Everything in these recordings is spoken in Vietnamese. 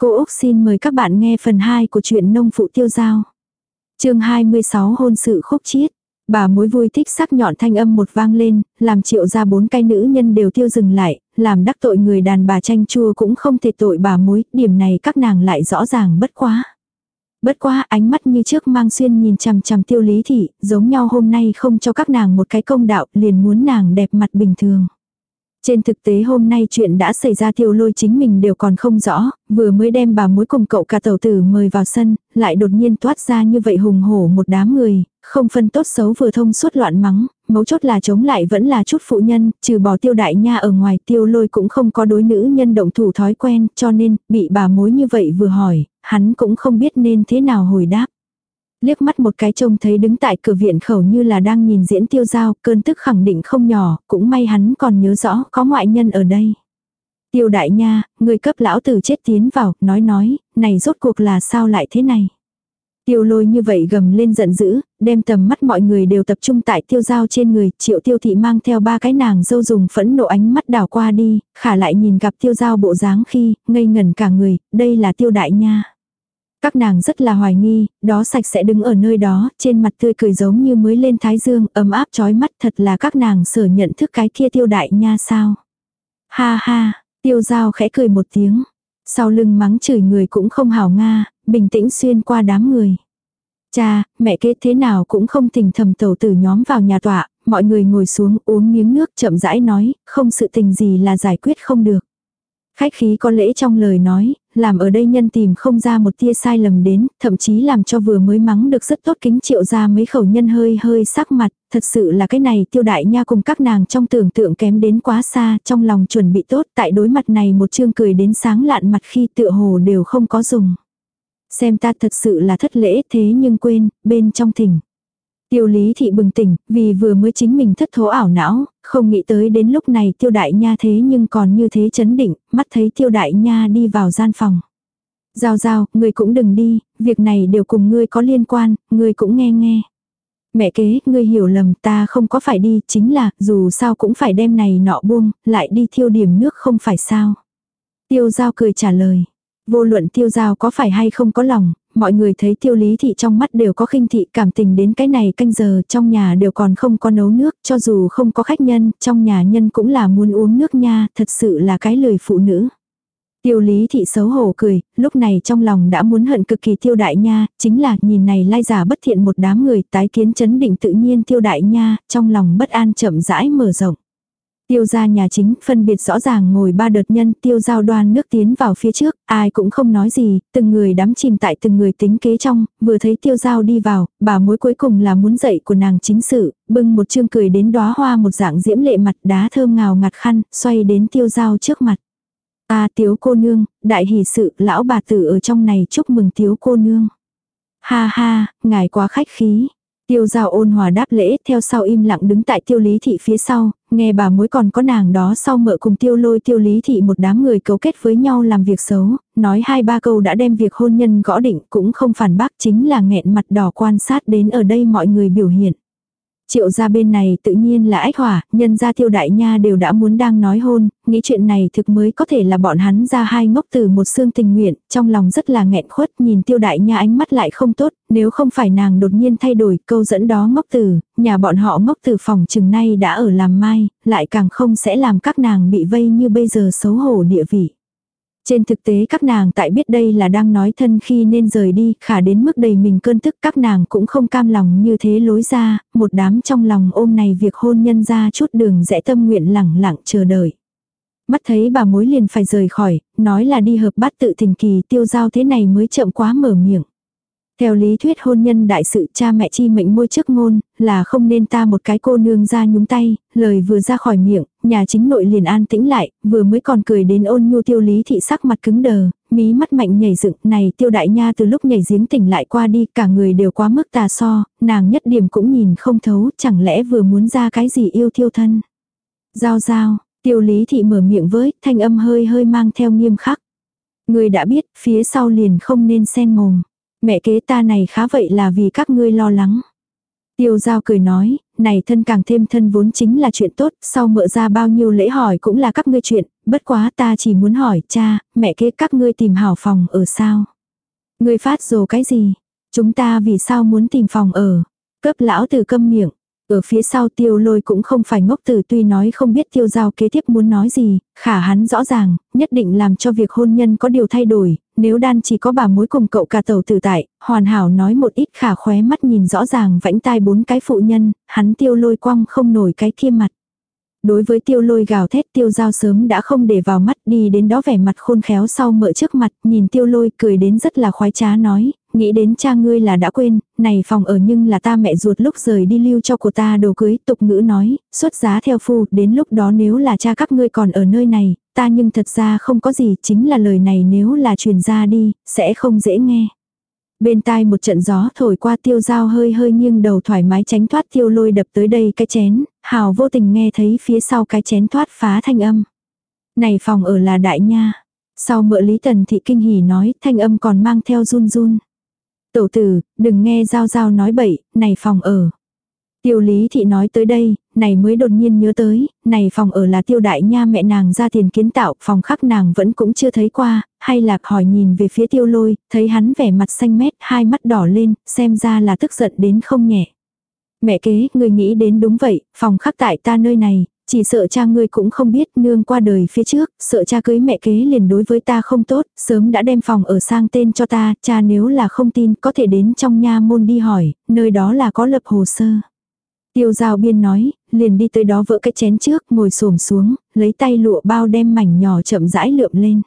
Cô Úc xin mời các bạn nghe phần 2 của truyện nông phụ tiêu giao. chương 26 hôn sự khúc chiết. Bà mối vui thích sắc nhọn thanh âm một vang lên, làm triệu ra bốn cái nữ nhân đều tiêu dừng lại, làm đắc tội người đàn bà tranh chua cũng không thể tội bà mối, điểm này các nàng lại rõ ràng bất quá. Bất quá ánh mắt như trước mang xuyên nhìn chằm chằm tiêu lý thị, giống nhau hôm nay không cho các nàng một cái công đạo, liền muốn nàng đẹp mặt bình thường. Trên thực tế hôm nay chuyện đã xảy ra tiêu lôi chính mình đều còn không rõ, vừa mới đem bà mối cùng cậu cả tàu tử mời vào sân, lại đột nhiên toát ra như vậy hùng hổ một đám người, không phân tốt xấu vừa thông suốt loạn mắng, mấu chốt là chống lại vẫn là chút phụ nhân, trừ bỏ tiêu đại nha ở ngoài tiêu lôi cũng không có đối nữ nhân động thủ thói quen, cho nên, bị bà mối như vậy vừa hỏi, hắn cũng không biết nên thế nào hồi đáp. Liếc mắt một cái trông thấy đứng tại cửa viện khẩu như là đang nhìn diễn tiêu giao, cơn tức khẳng định không nhỏ, cũng may hắn còn nhớ rõ có ngoại nhân ở đây. Tiêu đại nha, người cấp lão tử chết tiến vào, nói nói, này rốt cuộc là sao lại thế này. Tiêu lôi như vậy gầm lên giận dữ, đem tầm mắt mọi người đều tập trung tại tiêu giao trên người, triệu tiêu thị mang theo ba cái nàng dâu dùng phẫn nộ ánh mắt đảo qua đi, khả lại nhìn gặp tiêu giao bộ dáng khi, ngây ngẩn cả người, đây là tiêu đại nha. Các nàng rất là hoài nghi, đó sạch sẽ đứng ở nơi đó, trên mặt tươi cười giống như mới lên thái dương, ấm áp chói mắt thật là các nàng sở nhận thức cái kia tiêu đại nha sao. Ha ha, tiêu giao khẽ cười một tiếng. Sau lưng mắng chửi người cũng không hảo nga, bình tĩnh xuyên qua đám người. Cha, mẹ kế thế nào cũng không tình thầm tẩu tử nhóm vào nhà tọa, mọi người ngồi xuống uống miếng nước chậm rãi nói, không sự tình gì là giải quyết không được. Khách khí có lễ trong lời nói, làm ở đây nhân tìm không ra một tia sai lầm đến, thậm chí làm cho vừa mới mắng được rất tốt kính triệu ra mấy khẩu nhân hơi hơi sắc mặt, thật sự là cái này tiêu đại nha cùng các nàng trong tưởng tượng kém đến quá xa, trong lòng chuẩn bị tốt, tại đối mặt này một chương cười đến sáng lạn mặt khi tựa hồ đều không có dùng. Xem ta thật sự là thất lễ thế nhưng quên, bên trong thỉnh. Tiêu lý thị bừng tỉnh, vì vừa mới chính mình thất thố ảo não, không nghĩ tới đến lúc này tiêu đại nha thế nhưng còn như thế chấn định, mắt thấy tiêu đại nha đi vào gian phòng. Giao giao, ngươi cũng đừng đi, việc này đều cùng ngươi có liên quan, ngươi cũng nghe nghe. Mẹ kế, ngươi hiểu lầm ta không có phải đi, chính là, dù sao cũng phải đem này nọ buông, lại đi thiêu điểm nước không phải sao. Tiêu giao cười trả lời. Vô luận tiêu giao có phải hay không có lòng, mọi người thấy tiêu lý thị trong mắt đều có khinh thị cảm tình đến cái này canh giờ trong nhà đều còn không có nấu nước, cho dù không có khách nhân, trong nhà nhân cũng là muốn uống nước nha, thật sự là cái lời phụ nữ. Tiêu lý thị xấu hổ cười, lúc này trong lòng đã muốn hận cực kỳ tiêu đại nha, chính là nhìn này lai giả bất thiện một đám người tái kiến chấn định tự nhiên tiêu đại nha, trong lòng bất an chậm rãi mở rộng. Tiêu gia nhà chính, phân biệt rõ ràng ngồi ba đợt nhân, tiêu giao đoan nước tiến vào phía trước, ai cũng không nói gì, từng người đắm chìm tại từng người tính kế trong, vừa thấy tiêu giao đi vào, bà mối cuối cùng là muốn dậy của nàng chính sự, bưng một chương cười đến đóa hoa một dạng diễm lệ mặt đá thơm ngào ngạt khăn, xoay đến tiêu giao trước mặt. Ta tiếu cô nương, đại hỷ sự, lão bà tử ở trong này chúc mừng tiếu cô nương. Ha ha, ngài quá khách khí. Tiêu giao ôn hòa đáp lễ theo sau im lặng đứng tại tiêu lý thị phía sau, nghe bà mối còn có nàng đó sau mợ cùng tiêu lôi tiêu lý thị một đám người cấu kết với nhau làm việc xấu, nói hai ba câu đã đem việc hôn nhân gõ định cũng không phản bác chính là nghẹn mặt đỏ quan sát đến ở đây mọi người biểu hiện. Triệu gia bên này tự nhiên là ách hỏa, nhân gia tiêu đại nha đều đã muốn đang nói hôn, nghĩ chuyện này thực mới có thể là bọn hắn ra hai ngốc từ một xương tình nguyện, trong lòng rất là nghẹn khuất nhìn tiêu đại nha ánh mắt lại không tốt, nếu không phải nàng đột nhiên thay đổi câu dẫn đó ngốc từ, nhà bọn họ ngốc từ phòng chừng nay đã ở làm mai, lại càng không sẽ làm các nàng bị vây như bây giờ xấu hổ địa vị. Trên thực tế các nàng tại biết đây là đang nói thân khi nên rời đi, khả đến mức đầy mình cơn tức các nàng cũng không cam lòng như thế lối ra, một đám trong lòng ôm này việc hôn nhân ra chút đường rẽ tâm nguyện lẳng lặng chờ đợi. Mắt thấy bà mối liền phải rời khỏi, nói là đi hợp bát tự tình kỳ tiêu giao thế này mới chậm quá mở miệng. Theo lý thuyết hôn nhân đại sự cha mẹ chi mệnh môi trước ngôn, là không nên ta một cái cô nương ra nhúng tay, lời vừa ra khỏi miệng, nhà chính nội liền an tĩnh lại, vừa mới còn cười đến ôn nhu tiêu lý thị sắc mặt cứng đờ, mí mắt mạnh nhảy dựng, này tiêu đại nha từ lúc nhảy giếng tỉnh lại qua đi, cả người đều quá mức tà so, nàng nhất điểm cũng nhìn không thấu, chẳng lẽ vừa muốn ra cái gì yêu thiêu thân. Giao giao, tiêu lý thị mở miệng với, thanh âm hơi hơi mang theo nghiêm khắc. Người đã biết, phía sau liền không nên xen mồm. Mẹ kế ta này khá vậy là vì các ngươi lo lắng. Tiêu giao cười nói, này thân càng thêm thân vốn chính là chuyện tốt, sau mợ ra bao nhiêu lễ hỏi cũng là các ngươi chuyện, bất quá ta chỉ muốn hỏi cha, mẹ kế các ngươi tìm hảo phòng ở sao. Ngươi phát rồ cái gì? Chúng ta vì sao muốn tìm phòng ở? Cấp lão từ câm miệng. Ở phía sau tiêu lôi cũng không phải ngốc tử tuy nói không biết tiêu giao kế tiếp muốn nói gì, khả hắn rõ ràng, nhất định làm cho việc hôn nhân có điều thay đổi, nếu đan chỉ có bà mối cùng cậu cả tàu tử tại, hoàn hảo nói một ít khả khóe mắt nhìn rõ ràng vãnh tai bốn cái phụ nhân, hắn tiêu lôi quăng không nổi cái kia mặt. Đối với tiêu lôi gào thét tiêu giao sớm đã không để vào mắt đi đến đó vẻ mặt khôn khéo sau mở trước mặt, nhìn tiêu lôi cười đến rất là khoái trá nói, nghĩ đến cha ngươi là đã quên, này phòng ở nhưng là ta mẹ ruột lúc rời đi lưu cho của ta đồ cưới, tục ngữ nói, xuất giá theo phu, đến lúc đó nếu là cha các ngươi còn ở nơi này, ta nhưng thật ra không có gì, chính là lời này nếu là truyền ra đi, sẽ không dễ nghe. Bên tai một trận gió thổi qua tiêu dao hơi hơi nghiêng đầu thoải mái tránh thoát tiêu lôi đập tới đây cái chén, hào vô tình nghe thấy phía sau cái chén thoát phá thanh âm. Này phòng ở là đại nha. Sau mợ lý tần thị kinh hỉ nói thanh âm còn mang theo run run. Tổ tử, đừng nghe giao giao nói bậy, này phòng ở. Tiêu lý thị nói tới đây, này mới đột nhiên nhớ tới, này phòng ở là tiêu đại nha mẹ nàng ra tiền kiến tạo, phòng khắc nàng vẫn cũng chưa thấy qua, hay lạc hỏi nhìn về phía tiêu lôi, thấy hắn vẻ mặt xanh mét, hai mắt đỏ lên, xem ra là tức giận đến không nhẹ. Mẹ kế, người nghĩ đến đúng vậy, phòng khắc tại ta nơi này, chỉ sợ cha ngươi cũng không biết nương qua đời phía trước, sợ cha cưới mẹ kế liền đối với ta không tốt, sớm đã đem phòng ở sang tên cho ta, cha nếu là không tin có thể đến trong nha môn đi hỏi, nơi đó là có lập hồ sơ. Tiêu giao biên nói, liền đi tới đó vỡ cái chén trước, ngồi xổm xuống, lấy tay lụa bao đem mảnh nhỏ chậm rãi lượm lên.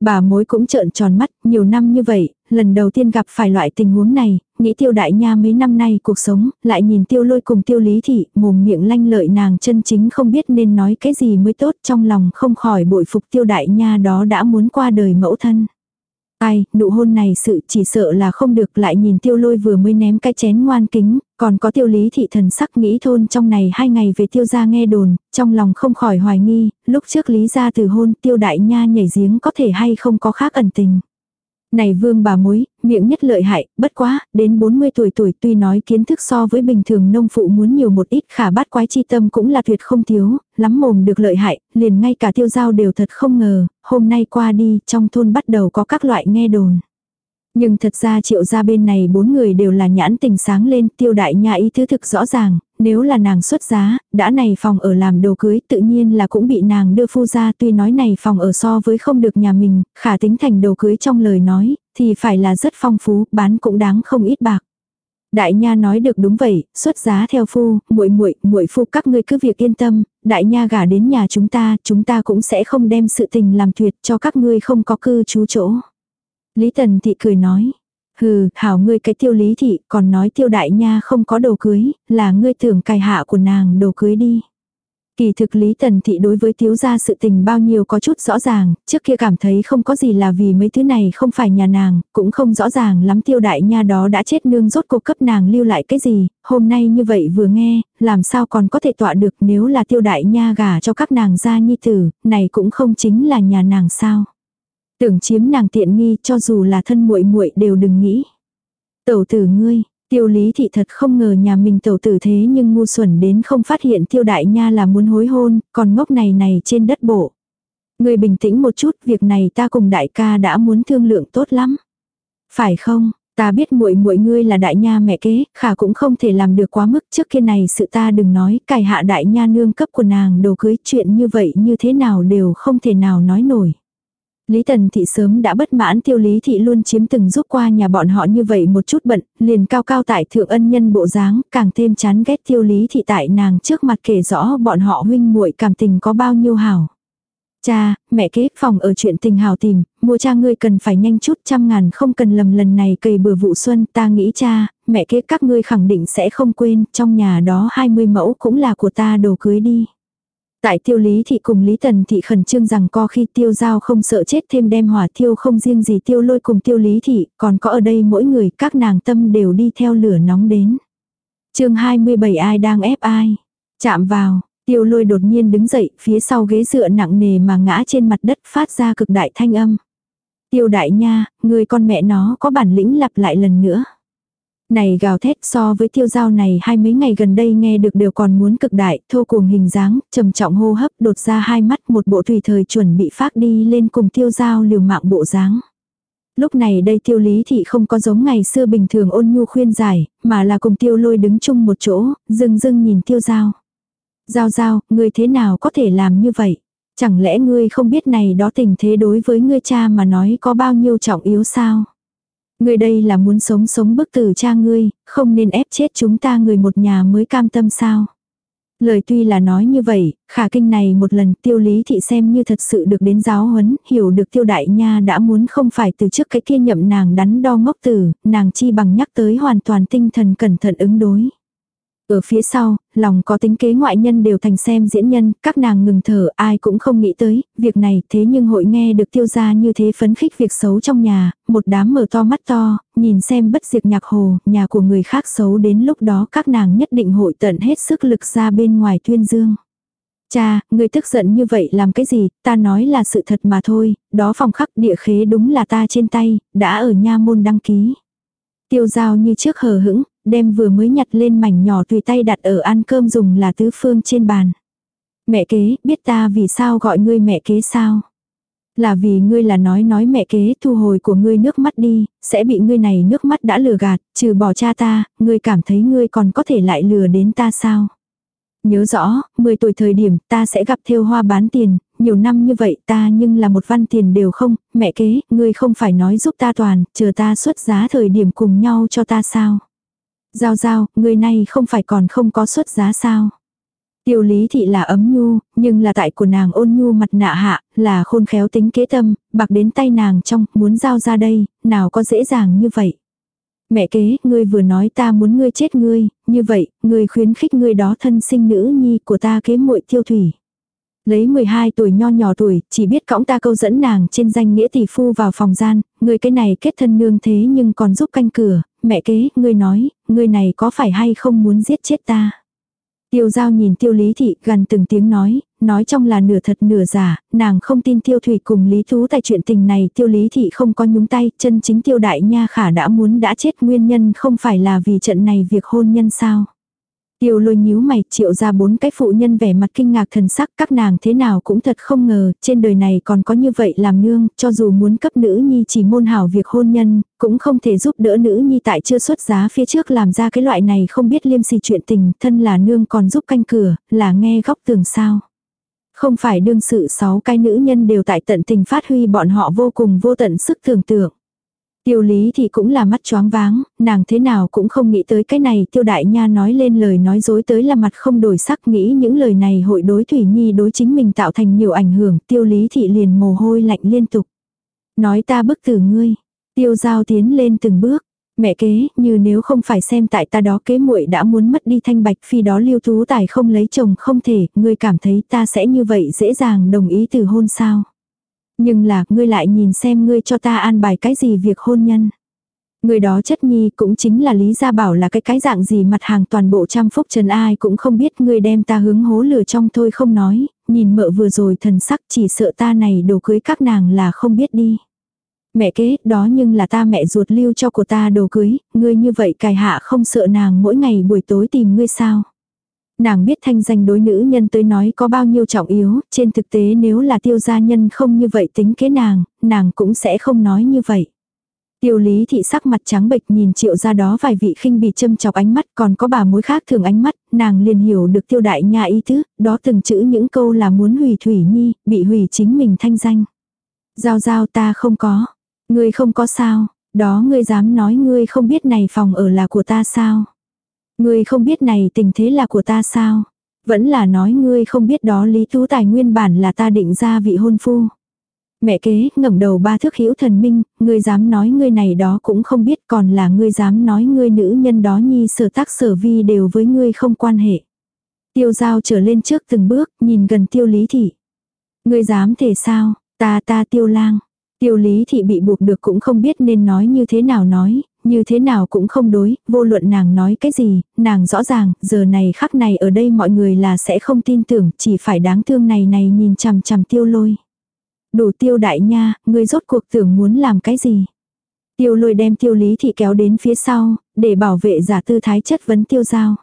Bà mối cũng trợn tròn mắt, nhiều năm như vậy, lần đầu tiên gặp phải loại tình huống này, nghĩ tiêu đại nha mấy năm nay cuộc sống, lại nhìn tiêu lôi cùng tiêu lý thị, mồm miệng lanh lợi nàng chân chính không biết nên nói cái gì mới tốt trong lòng không khỏi bội phục tiêu đại nha đó đã muốn qua đời mẫu thân. Ai, nụ hôn này sự chỉ sợ là không được lại nhìn tiêu lôi vừa mới ném cái chén ngoan kính, còn có tiêu lý thị thần sắc nghĩ thôn trong này hai ngày về tiêu gia nghe đồn, trong lòng không khỏi hoài nghi, lúc trước lý gia từ hôn tiêu đại nha nhảy giếng có thể hay không có khác ẩn tình. Này vương bà mối, miệng nhất lợi hại, bất quá, đến 40 tuổi tuổi tuy nói kiến thức so với bình thường nông phụ muốn nhiều một ít khả bát quái chi tâm cũng là tuyệt không thiếu, lắm mồm được lợi hại, liền ngay cả tiêu giao đều thật không ngờ, hôm nay qua đi, trong thôn bắt đầu có các loại nghe đồn. Nhưng thật ra triệu gia bên này bốn người đều là nhãn tình sáng lên tiêu đại nhà ý thứ thực rõ ràng, nếu là nàng xuất giá, đã này phòng ở làm đồ cưới tự nhiên là cũng bị nàng đưa phu ra tuy nói này phòng ở so với không được nhà mình, khả tính thành đồ cưới trong lời nói, thì phải là rất phong phú, bán cũng đáng không ít bạc. Đại nha nói được đúng vậy, xuất giá theo phu, muội muội, muội phu các ngươi cứ việc yên tâm, đại nha gả đến nhà chúng ta, chúng ta cũng sẽ không đem sự tình làm tuyệt cho các ngươi không có cư trú chỗ. Lý Tần Thị cười nói. Hừ, hảo ngươi cái tiêu lý thị, còn nói tiêu đại nha không có đồ cưới, là ngươi tưởng cài hạ của nàng đồ cưới đi. Kỳ thực Lý Tần Thị đối với thiếu gia sự tình bao nhiêu có chút rõ ràng, trước kia cảm thấy không có gì là vì mấy thứ này không phải nhà nàng, cũng không rõ ràng lắm tiêu đại nha đó đã chết nương rốt cuộc cấp nàng lưu lại cái gì, hôm nay như vậy vừa nghe, làm sao còn có thể tọa được nếu là tiêu đại nha gả cho các nàng gia nhi tử, này cũng không chính là nhà nàng sao. Tưởng chiếm nàng tiện nghi cho dù là thân muội muội đều đừng nghĩ. Tẩu tử ngươi, tiêu lý thị thật không ngờ nhà mình tẩu tử thế nhưng ngu xuẩn đến không phát hiện tiêu đại nha là muốn hối hôn, còn ngốc này này trên đất bộ. người bình tĩnh một chút, việc này ta cùng đại ca đã muốn thương lượng tốt lắm. Phải không? Ta biết muội muội ngươi là đại nha mẹ kế, khả cũng không thể làm được quá mức trước kia này sự ta đừng nói, cài hạ đại nha nương cấp của nàng đồ cưới chuyện như vậy như thế nào đều không thể nào nói nổi. Lý Tần Thị sớm đã bất mãn tiêu Lý Thị luôn chiếm từng giúp qua nhà bọn họ như vậy một chút bận, liền cao cao tại thượng ân nhân bộ dáng, càng thêm chán ghét tiêu Lý Thị tại nàng trước mặt kể rõ bọn họ huynh muội cảm tình có bao nhiêu hảo. Cha, mẹ kế phòng ở chuyện tình hào tìm, mua cha ngươi cần phải nhanh chút trăm ngàn không cần lầm lần này cầy bừa vụ xuân ta nghĩ cha, mẹ kế các ngươi khẳng định sẽ không quên, trong nhà đó 20 mẫu cũng là của ta đồ cưới đi. Tại tiêu lý thị cùng Lý Tần thị khẩn trương rằng co khi tiêu giao không sợ chết thêm đem hỏa tiêu không riêng gì tiêu lôi cùng tiêu lý thị, còn có ở đây mỗi người các nàng tâm đều đi theo lửa nóng đến. chương 27 ai đang ép ai? Chạm vào, tiêu lôi đột nhiên đứng dậy, phía sau ghế dựa nặng nề mà ngã trên mặt đất phát ra cực đại thanh âm. Tiêu đại nha, người con mẹ nó có bản lĩnh lặp lại lần nữa. Này gào thét so với tiêu giao này hai mấy ngày gần đây nghe được đều còn muốn cực đại, thô cuồng hình dáng, trầm trọng hô hấp đột ra hai mắt một bộ tùy thời chuẩn bị phát đi lên cùng tiêu giao liều mạng bộ dáng. Lúc này đây tiêu lý thị không có giống ngày xưa bình thường ôn nhu khuyên giải, mà là cùng tiêu lôi đứng chung một chỗ, dưng dưng nhìn tiêu giao. Giao giao, ngươi thế nào có thể làm như vậy? Chẳng lẽ ngươi không biết này đó tình thế đối với ngươi cha mà nói có bao nhiêu trọng yếu sao? Ngươi đây là muốn sống sống bức tử cha ngươi, không nên ép chết chúng ta người một nhà mới cam tâm sao? Lời tuy là nói như vậy, khả kinh này một lần tiêu lý thị xem như thật sự được đến giáo huấn, hiểu được tiêu đại nha đã muốn không phải từ trước cái kia nhậm nàng đắn đo ngốc tử, nàng chi bằng nhắc tới hoàn toàn tinh thần cẩn thận ứng đối. Ở phía sau, lòng có tính kế ngoại nhân đều thành xem diễn nhân, các nàng ngừng thở ai cũng không nghĩ tới, việc này thế nhưng hội nghe được tiêu ra như thế phấn khích việc xấu trong nhà, một đám mở to mắt to, nhìn xem bất diệt nhạc hồ, nhà của người khác xấu đến lúc đó các nàng nhất định hội tận hết sức lực ra bên ngoài tuyên dương. Cha, người tức giận như vậy làm cái gì, ta nói là sự thật mà thôi, đó phòng khắc địa khế đúng là ta trên tay, đã ở nha môn đăng ký. Tiêu giao như trước hờ hững, đem vừa mới nhặt lên mảnh nhỏ tùy tay đặt ở ăn cơm dùng là tứ phương trên bàn. Mẹ kế, biết ta vì sao gọi ngươi mẹ kế sao? Là vì ngươi là nói nói mẹ kế thu hồi của ngươi nước mắt đi, sẽ bị ngươi này nước mắt đã lừa gạt, trừ bỏ cha ta, ngươi cảm thấy ngươi còn có thể lại lừa đến ta sao? Nhớ rõ, 10 tuổi thời điểm ta sẽ gặp theo hoa bán tiền, nhiều năm như vậy ta nhưng là một văn tiền đều không, mẹ kế, ngươi không phải nói giúp ta toàn, chờ ta xuất giá thời điểm cùng nhau cho ta sao? Giao giao, ngươi nay không phải còn không có xuất giá sao? Tiêu lý thị là ấm nhu, nhưng là tại của nàng ôn nhu mặt nạ hạ, là khôn khéo tính kế tâm, bạc đến tay nàng trong, muốn giao ra đây, nào có dễ dàng như vậy. Mẹ kế, ngươi vừa nói ta muốn ngươi chết ngươi, như vậy, ngươi khuyến khích ngươi đó thân sinh nữ nhi của ta kế muội tiêu thủy. Lấy 12 tuổi nho nhỏ tuổi, chỉ biết cõng ta câu dẫn nàng trên danh nghĩa tỷ phu vào phòng gian, người cái này kết thân nương thế nhưng còn giúp canh cửa, mẹ kế, ngươi nói, ngươi này có phải hay không muốn giết chết ta. Tiêu giao nhìn tiêu lý thị gần từng tiếng nói, nói trong là nửa thật nửa giả, nàng không tin tiêu thủy cùng lý thú tại chuyện tình này tiêu lý thị không có nhúng tay, chân chính tiêu đại nha khả đã muốn đã chết nguyên nhân không phải là vì trận này việc hôn nhân sao. Tiêu lôi nhíu mày, triệu ra bốn cái phụ nhân vẻ mặt kinh ngạc thần sắc, các nàng thế nào cũng thật không ngờ, trên đời này còn có như vậy làm nương, cho dù muốn cấp nữ nhi chỉ môn hảo việc hôn nhân, cũng không thể giúp đỡ nữ nhi tại chưa xuất giá phía trước làm ra cái loại này không biết liêm sỉ chuyện tình, thân là nương còn giúp canh cửa, là nghe góc tường sao. Không phải đương sự, sáu cái nữ nhân đều tại tận tình phát huy bọn họ vô cùng vô tận sức tưởng tượng. Tiêu lý thì cũng là mắt choáng váng, nàng thế nào cũng không nghĩ tới cái này tiêu đại nha nói lên lời nói dối tới là mặt không đổi sắc nghĩ những lời này hội đối Thủy Nhi đối chính mình tạo thành nhiều ảnh hưởng tiêu lý thị liền mồ hôi lạnh liên tục. Nói ta bức tử ngươi, tiêu giao tiến lên từng bước, mẹ kế như nếu không phải xem tại ta đó kế muội đã muốn mất đi thanh bạch phi đó lưu tú tài không lấy chồng không thể, ngươi cảm thấy ta sẽ như vậy dễ dàng đồng ý từ hôn sao. Nhưng là, ngươi lại nhìn xem ngươi cho ta an bài cái gì việc hôn nhân. Người đó chất nhi cũng chính là Lý Gia Bảo là cái cái dạng gì mặt hàng toàn bộ trăm phúc trần ai cũng không biết ngươi đem ta hướng hố lửa trong thôi không nói, nhìn mợ vừa rồi thần sắc chỉ sợ ta này đồ cưới các nàng là không biết đi. Mẹ kế, đó nhưng là ta mẹ ruột lưu cho của ta đồ cưới, ngươi như vậy cài hạ không sợ nàng mỗi ngày buổi tối tìm ngươi sao. Nàng biết thanh danh đối nữ nhân tới nói có bao nhiêu trọng yếu, trên thực tế nếu là tiêu gia nhân không như vậy tính kế nàng, nàng cũng sẽ không nói như vậy. Tiêu lý thị sắc mặt trắng bệch nhìn triệu ra đó vài vị khinh bị châm chọc ánh mắt còn có bà mối khác thường ánh mắt, nàng liền hiểu được tiêu đại nhà ý tứ, đó từng chữ những câu là muốn hủy thủy nhi, bị hủy chính mình thanh danh. Giao giao ta không có, ngươi không có sao, đó ngươi dám nói ngươi không biết này phòng ở là của ta sao. Ngươi không biết này tình thế là của ta sao? Vẫn là nói ngươi không biết đó lý tú tài nguyên bản là ta định ra vị hôn phu. Mẹ kế ngẩng đầu ba thước hữu thần minh, ngươi dám nói ngươi này đó cũng không biết còn là ngươi dám nói ngươi nữ nhân đó nhi sở tác sở vi đều với ngươi không quan hệ. Tiêu giao trở lên trước từng bước, nhìn gần tiêu lý thị. Ngươi dám thể sao, ta ta tiêu lang. Tiêu lý thị bị buộc được cũng không biết nên nói như thế nào nói, như thế nào cũng không đối, vô luận nàng nói cái gì, nàng rõ ràng, giờ này khắc này ở đây mọi người là sẽ không tin tưởng, chỉ phải đáng thương này này nhìn chằm chằm tiêu lôi. Đủ tiêu đại nha, ngươi rốt cuộc tưởng muốn làm cái gì? Tiêu lôi đem tiêu lý thị kéo đến phía sau, để bảo vệ giả tư thái chất vấn tiêu giao.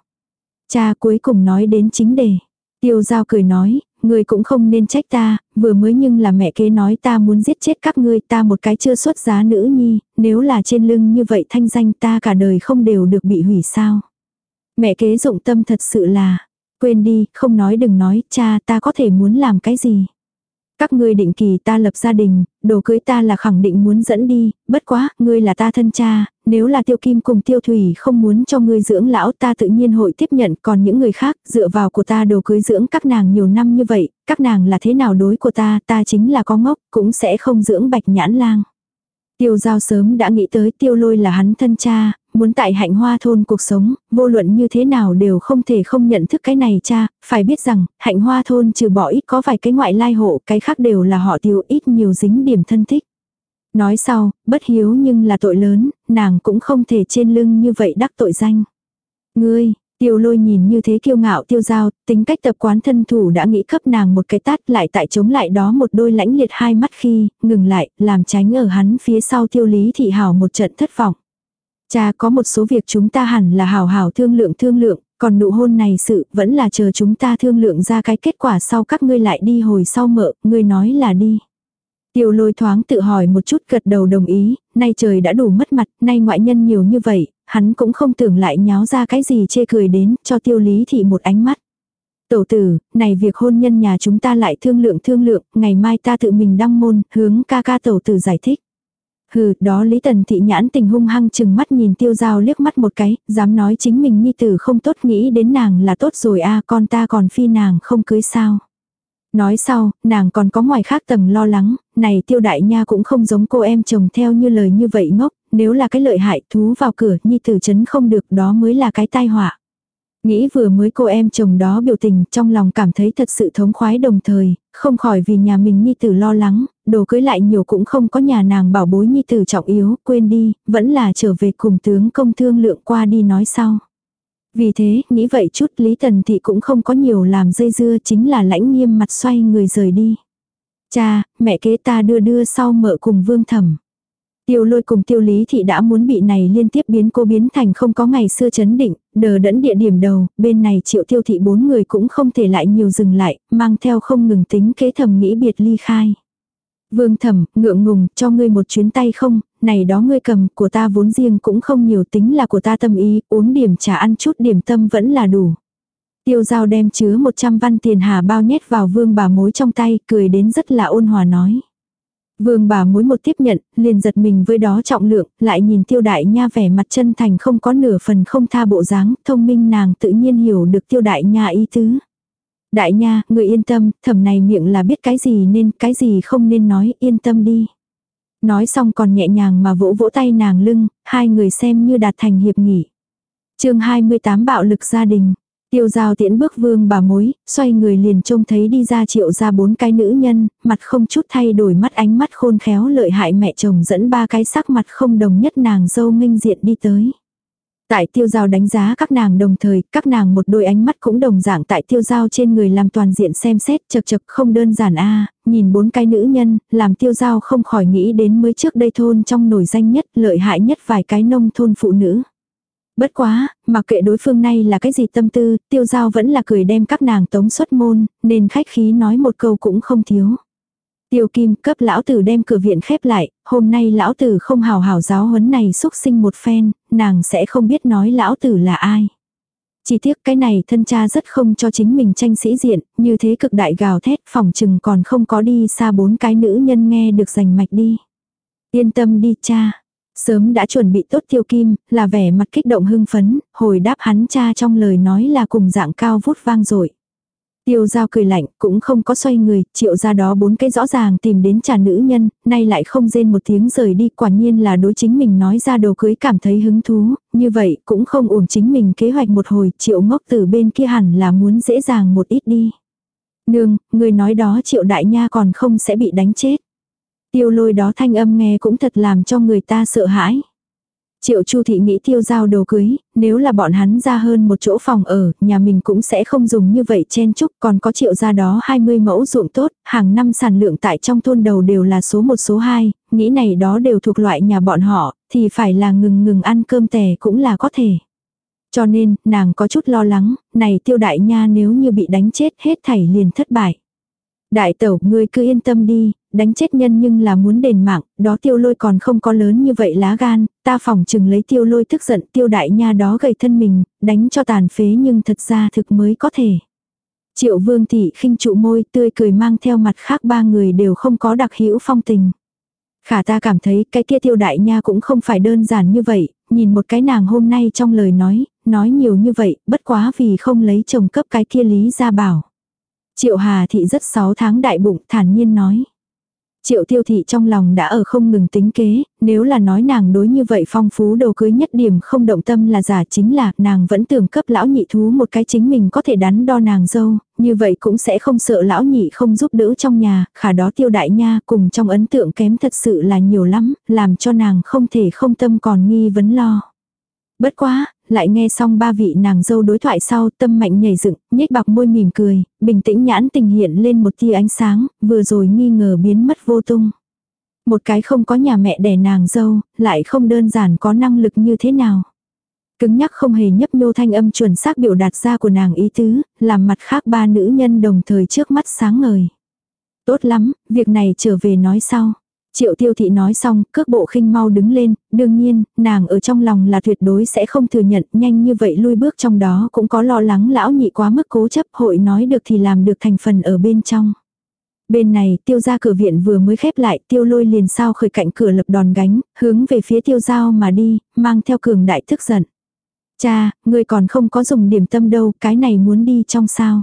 Cha cuối cùng nói đến chính đề. Tiêu giao cười nói, người cũng không nên trách ta, vừa mới nhưng là mẹ kế nói ta muốn giết chết các ngươi ta một cái chưa xuất giá nữ nhi, nếu là trên lưng như vậy thanh danh ta cả đời không đều được bị hủy sao. Mẹ kế dụng tâm thật sự là, quên đi, không nói đừng nói, cha ta có thể muốn làm cái gì. Các ngươi định kỳ ta lập gia đình, đồ cưới ta là khẳng định muốn dẫn đi, bất quá, ngươi là ta thân cha, nếu là tiêu kim cùng tiêu thủy không muốn cho ngươi dưỡng lão ta tự nhiên hội tiếp nhận, còn những người khác, dựa vào của ta đồ cưới dưỡng các nàng nhiều năm như vậy, các nàng là thế nào đối của ta, ta chính là có ngốc, cũng sẽ không dưỡng bạch nhãn lang. Tiêu giao sớm đã nghĩ tới tiêu lôi là hắn thân cha, muốn tại hạnh hoa thôn cuộc sống, vô luận như thế nào đều không thể không nhận thức cái này cha, phải biết rằng, hạnh hoa thôn trừ bỏ ít có vài cái ngoại lai hộ, cái khác đều là họ tiêu ít nhiều dính điểm thân thích. Nói sau, bất hiếu nhưng là tội lớn, nàng cũng không thể trên lưng như vậy đắc tội danh. Ngươi, Tiêu lôi nhìn như thế kiêu ngạo tiêu giao, tính cách tập quán thân thủ đã nghĩ cấp nàng một cái tát lại tại chống lại đó một đôi lãnh liệt hai mắt khi, ngừng lại, làm tránh ở hắn phía sau tiêu lý thị hảo một trận thất vọng. Cha có một số việc chúng ta hẳn là hảo hảo thương lượng thương lượng, còn nụ hôn này sự vẫn là chờ chúng ta thương lượng ra cái kết quả sau các ngươi lại đi hồi sau mợ, ngươi nói là đi. Tiêu lôi thoáng tự hỏi một chút gật đầu đồng ý, nay trời đã đủ mất mặt, nay ngoại nhân nhiều như vậy, hắn cũng không tưởng lại nháo ra cái gì chê cười đến, cho tiêu lý thị một ánh mắt. Tổ tử, này việc hôn nhân nhà chúng ta lại thương lượng thương lượng, ngày mai ta tự mình đăng môn, hướng ca ca tổ tử giải thích. Hừ, đó Lý Tần Thị nhãn tình hung hăng chừng mắt nhìn tiêu giao liếc mắt một cái, dám nói chính mình nhi tử không tốt nghĩ đến nàng là tốt rồi a con ta còn phi nàng không cưới sao. Nói sau, nàng còn có ngoài khác tầng lo lắng, này tiêu đại nha cũng không giống cô em chồng theo như lời như vậy ngốc, nếu là cái lợi hại thú vào cửa nhi tử chấn không được đó mới là cái tai họa. Nghĩ vừa mới cô em chồng đó biểu tình trong lòng cảm thấy thật sự thống khoái đồng thời, không khỏi vì nhà mình nhi tử lo lắng, đồ cưới lại nhiều cũng không có nhà nàng bảo bối nhi tử trọng yếu, quên đi, vẫn là trở về cùng tướng công thương lượng qua đi nói sau. Vì thế, nghĩ vậy chút Lý Tần Thị cũng không có nhiều làm dây dưa chính là lãnh nghiêm mặt xoay người rời đi. Cha, mẹ kế ta đưa đưa sau mợ cùng vương thẩm. Tiêu lôi cùng tiêu lý thị đã muốn bị này liên tiếp biến cô biến thành không có ngày xưa chấn định, đờ đẫn địa điểm đầu, bên này triệu tiêu thị bốn người cũng không thể lại nhiều dừng lại, mang theo không ngừng tính kế thầm nghĩ biệt ly khai. Vương thẩm, ngượng ngùng, cho ngươi một chuyến tay không, này đó ngươi cầm, của ta vốn riêng cũng không nhiều tính là của ta tâm ý, uống điểm trà ăn chút điểm tâm vẫn là đủ. Tiêu giao đem chứa 100 văn tiền hà bao nhét vào vương bà mối trong tay, cười đến rất là ôn hòa nói. Vương bà mối một tiếp nhận, liền giật mình với đó trọng lượng, lại nhìn tiêu đại nha vẻ mặt chân thành không có nửa phần không tha bộ dáng, thông minh nàng tự nhiên hiểu được tiêu đại nha ý tứ. Đại nha, người yên tâm, thẩm này miệng là biết cái gì nên, cái gì không nên nói, yên tâm đi. Nói xong còn nhẹ nhàng mà vỗ vỗ tay nàng lưng, hai người xem như đạt thành hiệp nghỉ. chương 28 bạo lực gia đình. Tiêu giao tiễn bước vương bà mối, xoay người liền trông thấy đi ra triệu ra bốn cái nữ nhân, mặt không chút thay đổi mắt ánh mắt khôn khéo lợi hại mẹ chồng dẫn ba cái sắc mặt không đồng nhất nàng dâu nghênh diện đi tới. Tại tiêu giao đánh giá các nàng đồng thời, các nàng một đôi ánh mắt cũng đồng dạng tại tiêu giao trên người làm toàn diện xem xét chật chật không đơn giản a nhìn bốn cái nữ nhân, làm tiêu giao không khỏi nghĩ đến mới trước đây thôn trong nổi danh nhất, lợi hại nhất vài cái nông thôn phụ nữ. Bất quá, mặc kệ đối phương này là cái gì tâm tư, tiêu giao vẫn là cười đem các nàng tống xuất môn, nên khách khí nói một câu cũng không thiếu. Tiêu kim cấp lão tử đem cửa viện khép lại, hôm nay lão tử không hào hào giáo huấn này xúc sinh một phen, nàng sẽ không biết nói lão tử là ai. Chỉ tiếc cái này thân cha rất không cho chính mình tranh sĩ diện, như thế cực đại gào thét phòng chừng còn không có đi xa bốn cái nữ nhân nghe được giành mạch đi. Yên tâm đi cha. Sớm đã chuẩn bị tốt tiêu kim, là vẻ mặt kích động hưng phấn, hồi đáp hắn cha trong lời nói là cùng dạng cao vút vang dội Tiêu giao cười lạnh, cũng không có xoay người, triệu ra đó bốn cái rõ ràng tìm đến trà nữ nhân, nay lại không rên một tiếng rời đi, quả nhiên là đối chính mình nói ra đồ cưới cảm thấy hứng thú, như vậy cũng không uổng chính mình kế hoạch một hồi, triệu ngốc từ bên kia hẳn là muốn dễ dàng một ít đi. Nương, người nói đó triệu đại nha còn không sẽ bị đánh chết. Tiêu lôi đó thanh âm nghe cũng thật làm cho người ta sợ hãi. Triệu Chu thị nghĩ tiêu giao đồ cưới, nếu là bọn hắn ra hơn một chỗ phòng ở, nhà mình cũng sẽ không dùng như vậy chen chúc, còn có triệu ra đó 20 mẫu ruộng tốt, hàng năm sản lượng tại trong thôn đầu đều là số 1 số 2, nghĩ này đó đều thuộc loại nhà bọn họ, thì phải là ngừng ngừng ăn cơm tè cũng là có thể. Cho nên, nàng có chút lo lắng, này tiêu đại nha nếu như bị đánh chết hết thảy liền thất bại. Đại tẩu, ngươi cứ yên tâm đi, đánh chết nhân nhưng là muốn đền mạng, đó tiêu lôi còn không có lớn như vậy lá gan, ta phòng chừng lấy tiêu lôi tức giận tiêu đại nha đó gầy thân mình, đánh cho tàn phế nhưng thật ra thực mới có thể. Triệu vương thị khinh trụ môi tươi cười mang theo mặt khác ba người đều không có đặc hữu phong tình. Khả ta cảm thấy cái kia tiêu đại nha cũng không phải đơn giản như vậy, nhìn một cái nàng hôm nay trong lời nói, nói nhiều như vậy, bất quá vì không lấy chồng cấp cái kia lý ra bảo. Triệu Hà Thị rất 6 tháng đại bụng thản nhiên nói. Triệu tiêu thị trong lòng đã ở không ngừng tính kế, nếu là nói nàng đối như vậy phong phú đầu cưới nhất điểm không động tâm là giả chính là nàng vẫn tưởng cấp lão nhị thú một cái chính mình có thể đắn đo nàng dâu, như vậy cũng sẽ không sợ lão nhị không giúp đỡ trong nhà, khả đó tiêu đại nha cùng trong ấn tượng kém thật sự là nhiều lắm, làm cho nàng không thể không tâm còn nghi vấn lo. Bất quá, lại nghe xong ba vị nàng dâu đối thoại sau tâm mạnh nhảy dựng, nhếch bạc môi mỉm cười, bình tĩnh nhãn tình hiện lên một tia ánh sáng, vừa rồi nghi ngờ biến mất vô tung. Một cái không có nhà mẹ đẻ nàng dâu, lại không đơn giản có năng lực như thế nào. Cứng nhắc không hề nhấp nhô thanh âm chuẩn xác biểu đạt ra của nàng ý tứ, làm mặt khác ba nữ nhân đồng thời trước mắt sáng ngời. Tốt lắm, việc này trở về nói sau. Triệu tiêu thị nói xong, cước bộ khinh mau đứng lên, đương nhiên, nàng ở trong lòng là tuyệt đối sẽ không thừa nhận, nhanh như vậy lui bước trong đó cũng có lo lắng lão nhị quá mức cố chấp hội nói được thì làm được thành phần ở bên trong. Bên này, tiêu ra cửa viện vừa mới khép lại, tiêu lôi liền sao khởi cạnh cửa lập đòn gánh, hướng về phía tiêu giao mà đi, mang theo cường đại thức giận. Cha, người còn không có dùng điểm tâm đâu, cái này muốn đi trong sao.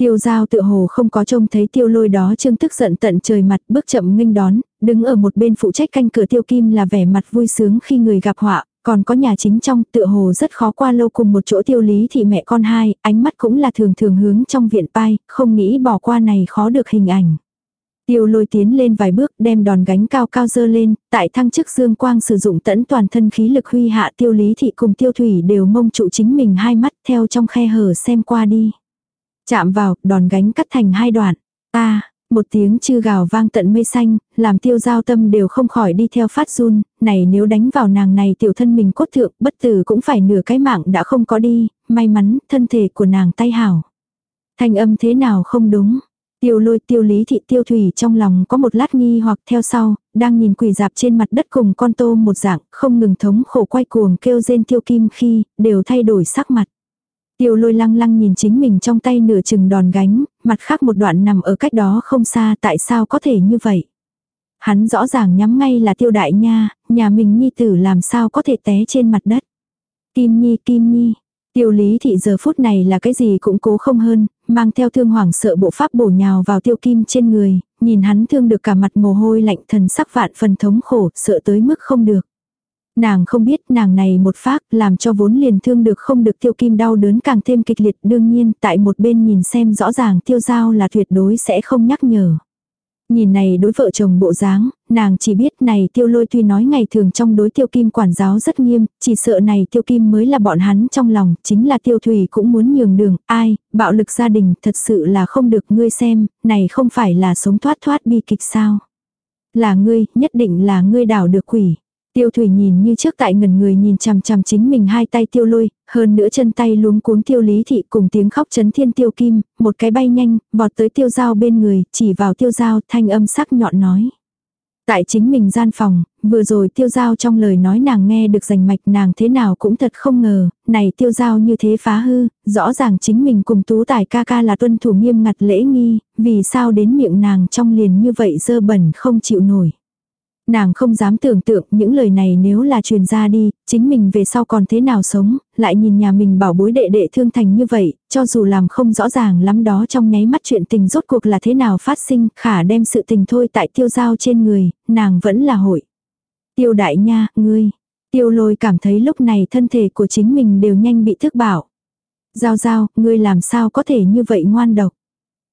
Tiêu giao tự hồ không có trông thấy tiêu lôi đó trương tức giận tận trời mặt bước chậm nghênh đón, đứng ở một bên phụ trách canh cửa tiêu kim là vẻ mặt vui sướng khi người gặp họa, còn có nhà chính trong Tự hồ rất khó qua lâu cùng một chỗ tiêu lý thì mẹ con hai, ánh mắt cũng là thường thường hướng trong viện pai, không nghĩ bỏ qua này khó được hình ảnh. Tiêu lôi tiến lên vài bước đem đòn gánh cao cao dơ lên, tại thăng chức dương quang sử dụng tẫn toàn thân khí lực huy hạ tiêu lý thị cùng tiêu thủy đều mông trụ chính mình hai mắt theo trong khe hở xem qua đi. Chạm vào, đòn gánh cắt thành hai đoạn. Ta, một tiếng chư gào vang tận mây xanh, làm tiêu giao tâm đều không khỏi đi theo phát run, này nếu đánh vào nàng này tiểu thân mình cốt thượng, bất tử cũng phải nửa cái mạng đã không có đi, may mắn, thân thể của nàng tay hảo. Thanh âm thế nào không đúng. Tiêu lôi tiêu lý thị tiêu thủy trong lòng có một lát nghi hoặc theo sau, đang nhìn quỷ dạp trên mặt đất cùng con tôm một dạng, không ngừng thống khổ quay cuồng kêu rên tiêu kim khi, đều thay đổi sắc mặt. Tiêu lôi lăng lăng nhìn chính mình trong tay nửa chừng đòn gánh, mặt khác một đoạn nằm ở cách đó không xa tại sao có thể như vậy. Hắn rõ ràng nhắm ngay là tiêu đại nha, nhà mình nhi tử làm sao có thể té trên mặt đất. Kim nhi kim nhi, tiêu lý thị giờ phút này là cái gì cũng cố không hơn, mang theo thương hoảng sợ bộ pháp bổ nhào vào tiêu kim trên người, nhìn hắn thương được cả mặt mồ hôi lạnh thần sắc vạn phần thống khổ, sợ tới mức không được. Nàng không biết nàng này một phát làm cho vốn liền thương được không được tiêu kim đau đớn càng thêm kịch liệt đương nhiên tại một bên nhìn xem rõ ràng tiêu giao là tuyệt đối sẽ không nhắc nhở. Nhìn này đối vợ chồng bộ dáng, nàng chỉ biết này tiêu lôi tuy nói ngày thường trong đối tiêu kim quản giáo rất nghiêm, chỉ sợ này tiêu kim mới là bọn hắn trong lòng, chính là tiêu thủy cũng muốn nhường đường, ai, bạo lực gia đình thật sự là không được ngươi xem, này không phải là sống thoát thoát bi kịch sao. Là ngươi, nhất định là ngươi đảo được quỷ. Tiêu thủy nhìn như trước tại ngần người nhìn chằm chằm chính mình hai tay tiêu lôi, hơn nữa chân tay luống cuống tiêu lý thị cùng tiếng khóc chấn thiên tiêu kim, một cái bay nhanh, vọt tới tiêu dao bên người, chỉ vào tiêu dao thanh âm sắc nhọn nói. Tại chính mình gian phòng, vừa rồi tiêu giao trong lời nói nàng nghe được rành mạch nàng thế nào cũng thật không ngờ, này tiêu giao như thế phá hư, rõ ràng chính mình cùng tú tài ca ca là tuân thủ nghiêm ngặt lễ nghi, vì sao đến miệng nàng trong liền như vậy dơ bẩn không chịu nổi. Nàng không dám tưởng tượng những lời này nếu là truyền ra đi, chính mình về sau còn thế nào sống, lại nhìn nhà mình bảo bối đệ đệ thương thành như vậy, cho dù làm không rõ ràng lắm đó trong nháy mắt chuyện tình rốt cuộc là thế nào phát sinh, khả đem sự tình thôi tại tiêu giao trên người, nàng vẫn là hội. Tiêu đại nha, ngươi. Tiêu lôi cảm thấy lúc này thân thể của chính mình đều nhanh bị thức bảo. Giao giao, ngươi làm sao có thể như vậy ngoan độc.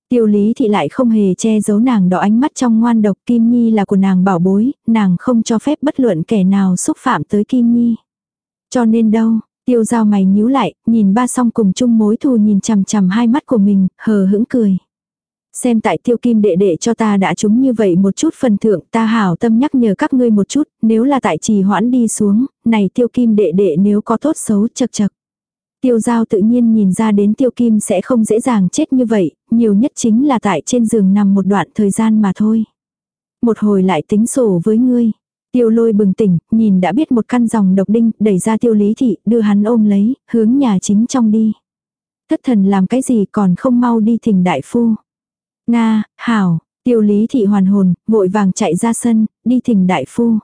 Tiêu lý thị lại không hề che giấu nàng đỏ ánh mắt trong ngoan độc Kim Nhi là của nàng bảo bối, nàng không cho phép bất luận kẻ nào xúc phạm tới Kim Nhi. Cho nên đâu, tiêu giao mày nhíu lại, nhìn ba song cùng chung mối thù nhìn chằm chằm hai mắt của mình, hờ hững cười. Xem tại tiêu kim đệ đệ cho ta đã trúng như vậy một chút phần thượng ta hảo tâm nhắc nhở các ngươi một chút, nếu là tại trì hoãn đi xuống, này tiêu kim đệ đệ nếu có tốt xấu chật chật. Tiêu giao tự nhiên nhìn ra đến tiêu kim sẽ không dễ dàng chết như vậy, nhiều nhất chính là tại trên giường nằm một đoạn thời gian mà thôi. Một hồi lại tính sổ với ngươi. Tiêu lôi bừng tỉnh, nhìn đã biết một căn dòng độc đinh, đẩy ra tiêu lý thị, đưa hắn ôm lấy, hướng nhà chính trong đi. Thất thần làm cái gì còn không mau đi thỉnh đại phu. Nga, hảo, tiêu lý thị hoàn hồn, vội vàng chạy ra sân, đi thỉnh đại phu.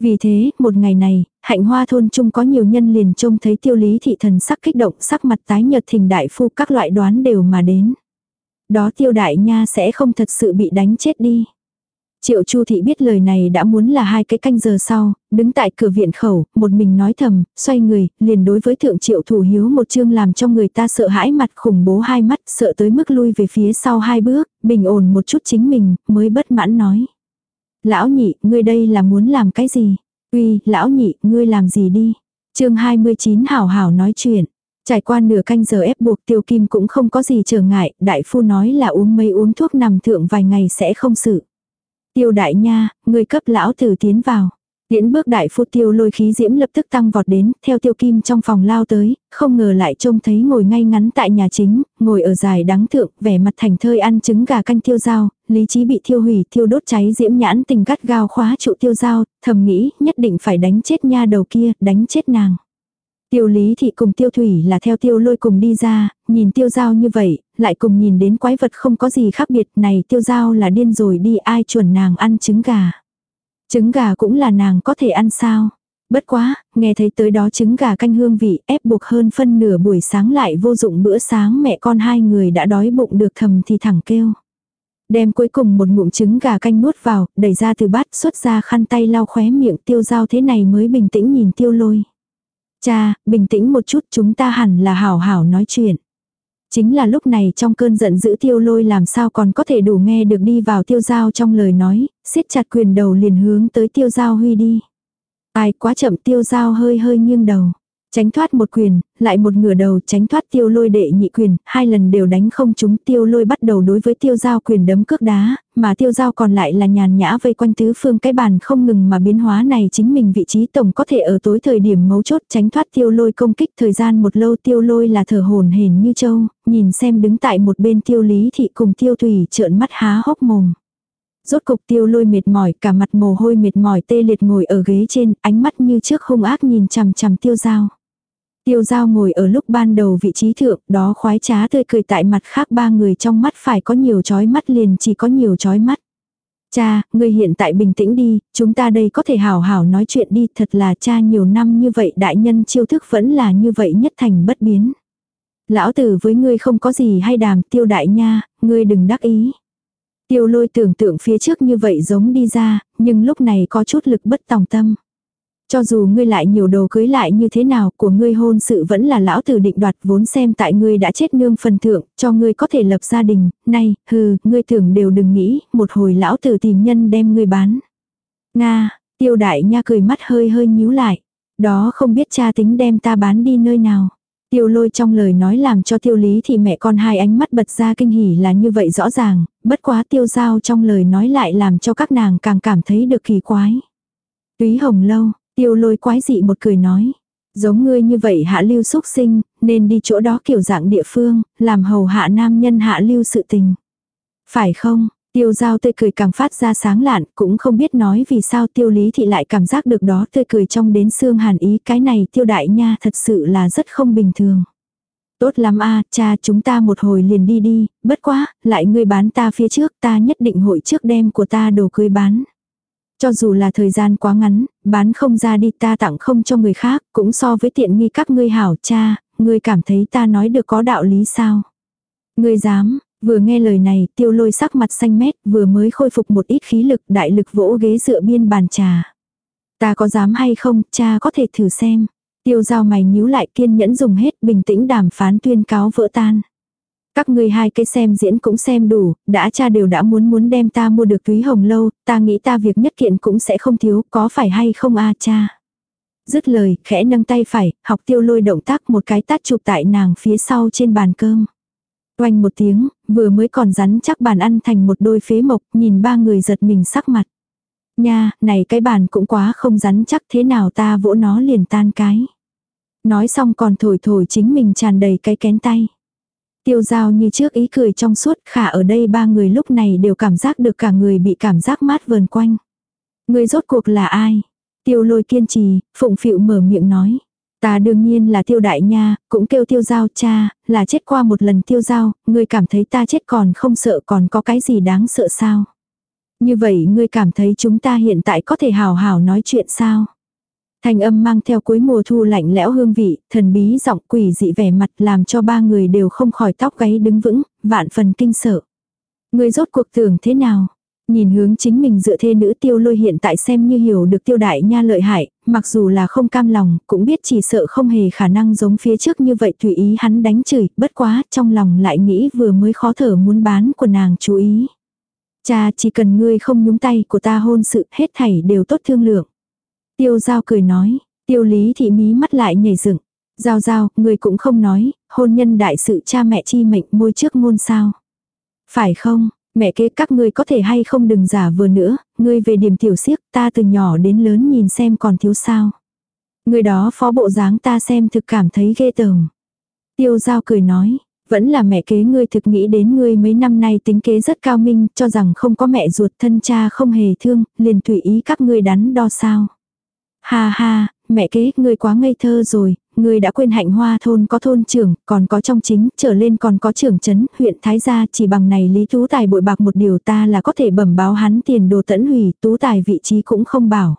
Vì thế, một ngày này, hạnh hoa thôn chung có nhiều nhân liền trông thấy tiêu lý thị thần sắc kích động sắc mặt tái nhợt thình đại phu các loại đoán đều mà đến. Đó tiêu đại nha sẽ không thật sự bị đánh chết đi. Triệu Chu Thị biết lời này đã muốn là hai cái canh giờ sau, đứng tại cửa viện khẩu, một mình nói thầm, xoay người, liền đối với thượng triệu thủ hiếu một chương làm cho người ta sợ hãi mặt khủng bố hai mắt, sợ tới mức lui về phía sau hai bước, bình ổn một chút chính mình, mới bất mãn nói. Lão nhị, ngươi đây là muốn làm cái gì? Uy, lão nhị, ngươi làm gì đi? chương 29 hảo hảo nói chuyện. Trải qua nửa canh giờ ép buộc tiêu kim cũng không có gì trở ngại, đại phu nói là uống mấy uống thuốc nằm thượng vài ngày sẽ không sự. Tiêu đại nha, người cấp lão tử tiến vào. Tiễn bước đại phu tiêu lôi khí diễm lập tức tăng vọt đến, theo tiêu kim trong phòng lao tới, không ngờ lại trông thấy ngồi ngay ngắn tại nhà chính, ngồi ở dài đắng thượng, vẻ mặt thành thơi ăn trứng gà canh tiêu dao, lý trí bị thiêu hủy, thiêu đốt cháy diễm nhãn tình gắt gao khóa trụ tiêu dao, thầm nghĩ nhất định phải đánh chết nha đầu kia, đánh chết nàng. Tiêu lý thị cùng tiêu thủy là theo tiêu lôi cùng đi ra, nhìn tiêu giao như vậy, lại cùng nhìn đến quái vật không có gì khác biệt này tiêu giao là điên rồi đi ai chuẩn nàng ăn trứng gà. Trứng gà cũng là nàng có thể ăn sao. Bất quá, nghe thấy tới đó trứng gà canh hương vị ép buộc hơn phân nửa buổi sáng lại vô dụng bữa sáng mẹ con hai người đã đói bụng được thầm thì thẳng kêu. Đem cuối cùng một ngụm trứng gà canh nuốt vào, đẩy ra từ bát xuất ra khăn tay lau khóe miệng tiêu giao thế này mới bình tĩnh nhìn tiêu lôi. Cha, bình tĩnh một chút chúng ta hẳn là hảo hảo nói chuyện. Chính là lúc này trong cơn giận dữ tiêu lôi làm sao còn có thể đủ nghe được đi vào tiêu giao trong lời nói, siết chặt quyền đầu liền hướng tới tiêu giao huy đi. Ai quá chậm tiêu giao hơi hơi nghiêng đầu. Tránh thoát một quyền, lại một ngửa đầu tránh thoát tiêu lôi đệ nhị quyền, hai lần đều đánh không chúng tiêu lôi bắt đầu đối với tiêu giao quyền đấm cước đá, mà tiêu giao còn lại là nhàn nhã vây quanh tứ phương cái bàn không ngừng mà biến hóa này chính mình vị trí tổng có thể ở tối thời điểm mấu chốt tránh thoát tiêu lôi công kích thời gian một lâu tiêu lôi là thở hồn hển như châu, nhìn xem đứng tại một bên tiêu lý thị cùng tiêu thủy trợn mắt há hốc mồm. Rốt cục tiêu lôi mệt mỏi, cả mặt mồ hôi mệt mỏi tê liệt ngồi ở ghế trên, ánh mắt như trước hung ác nhìn chằm chằm tiêu dao. Tiêu giao ngồi ở lúc ban đầu vị trí thượng, đó khoái trá tươi cười tại mặt khác ba người trong mắt phải có nhiều chói mắt liền chỉ có nhiều chói mắt. Cha, người hiện tại bình tĩnh đi, chúng ta đây có thể hào hào nói chuyện đi, thật là cha nhiều năm như vậy đại nhân chiêu thức vẫn là như vậy nhất thành bất biến. Lão tử với ngươi không có gì hay đàm tiêu đại nha, ngươi đừng đắc ý. Tiêu lôi tưởng tượng phía trước như vậy giống đi ra, nhưng lúc này có chút lực bất tòng tâm. Cho dù ngươi lại nhiều đồ cưới lại như thế nào, của ngươi hôn sự vẫn là lão tử định đoạt vốn xem tại ngươi đã chết nương phần thượng, cho ngươi có thể lập gia đình, nay, hừ, ngươi tưởng đều đừng nghĩ, một hồi lão tử tìm nhân đem ngươi bán. Nga, tiêu đại nha cười mắt hơi hơi nhíu lại. Đó không biết cha tính đem ta bán đi nơi nào. Tiêu lôi trong lời nói làm cho tiêu lý thì mẹ con hai ánh mắt bật ra kinh hỉ là như vậy rõ ràng, bất quá tiêu giao trong lời nói lại làm cho các nàng càng cảm thấy được kỳ quái. Túy hồng lâu, Tiêu lôi quái dị một cười nói. Giống ngươi như vậy hạ lưu xúc sinh, nên đi chỗ đó kiểu dạng địa phương, làm hầu hạ nam nhân hạ lưu sự tình. Phải không? Tiêu giao tươi cười càng phát ra sáng lạn, cũng không biết nói vì sao tiêu lý thị lại cảm giác được đó tươi cười trong đến xương hàn ý cái này tiêu đại nha thật sự là rất không bình thường. Tốt lắm a cha chúng ta một hồi liền đi đi, bất quá, lại ngươi bán ta phía trước ta nhất định hội trước đem của ta đồ cưới bán. Cho dù là thời gian quá ngắn, bán không ra đi ta tặng không cho người khác, cũng so với tiện nghi các ngươi hảo cha, ngươi cảm thấy ta nói được có đạo lý sao. Ngươi dám, vừa nghe lời này tiêu lôi sắc mặt xanh mét vừa mới khôi phục một ít khí lực đại lực vỗ ghế dựa biên bàn trà. Ta có dám hay không, cha có thể thử xem. Tiêu giao mày nhíu lại kiên nhẫn dùng hết bình tĩnh đàm phán tuyên cáo vỡ tan. Các ngươi hai cái xem diễn cũng xem đủ, đã cha đều đã muốn muốn đem ta mua được túy hồng lâu, ta nghĩ ta việc nhất kiện cũng sẽ không thiếu, có phải hay không a cha. Dứt lời, khẽ nâng tay phải, học tiêu lôi động tác một cái tát chụp tại nàng phía sau trên bàn cơm. Oanh một tiếng, vừa mới còn rắn chắc bàn ăn thành một đôi phế mộc, nhìn ba người giật mình sắc mặt. Nha, này cái bàn cũng quá không rắn chắc thế nào ta vỗ nó liền tan cái. Nói xong còn thổi thổi chính mình tràn đầy cái kén tay. Tiêu giao như trước ý cười trong suốt khả ở đây ba người lúc này đều cảm giác được cả người bị cảm giác mát vờn quanh. Người rốt cuộc là ai? Tiêu lôi kiên trì, phụng phịu mở miệng nói. Ta đương nhiên là tiêu đại nha, cũng kêu tiêu giao cha, là chết qua một lần tiêu giao, ngươi cảm thấy ta chết còn không sợ còn có cái gì đáng sợ sao? Như vậy ngươi cảm thấy chúng ta hiện tại có thể hào hào nói chuyện sao? Thanh âm mang theo cuối mùa thu lạnh lẽo hương vị, thần bí giọng quỷ dị vẻ mặt làm cho ba người đều không khỏi tóc gáy đứng vững, vạn phần kinh sợ. người rốt cuộc tưởng thế nào? Nhìn hướng chính mình dựa thê nữ tiêu lôi hiện tại xem như hiểu được tiêu đại nha lợi hại, mặc dù là không cam lòng, cũng biết chỉ sợ không hề khả năng giống phía trước như vậy tùy ý hắn đánh chửi, bất quá, trong lòng lại nghĩ vừa mới khó thở muốn bán của nàng chú ý. Cha chỉ cần ngươi không nhúng tay của ta hôn sự hết thảy đều tốt thương lượng. Tiêu giao cười nói, tiêu lý thị mí mắt lại nhảy dựng. Giao giao, người cũng không nói, hôn nhân đại sự cha mẹ chi mệnh môi trước ngôn sao. Phải không, mẹ kế các ngươi có thể hay không đừng giả vừa nữa, ngươi về điểm tiểu siếc ta từ nhỏ đến lớn nhìn xem còn thiếu sao. Người đó phó bộ dáng ta xem thực cảm thấy ghê tởm. Tiêu giao cười nói, vẫn là mẹ kế ngươi thực nghĩ đến ngươi mấy năm nay tính kế rất cao minh, cho rằng không có mẹ ruột thân cha không hề thương, liền tùy ý các ngươi đắn đo sao. Ha ha, mẹ kế, ngươi quá ngây thơ rồi, ngươi đã quên hạnh hoa thôn có thôn trưởng, còn có trong chính, trở lên còn có trưởng chấn, huyện Thái Gia, chỉ bằng này Lý Tú Tài bội bạc một điều ta là có thể bẩm báo hắn tiền đồ tẫn hủy, Tú Tài vị trí cũng không bảo.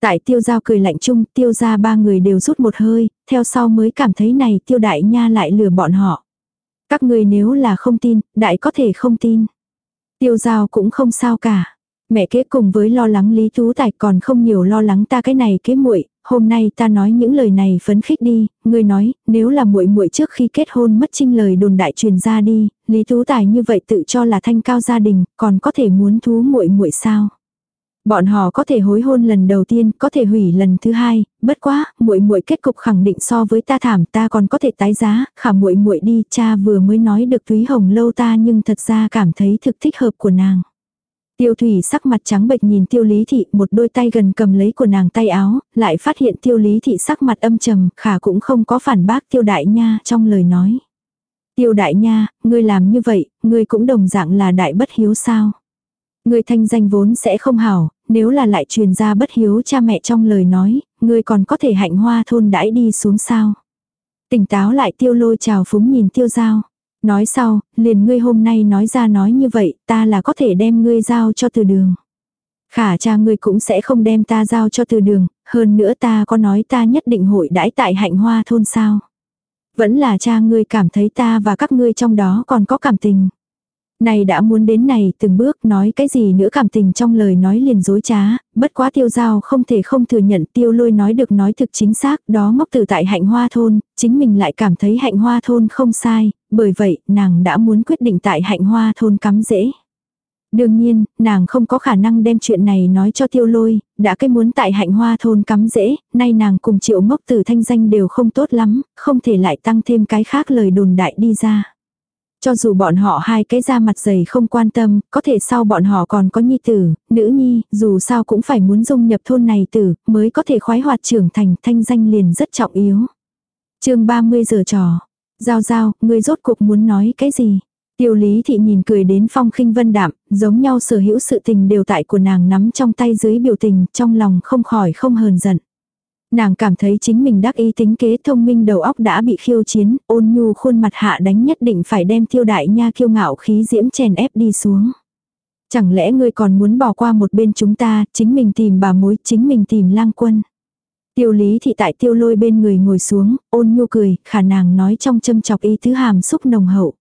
Tại tiêu giao cười lạnh chung, tiêu ra ba người đều rút một hơi, theo sau mới cảm thấy này tiêu đại nha lại lừa bọn họ. Các người nếu là không tin, đại có thể không tin. Tiêu giao cũng không sao cả. Mẹ kế cùng với lo lắng Lý Tú Tài còn không nhiều lo lắng ta cái này kế muội, hôm nay ta nói những lời này phấn khích đi, ngươi nói, nếu là muội muội trước khi kết hôn mất trinh lời đồn đại truyền ra đi, Lý Tú Tài như vậy tự cho là thanh cao gia đình, còn có thể muốn thú muội muội sao? Bọn họ có thể hối hôn lần đầu tiên, có thể hủy lần thứ hai, bất quá, muội muội kết cục khẳng định so với ta thảm, ta còn có thể tái giá, khả muội muội đi, cha vừa mới nói được Thúy Hồng lâu ta nhưng thật ra cảm thấy thực thích hợp của nàng. Tiêu thủy sắc mặt trắng bệch nhìn tiêu lý thị một đôi tay gần cầm lấy của nàng tay áo, lại phát hiện tiêu lý thị sắc mặt âm trầm, khả cũng không có phản bác tiêu đại nha trong lời nói. Tiêu đại nha, ngươi làm như vậy, ngươi cũng đồng dạng là đại bất hiếu sao. Ngươi thanh danh vốn sẽ không hảo, nếu là lại truyền ra bất hiếu cha mẹ trong lời nói, ngươi còn có thể hạnh hoa thôn đãi đi xuống sao. Tỉnh táo lại tiêu lôi chào phúng nhìn tiêu giao. Nói sau, liền ngươi hôm nay nói ra nói như vậy, ta là có thể đem ngươi giao cho từ đường. Khả cha ngươi cũng sẽ không đem ta giao cho từ đường, hơn nữa ta có nói ta nhất định hội đãi tại hạnh hoa thôn sao. Vẫn là cha ngươi cảm thấy ta và các ngươi trong đó còn có cảm tình. Này đã muốn đến này từng bước nói cái gì nữa cảm tình trong lời nói liền dối trá, bất quá tiêu giao không thể không thừa nhận tiêu lôi nói được nói thực chính xác đó ngốc từ tại hạnh hoa thôn, chính mình lại cảm thấy hạnh hoa thôn không sai, bởi vậy nàng đã muốn quyết định tại hạnh hoa thôn cắm dễ. Đương nhiên, nàng không có khả năng đem chuyện này nói cho tiêu lôi, đã cái muốn tại hạnh hoa thôn cắm dễ, nay nàng cùng triệu ngốc từ thanh danh đều không tốt lắm, không thể lại tăng thêm cái khác lời đồn đại đi ra. Cho dù bọn họ hai cái da mặt dày không quan tâm, có thể sau bọn họ còn có nhi tử, nữ nhi, dù sao cũng phải muốn dung nhập thôn này tử, mới có thể khoái hoạt trưởng thành thanh danh liền rất trọng yếu. chương 30 giờ trò. Giao giao, ngươi rốt cuộc muốn nói cái gì? Tiêu lý thị nhìn cười đến phong khinh vân đạm, giống nhau sở hữu sự tình đều tại của nàng nắm trong tay dưới biểu tình, trong lòng không khỏi không hờn giận. Nàng cảm thấy chính mình đắc ý tính kế thông minh đầu óc đã bị khiêu chiến, ôn nhu khuôn mặt hạ đánh nhất định phải đem tiêu đại nha kiêu ngạo khí diễm chèn ép đi xuống. Chẳng lẽ ngươi còn muốn bỏ qua một bên chúng ta, chính mình tìm bà mối, chính mình tìm lang quân. Tiêu lý thị tại tiêu lôi bên người ngồi xuống, ôn nhu cười, khả nàng nói trong châm chọc ý thứ hàm xúc nồng hậu.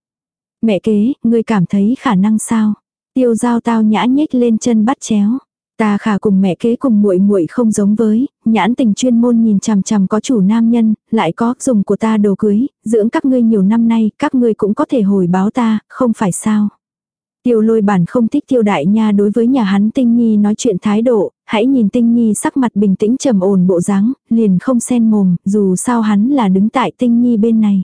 Mẹ kế, ngươi cảm thấy khả năng sao? Tiêu giao tao nhã nhếch lên chân bắt chéo. Ta khả cùng mẹ kế cùng muội muội không giống với, nhãn tình chuyên môn nhìn chằm chằm có chủ nam nhân, lại có dùng của ta đồ cưới, dưỡng các ngươi nhiều năm nay, các ngươi cũng có thể hồi báo ta, không phải sao. Tiêu lôi bản không thích tiêu đại nha đối với nhà hắn tinh nhi nói chuyện thái độ, hãy nhìn tinh nhi sắc mặt bình tĩnh trầm ổn bộ dáng, liền không xen mồm, dù sao hắn là đứng tại tinh nhi bên này.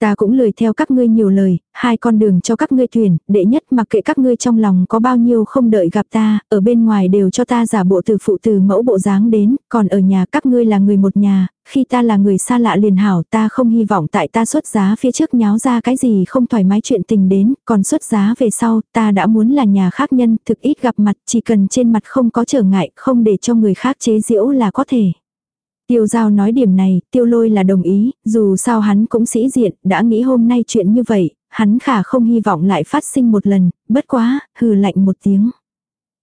Ta cũng lười theo các ngươi nhiều lời, hai con đường cho các ngươi tuyển, đệ nhất mặc kệ các ngươi trong lòng có bao nhiêu không đợi gặp ta, ở bên ngoài đều cho ta giả bộ từ phụ từ mẫu bộ dáng đến, còn ở nhà các ngươi là người một nhà, khi ta là người xa lạ liền hảo ta không hy vọng tại ta xuất giá phía trước nháo ra cái gì không thoải mái chuyện tình đến, còn xuất giá về sau ta đã muốn là nhà khác nhân, thực ít gặp mặt, chỉ cần trên mặt không có trở ngại, không để cho người khác chế giễu là có thể. Tiêu giao nói điểm này, tiêu lôi là đồng ý, dù sao hắn cũng sĩ diện, đã nghĩ hôm nay chuyện như vậy, hắn khả không hy vọng lại phát sinh một lần, bất quá, hừ lạnh một tiếng.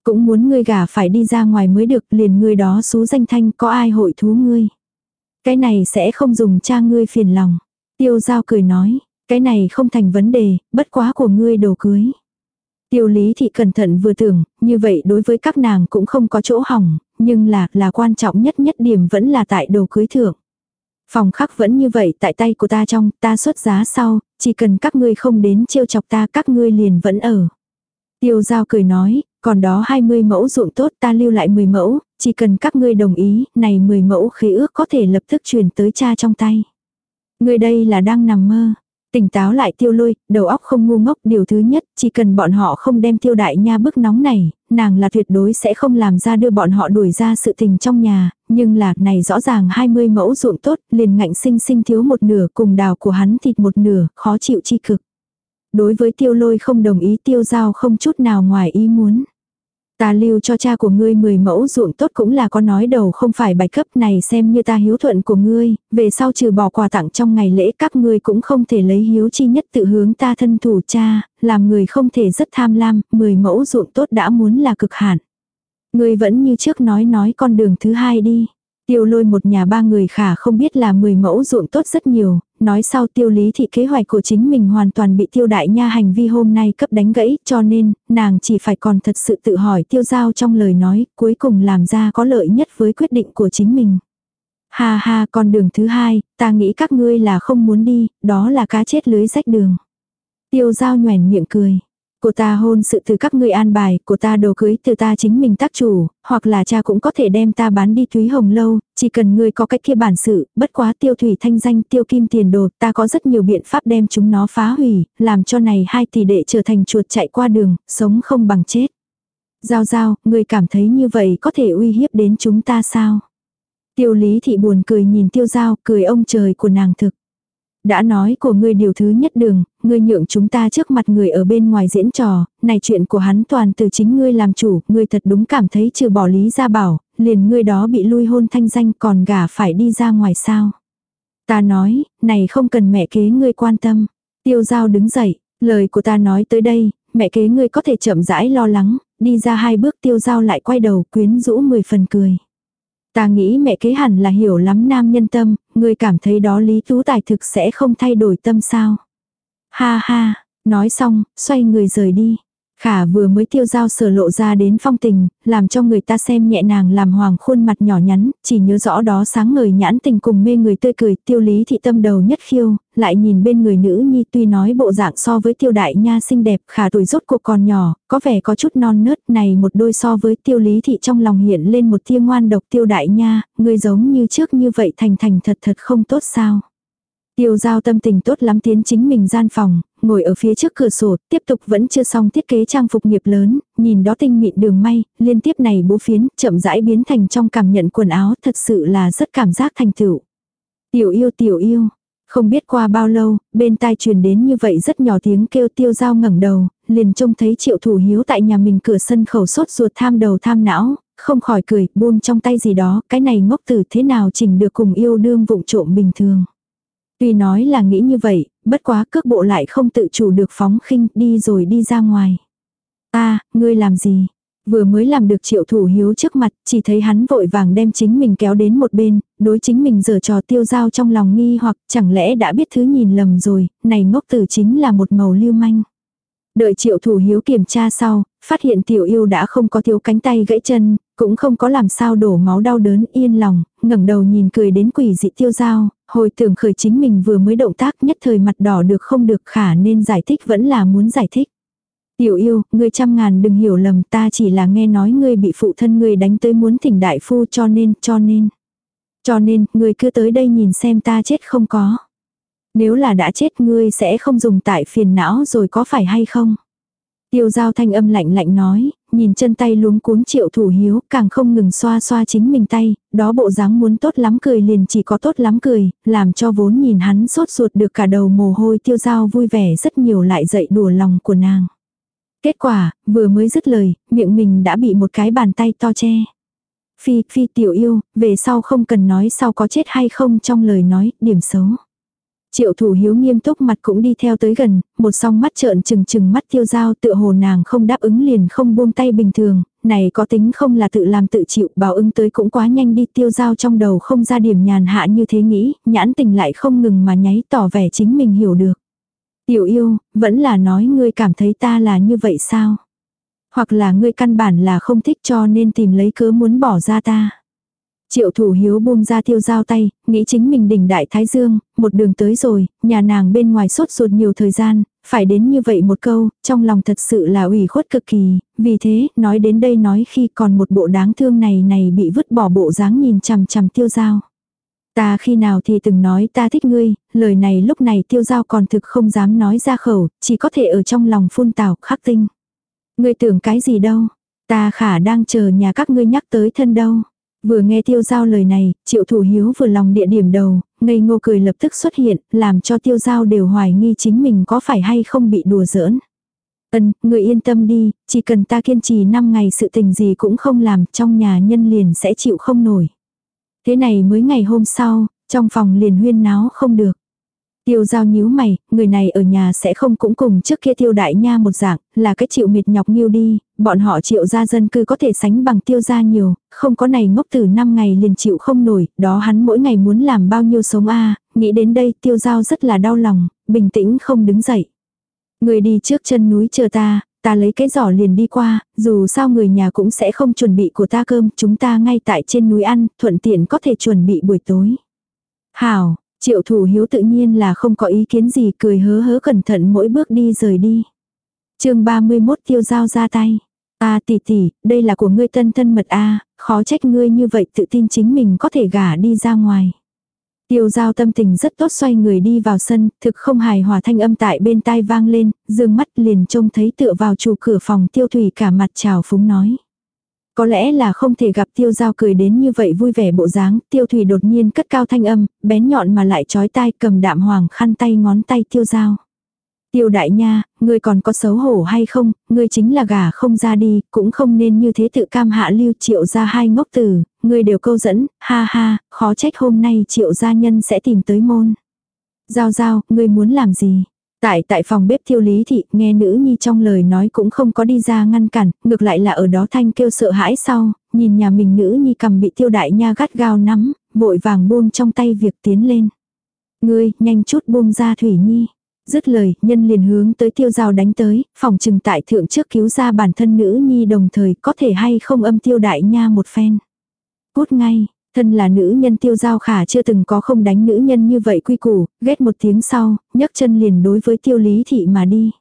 Cũng muốn ngươi gả phải đi ra ngoài mới được, liền ngươi đó xú danh thanh có ai hội thú ngươi. Cái này sẽ không dùng cha ngươi phiền lòng. Tiêu giao cười nói, cái này không thành vấn đề, bất quá của ngươi đồ cưới. Tiêu lý thị cẩn thận vừa tưởng, như vậy đối với các nàng cũng không có chỗ hỏng, nhưng là, là quan trọng nhất nhất điểm vẫn là tại đồ cưới thưởng. Phòng khắc vẫn như vậy tại tay của ta trong, ta xuất giá sau, chỉ cần các ngươi không đến trêu chọc ta các ngươi liền vẫn ở. Tiêu giao cười nói, còn đó 20 mẫu ruộng tốt ta lưu lại 10 mẫu, chỉ cần các ngươi đồng ý, này 10 mẫu khế ước có thể lập tức truyền tới cha trong tay. Ngươi đây là đang nằm mơ. Tỉnh táo lại tiêu lôi, đầu óc không ngu ngốc, điều thứ nhất, chỉ cần bọn họ không đem tiêu đại nha bức nóng này, nàng là tuyệt đối sẽ không làm ra đưa bọn họ đuổi ra sự tình trong nhà, nhưng là này rõ ràng 20 mẫu ruộng tốt, liền ngạnh sinh sinh thiếu một nửa cùng đào của hắn thịt một nửa, khó chịu chi cực. Đối với tiêu lôi không đồng ý tiêu giao không chút nào ngoài ý muốn. Ta lưu cho cha của ngươi 10 mẫu ruộng tốt cũng là có nói đầu không phải bài cấp này xem như ta hiếu thuận của ngươi, về sau trừ bỏ quà tặng trong ngày lễ các ngươi cũng không thể lấy hiếu chi nhất tự hướng ta thân thủ cha, làm người không thể rất tham lam, 10 mẫu ruộng tốt đã muốn là cực hạn. Ngươi vẫn như trước nói nói con đường thứ hai đi. Tiêu lôi một nhà ba người khả không biết là 10 mẫu ruộng tốt rất nhiều, nói sau tiêu lý thị kế hoạch của chính mình hoàn toàn bị tiêu đại nha hành vi hôm nay cấp đánh gãy, cho nên, nàng chỉ phải còn thật sự tự hỏi tiêu giao trong lời nói, cuối cùng làm ra có lợi nhất với quyết định của chính mình. Ha ha con đường thứ hai, ta nghĩ các ngươi là không muốn đi, đó là cá chết lưới rách đường. Tiêu giao nhoèn miệng cười. Của ta hôn sự từ các ngươi an bài, của ta đồ cưới từ ta chính mình tác chủ, hoặc là cha cũng có thể đem ta bán đi Thúy Hồng Lâu, chỉ cần ngươi có cách kia bản sự, bất quá tiêu thủy thanh danh tiêu kim tiền đồ, ta có rất nhiều biện pháp đem chúng nó phá hủy, làm cho này hai tỷ đệ trở thành chuột chạy qua đường, sống không bằng chết. Giao giao, ngươi cảm thấy như vậy có thể uy hiếp đến chúng ta sao? Tiêu lý thị buồn cười nhìn tiêu giao, cười ông trời của nàng thực. Đã nói của ngươi điều thứ nhất đường, ngươi nhượng chúng ta trước mặt người ở bên ngoài diễn trò, này chuyện của hắn toàn từ chính ngươi làm chủ, ngươi thật đúng cảm thấy trừ bỏ lý ra bảo, liền ngươi đó bị lui hôn thanh danh còn gả phải đi ra ngoài sao. Ta nói, này không cần mẹ kế ngươi quan tâm. Tiêu giao đứng dậy, lời của ta nói tới đây, mẹ kế ngươi có thể chậm rãi lo lắng, đi ra hai bước tiêu giao lại quay đầu quyến rũ mười phần cười. Ta nghĩ mẹ kế hẳn là hiểu lắm nam nhân tâm, người cảm thấy đó Lý Tú Tài thực sẽ không thay đổi tâm sao. Ha ha, nói xong, xoay người rời đi. Khả vừa mới tiêu giao sở lộ ra đến phong tình, làm cho người ta xem nhẹ nàng làm hoàng khuôn mặt nhỏ nhắn, chỉ nhớ rõ đó sáng ngời nhãn tình cùng mê người tươi cười, tiêu lý thị tâm đầu nhất khiêu, lại nhìn bên người nữ nhi tuy nói bộ dạng so với tiêu đại nha xinh đẹp khả tuổi rốt cuộc còn nhỏ, có vẻ có chút non nớt này một đôi so với tiêu lý thị trong lòng hiện lên một tia ngoan độc tiêu đại nha, người giống như trước như vậy thành thành thật thật không tốt sao. Tiêu giao tâm tình tốt lắm tiến chính mình gian phòng, ngồi ở phía trước cửa sổ, tiếp tục vẫn chưa xong thiết kế trang phục nghiệp lớn, nhìn đó tinh mịn đường may, liên tiếp này bố phiến, chậm rãi biến thành trong cảm nhận quần áo thật sự là rất cảm giác thành tựu. Tiểu yêu tiểu yêu, không biết qua bao lâu, bên tai truyền đến như vậy rất nhỏ tiếng kêu tiêu giao ngẩng đầu, liền trông thấy triệu thủ hiếu tại nhà mình cửa sân khẩu sốt ruột tham đầu tham não, không khỏi cười, buông trong tay gì đó, cái này ngốc tử thế nào chỉnh được cùng yêu đương vụng trộm bình thường. Tuy nói là nghĩ như vậy, bất quá cước bộ lại không tự chủ được phóng khinh đi rồi đi ra ngoài. ta ngươi làm gì? Vừa mới làm được triệu thủ hiếu trước mặt, chỉ thấy hắn vội vàng đem chính mình kéo đến một bên, đối chính mình giở trò tiêu dao trong lòng nghi hoặc chẳng lẽ đã biết thứ nhìn lầm rồi, này ngốc tử chính là một màu lưu manh. Đợi triệu thủ hiếu kiểm tra sau, phát hiện tiểu yêu đã không có thiếu cánh tay gãy chân, cũng không có làm sao đổ máu đau đớn yên lòng, ngẩng đầu nhìn cười đến quỷ dị tiêu dao hồi tưởng khởi chính mình vừa mới động tác nhất thời mặt đỏ được không được khả nên giải thích vẫn là muốn giải thích. Tiểu yêu, ngươi trăm ngàn đừng hiểu lầm ta chỉ là nghe nói ngươi bị phụ thân ngươi đánh tới muốn thỉnh đại phu cho nên, cho nên. Cho nên, ngươi cứ tới đây nhìn xem ta chết không có. Nếu là đã chết ngươi sẽ không dùng tại phiền não rồi có phải hay không? Tiêu giao thanh âm lạnh lạnh nói, nhìn chân tay luống cuống triệu thủ hiếu, càng không ngừng xoa xoa chính mình tay, đó bộ dáng muốn tốt lắm cười liền chỉ có tốt lắm cười, làm cho vốn nhìn hắn sốt ruột được cả đầu mồ hôi tiêu giao vui vẻ rất nhiều lại dậy đùa lòng của nàng. Kết quả, vừa mới dứt lời, miệng mình đã bị một cái bàn tay to che. Phi, phi tiểu yêu, về sau không cần nói sau có chết hay không trong lời nói, điểm xấu. Triệu thủ hiếu nghiêm túc mặt cũng đi theo tới gần, một song mắt trợn trừng trừng mắt tiêu dao tựa hồ nàng không đáp ứng liền không buông tay bình thường, này có tính không là tự làm tự chịu bảo ứng tới cũng quá nhanh đi tiêu dao trong đầu không ra điểm nhàn hạ như thế nghĩ, nhãn tình lại không ngừng mà nháy tỏ vẻ chính mình hiểu được. Tiểu yêu, vẫn là nói ngươi cảm thấy ta là như vậy sao? Hoặc là ngươi căn bản là không thích cho nên tìm lấy cớ muốn bỏ ra ta. Triệu thủ hiếu buông ra tiêu giao tay, nghĩ chính mình đỉnh đại thái dương, một đường tới rồi, nhà nàng bên ngoài sốt ruột nhiều thời gian, phải đến như vậy một câu, trong lòng thật sự là ủy khuất cực kỳ, vì thế, nói đến đây nói khi còn một bộ đáng thương này này bị vứt bỏ bộ dáng nhìn chằm chằm tiêu giao. Ta khi nào thì từng nói ta thích ngươi, lời này lúc này tiêu giao còn thực không dám nói ra khẩu, chỉ có thể ở trong lòng phun tào khắc tinh. Ngươi tưởng cái gì đâu, ta khả đang chờ nhà các ngươi nhắc tới thân đâu. Vừa nghe tiêu giao lời này, triệu thủ hiếu vừa lòng địa điểm đầu, ngây ngô cười lập tức xuất hiện, làm cho tiêu giao đều hoài nghi chính mình có phải hay không bị đùa giỡn. Ân, người yên tâm đi, chỉ cần ta kiên trì 5 ngày sự tình gì cũng không làm, trong nhà nhân liền sẽ chịu không nổi. Thế này mới ngày hôm sau, trong phòng liền huyên náo không được. Tiêu giao nhíu mày, người này ở nhà sẽ không cũng cùng trước kia tiêu đại nha một dạng, là cái chịu mệt nhọc nghiêu đi, bọn họ triệu gia dân cư có thể sánh bằng tiêu gia nhiều, không có này ngốc từ 5 ngày liền chịu không nổi, đó hắn mỗi ngày muốn làm bao nhiêu sống a nghĩ đến đây tiêu giao rất là đau lòng, bình tĩnh không đứng dậy. Người đi trước chân núi chờ ta, ta lấy cái giỏ liền đi qua, dù sao người nhà cũng sẽ không chuẩn bị của ta cơm, chúng ta ngay tại trên núi ăn, thuận tiện có thể chuẩn bị buổi tối. Hảo, triệu thủ hiếu tự nhiên là không có ý kiến gì cười hớ hớ cẩn thận mỗi bước đi rời đi. chương 31 tiêu giao ra tay. A tỷ tỷ, đây là của ngươi tân thân mật A, khó trách ngươi như vậy tự tin chính mình có thể gả đi ra ngoài. Tiêu giao tâm tình rất tốt xoay người đi vào sân, thực không hài hòa thanh âm tại bên tai vang lên, dương mắt liền trông thấy tựa vào chủ cửa phòng tiêu thủy cả mặt trào phúng nói. Có lẽ là không thể gặp tiêu giao cười đến như vậy vui vẻ bộ dáng, tiêu thủy đột nhiên cất cao thanh âm, bén nhọn mà lại chói tai cầm đạm hoàng khăn tay ngón tay tiêu giao. Tiêu đại nha, ngươi còn có xấu hổ hay không, ngươi chính là gà không ra đi, cũng không nên như thế tự cam hạ lưu triệu ra hai ngốc tử, ngươi đều câu dẫn, ha ha, khó trách hôm nay triệu gia nhân sẽ tìm tới môn. Giao giao, ngươi muốn làm gì? Tại tại phòng bếp thiêu lý thị, nghe nữ nhi trong lời nói cũng không có đi ra ngăn cản, ngược lại là ở đó thanh kêu sợ hãi sau, nhìn nhà mình nữ nhi cầm bị tiêu đại nha gắt gao nắm, vội vàng buông trong tay việc tiến lên. Ngươi, nhanh chút buông ra thủy nhi. Dứt lời, nhân liền hướng tới tiêu giao đánh tới, phòng trừng tại thượng trước cứu ra bản thân nữ nhi đồng thời có thể hay không âm tiêu đại nha một phen. Cút ngay, thân là nữ nhân tiêu giao khả chưa từng có không đánh nữ nhân như vậy quy củ, ghét một tiếng sau, nhấc chân liền đối với tiêu lý thị mà đi.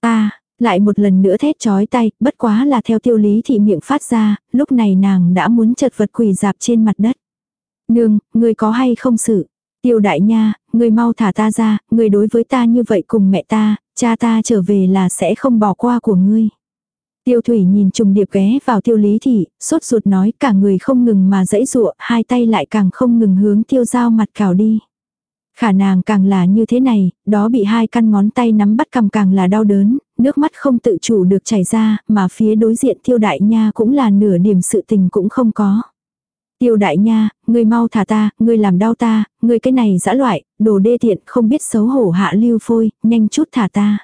ta lại một lần nữa thét chói tay, bất quá là theo tiêu lý thị miệng phát ra, lúc này nàng đã muốn chật vật quỳ dạp trên mặt đất. Nương, người có hay không sự? Tiêu đại nha, người mau thả ta ra, người đối với ta như vậy cùng mẹ ta, cha ta trở về là sẽ không bỏ qua của ngươi. Tiêu thủy nhìn trùng điệp ghé vào tiêu lý thị, sốt ruột nói cả người không ngừng mà dãy dụa, hai tay lại càng không ngừng hướng tiêu dao mặt cào đi. Khả nàng càng là như thế này, đó bị hai căn ngón tay nắm bắt cầm càng là đau đớn, nước mắt không tự chủ được chảy ra, mà phía đối diện tiêu đại nha cũng là nửa điểm sự tình cũng không có. Tiêu đại nha, ngươi mau thả ta, ngươi làm đau ta, ngươi cái này dã loại, đồ đê tiện, không biết xấu hổ hạ lưu phôi, nhanh chút thả ta.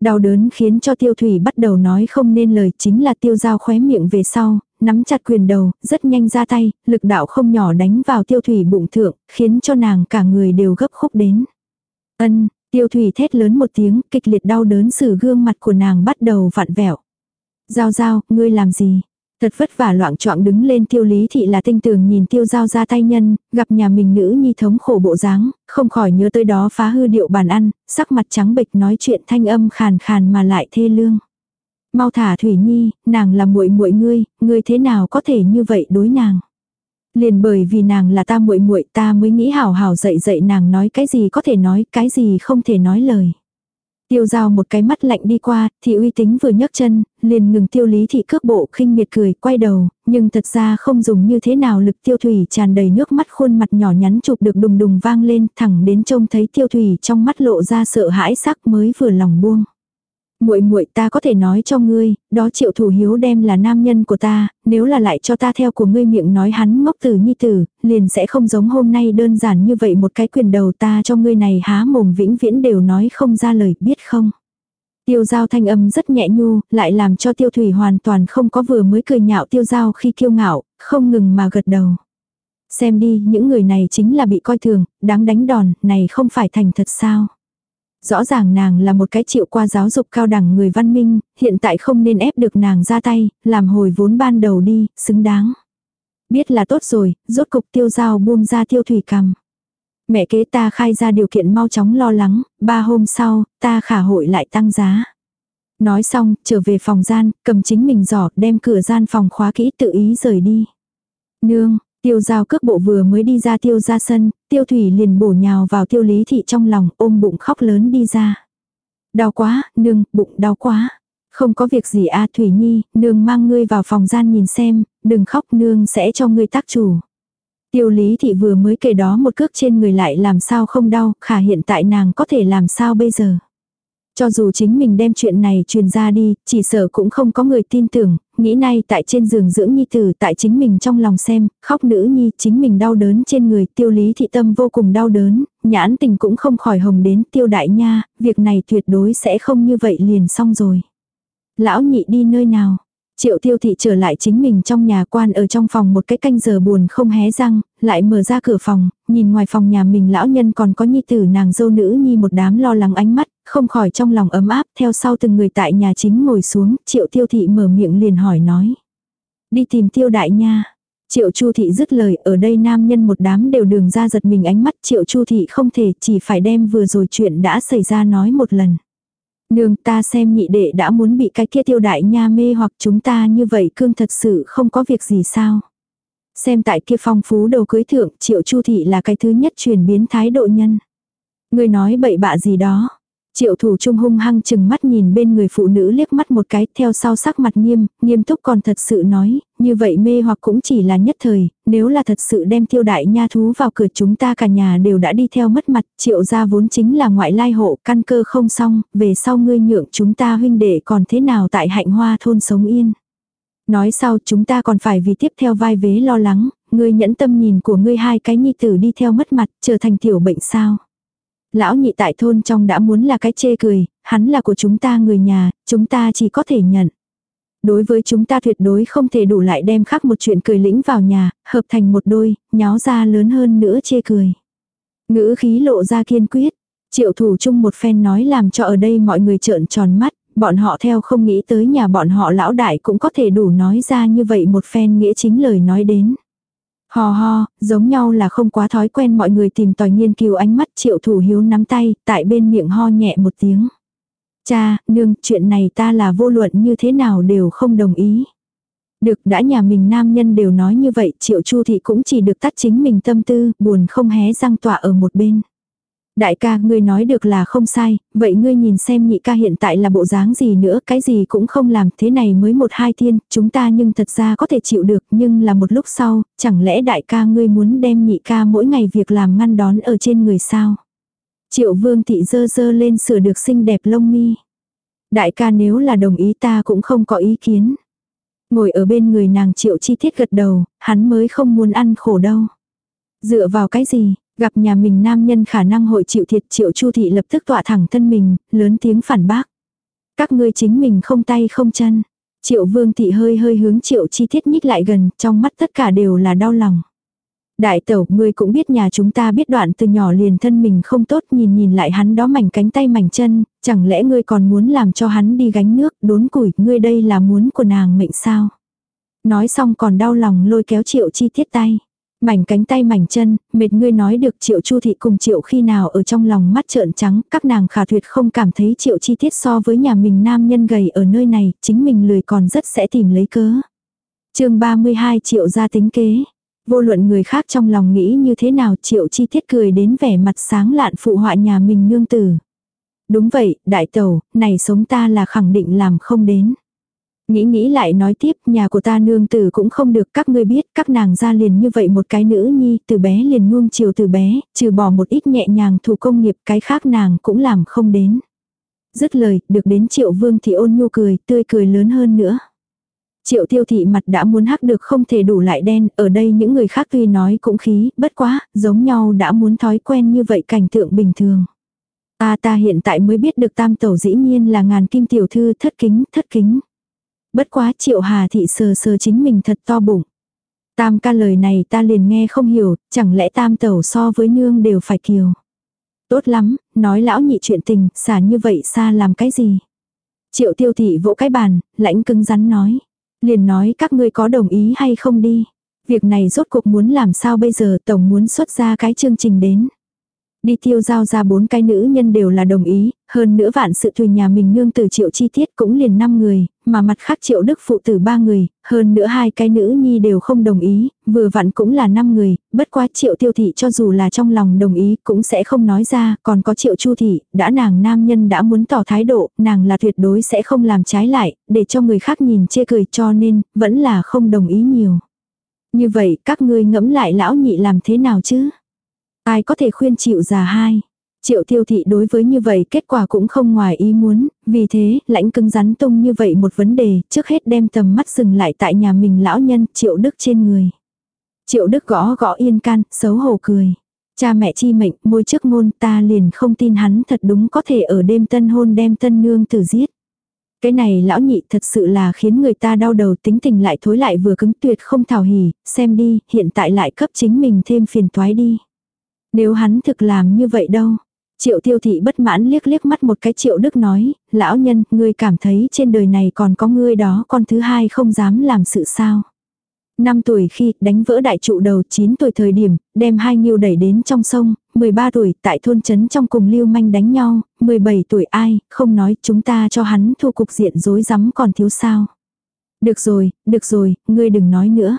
Đau đớn khiến cho tiêu thủy bắt đầu nói không nên lời chính là tiêu dao khóe miệng về sau, nắm chặt quyền đầu, rất nhanh ra tay, lực đạo không nhỏ đánh vào tiêu thủy bụng thượng, khiến cho nàng cả người đều gấp khúc đến. Ân, tiêu thủy thét lớn một tiếng, kịch liệt đau đớn sử gương mặt của nàng bắt đầu vặn vẹo. Giao giao, ngươi làm gì? Thật vất vả loạn trọng đứng lên tiêu lý thị là tinh tường nhìn tiêu giao ra tay nhân, gặp nhà mình nữ nhi thống khổ bộ dáng, không khỏi nhớ tới đó phá hư điệu bàn ăn, sắc mặt trắng bệch nói chuyện thanh âm khàn khàn mà lại thê lương. Mau thả Thủy Nhi, nàng là muội muội ngươi, ngươi thế nào có thể như vậy đối nàng? Liền bởi vì nàng là ta muội muội, ta mới nghĩ hảo hảo dạy dạy nàng nói cái gì có thể nói, cái gì không thể nói lời. Tiêu giao một cái mắt lạnh đi qua, thì uy tính vừa nhấc chân, liền ngừng tiêu lý thị cước bộ khinh miệt cười, quay đầu, nhưng thật ra không dùng như thế nào lực tiêu thủy tràn đầy nước mắt khuôn mặt nhỏ nhắn chụp được đùng đùng vang lên thẳng đến trông thấy tiêu thủy trong mắt lộ ra sợ hãi sắc mới vừa lòng buông muội muội ta có thể nói cho ngươi, đó triệu thủ hiếu đem là nam nhân của ta, nếu là lại cho ta theo của ngươi miệng nói hắn ngốc tử nhi tử, liền sẽ không giống hôm nay đơn giản như vậy một cái quyền đầu ta cho ngươi này há mồm vĩnh viễn đều nói không ra lời biết không. Tiêu giao thanh âm rất nhẹ nhu, lại làm cho tiêu thủy hoàn toàn không có vừa mới cười nhạo tiêu giao khi kiêu ngạo, không ngừng mà gật đầu. Xem đi, những người này chính là bị coi thường, đáng đánh đòn, này không phải thành thật sao. Rõ ràng nàng là một cái chịu qua giáo dục cao đẳng người văn minh, hiện tại không nên ép được nàng ra tay, làm hồi vốn ban đầu đi, xứng đáng. Biết là tốt rồi, rốt cục tiêu giao buông ra tiêu thủy cầm. Mẹ kế ta khai ra điều kiện mau chóng lo lắng, ba hôm sau, ta khả hội lại tăng giá. Nói xong, trở về phòng gian, cầm chính mình giỏ, đem cửa gian phòng khóa kỹ tự ý rời đi. Nương, Tiêu giao cước bộ vừa mới đi ra tiêu ra sân, tiêu thủy liền bổ nhào vào tiêu lý thị trong lòng ôm bụng khóc lớn đi ra. Đau quá, nương, bụng đau quá. Không có việc gì a à, Thủy Nhi, nương mang ngươi vào phòng gian nhìn xem, đừng khóc nương sẽ cho ngươi tác chủ. Tiêu lý thị vừa mới kể đó một cước trên người lại làm sao không đau, khả hiện tại nàng có thể làm sao bây giờ. Cho dù chính mình đem chuyện này truyền ra đi, chỉ sợ cũng không có người tin tưởng, nghĩ nay tại trên giường dưỡng nhi tử tại chính mình trong lòng xem, khóc nữ nhi chính mình đau đớn trên người tiêu lý thị tâm vô cùng đau đớn, nhãn tình cũng không khỏi hồng đến tiêu đại nha, việc này tuyệt đối sẽ không như vậy liền xong rồi. Lão nhị đi nơi nào? Triệu tiêu thị trở lại chính mình trong nhà quan ở trong phòng một cái canh giờ buồn không hé răng, lại mở ra cửa phòng, nhìn ngoài phòng nhà mình lão nhân còn có nhi tử nàng dâu nữ nhi một đám lo lắng ánh mắt, không khỏi trong lòng ấm áp theo sau từng người tại nhà chính ngồi xuống, triệu tiêu thị mở miệng liền hỏi nói. Đi tìm tiêu đại nha. Triệu Chu thị dứt lời, ở đây nam nhân một đám đều đường ra giật mình ánh mắt, Triệu Chu thị không thể, chỉ phải đem vừa rồi chuyện đã xảy ra nói một lần. Nương, ta xem nhị đệ đã muốn bị cái kia tiêu đại nha mê hoặc chúng ta như vậy cương thật sự không có việc gì sao. Xem tại kia phong phú đầu cưới thượng, triệu chu thị là cái thứ nhất chuyển biến thái độ nhân. Người nói bậy bạ gì đó. Triệu thủ trung hung hăng chừng mắt nhìn bên người phụ nữ liếc mắt một cái, theo sau sắc mặt nghiêm, nghiêm túc còn thật sự nói, như vậy mê hoặc cũng chỉ là nhất thời, nếu là thật sự đem tiêu đại nha thú vào cửa chúng ta cả nhà đều đã đi theo mất mặt, triệu gia vốn chính là ngoại lai hộ, căn cơ không xong, về sau ngươi nhượng chúng ta huynh đệ còn thế nào tại hạnh hoa thôn sống yên. Nói sau chúng ta còn phải vì tiếp theo vai vế lo lắng, ngươi nhẫn tâm nhìn của ngươi hai cái nhi tử đi theo mất mặt, trở thành tiểu bệnh sao. Lão nhị tại thôn trong đã muốn là cái chê cười, hắn là của chúng ta người nhà, chúng ta chỉ có thể nhận. Đối với chúng ta tuyệt đối không thể đủ lại đem khắc một chuyện cười lĩnh vào nhà, hợp thành một đôi, nháo ra lớn hơn nữa chê cười. Ngữ khí lộ ra kiên quyết, triệu thủ chung một phen nói làm cho ở đây mọi người trợn tròn mắt, bọn họ theo không nghĩ tới nhà bọn họ lão đại cũng có thể đủ nói ra như vậy một phen nghĩa chính lời nói đến. Hò ho, giống nhau là không quá thói quen mọi người tìm tòi nghiên cứu ánh mắt triệu thủ hiếu nắm tay, tại bên miệng ho nhẹ một tiếng. Cha, nương, chuyện này ta là vô luận như thế nào đều không đồng ý. Được đã nhà mình nam nhân đều nói như vậy, triệu chu thị cũng chỉ được tắt chính mình tâm tư, buồn không hé răng tỏa ở một bên. Đại ca, ngươi nói được là không sai, vậy ngươi nhìn xem nhị ca hiện tại là bộ dáng gì nữa, cái gì cũng không làm, thế này mới một hai thiên, chúng ta nhưng thật ra có thể chịu được, nhưng là một lúc sau, chẳng lẽ đại ca ngươi muốn đem nhị ca mỗi ngày việc làm ngăn đón ở trên người sao? Triệu vương thị dơ dơ lên sửa được xinh đẹp lông mi. Đại ca nếu là đồng ý ta cũng không có ý kiến. Ngồi ở bên người nàng triệu chi tiết gật đầu, hắn mới không muốn ăn khổ đâu. Dựa vào cái gì, Gặp nhà mình nam nhân khả năng hội chịu thiệt triệu chu thị lập tức tọa thẳng thân mình, lớn tiếng phản bác. Các ngươi chính mình không tay không chân. Triệu vương thị hơi hơi hướng triệu chi tiết nhích lại gần, trong mắt tất cả đều là đau lòng. Đại tẩu, ngươi cũng biết nhà chúng ta biết đoạn từ nhỏ liền thân mình không tốt nhìn nhìn lại hắn đó mảnh cánh tay mảnh chân, chẳng lẽ ngươi còn muốn làm cho hắn đi gánh nước, đốn củi, ngươi đây là muốn của nàng mệnh sao? Nói xong còn đau lòng lôi kéo triệu chi tiết tay. Mảnh cánh tay mảnh chân, mệt ngươi nói được triệu chu thị cùng triệu khi nào ở trong lòng mắt trợn trắng, các nàng khả tuyệt không cảm thấy triệu chi tiết so với nhà mình nam nhân gầy ở nơi này, chính mình lười còn rất sẽ tìm lấy cớ. chương 32 triệu ra tính kế. Vô luận người khác trong lòng nghĩ như thế nào triệu chi tiết cười đến vẻ mặt sáng lạn phụ họa nhà mình nương tử. Đúng vậy, đại tẩu, này sống ta là khẳng định làm không đến. Nghĩ nghĩ lại nói tiếp, nhà của ta nương tử cũng không được các ngươi biết, các nàng ra liền như vậy một cái nữ nhi, từ bé liền nuông chiều từ bé, trừ bỏ một ít nhẹ nhàng thủ công nghiệp, cái khác nàng cũng làm không đến. Dứt lời, được đến triệu vương thì ôn nhu cười, tươi cười lớn hơn nữa. Triệu tiêu thị mặt đã muốn hắc được không thể đủ lại đen, ở đây những người khác tuy nói cũng khí, bất quá, giống nhau đã muốn thói quen như vậy cảnh tượng bình thường. Ta ta hiện tại mới biết được tam tẩu dĩ nhiên là ngàn kim tiểu thư thất kính, thất kính. Bất quá triệu hà thị sờ sờ chính mình thật to bụng. Tam ca lời này ta liền nghe không hiểu, chẳng lẽ tam tẩu so với nương đều phải kiều. Tốt lắm, nói lão nhị chuyện tình, xả như vậy xa làm cái gì. Triệu tiêu thị vỗ cái bàn, lãnh cứng rắn nói. Liền nói các ngươi có đồng ý hay không đi. Việc này rốt cuộc muốn làm sao bây giờ tổng muốn xuất ra cái chương trình đến. Đi tiêu giao ra bốn cái nữ nhân đều là đồng ý, hơn nữa vạn sự tùy nhà mình nương từ triệu chi tiết cũng liền năm người, mà mặt khác triệu đức phụ tử ba người, hơn nữa hai cái nữ nhi đều không đồng ý, vừa vặn cũng là năm người, bất quá triệu tiêu thị cho dù là trong lòng đồng ý cũng sẽ không nói ra, còn có triệu chu thị, đã nàng nam nhân đã muốn tỏ thái độ, nàng là tuyệt đối sẽ không làm trái lại, để cho người khác nhìn chê cười cho nên, vẫn là không đồng ý nhiều. Như vậy các ngươi ngẫm lại lão nhị làm thế nào chứ? Ai có thể khuyên chịu già hai? Triệu tiêu thị đối với như vậy kết quả cũng không ngoài ý muốn, vì thế, lãnh cứng rắn tung như vậy một vấn đề, trước hết đem tầm mắt dừng lại tại nhà mình lão nhân, triệu đức trên người. Triệu đức gõ gõ yên can, xấu hổ cười. Cha mẹ chi mệnh, môi trước ngôn ta liền không tin hắn thật đúng có thể ở đêm tân hôn đem tân nương tử giết. Cái này lão nhị thật sự là khiến người ta đau đầu tính tình lại thối lại vừa cứng tuyệt không thảo hỉ, xem đi, hiện tại lại cấp chính mình thêm phiền toái đi. Nếu hắn thực làm như vậy đâu. Triệu tiêu thị bất mãn liếc liếc mắt một cái triệu đức nói, lão nhân, ngươi cảm thấy trên đời này còn có ngươi đó con thứ hai không dám làm sự sao. Năm tuổi khi đánh vỡ đại trụ đầu 9 tuổi thời điểm, đem hai nghiêu đẩy đến trong sông, 13 tuổi tại thôn trấn trong cùng lưu manh đánh nhau, 17 tuổi ai, không nói chúng ta cho hắn thu cục diện rối rắm còn thiếu sao. Được rồi, được rồi, ngươi đừng nói nữa.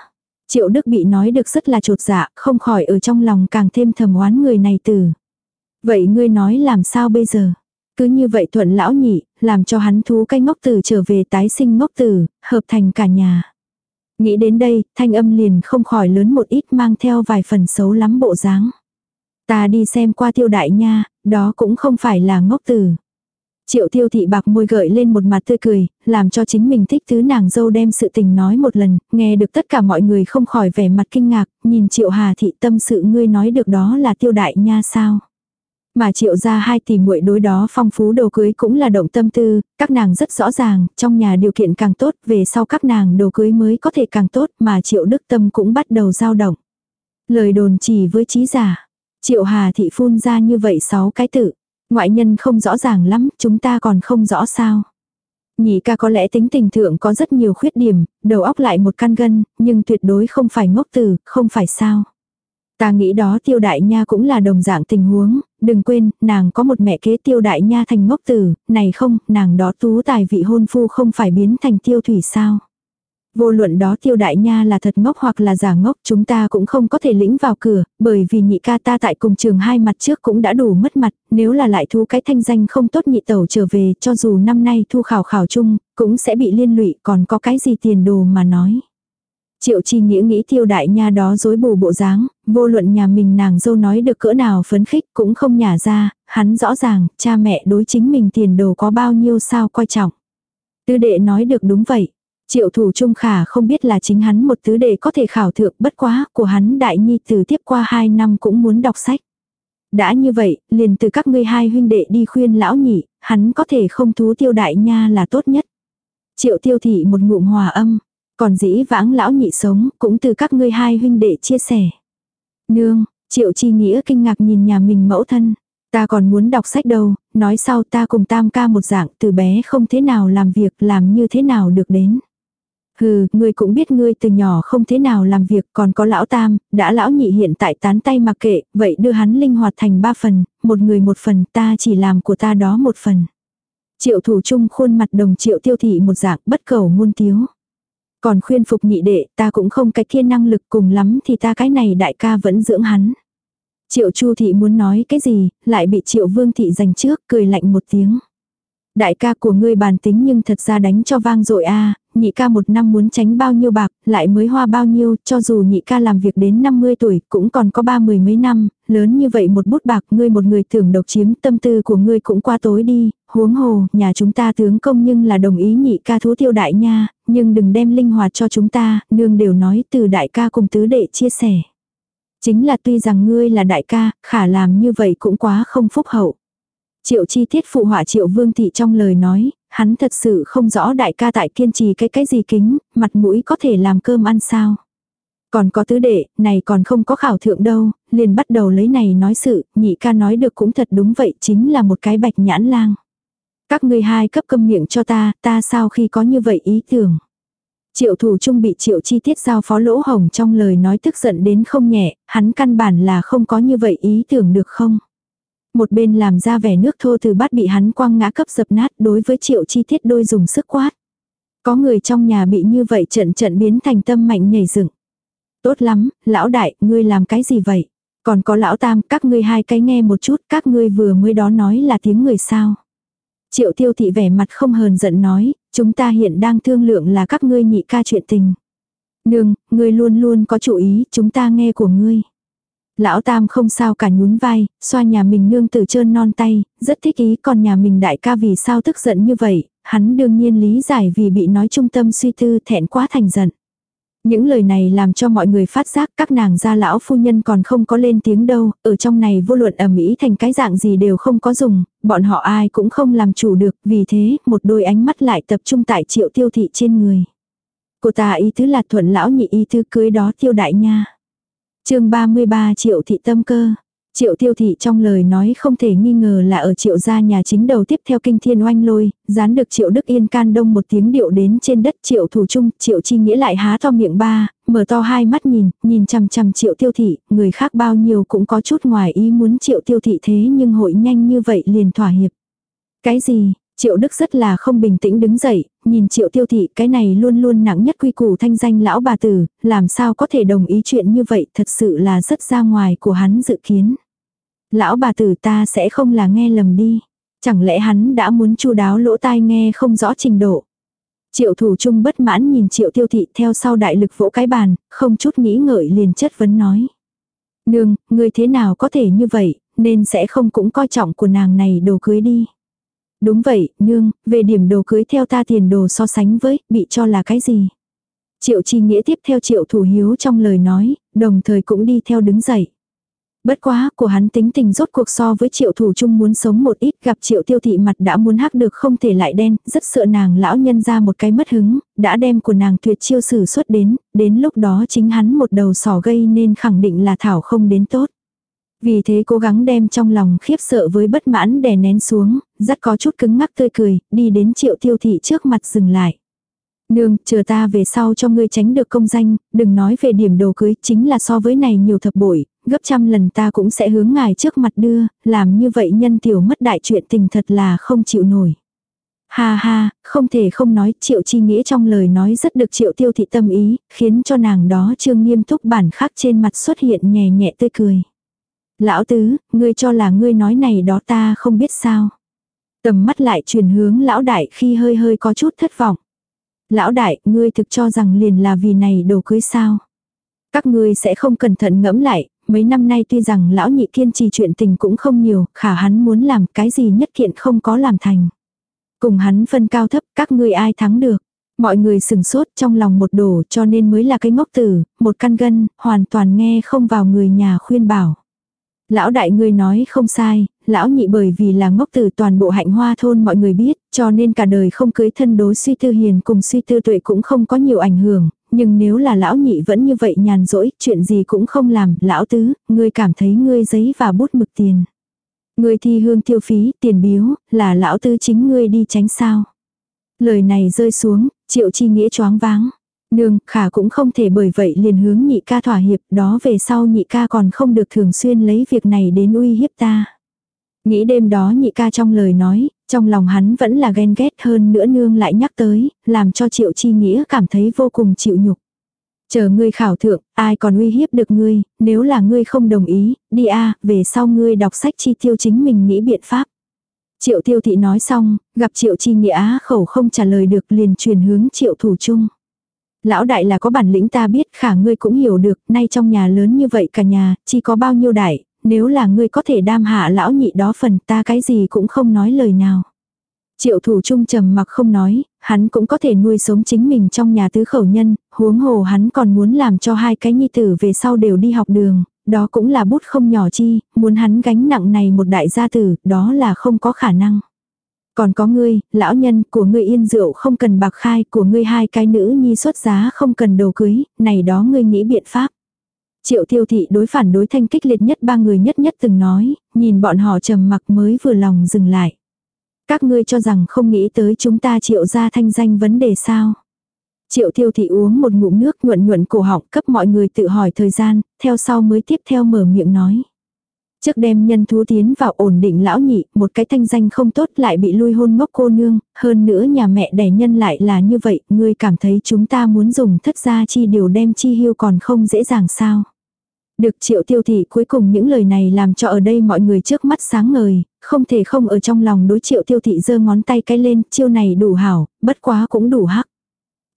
Triệu Đức bị nói được rất là trột dạ, không khỏi ở trong lòng càng thêm thầm oán người này tử. Vậy ngươi nói làm sao bây giờ? Cứ như vậy thuận lão nhị, làm cho hắn thú cây ngốc tử trở về tái sinh ngốc tử, hợp thành cả nhà. Nghĩ đến đây, thanh âm liền không khỏi lớn một ít mang theo vài phần xấu lắm bộ dáng. Ta đi xem qua tiêu đại nha, đó cũng không phải là ngốc tử. Triệu tiêu thị bạc môi gợi lên một mặt tươi cười, làm cho chính mình thích thứ nàng dâu đem sự tình nói một lần, nghe được tất cả mọi người không khỏi vẻ mặt kinh ngạc, nhìn triệu hà thị tâm sự ngươi nói được đó là tiêu đại nha sao. Mà triệu ra hai tỷ muội đối đó phong phú đồ cưới cũng là động tâm tư, các nàng rất rõ ràng, trong nhà điều kiện càng tốt, về sau các nàng đồ cưới mới có thể càng tốt mà triệu đức tâm cũng bắt đầu dao động. Lời đồn chỉ với trí giả, triệu hà thị phun ra như vậy sáu cái tự, ngoại nhân không rõ ràng lắm, chúng ta còn không rõ sao. Nhị ca có lẽ tính tình thượng có rất nhiều khuyết điểm, đầu óc lại một căn gân, nhưng tuyệt đối không phải ngốc tử, không phải sao. Ta nghĩ đó tiêu đại nha cũng là đồng dạng tình huống, đừng quên, nàng có một mẹ kế tiêu đại nha thành ngốc tử, này không, nàng đó tú tài vị hôn phu không phải biến thành tiêu thủy sao. Vô luận đó tiêu đại nha là thật ngốc hoặc là giả ngốc chúng ta cũng không có thể lĩnh vào cửa, bởi vì nhị ca ta tại cùng trường hai mặt trước cũng đã đủ mất mặt, nếu là lại thu cái thanh danh không tốt nhị tẩu trở về cho dù năm nay thu khảo khảo chung, cũng sẽ bị liên lụy còn có cái gì tiền đồ mà nói. Triệu chi nghĩa nghĩ tiêu đại nha đó dối bù bộ dáng, vô luận nhà mình nàng dâu nói được cỡ nào phấn khích cũng không nhả ra, hắn rõ ràng, cha mẹ đối chính mình tiền đồ có bao nhiêu sao coi trọng. Tư đệ nói được đúng vậy. Triệu thủ trung khả không biết là chính hắn một thứ đệ có thể khảo thượng bất quá của hắn đại nhi từ tiếp qua hai năm cũng muốn đọc sách. Đã như vậy, liền từ các ngươi hai huynh đệ đi khuyên lão nhị, hắn có thể không thú tiêu đại nha là tốt nhất. Triệu tiêu thị một ngụm hòa âm, còn dĩ vãng lão nhị sống cũng từ các ngươi hai huynh đệ chia sẻ. Nương, triệu chi nghĩa kinh ngạc nhìn nhà mình mẫu thân. Ta còn muốn đọc sách đâu, nói sau ta cùng tam ca một dạng từ bé không thế nào làm việc làm như thế nào được đến. Hừ, ngươi cũng biết ngươi từ nhỏ không thế nào làm việc còn có lão tam, đã lão nhị hiện tại tán tay mặc kệ, vậy đưa hắn linh hoạt thành ba phần, một người một phần ta chỉ làm của ta đó một phần. Triệu thủ chung khuôn mặt đồng triệu tiêu thị một dạng bất cầu ngôn tiếu. Còn khuyên phục nhị đệ ta cũng không cái kia năng lực cùng lắm thì ta cái này đại ca vẫn dưỡng hắn. Triệu chu thị muốn nói cái gì, lại bị triệu vương thị giành trước cười lạnh một tiếng. Đại ca của ngươi bàn tính nhưng thật ra đánh cho vang dội a nhị ca một năm muốn tránh bao nhiêu bạc, lại mới hoa bao nhiêu, cho dù nhị ca làm việc đến 50 tuổi, cũng còn có ba mười mấy năm, lớn như vậy một bút bạc, ngươi một người tưởng độc chiếm, tâm tư của ngươi cũng qua tối đi, huống hồ, nhà chúng ta tướng công nhưng là đồng ý nhị ca thú tiêu đại nha, nhưng đừng đem linh hoạt cho chúng ta, nương đều nói từ đại ca cùng tứ đệ chia sẻ. Chính là tuy rằng ngươi là đại ca, khả làm như vậy cũng quá không phúc hậu. Triệu chi tiết phụ họa triệu vương thị trong lời nói, hắn thật sự không rõ đại ca tại kiên trì cái cái gì kính, mặt mũi có thể làm cơm ăn sao. Còn có tứ đệ, này còn không có khảo thượng đâu, liền bắt đầu lấy này nói sự, nhị ca nói được cũng thật đúng vậy chính là một cái bạch nhãn lang. Các ngươi hai cấp câm miệng cho ta, ta sao khi có như vậy ý tưởng. Triệu thủ trung bị triệu chi tiết giao phó lỗ hồng trong lời nói tức giận đến không nhẹ, hắn căn bản là không có như vậy ý tưởng được không. Một bên làm ra vẻ nước thô từ bát bị hắn quăng ngã cấp dập nát đối với triệu chi tiết đôi dùng sức quát. Có người trong nhà bị như vậy trận trận biến thành tâm mạnh nhảy dựng. Tốt lắm, lão đại, ngươi làm cái gì vậy? Còn có lão tam, các ngươi hai cái nghe một chút, các ngươi vừa mới đó nói là tiếng người sao. Triệu tiêu thị vẻ mặt không hờn giận nói, chúng ta hiện đang thương lượng là các ngươi nhị ca chuyện tình. Nương, ngươi luôn luôn có chủ ý, chúng ta nghe của ngươi. Lão Tam không sao cả nhún vai, xoa nhà mình nương tử trơn non tay, rất thích ý còn nhà mình đại ca vì sao tức giận như vậy, hắn đương nhiên lý giải vì bị nói trung tâm suy tư thẹn quá thành giận. Những lời này làm cho mọi người phát giác các nàng gia lão phu nhân còn không có lên tiếng đâu, ở trong này vô luận ẩm ý thành cái dạng gì đều không có dùng, bọn họ ai cũng không làm chủ được, vì thế một đôi ánh mắt lại tập trung tại triệu tiêu thị trên người. Cô ta ý thứ là thuận lão nhị ý thứ cưới đó tiêu đại nha chương 33 triệu thị tâm cơ. Triệu tiêu thị trong lời nói không thể nghi ngờ là ở triệu gia nhà chính đầu tiếp theo kinh thiên oanh lôi, dán được triệu đức yên can đông một tiếng điệu đến trên đất triệu thủ trung, triệu chi nghĩa lại há to miệng ba, mở to hai mắt nhìn, nhìn chằm chằm triệu tiêu thị, người khác bao nhiêu cũng có chút ngoài ý muốn triệu tiêu thị thế nhưng hội nhanh như vậy liền thỏa hiệp. Cái gì, Triệu Đức rất là không bình tĩnh đứng dậy, nhìn Triệu Tiêu Thị cái này luôn luôn nặng nhất quy củ thanh danh lão bà tử, làm sao có thể đồng ý chuyện như vậy thật sự là rất ra ngoài của hắn dự kiến. Lão bà tử ta sẽ không là nghe lầm đi. Chẳng lẽ hắn đã muốn chu đáo lỗ tai nghe không rõ trình độ. Triệu thủ trung bất mãn nhìn triệu tiêu thị theo sau đại lực vỗ cái bàn, không chút nghĩ ngợi liền chất vấn nói. Nương, người thế nào có thể như vậy, nên sẽ không cũng coi trọng của nàng này đồ cưới đi. Đúng vậy, nương, về điểm đồ cưới theo ta tiền đồ so sánh với, bị cho là cái gì? Triệu chi nghĩa tiếp theo triệu thủ hiếu trong lời nói, đồng thời cũng đi theo đứng dậy. Bất quá, của hắn tính tình rốt cuộc so với triệu thủ chung muốn sống một ít gặp triệu tiêu thị mặt đã muốn hắc được không thể lại đen, rất sợ nàng lão nhân ra một cái mất hứng, đã đem của nàng tuyệt chiêu sử xuất đến, đến lúc đó chính hắn một đầu sỏ gây nên khẳng định là thảo không đến tốt. Vì thế cố gắng đem trong lòng khiếp sợ với bất mãn đè nén xuống, rất có chút cứng ngắc tươi cười, đi đến triệu tiêu thị trước mặt dừng lại. Nương, chờ ta về sau cho ngươi tránh được công danh, đừng nói về điểm đồ cưới, chính là so với này nhiều thập bội, gấp trăm lần ta cũng sẽ hướng ngài trước mặt đưa, làm như vậy nhân tiểu mất đại chuyện tình thật là không chịu nổi. Ha ha, không thể không nói, triệu chi nghĩa trong lời nói rất được triệu tiêu thị tâm ý, khiến cho nàng đó trương nghiêm túc bản khắc trên mặt xuất hiện nhẹ nhẹ tươi cười. Lão tứ, ngươi cho là ngươi nói này đó ta không biết sao. Tầm mắt lại chuyển hướng lão đại khi hơi hơi có chút thất vọng. Lão đại, ngươi thực cho rằng liền là vì này đồ cưới sao. Các ngươi sẽ không cẩn thận ngẫm lại, mấy năm nay tuy rằng lão nhị kiên trì chuyện tình cũng không nhiều, khả hắn muốn làm cái gì nhất kiện không có làm thành. Cùng hắn phân cao thấp, các ngươi ai thắng được. Mọi người sừng sốt trong lòng một đổ cho nên mới là cái ngốc tử, một căn gân, hoàn toàn nghe không vào người nhà khuyên bảo. Lão đại ngươi nói không sai, lão nhị bởi vì là ngốc tử toàn bộ hạnh hoa thôn mọi người biết, cho nên cả đời không cưới thân đối suy tư hiền cùng suy tư tuệ cũng không có nhiều ảnh hưởng, Nhưng nếu là lão nhị vẫn như vậy nhàn rỗi, chuyện gì cũng không làm, lão tứ, ngươi cảm thấy ngươi giấy và bút mực tiền. Ngươi thi hương tiêu phí, tiền biếu, là lão tứ chính ngươi đi tránh sao. Lời này rơi xuống, triệu chi nghĩa choáng váng. Nương, khả cũng không thể bởi vậy liền hướng nhị ca thỏa hiệp, đó về sau nhị ca còn không được thường xuyên lấy việc này đến uy hiếp ta. Nghĩ đêm đó nhị ca trong lời nói, trong lòng hắn vẫn là ghen ghét hơn nữa nương lại nhắc tới, làm cho triệu chi nghĩa cảm thấy vô cùng chịu nhục. Chờ ngươi khảo thượng, ai còn uy hiếp được ngươi, nếu là ngươi không đồng ý, đi a về sau ngươi đọc sách chi tiêu chính mình nghĩ biện pháp. Triệu tiêu thị nói xong, gặp triệu chi nghĩa á khẩu không trả lời được liền truyền hướng triệu thủ chung. Lão đại là có bản lĩnh ta biết khả ngươi cũng hiểu được, nay trong nhà lớn như vậy cả nhà, chỉ có bao nhiêu đại, nếu là ngươi có thể đam hạ lão nhị đó phần ta cái gì cũng không nói lời nào. Triệu thủ trung trầm mặc không nói, hắn cũng có thể nuôi sống chính mình trong nhà tứ khẩu nhân, huống hồ hắn còn muốn làm cho hai cái nhi tử về sau đều đi học đường, đó cũng là bút không nhỏ chi, muốn hắn gánh nặng này một đại gia tử, đó là không có khả năng. Còn có ngươi, lão nhân, của ngươi yên rượu không cần bạc khai, của ngươi hai cái nữ nhi xuất giá không cần đồ cưới, này đó ngươi nghĩ biện pháp. Triệu tiêu thị đối phản đối thanh kích liệt nhất ba người nhất nhất từng nói, nhìn bọn họ trầm mặc mới vừa lòng dừng lại. Các ngươi cho rằng không nghĩ tới chúng ta triệu ra thanh danh vấn đề sao. Triệu tiêu thị uống một ngụm nước nhuận nhuận cổ họng cấp mọi người tự hỏi thời gian, theo sau mới tiếp theo mở miệng nói. Trước đem nhân thú tiến vào ổn định lão nhị, một cái thanh danh không tốt lại bị lui hôn ngốc cô nương, hơn nữa nhà mẹ đẻ nhân lại là như vậy, ngươi cảm thấy chúng ta muốn dùng thất gia chi điều đem chi hưu còn không dễ dàng sao. Được triệu tiêu thị cuối cùng những lời này làm cho ở đây mọi người trước mắt sáng ngời, không thể không ở trong lòng đối triệu tiêu thị giơ ngón tay cái lên, chiêu này đủ hảo, bất quá cũng đủ hắc.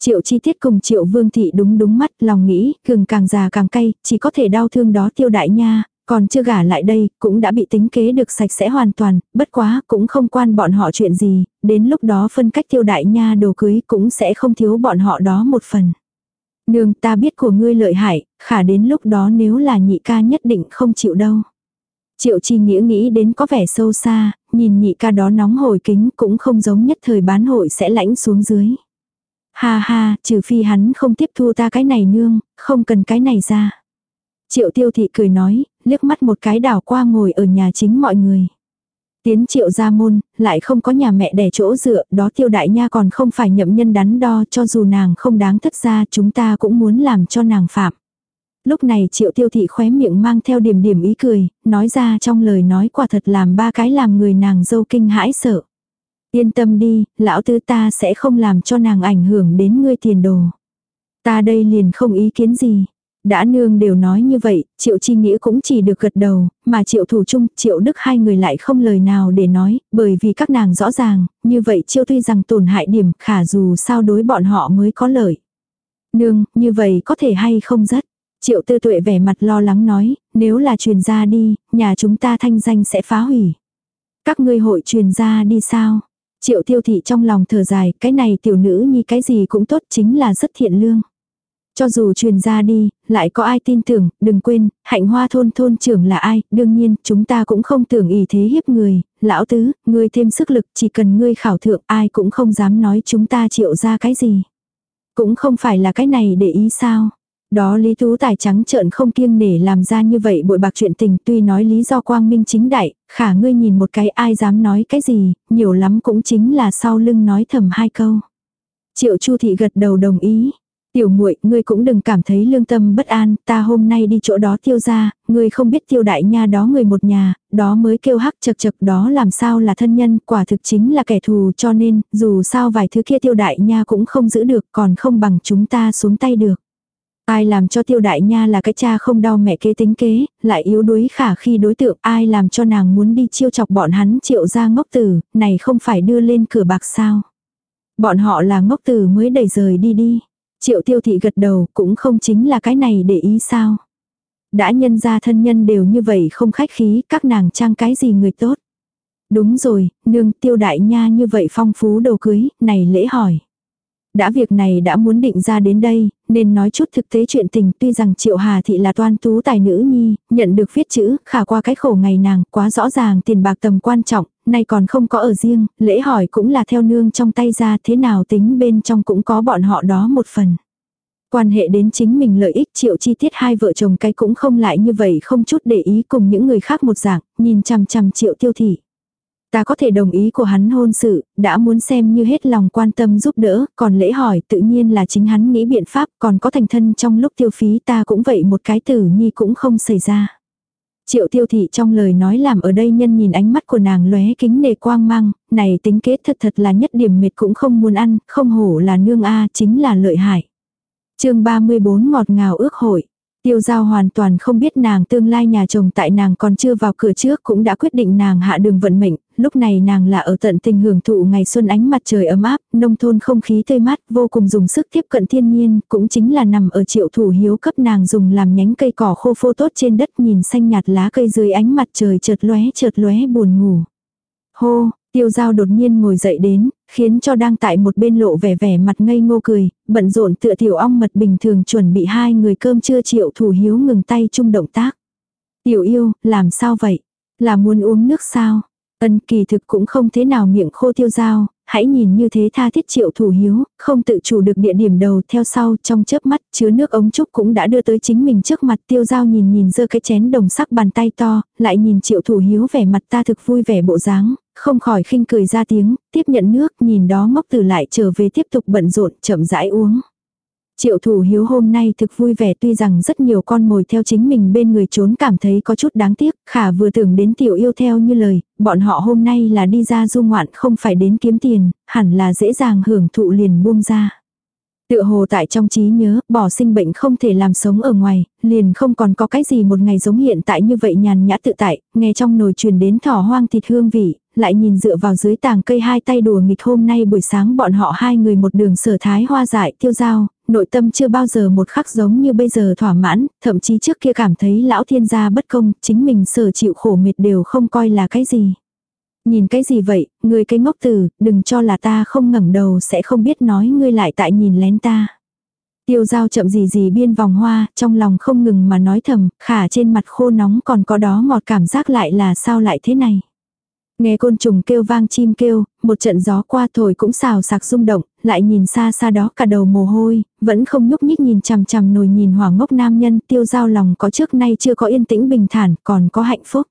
Triệu chi tiết cùng triệu vương thị đúng đúng mắt, lòng nghĩ, gừng càng già càng cay, chỉ có thể đau thương đó tiêu đại nha, còn chưa gả lại đây, cũng đã bị tính kế được sạch sẽ hoàn toàn, bất quá, cũng không quan bọn họ chuyện gì, đến lúc đó phân cách tiêu đại nha đồ cưới cũng sẽ không thiếu bọn họ đó một phần. Nương ta biết của ngươi lợi hại, khả đến lúc đó nếu là nhị ca nhất định không chịu đâu. Triệu chi nghĩa nghĩ đến có vẻ sâu xa, nhìn nhị ca đó nóng hồi kính cũng không giống nhất thời bán hội sẽ lãnh xuống dưới. Ha ha, trừ phi hắn không tiếp thu ta cái này nương, không cần cái này ra. Triệu tiêu thị cười nói, liếc mắt một cái đảo qua ngồi ở nhà chính mọi người. Tiến triệu gia môn, lại không có nhà mẹ đẻ chỗ dựa, đó tiêu đại nha còn không phải nhậm nhân đắn đo cho dù nàng không đáng thất ra chúng ta cũng muốn làm cho nàng phạm. Lúc này triệu tiêu thị khóe miệng mang theo điểm điểm ý cười, nói ra trong lời nói quả thật làm ba cái làm người nàng dâu kinh hãi sợ. Yên tâm đi, lão tư ta sẽ không làm cho nàng ảnh hưởng đến ngươi tiền đồ. Ta đây liền không ý kiến gì. Đã nương đều nói như vậy, triệu chi nghĩa cũng chỉ được gật đầu, mà triệu thủ chung, triệu đức hai người lại không lời nào để nói, bởi vì các nàng rõ ràng, như vậy chiêu tuy rằng tổn hại điểm khả dù sao đối bọn họ mới có lợi. Nương, như vậy có thể hay không rất. Triệu tư tuệ vẻ mặt lo lắng nói, nếu là truyền ra đi, nhà chúng ta thanh danh sẽ phá hủy. Các ngươi hội truyền ra đi sao? Triệu tiêu thị trong lòng thở dài, cái này tiểu nữ như cái gì cũng tốt chính là rất thiện lương. Cho dù truyền ra đi, lại có ai tin tưởng, đừng quên, hạnh hoa thôn thôn trưởng là ai, đương nhiên, chúng ta cũng không tưởng ý thế hiếp người, lão tứ, ngươi thêm sức lực, chỉ cần ngươi khảo thượng, ai cũng không dám nói chúng ta chịu ra cái gì. Cũng không phải là cái này để ý sao. Đó Lý Tú Tài trắng trợn không kiêng nể làm ra như vậy bội bạc chuyện tình tuy nói lý do quang minh chính đại, khả ngươi nhìn một cái ai dám nói cái gì, nhiều lắm cũng chính là sau lưng nói thầm hai câu. Triệu Chu Thị gật đầu đồng ý, Tiểu muội, ngươi cũng đừng cảm thấy lương tâm bất an, ta hôm nay đi chỗ đó tiêu ra, ngươi không biết tiêu đại nha đó người một nhà, đó mới kêu hắc chật chật đó làm sao là thân nhân, quả thực chính là kẻ thù cho nên, dù sao vài thứ kia tiêu đại nha cũng không giữ được còn không bằng chúng ta xuống tay được. Ai làm cho tiêu đại nha là cái cha không đau mẹ kế tính kế, lại yếu đuối khả khi đối tượng ai làm cho nàng muốn đi chiêu chọc bọn hắn triệu ra ngốc tử, này không phải đưa lên cửa bạc sao. Bọn họ là ngốc tử mới đẩy rời đi đi. Triệu tiêu thị gật đầu cũng không chính là cái này để ý sao. Đã nhân ra thân nhân đều như vậy không khách khí các nàng trang cái gì người tốt. Đúng rồi, nương tiêu đại nha như vậy phong phú đồ cưới, này lễ hỏi. Đã việc này đã muốn định ra đến đây, nên nói chút thực tế chuyện tình tuy rằng Triệu Hà Thị là toan tú tài nữ nhi, nhận được viết chữ, khả qua cái khổ ngày nàng, quá rõ ràng tiền bạc tầm quan trọng, nay còn không có ở riêng, lễ hỏi cũng là theo nương trong tay ra thế nào tính bên trong cũng có bọn họ đó một phần. Quan hệ đến chính mình lợi ích triệu chi tiết hai vợ chồng cái cũng không lại như vậy không chút để ý cùng những người khác một dạng, nhìn chằm chằm triệu tiêu thị. Ta có thể đồng ý của hắn hôn sự, đã muốn xem như hết lòng quan tâm giúp đỡ, còn lễ hỏi tự nhiên là chính hắn nghĩ biện pháp, còn có thành thân trong lúc tiêu phí ta cũng vậy một cái tử nhi cũng không xảy ra. Triệu tiêu thị trong lời nói làm ở đây nhân nhìn ánh mắt của nàng lóe kính nề quang mang, này tính kết thật thật là nhất điểm mệt cũng không muốn ăn, không hổ là nương A chính là lợi hại. chương 34 ngọt ngào ước hội. Tiêu giao hoàn toàn không biết nàng tương lai nhà chồng tại nàng còn chưa vào cửa trước cũng đã quyết định nàng hạ đường vận mệnh, lúc này nàng là ở tận tình hưởng thụ ngày xuân ánh mặt trời ấm áp, nông thôn không khí tươi mát, vô cùng dùng sức tiếp cận thiên nhiên, cũng chính là nằm ở triệu thủ hiếu cấp nàng dùng làm nhánh cây cỏ khô phô tốt trên đất nhìn xanh nhạt lá cây dưới ánh mặt trời chợt lóe chợt lóe buồn ngủ. Hô, Tiêu giao đột nhiên ngồi dậy đến, khiến cho đang tại một bên lộ vẻ vẻ mặt ngây ngô cười, bận rộn tựa tiểu ong mật bình thường chuẩn bị hai người cơm trưa triệu thủ hiếu ngừng tay chung động tác. Tiểu yêu, làm sao vậy? Là muốn uống nước sao? Ân kỳ thực cũng không thế nào miệng khô tiêu dao hãy nhìn như thế tha thiết triệu thủ hiếu, không tự chủ được địa điểm đầu theo sau trong chớp mắt chứa nước ống trúc cũng đã đưa tới chính mình trước mặt tiêu dao nhìn nhìn dơ cái chén đồng sắc bàn tay to, lại nhìn triệu thủ hiếu vẻ mặt ta thực vui vẻ bộ dáng, không khỏi khinh cười ra tiếng, tiếp nhận nước nhìn đó ngốc từ lại trở về tiếp tục bận rộn chậm rãi uống. Triệu thủ hiếu hôm nay thực vui vẻ tuy rằng rất nhiều con mồi theo chính mình bên người trốn cảm thấy có chút đáng tiếc, khả vừa tưởng đến tiểu yêu theo như lời, bọn họ hôm nay là đi ra du ngoạn không phải đến kiếm tiền, hẳn là dễ dàng hưởng thụ liền buông ra. Tựa hồ tại trong trí nhớ, bỏ sinh bệnh không thể làm sống ở ngoài, liền không còn có cái gì một ngày giống hiện tại như vậy nhàn nhã tự tại, nghe trong nồi truyền đến thỏ hoang thịt hương vị, lại nhìn dựa vào dưới tàng cây hai tay đùa nghịch hôm nay buổi sáng bọn họ hai người một đường sở thái hoa dại tiêu dao, nội tâm chưa bao giờ một khắc giống như bây giờ thỏa mãn, thậm chí trước kia cảm thấy lão thiên gia bất công, chính mình sở chịu khổ mệt đều không coi là cái gì. Nhìn cái gì vậy, người cái ngốc tử, đừng cho là ta không ngẩng đầu sẽ không biết nói ngươi lại tại nhìn lén ta. Tiêu giao chậm gì gì biên vòng hoa, trong lòng không ngừng mà nói thầm, khả trên mặt khô nóng còn có đó ngọt cảm giác lại là sao lại thế này. Nghe côn trùng kêu vang chim kêu, một trận gió qua thổi cũng xào sạc rung động, lại nhìn xa xa đó cả đầu mồ hôi, vẫn không nhúc nhích nhìn chằm chằm nồi nhìn hỏa ngốc nam nhân tiêu giao lòng có trước nay chưa có yên tĩnh bình thản, còn có hạnh phúc.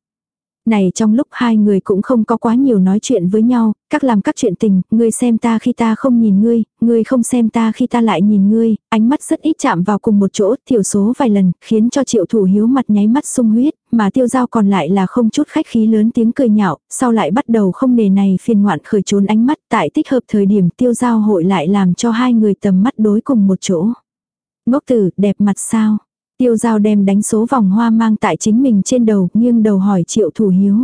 Này trong lúc hai người cũng không có quá nhiều nói chuyện với nhau, các làm các chuyện tình, ngươi xem ta khi ta không nhìn ngươi, ngươi không xem ta khi ta lại nhìn ngươi, ánh mắt rất ít chạm vào cùng một chỗ, thiểu số vài lần, khiến cho triệu thủ hiếu mặt nháy mắt sung huyết, mà tiêu giao còn lại là không chút khách khí lớn tiếng cười nhạo, sau lại bắt đầu không nề này phiền ngoạn khởi trốn ánh mắt, tại tích hợp thời điểm tiêu giao hội lại làm cho hai người tầm mắt đối cùng một chỗ. Ngốc tử, đẹp mặt sao? Tiêu giao đem đánh số vòng hoa mang tại chính mình trên đầu, nghiêng đầu hỏi triệu thủ hiếu.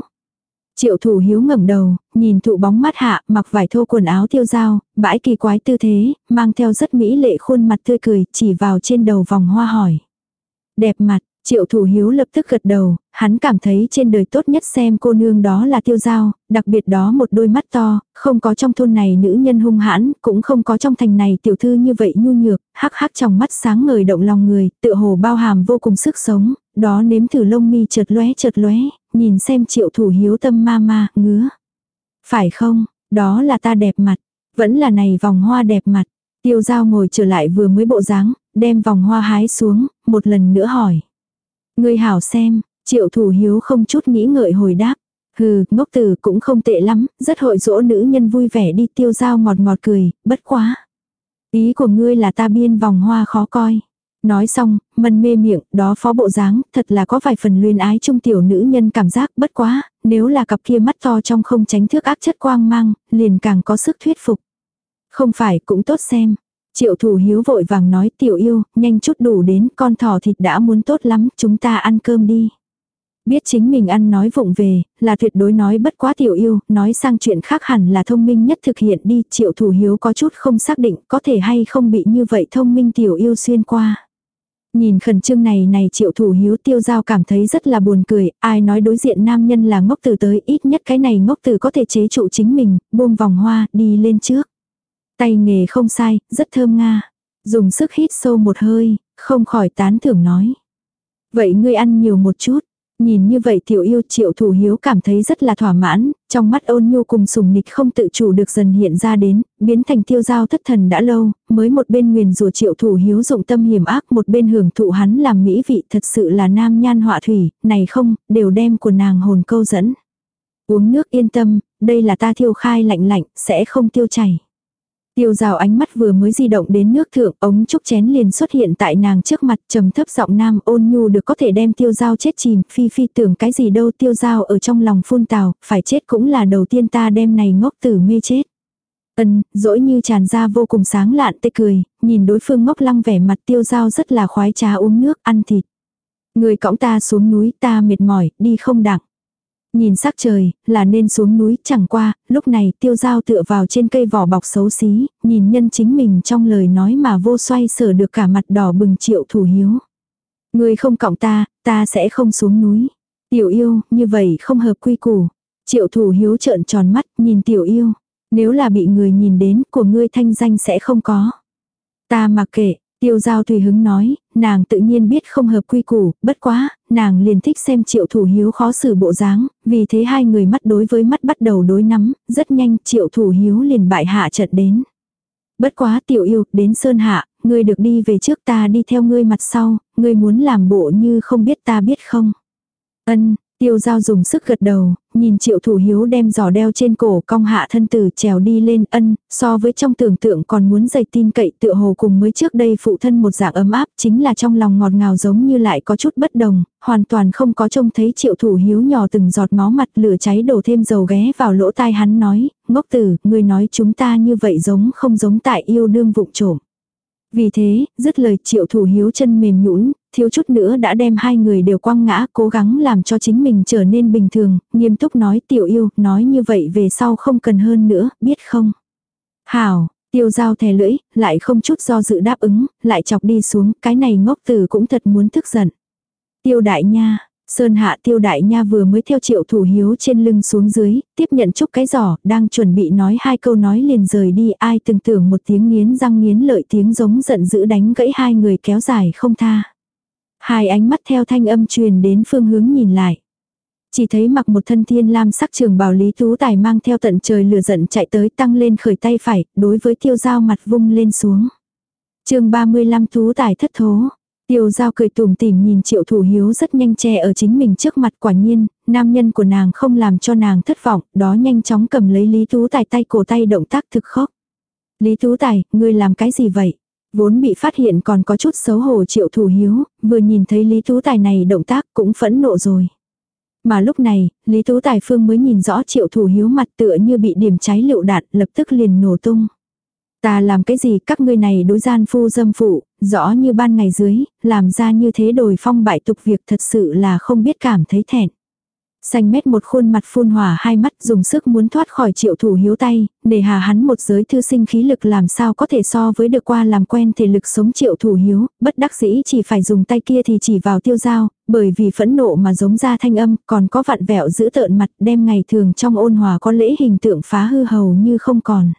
Triệu thủ hiếu ngẩng đầu, nhìn thụ bóng mắt hạ, mặc vải thô quần áo tiêu dao, bãi kỳ quái tư thế, mang theo rất mỹ lệ khuôn mặt tươi cười, chỉ vào trên đầu vòng hoa hỏi. Đẹp mặt, Triệu thủ hiếu lập tức gật đầu, hắn cảm thấy trên đời tốt nhất xem cô nương đó là tiêu giao, đặc biệt đó một đôi mắt to, không có trong thôn này nữ nhân hung hãn, cũng không có trong thành này tiểu thư như vậy nhu nhược, hắc hắc trong mắt sáng ngời động lòng người, tựa hồ bao hàm vô cùng sức sống, đó nếm thử lông mi chợt lóe chợt lóe, nhìn xem triệu thủ hiếu tâm ma ma, ngứa. Phải không, đó là ta đẹp mặt, vẫn là này vòng hoa đẹp mặt. Tiêu giao ngồi trở lại vừa mới bộ dáng, đem vòng hoa hái xuống, một lần nữa hỏi. Ngươi hảo xem, triệu thủ hiếu không chút nghĩ ngợi hồi đáp. Hừ, ngốc tử cũng không tệ lắm, rất hội dỗ nữ nhân vui vẻ đi tiêu dao ngọt ngọt cười, bất quá. Ý của ngươi là ta biên vòng hoa khó coi. Nói xong, mân mê miệng, đó phó bộ dáng, thật là có vài phần luyên ái trung tiểu nữ nhân cảm giác bất quá, nếu là cặp kia mắt to trong không tránh thước ác chất quang mang, liền càng có sức thuyết phục. Không phải cũng tốt xem, Triệu thủ hiếu vội vàng nói tiểu yêu, nhanh chút đủ đến, con thỏ thịt đã muốn tốt lắm, chúng ta ăn cơm đi. Biết chính mình ăn nói vụng về, là tuyệt đối nói bất quá tiểu yêu, nói sang chuyện khác hẳn là thông minh nhất thực hiện đi, triệu thủ hiếu có chút không xác định có thể hay không bị như vậy thông minh tiểu yêu xuyên qua. Nhìn khẩn trương này này triệu thủ hiếu tiêu giao cảm thấy rất là buồn cười, ai nói đối diện nam nhân là ngốc tử tới ít nhất cái này ngốc tử có thể chế trụ chính mình, buông vòng hoa, đi lên trước. Tay nghề không sai, rất thơm nga. Dùng sức hít sâu một hơi, không khỏi tán thưởng nói. Vậy ngươi ăn nhiều một chút. Nhìn như vậy tiểu yêu triệu thủ hiếu cảm thấy rất là thỏa mãn, Trong mắt ôn nhu cùng sùng nịch không tự chủ được dần hiện ra đến, biến thành tiêu giao thất thần đã lâu, mới một bên nguyền rủa triệu thủ hiếu dụng tâm hiểm ác một bên hưởng thụ hắn làm mỹ vị thật sự là nam nhan họa thủy, này không, đều đem của nàng hồn câu dẫn. Uống nước yên tâm, đây là ta thiêu khai lạnh lạnh, sẽ không tiêu chảy. Tiêu rào ánh mắt vừa mới di động đến nước thượng, ống trúc chén liền xuất hiện tại nàng trước mặt trầm thấp giọng nam ôn nhu được có thể đem tiêu dao chết chìm, phi phi tưởng cái gì đâu tiêu dao ở trong lòng phun tào, phải chết cũng là đầu tiên ta đem này ngốc tử mê chết. Ân, dỗi như tràn ra vô cùng sáng lạn tê cười, nhìn đối phương ngốc lăng vẻ mặt tiêu dao rất là khoái trá uống nước, ăn thịt. Người cõng ta xuống núi ta mệt mỏi, đi không đặng. Nhìn sắc trời, là nên xuống núi, chẳng qua, lúc này tiêu dao tựa vào trên cây vỏ bọc xấu xí, nhìn nhân chính mình trong lời nói mà vô xoay sở được cả mặt đỏ bừng triệu thủ hiếu. Người không cọng ta, ta sẽ không xuống núi. Tiểu yêu, như vậy không hợp quy củ. Triệu thủ hiếu trợn tròn mắt, nhìn tiểu yêu. Nếu là bị người nhìn đến, của ngươi thanh danh sẽ không có. Ta mặc kệ, Tiêu giao tùy hứng nói, nàng tự nhiên biết không hợp quy củ, bất quá, nàng liền thích xem triệu thủ hiếu khó xử bộ dáng, vì thế hai người mắt đối với mắt bắt đầu đối nắm, rất nhanh triệu thủ hiếu liền bại hạ trận đến. Bất quá tiểu yêu, đến sơn hạ, ngươi được đi về trước ta đi theo ngươi mặt sau, ngươi muốn làm bộ như không biết ta biết không. Ân, Tiêu giao dùng sức gật đầu, nhìn triệu thủ hiếu đem giỏ đeo trên cổ cong hạ thân tử trèo đi lên ân, so với trong tưởng tượng còn muốn dày tin cậy tựa hồ cùng mới trước đây phụ thân một dạng ấm áp chính là trong lòng ngọt ngào giống như lại có chút bất đồng, hoàn toàn không có trông thấy triệu thủ hiếu nhỏ từng giọt máu mặt lửa cháy đổ thêm dầu ghé vào lỗ tai hắn nói, ngốc tử, người nói chúng ta như vậy giống không giống tại yêu đương vụng trộm. Vì thế, dứt lời triệu thủ hiếu chân mềm nhũn thiếu chút nữa đã đem hai người đều quăng ngã, cố gắng làm cho chính mình trở nên bình thường, nghiêm túc nói tiểu yêu, nói như vậy về sau không cần hơn nữa, biết không? Hảo, tiêu giao thè lưỡi, lại không chút do dự đáp ứng, lại chọc đi xuống, cái này ngốc tử cũng thật muốn thức giận. Tiêu đại nha, Sơn hạ tiêu đại nha vừa mới theo triệu thủ hiếu trên lưng xuống dưới, tiếp nhận chút cái giỏ, đang chuẩn bị nói hai câu nói liền rời đi ai từng tưởng một tiếng nghiến răng nghiến lợi tiếng giống giận dữ đánh gãy hai người kéo dài không tha. Hai ánh mắt theo thanh âm truyền đến phương hướng nhìn lại. Chỉ thấy mặc một thân thiên lam sắc trường bào lý tú tài mang theo tận trời lửa giận chạy tới tăng lên khởi tay phải, đối với tiêu dao mặt vung lên xuống. chương 35 tú tài thất thố. Tiêu giao cười tùm tìm nhìn triệu thủ hiếu rất nhanh che ở chính mình trước mặt quả nhiên, nam nhân của nàng không làm cho nàng thất vọng, đó nhanh chóng cầm lấy Lý Tú Tài tay cổ tay động tác thực khóc. Lý Tú Tài, ngươi làm cái gì vậy? Vốn bị phát hiện còn có chút xấu hổ triệu thủ hiếu, vừa nhìn thấy Lý Tú Tài này động tác cũng phẫn nộ rồi. Mà lúc này, Lý Tú Tài Phương mới nhìn rõ triệu thủ hiếu mặt tựa như bị điểm cháy lựu đạn lập tức liền nổ tung. Ta làm cái gì các ngươi này đối gian phu dâm phụ, rõ như ban ngày dưới, làm ra như thế đổi phong bại tục việc thật sự là không biết cảm thấy thẹn. Xanh mét một khuôn mặt phun hỏa hai mắt dùng sức muốn thoát khỏi triệu thủ hiếu tay, để hà hắn một giới thư sinh khí lực làm sao có thể so với được qua làm quen thể lực sống triệu thủ hiếu, bất đắc dĩ chỉ phải dùng tay kia thì chỉ vào tiêu dao, bởi vì phẫn nộ mà giống ra thanh âm, còn có vặn vẹo giữ tợn mặt đem ngày thường trong ôn hòa có lễ hình tượng phá hư hầu như không còn.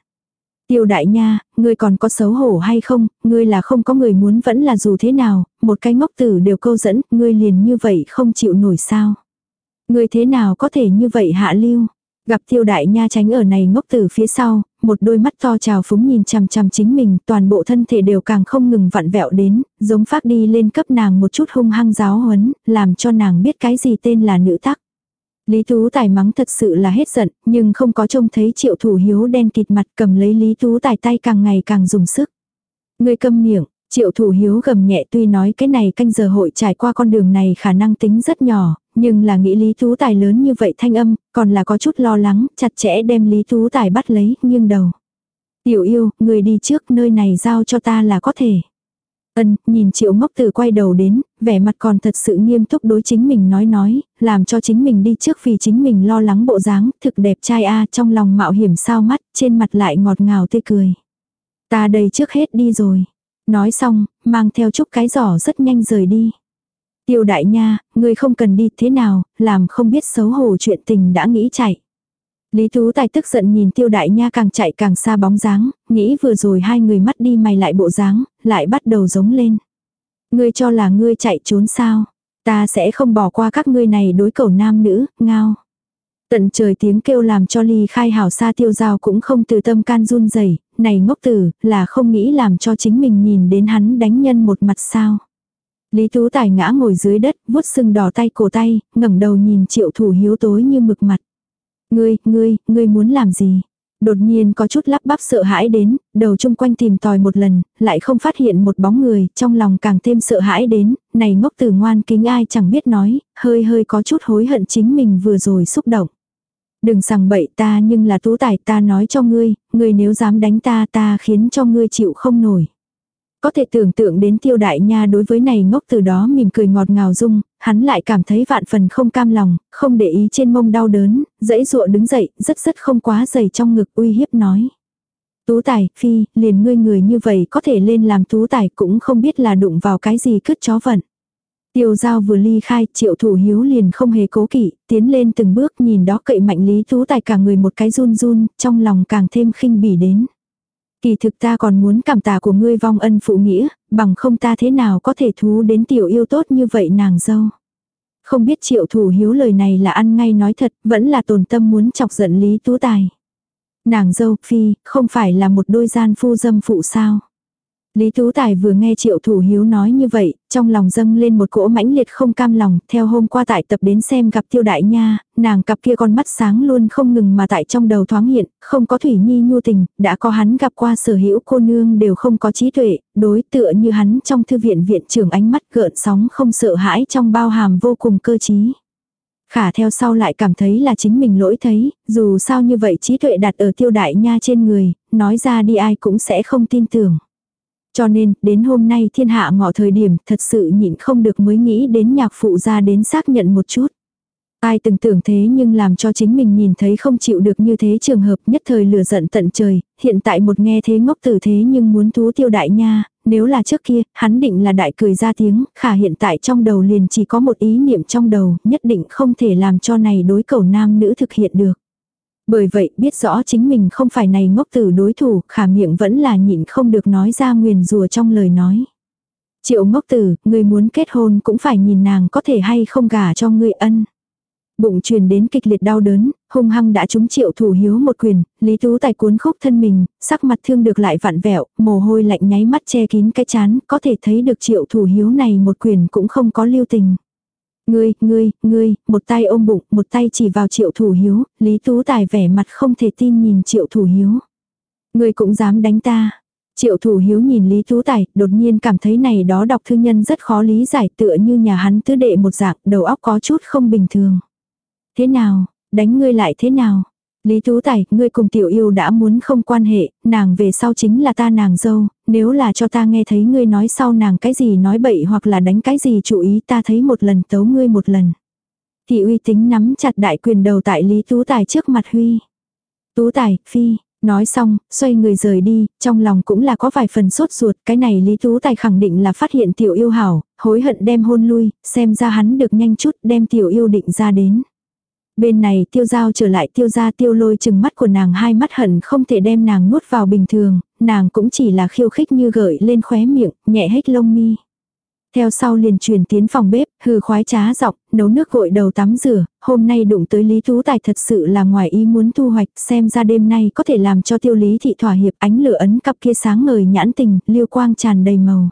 Tiêu đại nha, ngươi còn có xấu hổ hay không, ngươi là không có người muốn vẫn là dù thế nào, một cái ngốc tử đều câu dẫn, ngươi liền như vậy không chịu nổi sao. Ngươi thế nào có thể như vậy hạ lưu. Gặp tiêu đại nha tránh ở này ngốc tử phía sau, một đôi mắt to trào phúng nhìn chằm chằm chính mình, toàn bộ thân thể đều càng không ngừng vặn vẹo đến, giống phát đi lên cấp nàng một chút hung hăng giáo huấn, làm cho nàng biết cái gì tên là nữ tắc. Lý Tú Tài mắng thật sự là hết giận, nhưng không có trông thấy triệu thủ hiếu đen kịt mặt cầm lấy Lý Tú Tài tay càng ngày càng dùng sức. Người câm miệng, triệu thủ hiếu gầm nhẹ tuy nói cái này canh giờ hội trải qua con đường này khả năng tính rất nhỏ, nhưng là nghĩ Lý Tú Tài lớn như vậy thanh âm, còn là có chút lo lắng, chặt chẽ đem Lý Tú Tài bắt lấy, nghiêng đầu. Tiểu yêu, người đi trước nơi này giao cho ta là có thể. Ân, nhìn triệu ngốc tử quay đầu đến, vẻ mặt còn thật sự nghiêm túc đối chính mình nói nói, làm cho chính mình đi trước vì chính mình lo lắng bộ dáng, thực đẹp trai a trong lòng mạo hiểm sao mắt, trên mặt lại ngọt ngào tươi cười. Ta đây trước hết đi rồi. Nói xong, mang theo chút cái giỏ rất nhanh rời đi. Tiêu đại nha, ngươi không cần đi thế nào, làm không biết xấu hổ chuyện tình đã nghĩ chạy. Lý Tú Tài tức giận nhìn tiêu đại nha càng chạy càng xa bóng dáng, nghĩ vừa rồi hai người mắt đi mày lại bộ dáng, lại bắt đầu giống lên. Ngươi cho là ngươi chạy trốn sao? Ta sẽ không bỏ qua các ngươi này đối cầu nam nữ, ngao. Tận trời tiếng kêu làm cho ly khai hảo xa tiêu giao cũng không từ tâm can run rẩy này ngốc tử, là không nghĩ làm cho chính mình nhìn đến hắn đánh nhân một mặt sao. Lý Tú Tài ngã ngồi dưới đất, vuốt sưng đỏ tay cổ tay, ngẩng đầu nhìn triệu thủ hiếu tối như mực mặt. Ngươi, ngươi, ngươi muốn làm gì? Đột nhiên có chút lắp bắp sợ hãi đến, đầu chung quanh tìm tòi một lần, lại không phát hiện một bóng người, trong lòng càng thêm sợ hãi đến, này ngốc tử ngoan kính ai chẳng biết nói, hơi hơi có chút hối hận chính mình vừa rồi xúc động. Đừng sằng bậy ta nhưng là tú tài ta nói cho ngươi, ngươi nếu dám đánh ta ta khiến cho ngươi chịu không nổi. Có thể tưởng tượng đến tiêu đại nha đối với này ngốc từ đó mỉm cười ngọt ngào dung, hắn lại cảm thấy vạn phần không cam lòng, không để ý trên mông đau đớn, dãy dụa đứng dậy, rất rất không quá dày trong ngực uy hiếp nói. Tú tài, phi, liền ngươi người như vậy có thể lên làm tú tài cũng không biết là đụng vào cái gì cứt chó vận. Tiêu giao vừa ly khai, triệu thủ hiếu liền không hề cố kỵ, tiến lên từng bước nhìn đó cậy mạnh lý tú tài cả người một cái run run, trong lòng càng thêm khinh bỉ đến. Kỳ thực ta còn muốn cảm tạ của ngươi vong ân phụ nghĩa, bằng không ta thế nào có thể thú đến tiểu yêu tốt như vậy nàng dâu. Không biết triệu thủ hiếu lời này là ăn ngay nói thật, vẫn là tồn tâm muốn chọc giận Lý Tú Tài. Nàng dâu, phi, không phải là một đôi gian phu dâm phụ sao. Lý Tú Tài vừa nghe Triệu Thủ Hiếu nói như vậy, trong lòng dâng lên một cỗ mãnh liệt không cam lòng, theo hôm qua tại tập đến xem gặp Tiêu Đại Nha, nàng cặp kia con mắt sáng luôn không ngừng mà tại trong đầu thoáng hiện, không có Thủy Nhi nhu tình, đã có hắn gặp qua sở hữu cô nương đều không có trí tuệ, đối tựa như hắn trong thư viện viện trưởng ánh mắt gợn sóng không sợ hãi trong bao hàm vô cùng cơ trí. Khả theo sau lại cảm thấy là chính mình lỗi thấy, dù sao như vậy trí tuệ đặt ở tiêu đại nha trên người, nói ra đi ai cũng sẽ không tin tưởng. Cho nên, đến hôm nay thiên hạ ngọ thời điểm thật sự nhịn không được mới nghĩ đến nhạc phụ ra đến xác nhận một chút. Ai từng tưởng thế nhưng làm cho chính mình nhìn thấy không chịu được như thế trường hợp nhất thời lửa giận tận trời, hiện tại một nghe thế ngốc tử thế nhưng muốn thú tiêu đại nha, nếu là trước kia, hắn định là đại cười ra tiếng, khả hiện tại trong đầu liền chỉ có một ý niệm trong đầu, nhất định không thể làm cho này đối cầu nam nữ thực hiện được. Bởi vậy biết rõ chính mình không phải này ngốc tử đối thủ, khả miệng vẫn là nhịn không được nói ra nguyền rùa trong lời nói. Triệu ngốc tử, người muốn kết hôn cũng phải nhìn nàng có thể hay không gả cho người ân. Bụng truyền đến kịch liệt đau đớn, hung hăng đã trúng triệu thủ hiếu một quyền, Lý Tú Tài cuốn khúc thân mình, sắc mặt thương được lại vặn vẹo, mồ hôi lạnh nháy mắt che kín cái chán, có thể thấy được triệu thủ hiếu này một quyền cũng không có lưu tình. Ngươi, ngươi, ngươi, một tay ôm bụng, một tay chỉ vào triệu thủ hiếu, Lý Tú Tài vẻ mặt không thể tin nhìn triệu thủ hiếu. Ngươi cũng dám đánh ta. Triệu thủ hiếu nhìn Lý Tú Tài, đột nhiên cảm thấy này đó đọc thư nhân rất khó lý giải tựa như nhà hắn tứ đệ một dạng, đầu óc có chút không bình thường. Thế nào, đánh ngươi lại thế nào? Lý Tú Tài, ngươi cùng tiểu yêu đã muốn không quan hệ, nàng về sau chính là ta nàng dâu, nếu là cho ta nghe thấy ngươi nói sau nàng cái gì nói bậy hoặc là đánh cái gì chú ý ta thấy một lần tấu ngươi một lần. Thị uy tính nắm chặt đại quyền đầu tại Lý Tú Tài trước mặt Huy. Tú Tài, Phi, nói xong, xoay người rời đi, trong lòng cũng là có vài phần sốt ruột, cái này Lý Tú Tài khẳng định là phát hiện tiểu yêu hảo, hối hận đem hôn lui, xem ra hắn được nhanh chút đem tiểu yêu định ra đến. Bên này tiêu giao trở lại tiêu ra tiêu lôi chừng mắt của nàng hai mắt hận không thể đem nàng nuốt vào bình thường, nàng cũng chỉ là khiêu khích như gợi lên khóe miệng, nhẹ hết lông mi. Theo sau liền truyền tiến phòng bếp, hừ khoái trá giọng, nấu nước gội đầu tắm rửa, hôm nay đụng tới Lý Tú Tài thật sự là ngoài ý muốn thu hoạch, xem ra đêm nay có thể làm cho tiêu lý thị thỏa hiệp ánh lửa ấn cặp kia sáng ngời nhãn tình, liêu quang tràn đầy màu.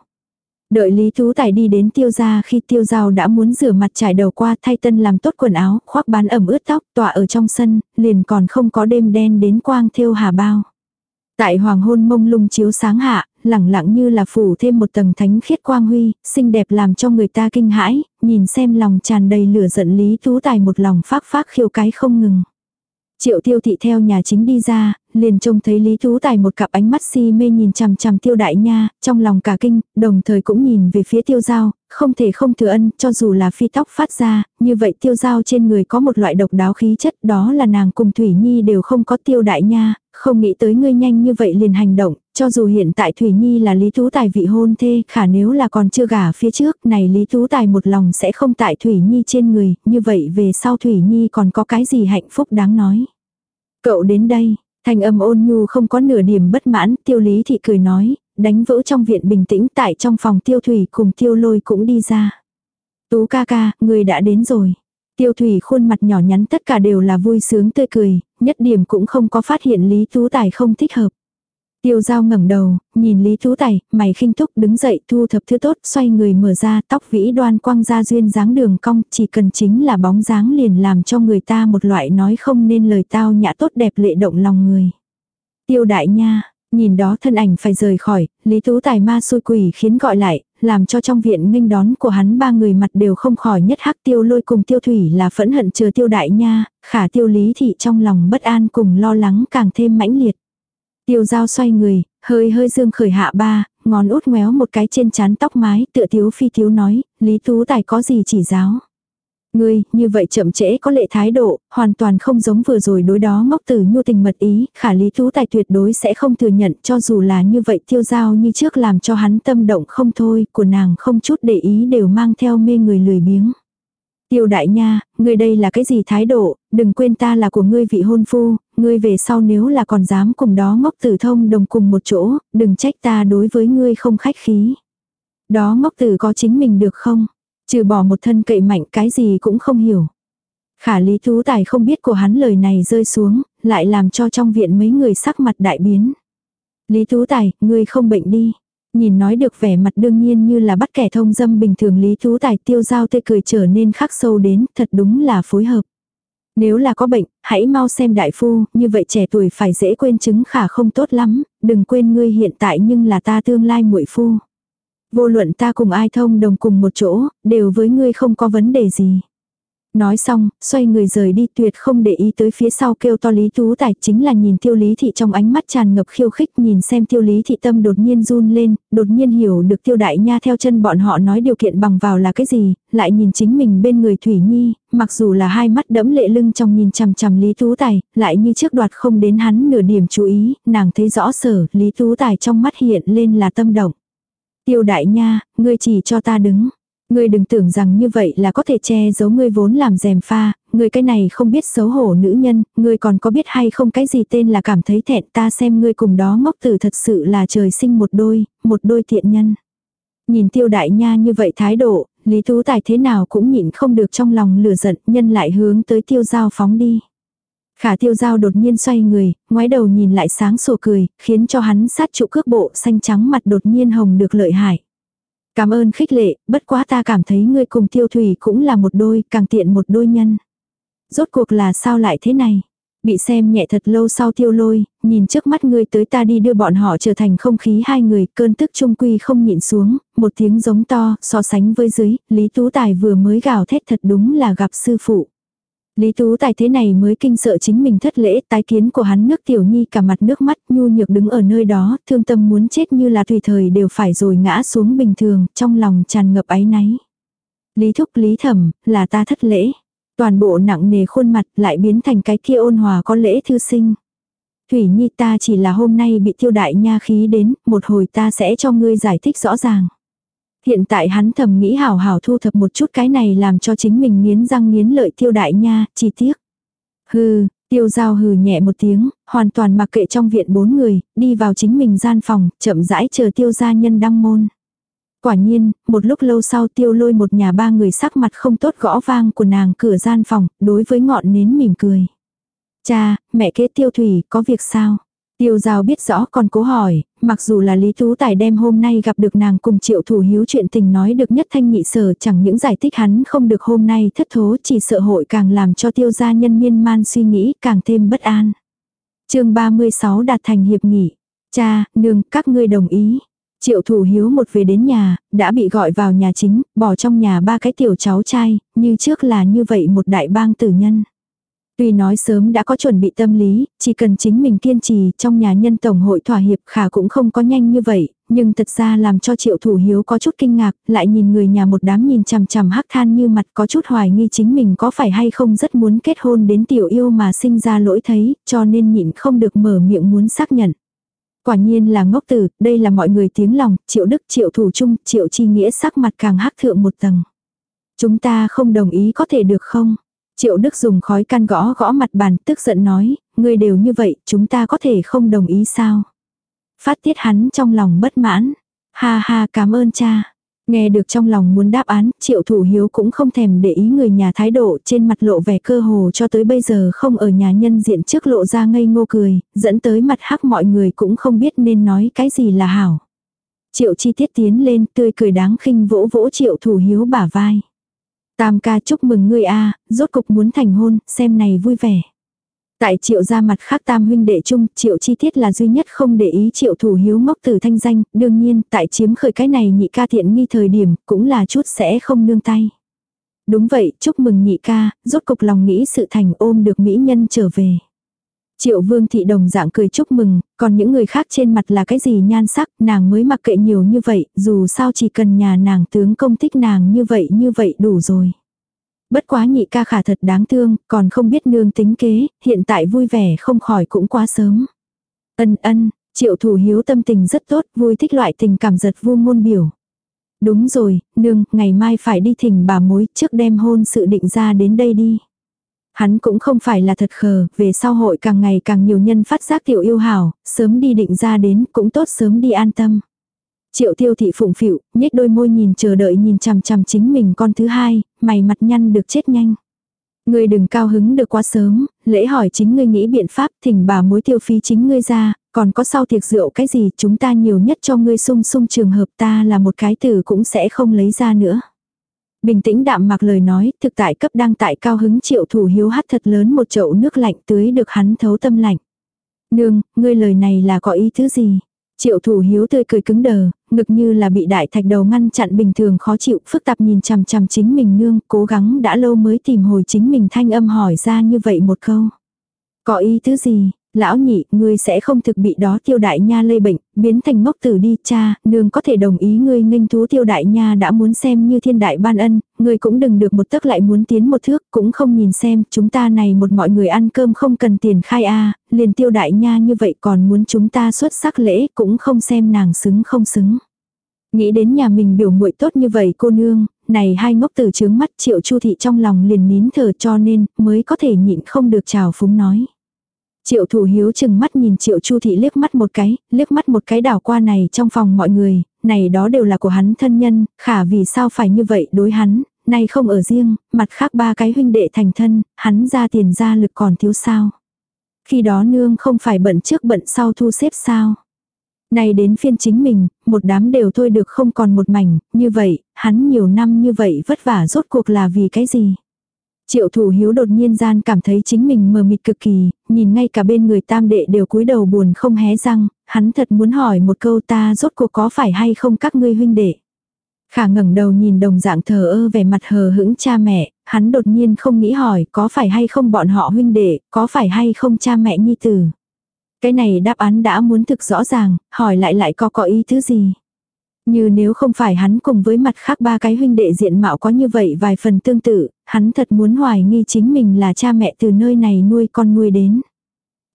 Đợi Lý Tú Tài đi đến tiêu gia khi tiêu giao đã muốn rửa mặt trải đầu qua thay tân làm tốt quần áo, khoác bán ẩm ướt tóc, tọa ở trong sân, liền còn không có đêm đen đến quang thêu hà bao. Tại hoàng hôn mông lung chiếu sáng hạ, lẳng lặng như là phủ thêm một tầng thánh khiết quang huy, xinh đẹp làm cho người ta kinh hãi, nhìn xem lòng tràn đầy lửa giận Lý Tú Tài một lòng phác phác khiêu cái không ngừng. Triệu tiêu thị theo nhà chính đi ra, liền trông thấy Lý Tú Tài một cặp ánh mắt si mê nhìn chằm chằm tiêu đại nha, trong lòng cả kinh, đồng thời cũng nhìn về phía tiêu giao, không thể không thừa ân, cho dù là phi tóc phát ra, như vậy tiêu giao trên người có một loại độc đáo khí chất đó là nàng cùng Thủy Nhi đều không có tiêu đại nha, không nghĩ tới ngươi nhanh như vậy liền hành động, cho dù hiện tại Thủy Nhi là Lý Tú Tài vị hôn thê, khả nếu là còn chưa gả phía trước, này Lý Tú Tài một lòng sẽ không tại Thủy Nhi trên người, như vậy về sau Thủy Nhi còn có cái gì hạnh phúc đáng nói. Cậu đến đây, thanh âm ôn nhu không có nửa điểm bất mãn, tiêu lý thị cười nói, đánh vỡ trong viện bình tĩnh tại trong phòng tiêu thủy cùng tiêu lôi cũng đi ra. Tú ca ca, người đã đến rồi. Tiêu thủy khuôn mặt nhỏ nhắn tất cả đều là vui sướng tươi cười, nhất điểm cũng không có phát hiện Lý Tú Tài không thích hợp. Tiêu giao ngẩng đầu, nhìn Lý Tú Tài, mày khinh thúc đứng dậy thu thập thứ tốt, xoay người mở ra tóc vĩ đoan quăng ra duyên dáng đường cong, chỉ cần chính là bóng dáng liền làm cho người ta một loại nói không nên lời tao nhã tốt đẹp lệ động lòng người. Tiêu đại nha, nhìn đó thân ảnh phải rời khỏi, Lý Tú Tài ma xui quỷ khiến gọi lại, làm cho trong viện nghênh đón của hắn ba người mặt đều không khỏi nhất hắc tiêu lôi cùng tiêu thủy là phẫn hận chờ tiêu đại nha, khả tiêu lý thị trong lòng bất an cùng lo lắng càng thêm mãnh liệt. Tiêu giao xoay người, hơi hơi dương khởi hạ ba, ngón út ngoéo một cái trên chán tóc mái, tựa thiếu phi thiếu nói, Lý Tú Tài có gì chỉ giáo. Ngươi, như vậy chậm trễ có lệ thái độ, hoàn toàn không giống vừa rồi đối đó ngốc tử nhu tình mật ý, khả Lý Tú Tài tuyệt đối sẽ không thừa nhận cho dù là như vậy tiêu giao như trước làm cho hắn tâm động không thôi, của nàng không chút để ý đều mang theo mê người lười biếng. Tiêu đại nha, ngươi đây là cái gì thái độ, đừng quên ta là của ngươi vị hôn phu, ngươi về sau nếu là còn dám cùng đó ngốc tử thông đồng cùng một chỗ, đừng trách ta đối với ngươi không khách khí. Đó ngốc tử có chính mình được không? Trừ bỏ một thân cậy mạnh cái gì cũng không hiểu. Khả Lý Tú Tài không biết của hắn lời này rơi xuống, lại làm cho trong viện mấy người sắc mặt đại biến. Lý Tú Tài, ngươi không bệnh đi. Nhìn nói được vẻ mặt đương nhiên như là bắt kẻ thông dâm bình thường Lý Tú Tài tiêu giao tê cười trở nên khắc sâu đến, thật đúng là phối hợp. Nếu là có bệnh, hãy mau xem đại phu, như vậy trẻ tuổi phải dễ quên chứng khả không tốt lắm, đừng quên ngươi hiện tại nhưng là ta tương lai muội phu. Vô luận ta cùng ai thông đồng cùng một chỗ, đều với ngươi không có vấn đề gì. Nói xong, xoay người rời đi tuyệt không để ý tới phía sau kêu to Lý Tú Tài chính là nhìn tiêu lý thị trong ánh mắt tràn ngập khiêu khích nhìn xem tiêu lý thị tâm đột nhiên run lên, đột nhiên hiểu được tiêu đại nha theo chân bọn họ nói điều kiện bằng vào là cái gì, lại nhìn chính mình bên người Thủy Nhi, mặc dù là hai mắt đẫm lệ lưng trong nhìn chằm chằm Lý Tú Tài, lại như trước đoạt không đến hắn nửa điểm chú ý, nàng thấy rõ sở Lý Tú Tài trong mắt hiện lên là tâm động. Tiêu đại nha, ngươi chỉ cho ta đứng. Ngươi đừng tưởng rằng như vậy là có thể che giấu ngươi vốn làm rèm pha, ngươi cái này không biết xấu hổ nữ nhân, ngươi còn có biết hay không cái gì tên là cảm thấy thẹn ta xem ngươi cùng đó ngốc tử thật sự là trời sinh một đôi, một đôi thiện nhân. Nhìn tiêu đại nha như vậy thái độ, Lý Tú Tài thế nào cũng nhịn không được trong lòng lửa giận, nhân lại hướng tới tiêu giao phóng đi. Khả tiêu giao đột nhiên xoay người, ngoái đầu nhìn lại sáng sủa cười, khiến cho hắn sát trụ cước bộ xanh trắng mặt đột nhiên hồng được lợi hại. Cảm ơn khích lệ, bất quá ta cảm thấy ngươi cùng tiêu thủy cũng là một đôi, càng tiện một đôi nhân. Rốt cuộc là sao lại thế này? Bị xem nhẹ thật lâu sau tiêu lôi, nhìn trước mắt ngươi tới ta đi đưa bọn họ trở thành không khí hai người, cơn tức trung quy không nhịn xuống, một tiếng giống to, so sánh với dưới, Lý Tú Tài vừa mới gào thét thật đúng là gặp sư phụ. Lý Tú Tài thế này mới kinh sợ chính mình thất lễ, tái kiến của hắn nước tiểu nhi cả mặt nước mắt nhu nhược đứng ở nơi đó, thương tâm muốn chết như là tùy thời đều phải rồi ngã xuống bình thường, trong lòng tràn ngập áy náy. Lý Thúc Lý Thẩm, là ta thất lễ. Toàn bộ nặng nề khuôn mặt lại biến thành cái kia ôn hòa có lễ thư sinh. Thủy Nhi ta chỉ là hôm nay bị tiêu đại nha khí đến, một hồi ta sẽ cho ngươi giải thích rõ ràng. Hiện tại hắn thầm nghĩ hảo hảo thu thập một chút cái này làm cho chính mình nghiến răng nghiến lợi tiêu đại nha, chi tiết. Hừ, tiêu giao hừ nhẹ một tiếng, hoàn toàn mặc kệ trong viện bốn người, đi vào chính mình gian phòng, chậm rãi chờ tiêu gia nhân đăng môn. Quả nhiên, một lúc lâu sau tiêu lôi một nhà ba người sắc mặt không tốt gõ vang của nàng cửa gian phòng, đối với ngọn nến mỉm cười. Cha, mẹ kế tiêu thủy, có việc sao? Tiêu giao biết rõ còn cố hỏi, mặc dù là Lý Tú Tài đem hôm nay gặp được nàng cùng triệu thủ hiếu chuyện tình nói được nhất thanh nhị sở chẳng những giải thích hắn không được hôm nay thất thố chỉ sợ hội càng làm cho tiêu gia nhân miên man suy nghĩ càng thêm bất an. chương 36 đạt thành hiệp nghị. Cha, nương, các ngươi đồng ý. Triệu thủ hiếu một về đến nhà, đã bị gọi vào nhà chính, bỏ trong nhà ba cái tiểu cháu trai, như trước là như vậy một đại bang tử nhân. Tuy nói sớm đã có chuẩn bị tâm lý, chỉ cần chính mình kiên trì trong nhà nhân tổng hội thỏa hiệp khả cũng không có nhanh như vậy, nhưng thật ra làm cho triệu thủ hiếu có chút kinh ngạc, lại nhìn người nhà một đám nhìn chằm chằm hắc than như mặt có chút hoài nghi chính mình có phải hay không rất muốn kết hôn đến tiểu yêu mà sinh ra lỗi thấy, cho nên nhịn không được mở miệng muốn xác nhận. Quả nhiên là ngốc tử, đây là mọi người tiếng lòng, triệu đức triệu thủ chung, triệu chi nghĩa sắc mặt càng hắc thượng một tầng. Chúng ta không đồng ý có thể được không? Triệu Đức dùng khói can gõ gõ mặt bàn, tức giận nói, ngươi đều như vậy, chúng ta có thể không đồng ý sao? Phát tiết hắn trong lòng bất mãn. Ha ha cảm ơn cha. Nghe được trong lòng muốn đáp án, triệu thủ hiếu cũng không thèm để ý người nhà thái độ trên mặt lộ vẻ cơ hồ cho tới bây giờ không ở nhà nhân diện trước lộ ra ngây ngô cười, dẫn tới mặt hắc mọi người cũng không biết nên nói cái gì là hảo. Triệu chi tiết tiến lên tươi cười đáng khinh vỗ vỗ triệu thủ hiếu bả vai. Tam ca chúc mừng ngươi a rốt cục muốn thành hôn, xem này vui vẻ. Tại triệu ra mặt khác tam huynh đệ chung, triệu chi tiết là duy nhất không để ý triệu thủ hiếu ngốc từ thanh danh, đương nhiên, tại chiếm khởi cái này nhị ca thiện nghi thời điểm, cũng là chút sẽ không nương tay. Đúng vậy, chúc mừng nhị ca, rốt cục lòng nghĩ sự thành ôm được mỹ nhân trở về. Triệu vương thị đồng dạng cười chúc mừng, còn những người khác trên mặt là cái gì nhan sắc, nàng mới mặc kệ nhiều như vậy, dù sao chỉ cần nhà nàng tướng công thích nàng như vậy như vậy đủ rồi. Bất quá nhị ca khả thật đáng thương, còn không biết nương tính kế, hiện tại vui vẻ không khỏi cũng quá sớm. Ân ân, triệu thủ hiếu tâm tình rất tốt, vui thích loại tình cảm giật vu môn biểu. Đúng rồi, nương, ngày mai phải đi thỉnh bà mối trước đem hôn sự định ra đến đây đi. Hắn cũng không phải là thật khờ, về sau hội càng ngày càng nhiều nhân phát giác tiểu yêu hảo, sớm đi định ra đến cũng tốt sớm đi an tâm. Triệu tiêu thị phụng phịu, nhếch đôi môi nhìn chờ đợi nhìn chằm chằm chính mình con thứ hai, mày mặt nhăn được chết nhanh. Ngươi đừng cao hứng được quá sớm, lễ hỏi chính ngươi nghĩ biện pháp thỉnh bà mối tiêu phí chính ngươi ra, còn có sau tiệc rượu cái gì chúng ta nhiều nhất cho ngươi sung sung trường hợp ta là một cái tử cũng sẽ không lấy ra nữa. Bình tĩnh đạm mặc lời nói, thực tại cấp đang tại cao hứng triệu thủ hiếu hát thật lớn một chậu nước lạnh tưới được hắn thấu tâm lạnh. Nương, ngươi lời này là có ý thứ gì? Triệu thủ hiếu tươi cười cứng đờ, ngực như là bị đại thạch đầu ngăn chặn bình thường khó chịu, phức tạp nhìn chằm chằm chính mình nương, cố gắng đã lâu mới tìm hồi chính mình thanh âm hỏi ra như vậy một câu. Có ý thứ gì, Lão nhị, ngươi sẽ không thực bị đó tiêu đại nha lây bệnh, biến thành ngốc tử đi, cha, nương có thể đồng ý ngươi nghênh thú tiêu đại nha đã muốn xem như thiên đại ban ân, ngươi cũng đừng được một tấc lại muốn tiến một thước, cũng không nhìn xem, chúng ta này một mọi người ăn cơm không cần tiền khai a liền tiêu đại nha như vậy còn muốn chúng ta xuất sắc lễ, cũng không xem nàng xứng không xứng. Nghĩ đến nhà mình biểu muội tốt như vậy cô nương, này hai ngốc tử trướng mắt triệu chu thị trong lòng liền nín thở cho nên mới có thể nhịn không được chào phúng nói. Triệu thủ hiếu chừng mắt nhìn triệu chu thị liếc mắt một cái, liếc mắt một cái đảo qua này trong phòng mọi người, này đó đều là của hắn thân nhân, khả vì sao phải như vậy đối hắn, này không ở riêng, mặt khác ba cái huynh đệ thành thân, hắn ra tiền ra lực còn thiếu sao. Khi đó nương không phải bận trước bận sau thu xếp sao. Này đến phiên chính mình, một đám đều thôi được không còn một mảnh, như vậy, hắn nhiều năm như vậy vất vả rốt cuộc là vì cái gì. Triệu thủ hiếu đột nhiên gian cảm thấy chính mình mờ mịt cực kỳ, nhìn ngay cả bên người tam đệ đều cúi đầu buồn không hé răng, hắn thật muốn hỏi một câu ta rốt cuộc có phải hay không các ngươi huynh đệ. Khả ngẩng đầu nhìn đồng dạng thờ ơ vẻ mặt hờ hững cha mẹ, hắn đột nhiên không nghĩ hỏi có phải hay không bọn họ huynh đệ, có phải hay không cha mẹ nhi tử. Cái này đáp án đã muốn thực rõ ràng, hỏi lại lại có có ý thứ gì. Như nếu không phải hắn cùng với mặt khác ba cái huynh đệ diện mạo có như vậy vài phần tương tự, hắn thật muốn hoài nghi chính mình là cha mẹ từ nơi này nuôi con nuôi đến.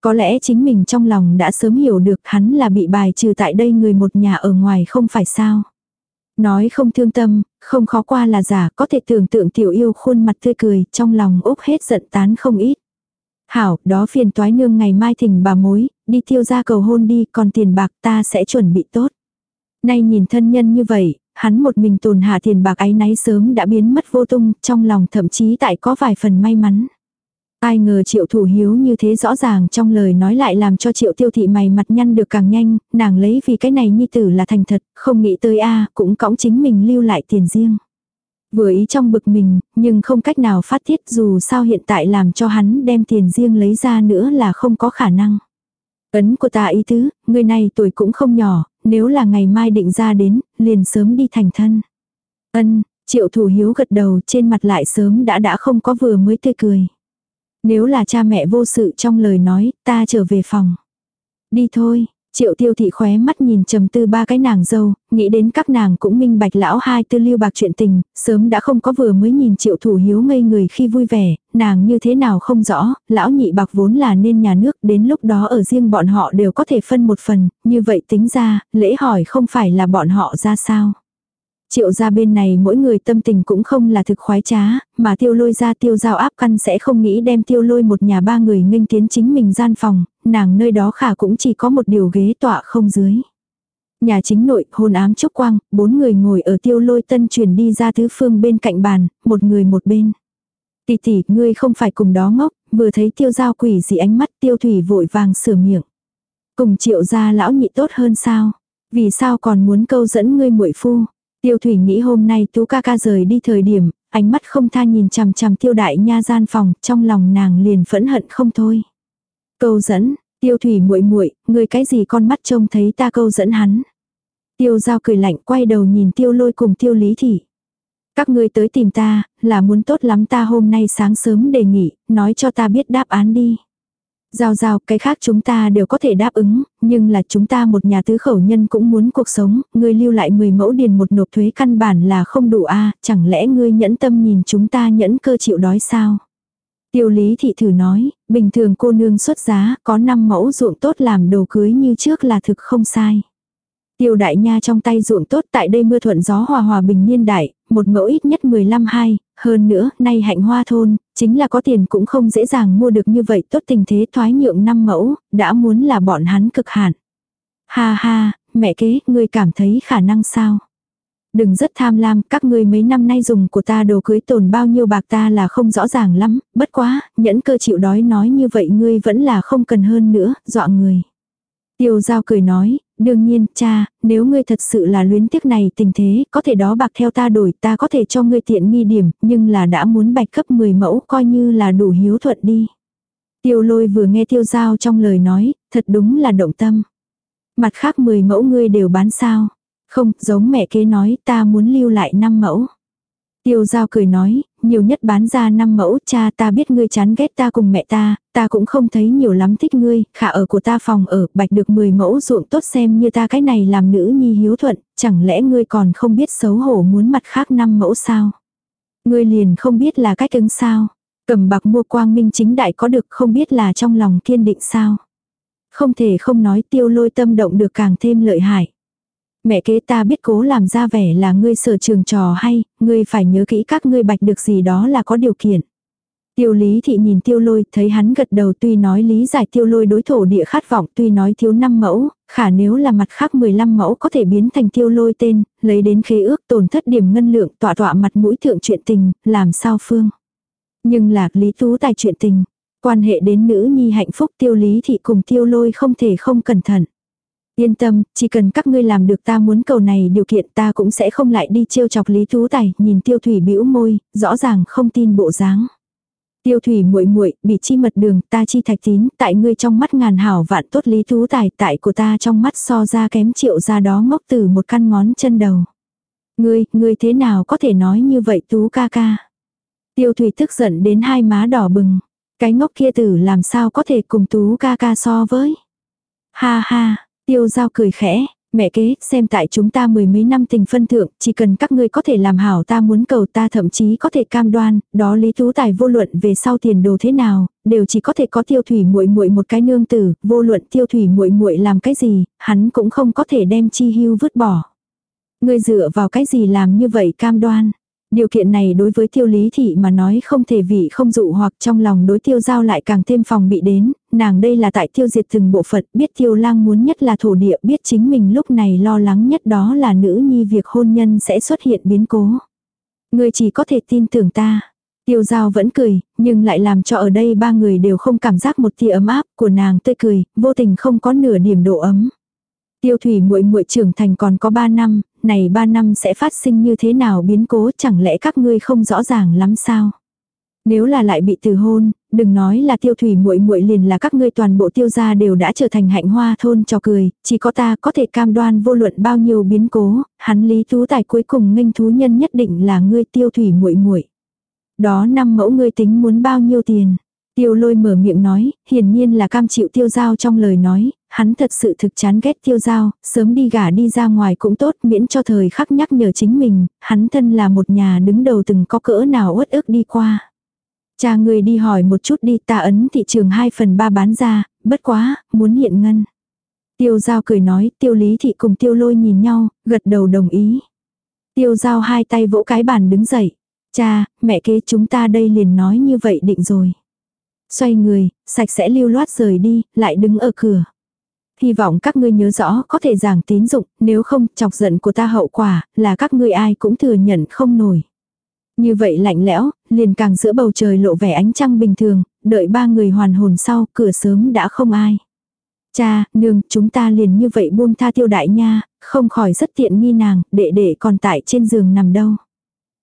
Có lẽ chính mình trong lòng đã sớm hiểu được hắn là bị bài trừ tại đây người một nhà ở ngoài không phải sao. Nói không thương tâm, không khó qua là giả, có thể tưởng tượng tiểu yêu khuôn mặt tươi cười, trong lòng úp hết giận tán không ít. Hảo, đó phiền toái nương ngày mai thỉnh bà mối, đi tiêu ra cầu hôn đi, còn tiền bạc ta sẽ chuẩn bị tốt. Nay nhìn thân nhân như vậy, hắn một mình tồn hạ tiền bạc ấy náy sớm đã biến mất vô tung, trong lòng thậm chí tại có vài phần may mắn. Ai ngờ triệu thủ hiếu như thế rõ ràng trong lời nói lại làm cho triệu tiêu thị mày mặt nhăn được càng nhanh, nàng lấy vì cái này nhi tử là thành thật, không nghĩ tới a cũng cõng chính mình lưu lại tiền riêng. Vừa ý trong bực mình, nhưng không cách nào phát tiết dù sao hiện tại làm cho hắn đem tiền riêng lấy ra nữa là không có khả năng. Ấn của ta ý tứ, người này tuổi cũng không nhỏ, nếu là ngày mai định ra đến, liền sớm đi thành thân. Ân, triệu thủ hiếu gật đầu trên mặt lại sớm đã đã không có vừa mới tươi cười. Nếu là cha mẹ vô sự trong lời nói, ta trở về phòng. Đi thôi, Triệu tiêu thị khóe mắt nhìn trầm tư ba cái nàng dâu, nghĩ đến các nàng cũng minh bạch lão hai tư lưu bạc chuyện tình, sớm đã không có vừa mới nhìn triệu thủ hiếu ngây người khi vui vẻ, nàng như thế nào không rõ, lão nhị bạc vốn là nên nhà nước, đến lúc đó ở riêng bọn họ đều có thể phân một phần, như vậy tính ra, lễ hỏi không phải là bọn họ ra sao. Triệu ra bên này mỗi người tâm tình cũng không là thực khoái trá, mà tiêu lôi ra tiêu giao áp căn sẽ không nghĩ đem tiêu lôi một nhà ba người nghênh tiến chính mình gian phòng, nàng nơi đó khả cũng chỉ có một điều ghế tọa không dưới. Nhà chính nội, hôn ám trúc quang, bốn người ngồi ở tiêu lôi tân chuyển đi ra tứ phương bên cạnh bàn, một người một bên. Tỷ tỷ, ngươi không phải cùng đó ngốc, vừa thấy tiêu giao quỷ gì ánh mắt tiêu thủy vội vàng sửa miệng. Cùng triệu gia lão nhị tốt hơn sao? Vì sao còn muốn câu dẫn ngươi muội phu? Tiêu thủy nghĩ hôm nay tú ca ca rời đi thời điểm, ánh mắt không tha nhìn chằm chằm tiêu đại nha gian phòng, trong lòng nàng liền phẫn hận không thôi. Câu dẫn, tiêu thủy muội muội ngươi cái gì con mắt trông thấy ta câu dẫn hắn. Tiêu giao cười lạnh quay đầu nhìn tiêu lôi cùng tiêu lý thị. Các ngươi tới tìm ta, là muốn tốt lắm ta hôm nay sáng sớm đề nghị, nói cho ta biết đáp án đi. Giao giao, cái khác chúng ta đều có thể đáp ứng, nhưng là chúng ta một nhà tứ khẩu nhân cũng muốn cuộc sống, ngươi lưu lại 10 mẫu điền một nộp thuế căn bản là không đủ a chẳng lẽ ngươi nhẫn tâm nhìn chúng ta nhẫn cơ chịu đói sao? Tiêu lý thị thử nói, bình thường cô nương xuất giá, có 5 mẫu ruộng tốt làm đồ cưới như trước là thực không sai. Tiêu đại nha trong tay ruộng tốt tại đây mưa thuận gió hòa hòa bình niên đại, một mẫu ít nhất 15 hai, hơn nữa, nay hạnh hoa thôn, chính là có tiền cũng không dễ dàng mua được như vậy tốt tình thế thoái nhượng năm mẫu, đã muốn là bọn hắn cực hạn. Ha ha, mẹ kế, ngươi cảm thấy khả năng sao? Đừng rất tham lam, các ngươi mấy năm nay dùng của ta đồ cưới tồn bao nhiêu bạc ta là không rõ ràng lắm, bất quá, nhẫn cơ chịu đói nói như vậy ngươi vẫn là không cần hơn nữa, dọa người. Tiêu giao cười nói, đương nhiên, cha, nếu ngươi thật sự là luyến tiếc này tình thế, có thể đó bạc theo ta đổi, ta có thể cho ngươi tiện nghi điểm, nhưng là đã muốn bạch cấp 10 mẫu coi như là đủ hiếu thuận đi. Tiêu lôi vừa nghe tiêu giao trong lời nói, thật đúng là động tâm. Mặt khác 10 mẫu ngươi đều bán sao. Không, giống mẹ kế nói ta muốn lưu lại 5 mẫu. Tiêu giao cười nói, nhiều nhất bán ra năm mẫu, cha ta biết ngươi chán ghét ta cùng mẹ ta, ta cũng không thấy nhiều lắm thích ngươi, khả ở của ta phòng ở, bạch được 10 mẫu ruộng tốt xem như ta cái này làm nữ nhi hiếu thuận, chẳng lẽ ngươi còn không biết xấu hổ muốn mặt khác năm mẫu sao? Ngươi liền không biết là cách ứng sao? Cầm bạc mua quang minh chính đại có được không biết là trong lòng kiên định sao? Không thể không nói tiêu lôi tâm động được càng thêm lợi hại. Mẹ kế ta biết cố làm ra vẻ là ngươi sở trường trò hay, ngươi phải nhớ kỹ các ngươi bạch được gì đó là có điều kiện. Tiêu lý thị nhìn tiêu lôi, thấy hắn gật đầu tuy nói lý giải tiêu lôi đối thổ địa khát vọng tuy nói thiếu 5 mẫu, khả nếu là mặt khác 15 mẫu có thể biến thành tiêu lôi tên, lấy đến khế ước tổn thất điểm ngân lượng tọa tọa mặt mũi thượng chuyện tình, làm sao phương. Nhưng lạc lý tú tài chuyện tình, quan hệ đến nữ nhi hạnh phúc tiêu lý thị cùng tiêu lôi không thể không cẩn thận. Yên tâm, chỉ cần các ngươi làm được ta muốn cầu này điều kiện ta cũng sẽ không lại đi trêu chọc Lý Tú Tài, nhìn Tiêu Thủy bĩu môi, rõ ràng không tin bộ dáng. Tiêu Thủy muội muội, bị chi mật đường, ta chi thạch tín, tại ngươi trong mắt ngàn hảo vạn tốt Lý Tú Tài, tại của ta trong mắt so ra kém triệu ra đó ngốc từ một căn ngón chân đầu. Ngươi, ngươi thế nào có thể nói như vậy Tú ca ca? Tiêu Thủy tức giận đến hai má đỏ bừng. Cái ngốc kia tử làm sao có thể cùng Tú ca ca so với? Ha ha, Tiêu giao cười khẽ, mẹ kế, xem tại chúng ta mười mấy năm tình phân thượng, chỉ cần các ngươi có thể làm hảo ta muốn cầu ta thậm chí có thể cam đoan, đó lý tú tài vô luận về sau tiền đồ thế nào, đều chỉ có thể có tiêu thủy muội muội một cái nương tử, vô luận tiêu thủy muội muội làm cái gì, hắn cũng không có thể đem chi hưu vứt bỏ. Ngươi dựa vào cái gì làm như vậy cam đoan? Điều kiện này đối với tiêu lý thị mà nói không thể vị không dụ hoặc trong lòng đối tiêu giao lại càng thêm phòng bị đến, nàng đây là tại tiêu diệt từng bộ phận, biết tiêu lang muốn nhất là thổ địa, biết chính mình lúc này lo lắng nhất đó là nữ nhi việc hôn nhân sẽ xuất hiện biến cố. Người chỉ có thể tin tưởng ta. Tiêu giao vẫn cười, nhưng lại làm cho ở đây ba người đều không cảm giác một tia ấm áp của nàng tươi cười, vô tình không có nửa điểm độ ấm. Tiêu thủy muội muội trưởng thành còn có ba năm, này ba năm sẽ phát sinh như thế nào biến cố chẳng lẽ các ngươi không rõ ràng lắm sao? Nếu là lại bị từ hôn, đừng nói là tiêu thủy muội muội liền là các ngươi toàn bộ tiêu gia đều đã trở thành hạnh hoa thôn cho cười, chỉ có ta có thể cam đoan vô luận bao nhiêu biến cố, hắn lý tú tài cuối cùng nghênh thú nhân nhất định là ngươi tiêu thủy muội muội. Đó năm mẫu ngươi tính muốn bao nhiêu tiền? Tiêu lôi mở miệng nói, hiển nhiên là cam chịu tiêu giao trong lời nói, hắn thật sự thực chán ghét tiêu giao, sớm đi gả đi ra ngoài cũng tốt miễn cho thời khắc nhắc nhở chính mình, hắn thân là một nhà đứng đầu từng có cỡ nào uất ức đi qua. Cha người đi hỏi một chút đi ta ấn thị trường 2 phần 3 bán ra, bất quá, muốn hiện ngân. Tiêu giao cười nói, tiêu lý thị cùng tiêu lôi nhìn nhau, gật đầu đồng ý. Tiêu giao hai tay vỗ cái bàn đứng dậy. Cha, mẹ kế chúng ta đây liền nói như vậy định rồi. Xoay người, sạch sẽ lưu loát rời đi, lại đứng ở cửa. Hy vọng các ngươi nhớ rõ có thể giảng tín dụng, nếu không chọc giận của ta hậu quả là các ngươi ai cũng thừa nhận không nổi. Như vậy lạnh lẽo, liền càng giữa bầu trời lộ vẻ ánh trăng bình thường, đợi ba người hoàn hồn sau, cửa sớm đã không ai. Cha, nương, chúng ta liền như vậy buông tha tiêu đại nha, không khỏi rất tiện nghi nàng, đệ đệ còn tại trên giường nằm đâu.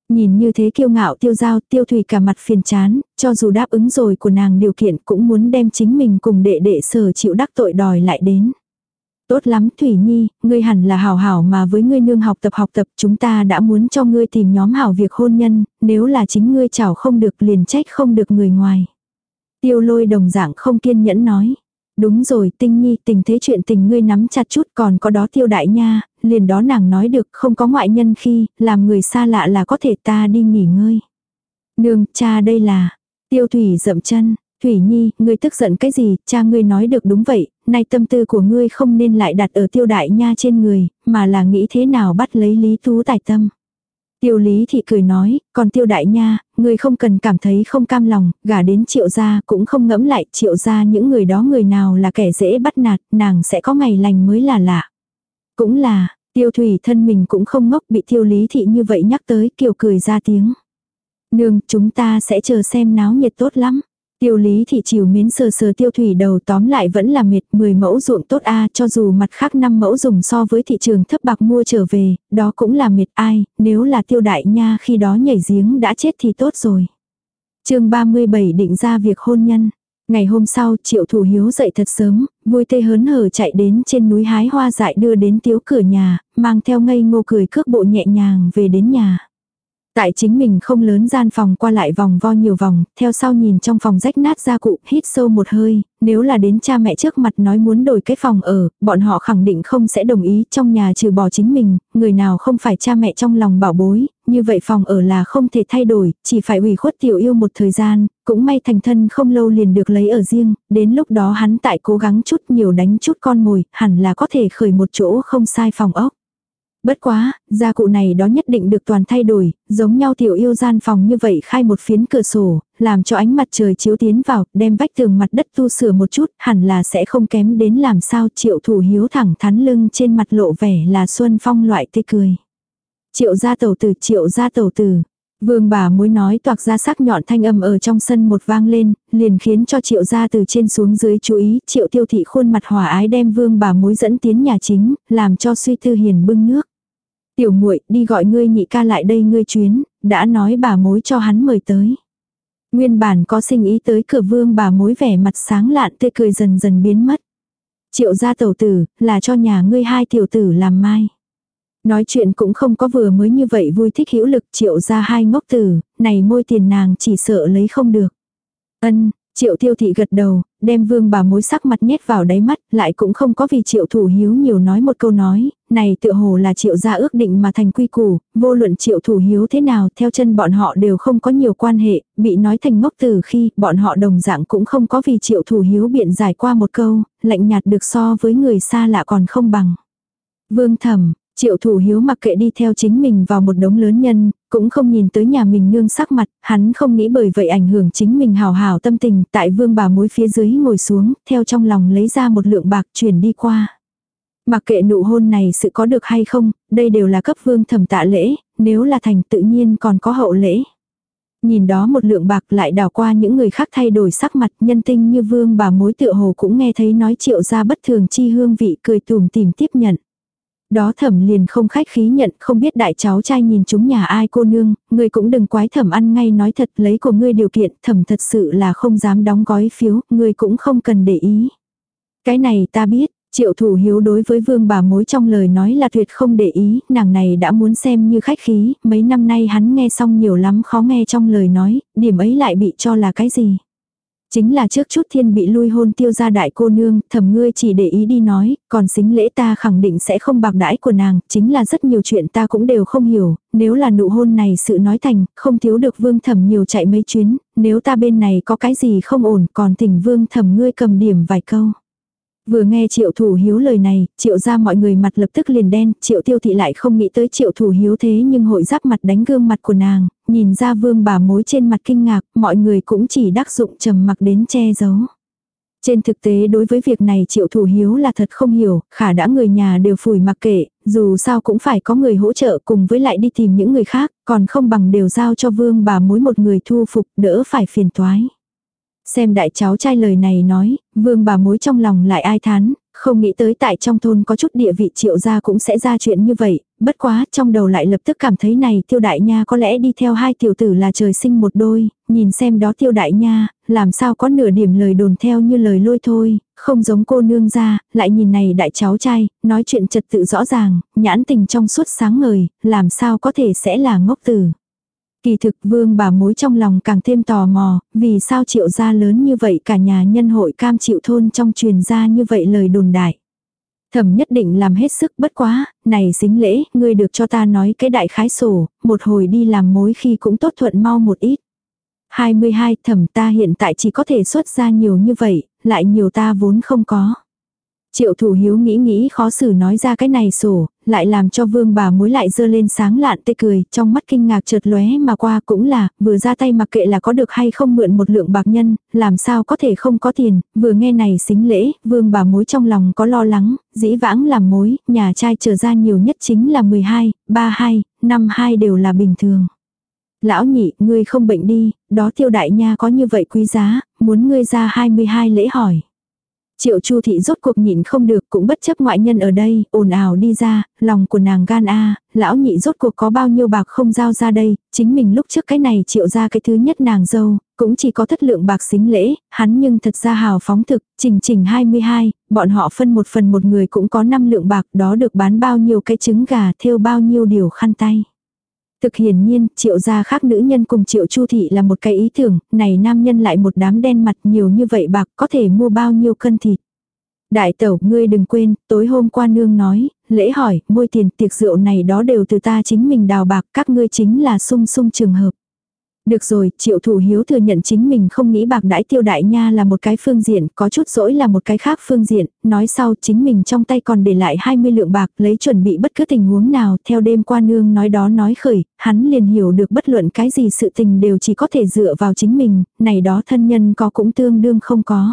Nhìn như thế kiêu ngạo tiêu giao tiêu thủy cả mặt phiền chán, cho dù đáp ứng rồi của nàng điều kiện cũng muốn đem chính mình cùng đệ đệ sở chịu đắc tội đòi lại đến. Tốt lắm Thủy Nhi, ngươi hẳn là hảo hảo mà với ngươi nương học tập học tập chúng ta đã muốn cho ngươi tìm nhóm hảo việc hôn nhân, nếu là chính ngươi chảo không được liền trách không được người ngoài. Tiêu lôi đồng dạng không kiên nhẫn nói. Đúng rồi, tinh nhi, tình thế chuyện tình ngươi nắm chặt chút còn có đó tiêu đại nha, liền đó nàng nói được không có ngoại nhân khi, làm người xa lạ là có thể ta đi nghỉ ngơi. Nương, cha đây là, tiêu thủy dậm chân, Thủy Nhi, ngươi tức giận cái gì, cha ngươi nói được đúng vậy, nay tâm tư của ngươi không nên lại đặt ở tiêu đại nha trên người, mà là nghĩ thế nào bắt lấy lý tú tài tâm. Tiêu lý thị cười nói, còn tiêu đại nha, ngươi không cần cảm thấy không cam lòng, gả đến triệu gia cũng không ngẫm lại triệu gia những người đó người nào là kẻ dễ bắt nạt, nàng sẽ có ngày lành mới là lạ. Cũng là, tiêu thủy thân mình cũng không ngốc bị tiêu lý thị như vậy nhắc tới kiều cười ra tiếng. Nương, chúng ta sẽ chờ xem náo nhiệt tốt lắm. Tiêu lý thị chiều miến sờ sờ tiêu thủy đầu tóm lại vẫn là mệt 10 mẫu ruộng tốt a cho dù mặt khác 5 mẫu dùng so với thị trường thấp bạc mua trở về, đó cũng là mệt ai, nếu là tiêu đại nha khi đó nhảy giếng đã chết thì tốt rồi. chương 37 định ra việc hôn nhân. Ngày hôm sau triệu thủ hiếu dậy thật sớm, vui tê hớn hở chạy đến trên núi hái hoa dại đưa đến tiếu cửa nhà, mang theo ngây ngô cười cước bộ nhẹ nhàng về đến nhà. Tại chính mình không lớn gian phòng qua lại vòng vo nhiều vòng, theo sau nhìn trong phòng rách nát ra cụ, hít sâu một hơi, nếu là đến cha mẹ trước mặt nói muốn đổi cái phòng ở, bọn họ khẳng định không sẽ đồng ý trong nhà trừ bỏ chính mình, người nào không phải cha mẹ trong lòng bảo bối, như vậy phòng ở là không thể thay đổi, chỉ phải ủy khuất tiểu yêu một thời gian, cũng may thành thân không lâu liền được lấy ở riêng, đến lúc đó hắn tại cố gắng chút nhiều đánh chút con mồi, hẳn là có thể khởi một chỗ không sai phòng ốc. Bất quá, gia cụ này đó nhất định được toàn thay đổi, giống nhau tiểu yêu gian phòng như vậy khai một phiến cửa sổ, làm cho ánh mặt trời chiếu tiến vào, đem vách tường mặt đất tu sửa một chút, hẳn là sẽ không kém đến làm sao triệu thủ hiếu thẳng thắn lưng trên mặt lộ vẻ là xuân phong loại tê cười. Triệu gia tẩu tử, triệu gia tẩu tử. Vương bà mối nói toạc ra sắc nhọn thanh âm ở trong sân một vang lên, liền khiến cho triệu gia từ trên xuống dưới chú ý, triệu tiêu thị khuôn mặt hòa ái đem vương bà mối dẫn tiến nhà chính, làm cho suy tư hiền bưng nước. Tiểu muội đi gọi ngươi nhị ca lại đây ngươi chuyến, đã nói bà mối cho hắn mời tới. Nguyên bản có sinh ý tới cửa vương bà mối vẻ mặt sáng lạn tê cười dần dần biến mất. Triệu gia tẩu tử, là cho nhà ngươi hai tiểu tử làm mai. Nói chuyện cũng không có vừa mới như vậy vui thích hữu lực triệu ra hai ngốc tử, này môi tiền nàng chỉ sợ lấy không được. Ân, Triệu tiêu thị gật đầu, đem vương bà mối sắc mặt nhét vào đáy mắt, lại cũng không có vì triệu thủ hiếu nhiều nói một câu nói, này tựa hồ là triệu gia ước định mà thành quy củ, vô luận triệu thủ hiếu thế nào theo chân bọn họ đều không có nhiều quan hệ, bị nói thành ngốc từ khi bọn họ đồng dạng cũng không có vì triệu thủ hiếu biện giải qua một câu, lạnh nhạt được so với người xa lạ còn không bằng. Vương thẩm Triệu thủ hiếu mặc kệ đi theo chính mình vào một đống lớn nhân, cũng không nhìn tới nhà mình nương sắc mặt, hắn không nghĩ bởi vậy ảnh hưởng chính mình hào hào tâm tình, tại vương bà mối phía dưới ngồi xuống, theo trong lòng lấy ra một lượng bạc chuyển đi qua. Mặc kệ nụ hôn này sự có được hay không, đây đều là cấp vương thẩm tạ lễ, nếu là thành tự nhiên còn có hậu lễ. Nhìn đó một lượng bạc lại đào qua những người khác thay đổi sắc mặt nhân tinh như vương bà mối tựa hồ cũng nghe thấy nói triệu ra bất thường chi hương vị cười tùm tìm tiếp nhận. Đó thẩm liền không khách khí nhận, không biết đại cháu trai nhìn chúng nhà ai cô nương, ngươi cũng đừng quái thẩm ăn ngay nói thật lấy của ngươi điều kiện, thẩm thật sự là không dám đóng gói phiếu, ngươi cũng không cần để ý. Cái này ta biết, Triệu thủ hiếu đối với vương bà mối trong lời nói là tuyệt không để ý, nàng này đã muốn xem như khách khí, mấy năm nay hắn nghe xong nhiều lắm khó nghe trong lời nói, điểm ấy lại bị cho là cái gì. Chính là trước chút thiên bị lui hôn tiêu ra đại cô nương, thầm ngươi chỉ để ý đi nói, còn xính lễ ta khẳng định sẽ không bạc đãi của nàng, chính là rất nhiều chuyện ta cũng đều không hiểu, nếu là nụ hôn này sự nói thành, không thiếu được vương thầm nhiều chạy mấy chuyến, nếu ta bên này có cái gì không ổn còn thỉnh vương thầm ngươi cầm điểm vài câu. Vừa nghe triệu thủ hiếu lời này, triệu ra mọi người mặt lập tức liền đen, triệu tiêu thị lại không nghĩ tới triệu thủ hiếu thế nhưng hội giáp mặt đánh gương mặt của nàng, nhìn ra vương bà mối trên mặt kinh ngạc, mọi người cũng chỉ đắc dụng trầm mặc đến che giấu. Trên thực tế đối với việc này triệu thủ hiếu là thật không hiểu, khả đã người nhà đều phủi mặc kệ, dù sao cũng phải có người hỗ trợ cùng với lại đi tìm những người khác, còn không bằng đều giao cho vương bà mối một người thu phục đỡ phải phiền toái. Xem đại cháu trai lời này nói, vương bà mối trong lòng lại ai thán, không nghĩ tới tại trong thôn có chút địa vị triệu gia cũng sẽ ra chuyện như vậy, bất quá trong đầu lại lập tức cảm thấy này tiêu đại nha có lẽ đi theo hai tiểu tử là trời sinh một đôi, nhìn xem đó tiêu đại nha, làm sao có nửa điểm lời đồn theo như lời lôi thôi, không giống cô nương ra, lại nhìn này đại cháu trai, nói chuyện trật tự rõ ràng, nhãn tình trong suốt sáng ngời, làm sao có thể sẽ là ngốc tử. Kỳ thực vương bà mối trong lòng càng thêm tò mò, vì sao triệu gia lớn như vậy cả nhà nhân hội cam chịu thôn trong truyền ra như vậy lời đồn đại. Thẩm nhất định làm hết sức bất quá, này xính lễ, ngươi được cho ta nói cái đại khái sổ, một hồi đi làm mối khi cũng tốt thuận mau một ít. 22 thẩm ta hiện tại chỉ có thể xuất ra nhiều như vậy, lại nhiều ta vốn không có. Triệu thủ hiếu nghĩ nghĩ khó xử nói ra cái này sổ, lại làm cho vương bà mối lại dơ lên sáng lạn tê cười, trong mắt kinh ngạc chợt lóe mà qua cũng là, vừa ra tay mặc kệ là có được hay không mượn một lượng bạc nhân, làm sao có thể không có tiền, vừa nghe này xính lễ, vương bà mối trong lòng có lo lắng, dĩ vãng làm mối, nhà trai trở ra nhiều nhất chính là 12, 32, 52 đều là bình thường. Lão nhị, ngươi không bệnh đi, đó tiêu đại nha có như vậy quý giá, muốn ngươi ra 22 lễ hỏi. Triệu Chu thị rốt cuộc nhịn không được cũng bất chấp ngoại nhân ở đây, ồn ào đi ra, lòng của nàng gan a, lão nhị rốt cuộc có bao nhiêu bạc không giao ra đây, chính mình lúc trước cái này triệu ra cái thứ nhất nàng dâu, cũng chỉ có thất lượng bạc xính lễ, hắn nhưng thật ra hào phóng thực, trình trình 22, bọn họ phân một phần một người cũng có 5 lượng bạc đó được bán bao nhiêu cái trứng gà thêu bao nhiêu điều khăn tay. Thực hiển nhiên, triệu gia khác nữ nhân cùng triệu chu thị là một cái ý tưởng, này nam nhân lại một đám đen mặt nhiều như vậy bạc có thể mua bao nhiêu cân thịt. Đại tẩu, ngươi đừng quên, tối hôm qua nương nói, lễ hỏi, môi tiền tiệc rượu này đó đều từ ta chính mình đào bạc, các ngươi chính là sung sung trường hợp. Được rồi, triệu thủ hiếu thừa nhận chính mình không nghĩ bạc đãi tiêu đại nha là một cái phương diện, có chút dỗi là một cái khác phương diện, nói sau chính mình trong tay còn để lại 20 lượng bạc lấy chuẩn bị bất cứ tình huống nào, theo đêm qua nương nói đó nói khởi, hắn liền hiểu được bất luận cái gì sự tình đều chỉ có thể dựa vào chính mình, này đó thân nhân có cũng tương đương không có.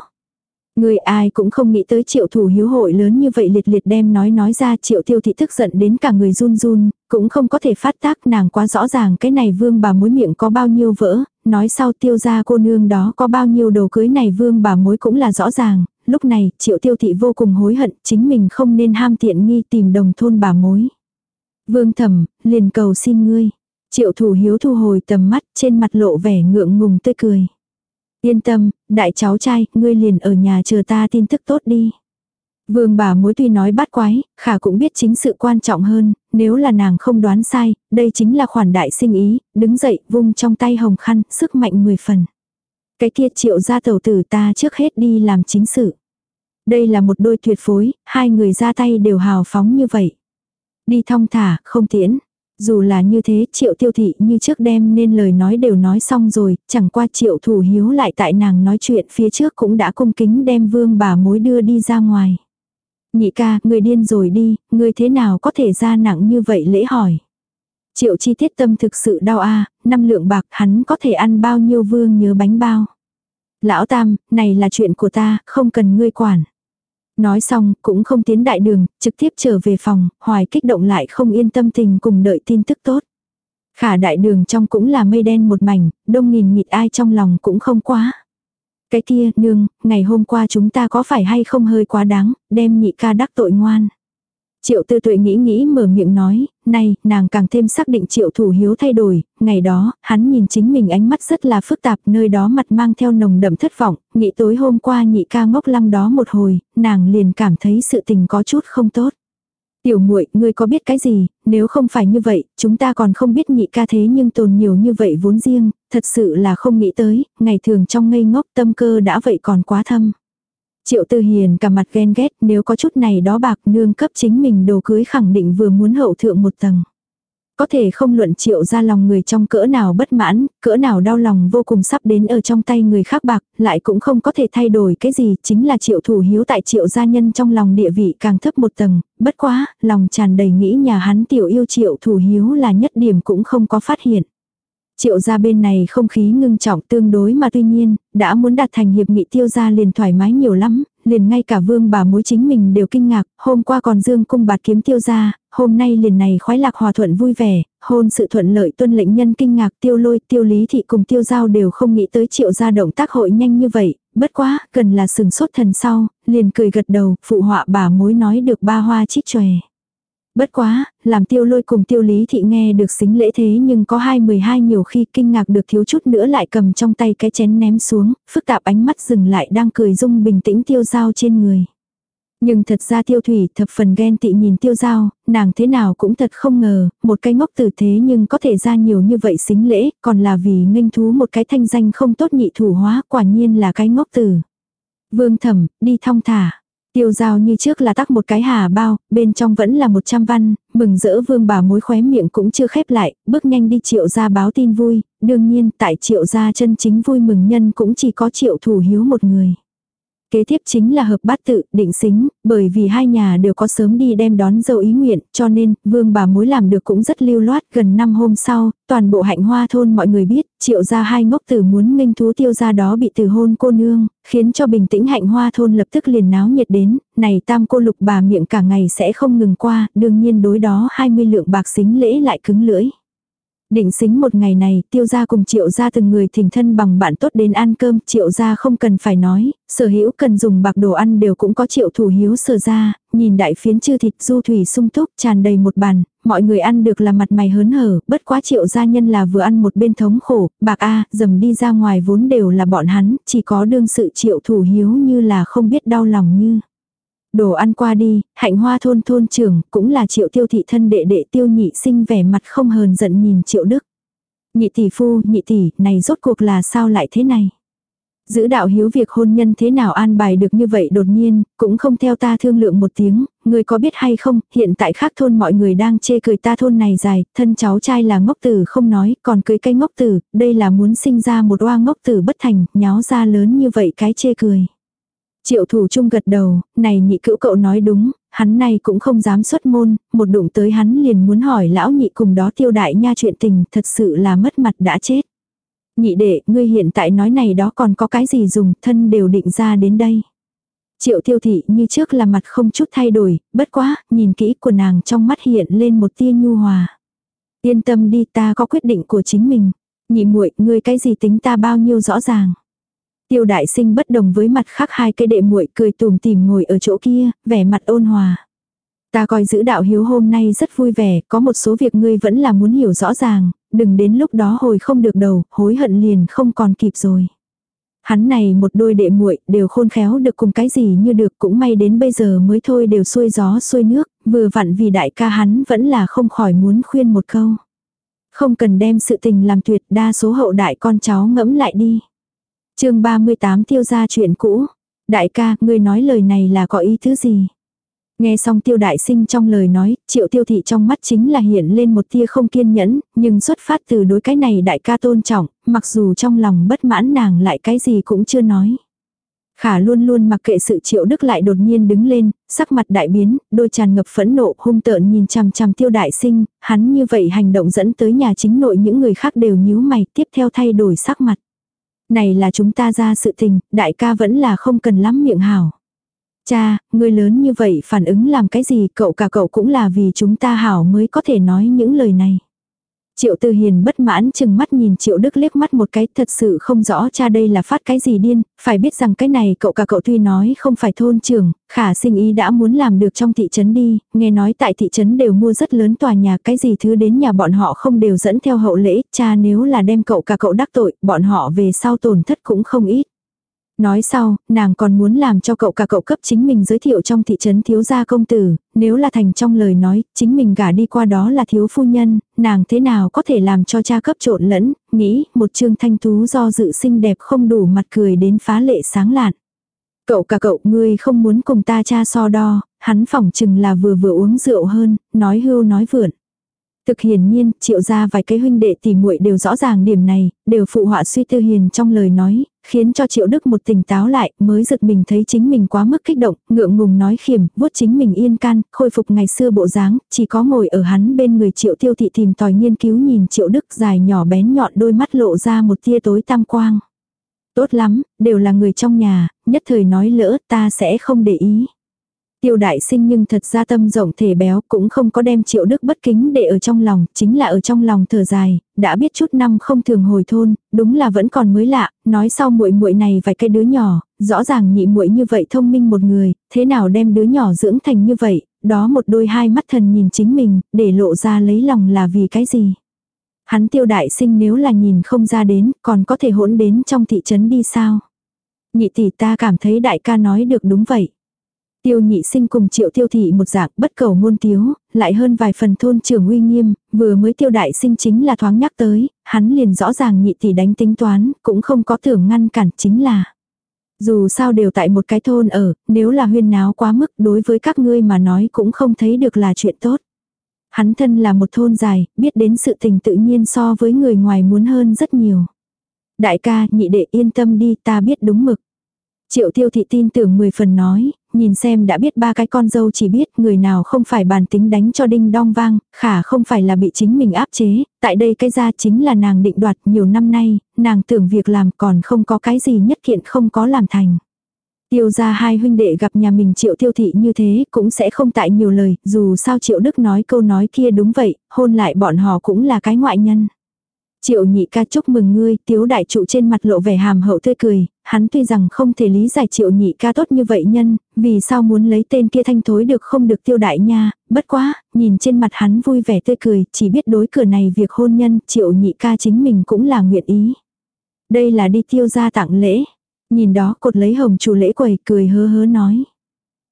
Người ai cũng không nghĩ tới triệu thủ hiếu hội lớn như vậy liệt liệt đem nói nói ra triệu tiêu thị tức giận đến cả người run run, cũng không có thể phát tác nàng quá rõ ràng cái này vương bà mối miệng có bao nhiêu vỡ, nói sau tiêu ra cô nương đó có bao nhiêu đồ cưới này vương bà mối cũng là rõ ràng, lúc này triệu tiêu thị vô cùng hối hận chính mình không nên ham tiện nghi tìm đồng thôn bà mối. Vương thẩm liền cầu xin ngươi. Triệu thủ hiếu thu hồi tầm mắt trên mặt lộ vẻ ngượng ngùng tươi cười. Yên tâm, đại cháu trai, ngươi liền ở nhà chờ ta tin tức tốt đi. Vương bà mối tuy nói bát quái, khả cũng biết chính sự quan trọng hơn, nếu là nàng không đoán sai, đây chính là khoản đại sinh ý, đứng dậy vung trong tay hồng khăn, sức mạnh mười phần. Cái kia triệu ra tẩu tử ta trước hết đi làm chính sự. Đây là một đôi tuyệt phối, hai người ra tay đều hào phóng như vậy. Đi thong thả, không tiễn. Dù là như thế triệu tiêu thị như trước đem nên lời nói đều nói xong rồi, chẳng qua triệu thủ hiếu lại tại nàng nói chuyện phía trước cũng đã cung kính đem vương bà mối đưa đi ra ngoài. Nhị ca, người điên rồi đi, người thế nào có thể ra nặng như vậy lễ hỏi. Triệu chi tiết tâm thực sự đau a năm lượng bạc hắn có thể ăn bao nhiêu vương nhớ bánh bao. Lão Tam, này là chuyện của ta, không cần ngươi quản. Nói xong, cũng không tiến đại đường, trực tiếp trở về phòng, hoài kích động lại không yên tâm tình cùng đợi tin tức tốt. Khả đại đường trong cũng là mây đen một mảnh, đông nghìn nghịt ai trong lòng cũng không quá. Cái kia, nương, ngày hôm qua chúng ta có phải hay không hơi quá đáng, đem nhị ca đắc tội ngoan. Triệu tư tuệ nghĩ nghĩ mở miệng nói, nay, nàng càng thêm xác định triệu thủ hiếu thay đổi, ngày đó, hắn nhìn chính mình ánh mắt rất là phức tạp, nơi đó mặt mang theo nồng đậm thất vọng, nghĩ tối hôm qua nhị ca ngốc lăng đó một hồi, nàng liền cảm thấy sự tình có chút không tốt. Tiểu muội, ngươi có biết cái gì, nếu không phải như vậy, chúng ta còn không biết nhị ca thế nhưng tồn nhiều như vậy vốn riêng, thật sự là không nghĩ tới, ngày thường trong ngây ngốc tâm cơ đã vậy còn quá thâm. Triệu Tư Hiền cả mặt ghen ghét nếu có chút này đó bạc nương cấp chính mình đồ cưới khẳng định vừa muốn hậu thượng một tầng. Có thể không luận triệu ra lòng người trong cỡ nào bất mãn, cỡ nào đau lòng vô cùng sắp đến ở trong tay người khác bạc, lại cũng không có thể thay đổi cái gì, chính là triệu thủ hiếu tại triệu gia nhân trong lòng địa vị càng thấp một tầng, bất quá, lòng tràn đầy nghĩ nhà hắn tiểu yêu triệu thủ hiếu là nhất điểm cũng không có phát hiện. Triệu gia bên này không khí ngưng trọng tương đối mà tuy nhiên, đã muốn đạt thành hiệp nghị tiêu gia liền thoải mái nhiều lắm, liền ngay cả vương bà mối chính mình đều kinh ngạc, hôm qua còn dương cung bạt kiếm tiêu gia, hôm nay liền này khoái lạc hòa thuận vui vẻ, hôn sự thuận lợi tuân lệnh nhân kinh ngạc tiêu lôi tiêu lý thị cùng tiêu giao đều không nghĩ tới triệu gia động tác hội nhanh như vậy, bất quá, cần là sừng sốt thần sau, liền cười gật đầu, phụ họa bà mối nói được ba hoa chích chòe. Bất quá, làm tiêu lôi cùng tiêu lý thị nghe được xính lễ thế nhưng có hai mười hai nhiều khi kinh ngạc được thiếu chút nữa lại cầm trong tay cái chén ném xuống, phức tạp ánh mắt dừng lại đang cười dung bình tĩnh tiêu dao trên người. Nhưng thật ra tiêu thủy thập phần ghen tị nhìn tiêu dao nàng thế nào cũng thật không ngờ, một cái ngốc tử thế nhưng có thể ra nhiều như vậy xính lễ, còn là vì nghênh thú một cái thanh danh không tốt nhị thủ hóa, quả nhiên là cái ngốc tử. Vương thẩm, đi thong thả. Tiêu giao như trước là tắc một cái hà bao, bên trong vẫn là một trăm văn, mừng rỡ vương bà mối khóe miệng cũng chưa khép lại, bước nhanh đi triệu ra báo tin vui, đương nhiên tại triệu gia chân chính vui mừng nhân cũng chỉ có triệu thủ hiếu một người. Kế tiếp chính là hợp bát tự, định xính, bởi vì hai nhà đều có sớm đi đem đón dâu ý nguyện, cho nên, vương bà mối làm được cũng rất lưu loát. Gần năm hôm sau, toàn bộ hạnh hoa thôn mọi người biết, triệu ra hai ngốc tử muốn nghênh thú tiêu ra đó bị từ hôn cô nương, khiến cho bình tĩnh hạnh hoa thôn lập tức liền náo nhiệt đến, này tam cô lục bà miệng cả ngày sẽ không ngừng qua, đương nhiên đối đó 20 lượng bạc xính lễ lại cứng lưỡi. Định xính một ngày này, tiêu gia cùng triệu gia từng người thỉnh thân bằng bạn tốt đến ăn cơm, triệu gia không cần phải nói, sở hữu cần dùng bạc đồ ăn đều cũng có triệu thủ hiếu sở ra, nhìn đại phiến chư thịt du thủy sung túc tràn đầy một bàn, mọi người ăn được là mặt mày hớn hở, bất quá triệu gia nhân là vừa ăn một bên thống khổ, bạc a dầm đi ra ngoài vốn đều là bọn hắn, chỉ có đương sự triệu thủ hiếu như là không biết đau lòng như. Đồ ăn qua đi, hạnh hoa thôn thôn trưởng, cũng là triệu tiêu thị thân đệ đệ tiêu nhị sinh vẻ mặt không hờn giận nhìn triệu đức. Nhị tỷ phu, nhị tỷ, này rốt cuộc là sao lại thế này? Giữ đạo hiếu việc hôn nhân thế nào an bài được như vậy đột nhiên, cũng không theo ta thương lượng một tiếng, người có biết hay không, hiện tại khác thôn mọi người đang chê cười ta thôn này dài, thân cháu trai là ngốc tử không nói, còn cưới cây ngốc tử, đây là muốn sinh ra một oa ngốc tử bất thành, nháo ra lớn như vậy cái chê cười. Triệu thủ trung gật đầu, này nhị cữu cậu nói đúng, hắn này cũng không dám xuất môn, một đụng tới hắn liền muốn hỏi lão nhị cùng đó tiêu đại nha chuyện tình, thật sự là mất mặt đã chết. Nhị đệ, ngươi hiện tại nói này đó còn có cái gì dùng, thân đều định ra đến đây. Triệu tiêu thị như trước là mặt không chút thay đổi, bất quá, nhìn kỹ của nàng trong mắt hiện lên một tia nhu hòa. Yên tâm đi ta có quyết định của chính mình. Nhị muội ngươi cái gì tính ta bao nhiêu rõ ràng. Tiêu đại sinh bất đồng với mặt khác hai cái đệ muội cười tùm tìm ngồi ở chỗ kia, vẻ mặt ôn hòa. Ta coi giữ đạo hiếu hôm nay rất vui vẻ, có một số việc ngươi vẫn là muốn hiểu rõ ràng, đừng đến lúc đó hồi không được đầu, hối hận liền không còn kịp rồi. Hắn này một đôi đệ muội đều khôn khéo được cùng cái gì như được cũng may đến bây giờ mới thôi đều xuôi gió xuôi nước, vừa vặn vì đại ca hắn vẫn là không khỏi muốn khuyên một câu. Không cần đem sự tình làm tuyệt đa số hậu đại con cháu ngẫm lại đi chương 38 tiêu ra chuyện cũ. Đại ca, ngươi nói lời này là có ý thứ gì? Nghe xong tiêu đại sinh trong lời nói, triệu tiêu thị trong mắt chính là hiện lên một tia không kiên nhẫn, nhưng xuất phát từ đối cái này đại ca tôn trọng, mặc dù trong lòng bất mãn nàng lại cái gì cũng chưa nói. Khả luôn luôn mặc kệ sự triệu đức lại đột nhiên đứng lên, sắc mặt đại biến, đôi tràn ngập phẫn nộ hung tợn nhìn chằm chằm tiêu đại sinh, hắn như vậy hành động dẫn tới nhà chính nội những người khác đều nhíu mày tiếp theo thay đổi sắc mặt. Này là chúng ta ra sự tình, đại ca vẫn là không cần lắm miệng hảo. Cha, người lớn như vậy phản ứng làm cái gì cậu cả cậu cũng là vì chúng ta hảo mới có thể nói những lời này. Triệu Tư Hiền bất mãn chừng mắt nhìn Triệu Đức liếc mắt một cái thật sự không rõ cha đây là phát cái gì điên, phải biết rằng cái này cậu cả cậu tuy nói không phải thôn trưởng, khả sinh ý đã muốn làm được trong thị trấn đi, nghe nói tại thị trấn đều mua rất lớn tòa nhà cái gì thứ đến nhà bọn họ không đều dẫn theo hậu lễ, cha nếu là đem cậu cả cậu đắc tội, bọn họ về sau tổn thất cũng không ít. Nói sau, nàng còn muốn làm cho cậu cả cậu cấp chính mình giới thiệu trong thị trấn thiếu gia công tử, nếu là thành trong lời nói, chính mình gả đi qua đó là thiếu phu nhân, nàng thế nào có thể làm cho cha cấp trộn lẫn, nghĩ một trương thanh tú do dự xinh đẹp không đủ mặt cười đến phá lệ sáng lạn. Cậu cả cậu ngươi không muốn cùng ta cha so đo, hắn phỏng chừng là vừa vừa uống rượu hơn, nói hưu nói vượn. Thực hiển nhiên, triệu ra vài cái huynh đệ tỉ muội đều rõ ràng điểm này, đều phụ họa suy tư hiền trong lời nói, khiến cho triệu đức một tỉnh táo lại, mới giật mình thấy chính mình quá mức kích động, ngượng ngùng nói khiểm, vuốt chính mình yên can, khôi phục ngày xưa bộ dáng, chỉ có ngồi ở hắn bên người triệu tiêu thị tìm tòi nghiên cứu nhìn triệu đức dài nhỏ bén nhọn đôi mắt lộ ra một tia tối tam quang. Tốt lắm, đều là người trong nhà, nhất thời nói lỡ ta sẽ không để ý. Tiêu đại sinh nhưng thật ra tâm rộng thể béo cũng không có đem triệu đức bất kính để ở trong lòng, chính là ở trong lòng thở dài, đã biết chút năm không thường hồi thôn, đúng là vẫn còn mới lạ, nói sau muội muội này vài cái đứa nhỏ, rõ ràng nhị muội như vậy thông minh một người, thế nào đem đứa nhỏ dưỡng thành như vậy, đó một đôi hai mắt thần nhìn chính mình, để lộ ra lấy lòng là vì cái gì. Hắn tiêu đại sinh nếu là nhìn không ra đến, còn có thể hỗn đến trong thị trấn đi sao. Nhị tỷ ta cảm thấy đại ca nói được đúng vậy. Tiêu nhị sinh cùng triệu tiêu thị một dạng bất cầu ngôn tiếu, lại hơn vài phần thôn trưởng uy nghiêm, vừa mới tiêu đại sinh chính là thoáng nhắc tới, hắn liền rõ ràng nhị tỷ đánh tính toán, cũng không có tưởng ngăn cản chính là. Dù sao đều tại một cái thôn ở, nếu là huyên náo quá mức đối với các ngươi mà nói cũng không thấy được là chuyện tốt. Hắn thân là một thôn dài, biết đến sự tình tự nhiên so với người ngoài muốn hơn rất nhiều. Đại ca, nhị đệ yên tâm đi, ta biết đúng mực. Triệu tiêu thị tin tưởng 10 phần nói, nhìn xem đã biết ba cái con dâu chỉ biết người nào không phải bàn tính đánh cho đinh đong vang, khả không phải là bị chính mình áp chế, tại đây cái ra chính là nàng định đoạt nhiều năm nay, nàng tưởng việc làm còn không có cái gì nhất kiện không có làm thành. Tiêu ra hai huynh đệ gặp nhà mình triệu tiêu thị như thế cũng sẽ không tại nhiều lời, dù sao triệu đức nói câu nói kia đúng vậy, hôn lại bọn họ cũng là cái ngoại nhân. Triệu nhị ca chúc mừng ngươi, tiếu đại trụ trên mặt lộ vẻ hàm hậu tươi cười, hắn tuy rằng không thể lý giải triệu nhị ca tốt như vậy nhân, vì sao muốn lấy tên kia thanh thối được không được tiêu đại nha, bất quá, nhìn trên mặt hắn vui vẻ tươi cười, chỉ biết đối cửa này việc hôn nhân, triệu nhị ca chính mình cũng là nguyện ý. Đây là đi tiêu ra tặng lễ. Nhìn đó cột lấy hồng chủ lễ quầy cười hơ hớ nói.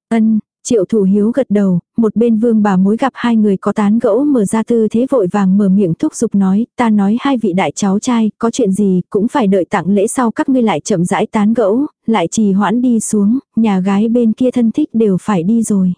Ân, Triệu thủ hiếu gật đầu, một bên vương bà mối gặp hai người có tán gẫu mở ra tư thế vội vàng mở miệng thúc giục nói, ta nói hai vị đại cháu trai, có chuyện gì cũng phải đợi tặng lễ sau các ngươi lại chậm rãi tán gẫu, lại trì hoãn đi xuống, nhà gái bên kia thân thích đều phải đi rồi.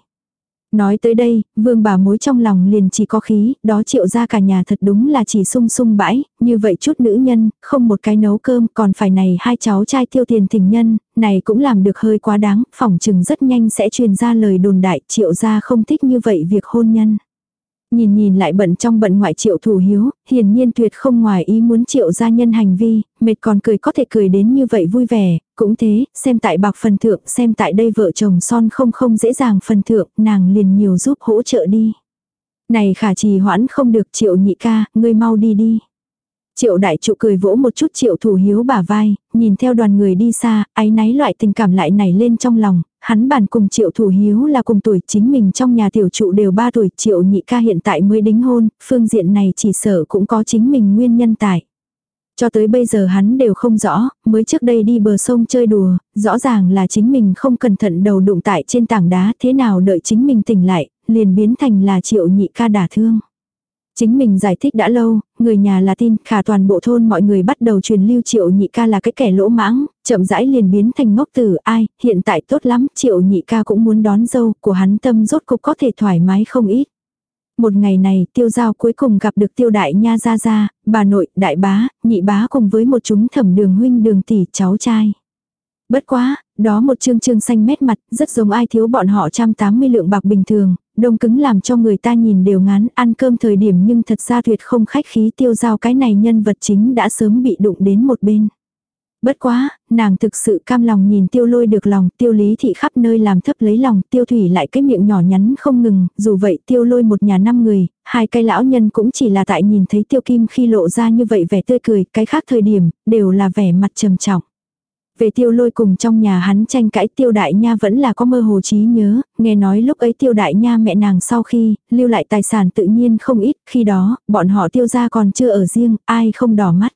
Nói tới đây, vương bà mối trong lòng liền chỉ có khí, đó triệu ra cả nhà thật đúng là chỉ sung sung bãi, như vậy chút nữ nhân, không một cái nấu cơm, còn phải này hai cháu trai tiêu tiền tình nhân, này cũng làm được hơi quá đáng, phỏng chừng rất nhanh sẽ truyền ra lời đồn đại, triệu ra không thích như vậy việc hôn nhân. Nhìn nhìn lại bận trong bận ngoại triệu thủ hiếu, hiển nhiên tuyệt không ngoài ý muốn triệu gia nhân hành vi, mệt còn cười có thể cười đến như vậy vui vẻ, cũng thế, xem tại bạc phần thượng, xem tại đây vợ chồng son không không dễ dàng phần thượng, nàng liền nhiều giúp hỗ trợ đi. Này khả trì hoãn không được triệu nhị ca, ngươi mau đi đi. Triệu đại trụ cười vỗ một chút triệu thủ hiếu bả vai, nhìn theo đoàn người đi xa, áy náy loại tình cảm lại nảy lên trong lòng, hắn bản cùng triệu thủ hiếu là cùng tuổi chính mình trong nhà tiểu trụ đều 3 tuổi triệu nhị ca hiện tại mới đính hôn, phương diện này chỉ sợ cũng có chính mình nguyên nhân tại. Cho tới bây giờ hắn đều không rõ, mới trước đây đi bờ sông chơi đùa, rõ ràng là chính mình không cẩn thận đầu đụng tại trên tảng đá thế nào đợi chính mình tỉnh lại, liền biến thành là triệu nhị ca đả thương. Chính mình giải thích đã lâu, người nhà là tin, khả toàn bộ thôn mọi người bắt đầu truyền lưu triệu nhị ca là cái kẻ lỗ mãng, chậm rãi liền biến thành ngốc tử ai, hiện tại tốt lắm, triệu nhị ca cũng muốn đón dâu, của hắn tâm rốt cục có thể thoải mái không ít. Một ngày này, tiêu giao cuối cùng gặp được tiêu đại nha gia gia bà nội, đại bá, nhị bá cùng với một chúng thẩm đường huynh đường tỷ cháu trai. Bất quá, đó một chương chương xanh mét mặt, rất giống ai thiếu bọn họ trăm tám mươi lượng bạc bình thường, đông cứng làm cho người ta nhìn đều ngán, ăn cơm thời điểm nhưng thật ra tuyệt không khách khí tiêu giao cái này nhân vật chính đã sớm bị đụng đến một bên. Bất quá, nàng thực sự cam lòng nhìn tiêu lôi được lòng, tiêu lý thị khắp nơi làm thấp lấy lòng, tiêu thủy lại cái miệng nhỏ nhắn không ngừng, dù vậy tiêu lôi một nhà năm người, hai cái lão nhân cũng chỉ là tại nhìn thấy tiêu kim khi lộ ra như vậy vẻ tươi cười, cái khác thời điểm, đều là vẻ mặt trầm trọng. Về tiêu lôi cùng trong nhà hắn tranh cãi tiêu đại nha vẫn là có mơ hồ trí nhớ, nghe nói lúc ấy tiêu đại nha mẹ nàng sau khi, lưu lại tài sản tự nhiên không ít, khi đó, bọn họ tiêu ra còn chưa ở riêng, ai không đỏ mắt.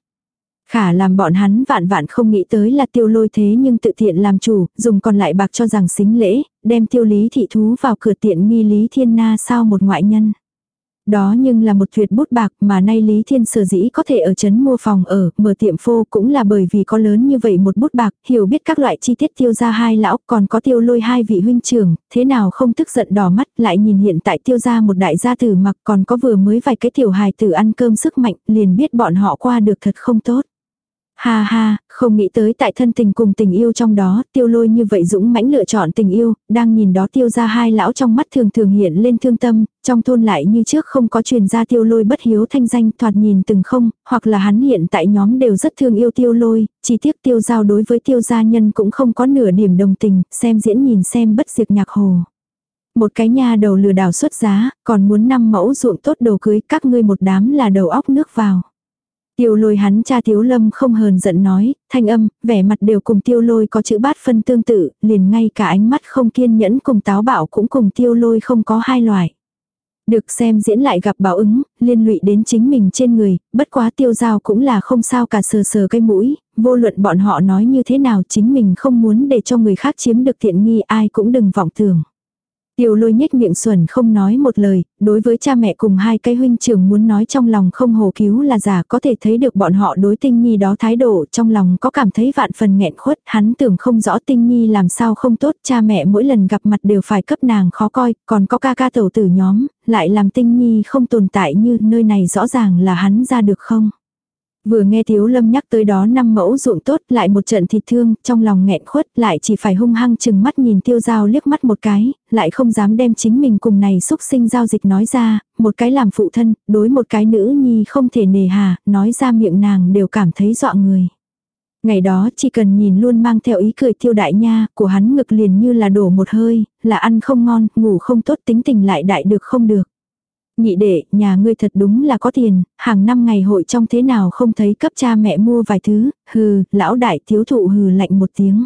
Khả làm bọn hắn vạn vạn không nghĩ tới là tiêu lôi thế nhưng tự tiện làm chủ, dùng còn lại bạc cho rằng xính lễ, đem tiêu lý thị thú vào cửa tiện nghi lý thiên na sao một ngoại nhân. Đó nhưng là một tuyệt bút bạc mà nay Lý Thiên sở dĩ có thể ở chấn mua phòng ở, mở tiệm phô cũng là bởi vì có lớn như vậy một bút bạc, hiểu biết các loại chi tiết tiêu ra hai lão, còn có tiêu lôi hai vị huynh trưởng, thế nào không tức giận đỏ mắt lại nhìn hiện tại tiêu ra một đại gia tử mặc còn có vừa mới vài cái tiểu hài tử ăn cơm sức mạnh, liền biết bọn họ qua được thật không tốt. Ha ha, không nghĩ tới tại thân tình cùng tình yêu trong đó, tiêu lôi như vậy dũng mãnh lựa chọn tình yêu, đang nhìn đó tiêu ra hai lão trong mắt thường thường hiện lên thương tâm, trong thôn lại như trước không có truyền ra tiêu lôi bất hiếu thanh danh thoạt nhìn từng không, hoặc là hắn hiện tại nhóm đều rất thương yêu tiêu lôi, chỉ tiếc tiêu giao đối với tiêu gia nhân cũng không có nửa điểm đồng tình, xem diễn nhìn xem bất diệt nhạc hồ. Một cái nhà đầu lừa đảo xuất giá, còn muốn năm mẫu ruộng tốt đầu cưới các ngươi một đám là đầu óc nước vào. Tiêu lôi hắn cha Tiếu Lâm không hờn giận nói, thanh âm, vẻ mặt đều cùng tiêu lôi có chữ bát phân tương tự, liền ngay cả ánh mắt không kiên nhẫn cùng táo bạo cũng cùng tiêu lôi không có hai loại. Được xem diễn lại gặp báo ứng, liên lụy đến chính mình trên người, bất quá tiêu giao cũng là không sao cả sờ sờ cây mũi, vô luận bọn họ nói như thế nào chính mình không muốn để cho người khác chiếm được thiện nghi ai cũng đừng vọng tưởng. Tiêu lôi nhếch miệng xuẩn không nói một lời, đối với cha mẹ cùng hai cái huynh trưởng muốn nói trong lòng không hồ cứu là giả có thể thấy được bọn họ đối tinh nhi đó thái độ trong lòng có cảm thấy vạn phần nghẹn khuất, hắn tưởng không rõ tinh nhi làm sao không tốt, cha mẹ mỗi lần gặp mặt đều phải cấp nàng khó coi, còn có ca ca tẩu tử nhóm, lại làm tinh nhi không tồn tại như nơi này rõ ràng là hắn ra được không. Vừa nghe Tiếu Lâm nhắc tới đó năm mẫu ruộng tốt lại một trận thịt thương, trong lòng nghẹn khuất lại chỉ phải hung hăng chừng mắt nhìn tiêu giao liếc mắt một cái, lại không dám đem chính mình cùng này xúc sinh giao dịch nói ra, một cái làm phụ thân, đối một cái nữ nhi không thể nề hà, nói ra miệng nàng đều cảm thấy dọa người. Ngày đó chỉ cần nhìn luôn mang theo ý cười tiêu đại nha, của hắn ngực liền như là đổ một hơi, là ăn không ngon, ngủ không tốt tính tình lại đại được không được. Nhị đệ, nhà ngươi thật đúng là có tiền, hàng năm ngày hội trong thế nào không thấy cấp cha mẹ mua vài thứ, hừ, lão đại thiếu thụ hừ lạnh một tiếng.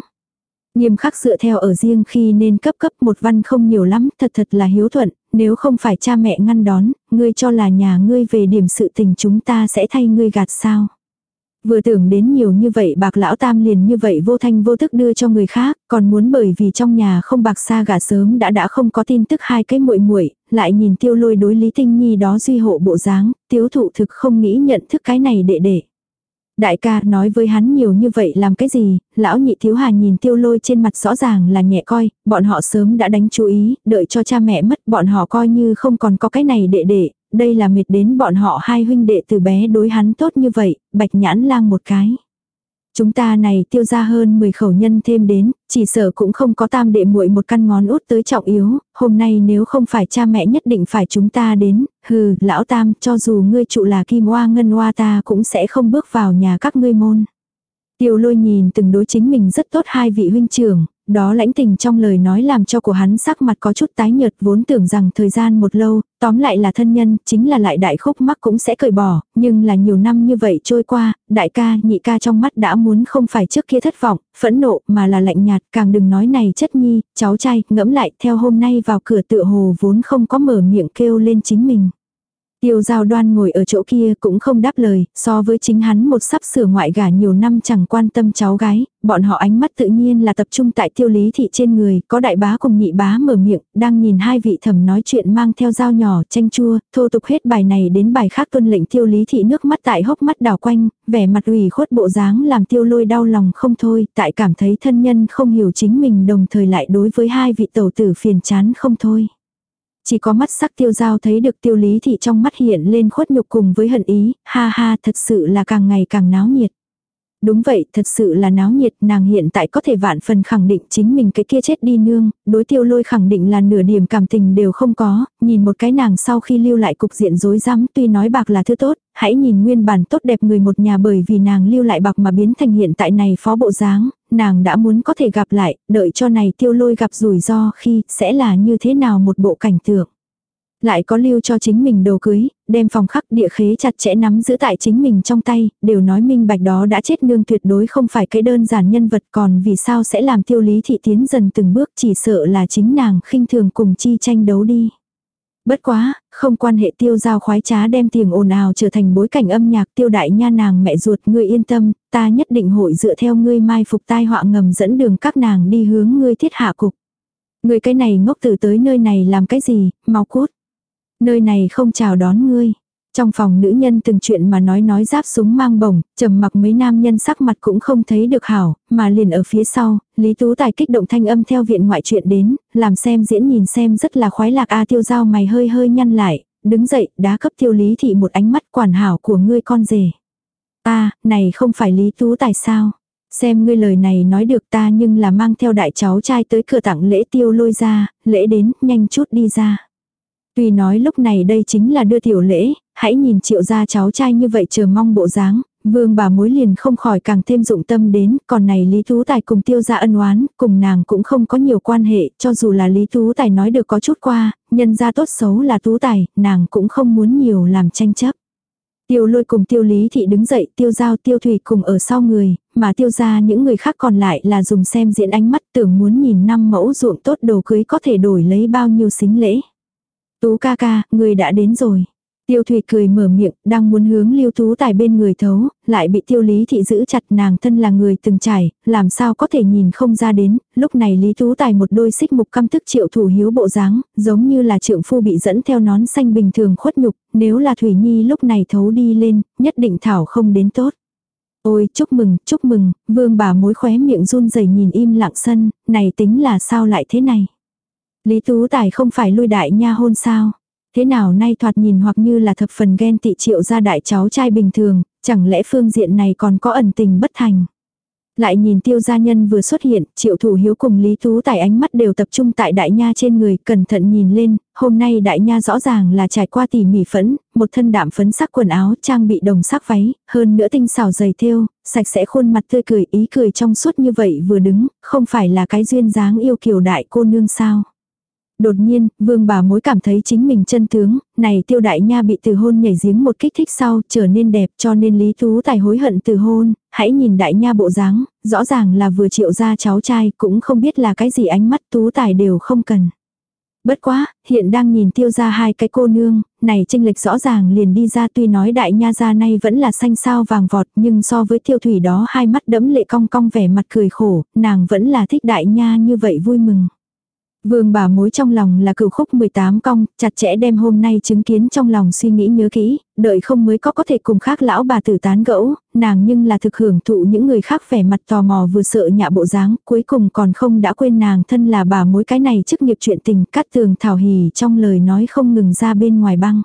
Nghiêm khắc dựa theo ở riêng khi nên cấp cấp một văn không nhiều lắm, thật thật là hiếu thuận, nếu không phải cha mẹ ngăn đón, ngươi cho là nhà ngươi về điểm sự tình chúng ta sẽ thay ngươi gạt sao. Vừa tưởng đến nhiều như vậy bạc lão tam liền như vậy vô thanh vô tức đưa cho người khác, còn muốn bởi vì trong nhà không bạc xa gà sớm đã đã không có tin tức hai cái muội muội lại nhìn tiêu lôi đối lý tinh nhi đó duy hộ bộ dáng, tiếu thụ thực không nghĩ nhận thức cái này đệ đệ. Đại ca nói với hắn nhiều như vậy làm cái gì, lão nhị thiếu hà nhìn tiêu lôi trên mặt rõ ràng là nhẹ coi, bọn họ sớm đã đánh chú ý, đợi cho cha mẹ mất bọn họ coi như không còn có cái này đệ đệ, đây là mệt đến bọn họ hai huynh đệ từ bé đối hắn tốt như vậy, bạch nhãn lang một cái. Chúng ta này tiêu ra hơn 10 khẩu nhân thêm đến, chỉ sợ cũng không có tam đệ muội một căn ngón út tới trọng yếu, hôm nay nếu không phải cha mẹ nhất định phải chúng ta đến, hừ, lão tam, cho dù ngươi trụ là kim hoa ngân hoa ta cũng sẽ không bước vào nhà các ngươi môn. Tiêu lôi nhìn từng đối chính mình rất tốt hai vị huynh trưởng, đó lãnh tình trong lời nói làm cho của hắn sắc mặt có chút tái nhợt vốn tưởng rằng thời gian một lâu, tóm lại là thân nhân, chính là lại đại khúc mắc cũng sẽ cởi bỏ, nhưng là nhiều năm như vậy trôi qua, đại ca, nhị ca trong mắt đã muốn không phải trước kia thất vọng, phẫn nộ mà là lạnh nhạt, càng đừng nói này chất nhi, cháu trai, ngẫm lại theo hôm nay vào cửa tựa hồ vốn không có mở miệng kêu lên chính mình. Tiêu giao đoan ngồi ở chỗ kia cũng không đáp lời, so với chính hắn một sắp sửa ngoại gả nhiều năm chẳng quan tâm cháu gái, bọn họ ánh mắt tự nhiên là tập trung tại tiêu lý thị trên người, có đại bá cùng nhị bá mở miệng, đang nhìn hai vị thẩm nói chuyện mang theo dao nhỏ, chanh chua, thô tục hết bài này đến bài khác tuân lệnh tiêu lý thị nước mắt tại hốc mắt đảo quanh, vẻ mặt ủy khuất bộ dáng làm tiêu lôi đau lòng không thôi, tại cảm thấy thân nhân không hiểu chính mình đồng thời lại đối với hai vị tẩu tử phiền chán không thôi. Chỉ có mắt sắc tiêu giao thấy được tiêu lý thị trong mắt hiện lên khuất nhục cùng với hận ý, ha ha thật sự là càng ngày càng náo nhiệt. Đúng vậy, thật sự là náo nhiệt, nàng hiện tại có thể vạn phần khẳng định chính mình cái kia chết đi nương, đối tiêu lôi khẳng định là nửa điểm cảm tình đều không có, nhìn một cái nàng sau khi lưu lại cục diện rối rắm tuy nói bạc là thứ tốt, hãy nhìn nguyên bản tốt đẹp người một nhà bởi vì nàng lưu lại bạc mà biến thành hiện tại này phó bộ dáng, nàng đã muốn có thể gặp lại, đợi cho này tiêu lôi gặp rủi ro khi sẽ là như thế nào một bộ cảnh tượng. Lại có lưu cho chính mình đồ cưới, đem phòng khắc địa khế chặt chẽ nắm giữ tại chính mình trong tay, đều nói minh bạch đó đã chết nương tuyệt đối không phải cái đơn giản nhân vật còn vì sao sẽ làm tiêu lý thị tiến dần từng bước chỉ sợ là chính nàng khinh thường cùng chi tranh đấu đi. Bất quá, không quan hệ tiêu giao khoái trá đem tiếng ồn ào trở thành bối cảnh âm nhạc tiêu đại nha nàng mẹ ruột ngươi yên tâm, ta nhất định hội dựa theo ngươi mai phục tai họa ngầm dẫn đường các nàng đi hướng ngươi thiết hạ cục. Ngươi cái này ngốc tử tới nơi này làm cái gì, mau cút. Nơi này không chào đón ngươi. Trong phòng nữ nhân từng chuyện mà nói nói giáp súng mang bổng, trầm mặc mấy nam nhân sắc mặt cũng không thấy được hảo, mà liền ở phía sau, Lý Tú Tài kích động thanh âm theo viện ngoại chuyện đến, làm xem diễn nhìn xem rất là khoái lạc a tiêu dao mày hơi hơi nhăn lại, đứng dậy, đá cấp tiêu lý thị một ánh mắt quản hảo của ngươi con rể. ta này không phải Lý Tú Tài sao? Xem ngươi lời này nói được ta nhưng là mang theo đại cháu trai tới cửa tặng lễ tiêu lôi ra, lễ đến, nhanh chút đi ra. Tuy nói lúc này đây chính là đưa tiểu lễ, hãy nhìn triệu gia cháu trai như vậy chờ mong bộ dáng, vương bà mối liền không khỏi càng thêm dụng tâm đến, còn này Lý Tú Tài cùng tiêu gia ân oán, cùng nàng cũng không có nhiều quan hệ, cho dù là Lý Tú Tài nói được có chút qua, nhân gia tốt xấu là Tú Tài, nàng cũng không muốn nhiều làm tranh chấp. Tiêu lôi cùng tiêu lý thị đứng dậy, tiêu giao tiêu thủy cùng ở sau người, mà tiêu ra những người khác còn lại là dùng xem diễn ánh mắt tưởng muốn nhìn năm mẫu ruộng tốt đồ cưới có thể đổi lấy bao nhiêu xính lễ. Tú ca ca, người đã đến rồi. Tiêu Thủy cười mở miệng, đang muốn hướng Lưu Tú Tài bên người thấu, lại bị Tiêu Lý Thị giữ chặt nàng thân là người từng trải, làm sao có thể nhìn không ra đến, lúc này Lý Tú Tài một đôi xích mục căm thức triệu thủ hiếu bộ dáng, giống như là trượng phu bị dẫn theo nón xanh bình thường khuất nhục, nếu là Thủy Nhi lúc này thấu đi lên, nhất định thảo không đến tốt. Ôi, chúc mừng, chúc mừng, vương bà mối khóe miệng run rẩy nhìn im lặng sân, này tính là sao lại thế này. Lý Tú Tài không phải lui đại nha hôn sao. Thế nào nay thoạt nhìn hoặc như là thập phần ghen tị triệu ra đại cháu trai bình thường, chẳng lẽ phương diện này còn có ẩn tình bất thành. Lại nhìn tiêu gia nhân vừa xuất hiện, triệu thủ hiếu cùng Lý Tú Tài ánh mắt đều tập trung tại đại nha trên người, cẩn thận nhìn lên, hôm nay đại nha rõ ràng là trải qua tỉ mỉ phấn, một thân đạm phấn sắc quần áo trang bị đồng sắc váy, hơn nữa tinh xảo dày thêu, sạch sẽ khuôn mặt tươi cười ý cười trong suốt như vậy vừa đứng, không phải là cái duyên dáng yêu kiều đại cô nương sao. Đột nhiên, vương bà mối cảm thấy chính mình chân tướng, này tiêu đại nha bị từ hôn nhảy giếng một kích thích sau trở nên đẹp cho nên Lý Tú Tài hối hận từ hôn, hãy nhìn đại nha bộ dáng, rõ ràng là vừa triệu ra cháu trai cũng không biết là cái gì ánh mắt Tú Tài đều không cần. Bất quá, hiện đang nhìn tiêu ra hai cái cô nương, này tranh lệch rõ ràng liền đi ra tuy nói đại nha ra nay vẫn là xanh sao vàng vọt nhưng so với tiêu thủy đó hai mắt đẫm lệ cong cong vẻ mặt cười khổ, nàng vẫn là thích đại nha như vậy vui mừng. Vương bà mối trong lòng là cửu khúc 18 cong, chặt chẽ đem hôm nay chứng kiến trong lòng suy nghĩ nhớ kỹ, đợi không mới có có thể cùng khác lão bà tử tán gẫu, nàng nhưng là thực hưởng thụ những người khác vẻ mặt tò mò vừa sợ nhạ bộ dáng, cuối cùng còn không đã quên nàng thân là bà mối cái này chức nghiệp chuyện tình cắt tường thảo hỉ trong lời nói không ngừng ra bên ngoài băng.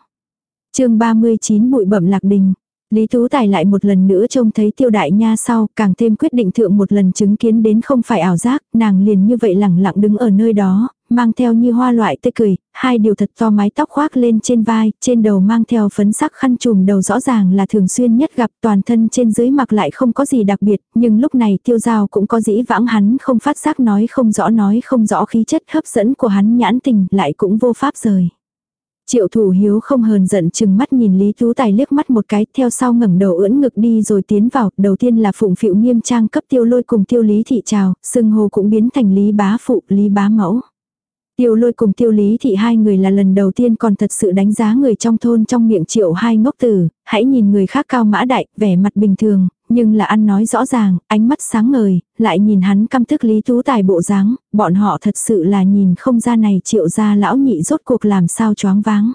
chương 39 bụi bẩm lạc đình. Lý Tú Tài lại một lần nữa trông thấy tiêu đại nha sau, càng thêm quyết định thượng một lần chứng kiến đến không phải ảo giác, nàng liền như vậy lẳng lặng đứng ở nơi đó, mang theo như hoa loại tươi cười, hai điều thật to mái tóc khoác lên trên vai, trên đầu mang theo phấn sắc khăn trùm đầu rõ ràng là thường xuyên nhất gặp toàn thân trên dưới mặc lại không có gì đặc biệt, nhưng lúc này tiêu giao cũng có dĩ vãng hắn không phát giác nói không rõ nói không rõ khí chất hấp dẫn của hắn nhãn tình lại cũng vô pháp rời. Triệu thủ hiếu không hờn giận chừng mắt nhìn Lý Tú Tài liếc mắt một cái, theo sau ngẩng đầu ưỡn ngực đi rồi tiến vào, đầu tiên là phụng phịu nghiêm trang cấp tiêu lôi cùng tiêu lý thị chào, sưng hồ cũng biến thành lý bá phụ, lý bá mẫu. Tiêu lôi cùng tiêu lý thị hai người là lần đầu tiên còn thật sự đánh giá người trong thôn trong miệng triệu hai ngốc tử, hãy nhìn người khác cao mã đại, vẻ mặt bình thường, nhưng là ăn nói rõ ràng, ánh mắt sáng ngời, lại nhìn hắn căm thức lý tú tài bộ dáng, bọn họ thật sự là nhìn không ra này triệu ra lão nhị rốt cuộc làm sao choáng váng.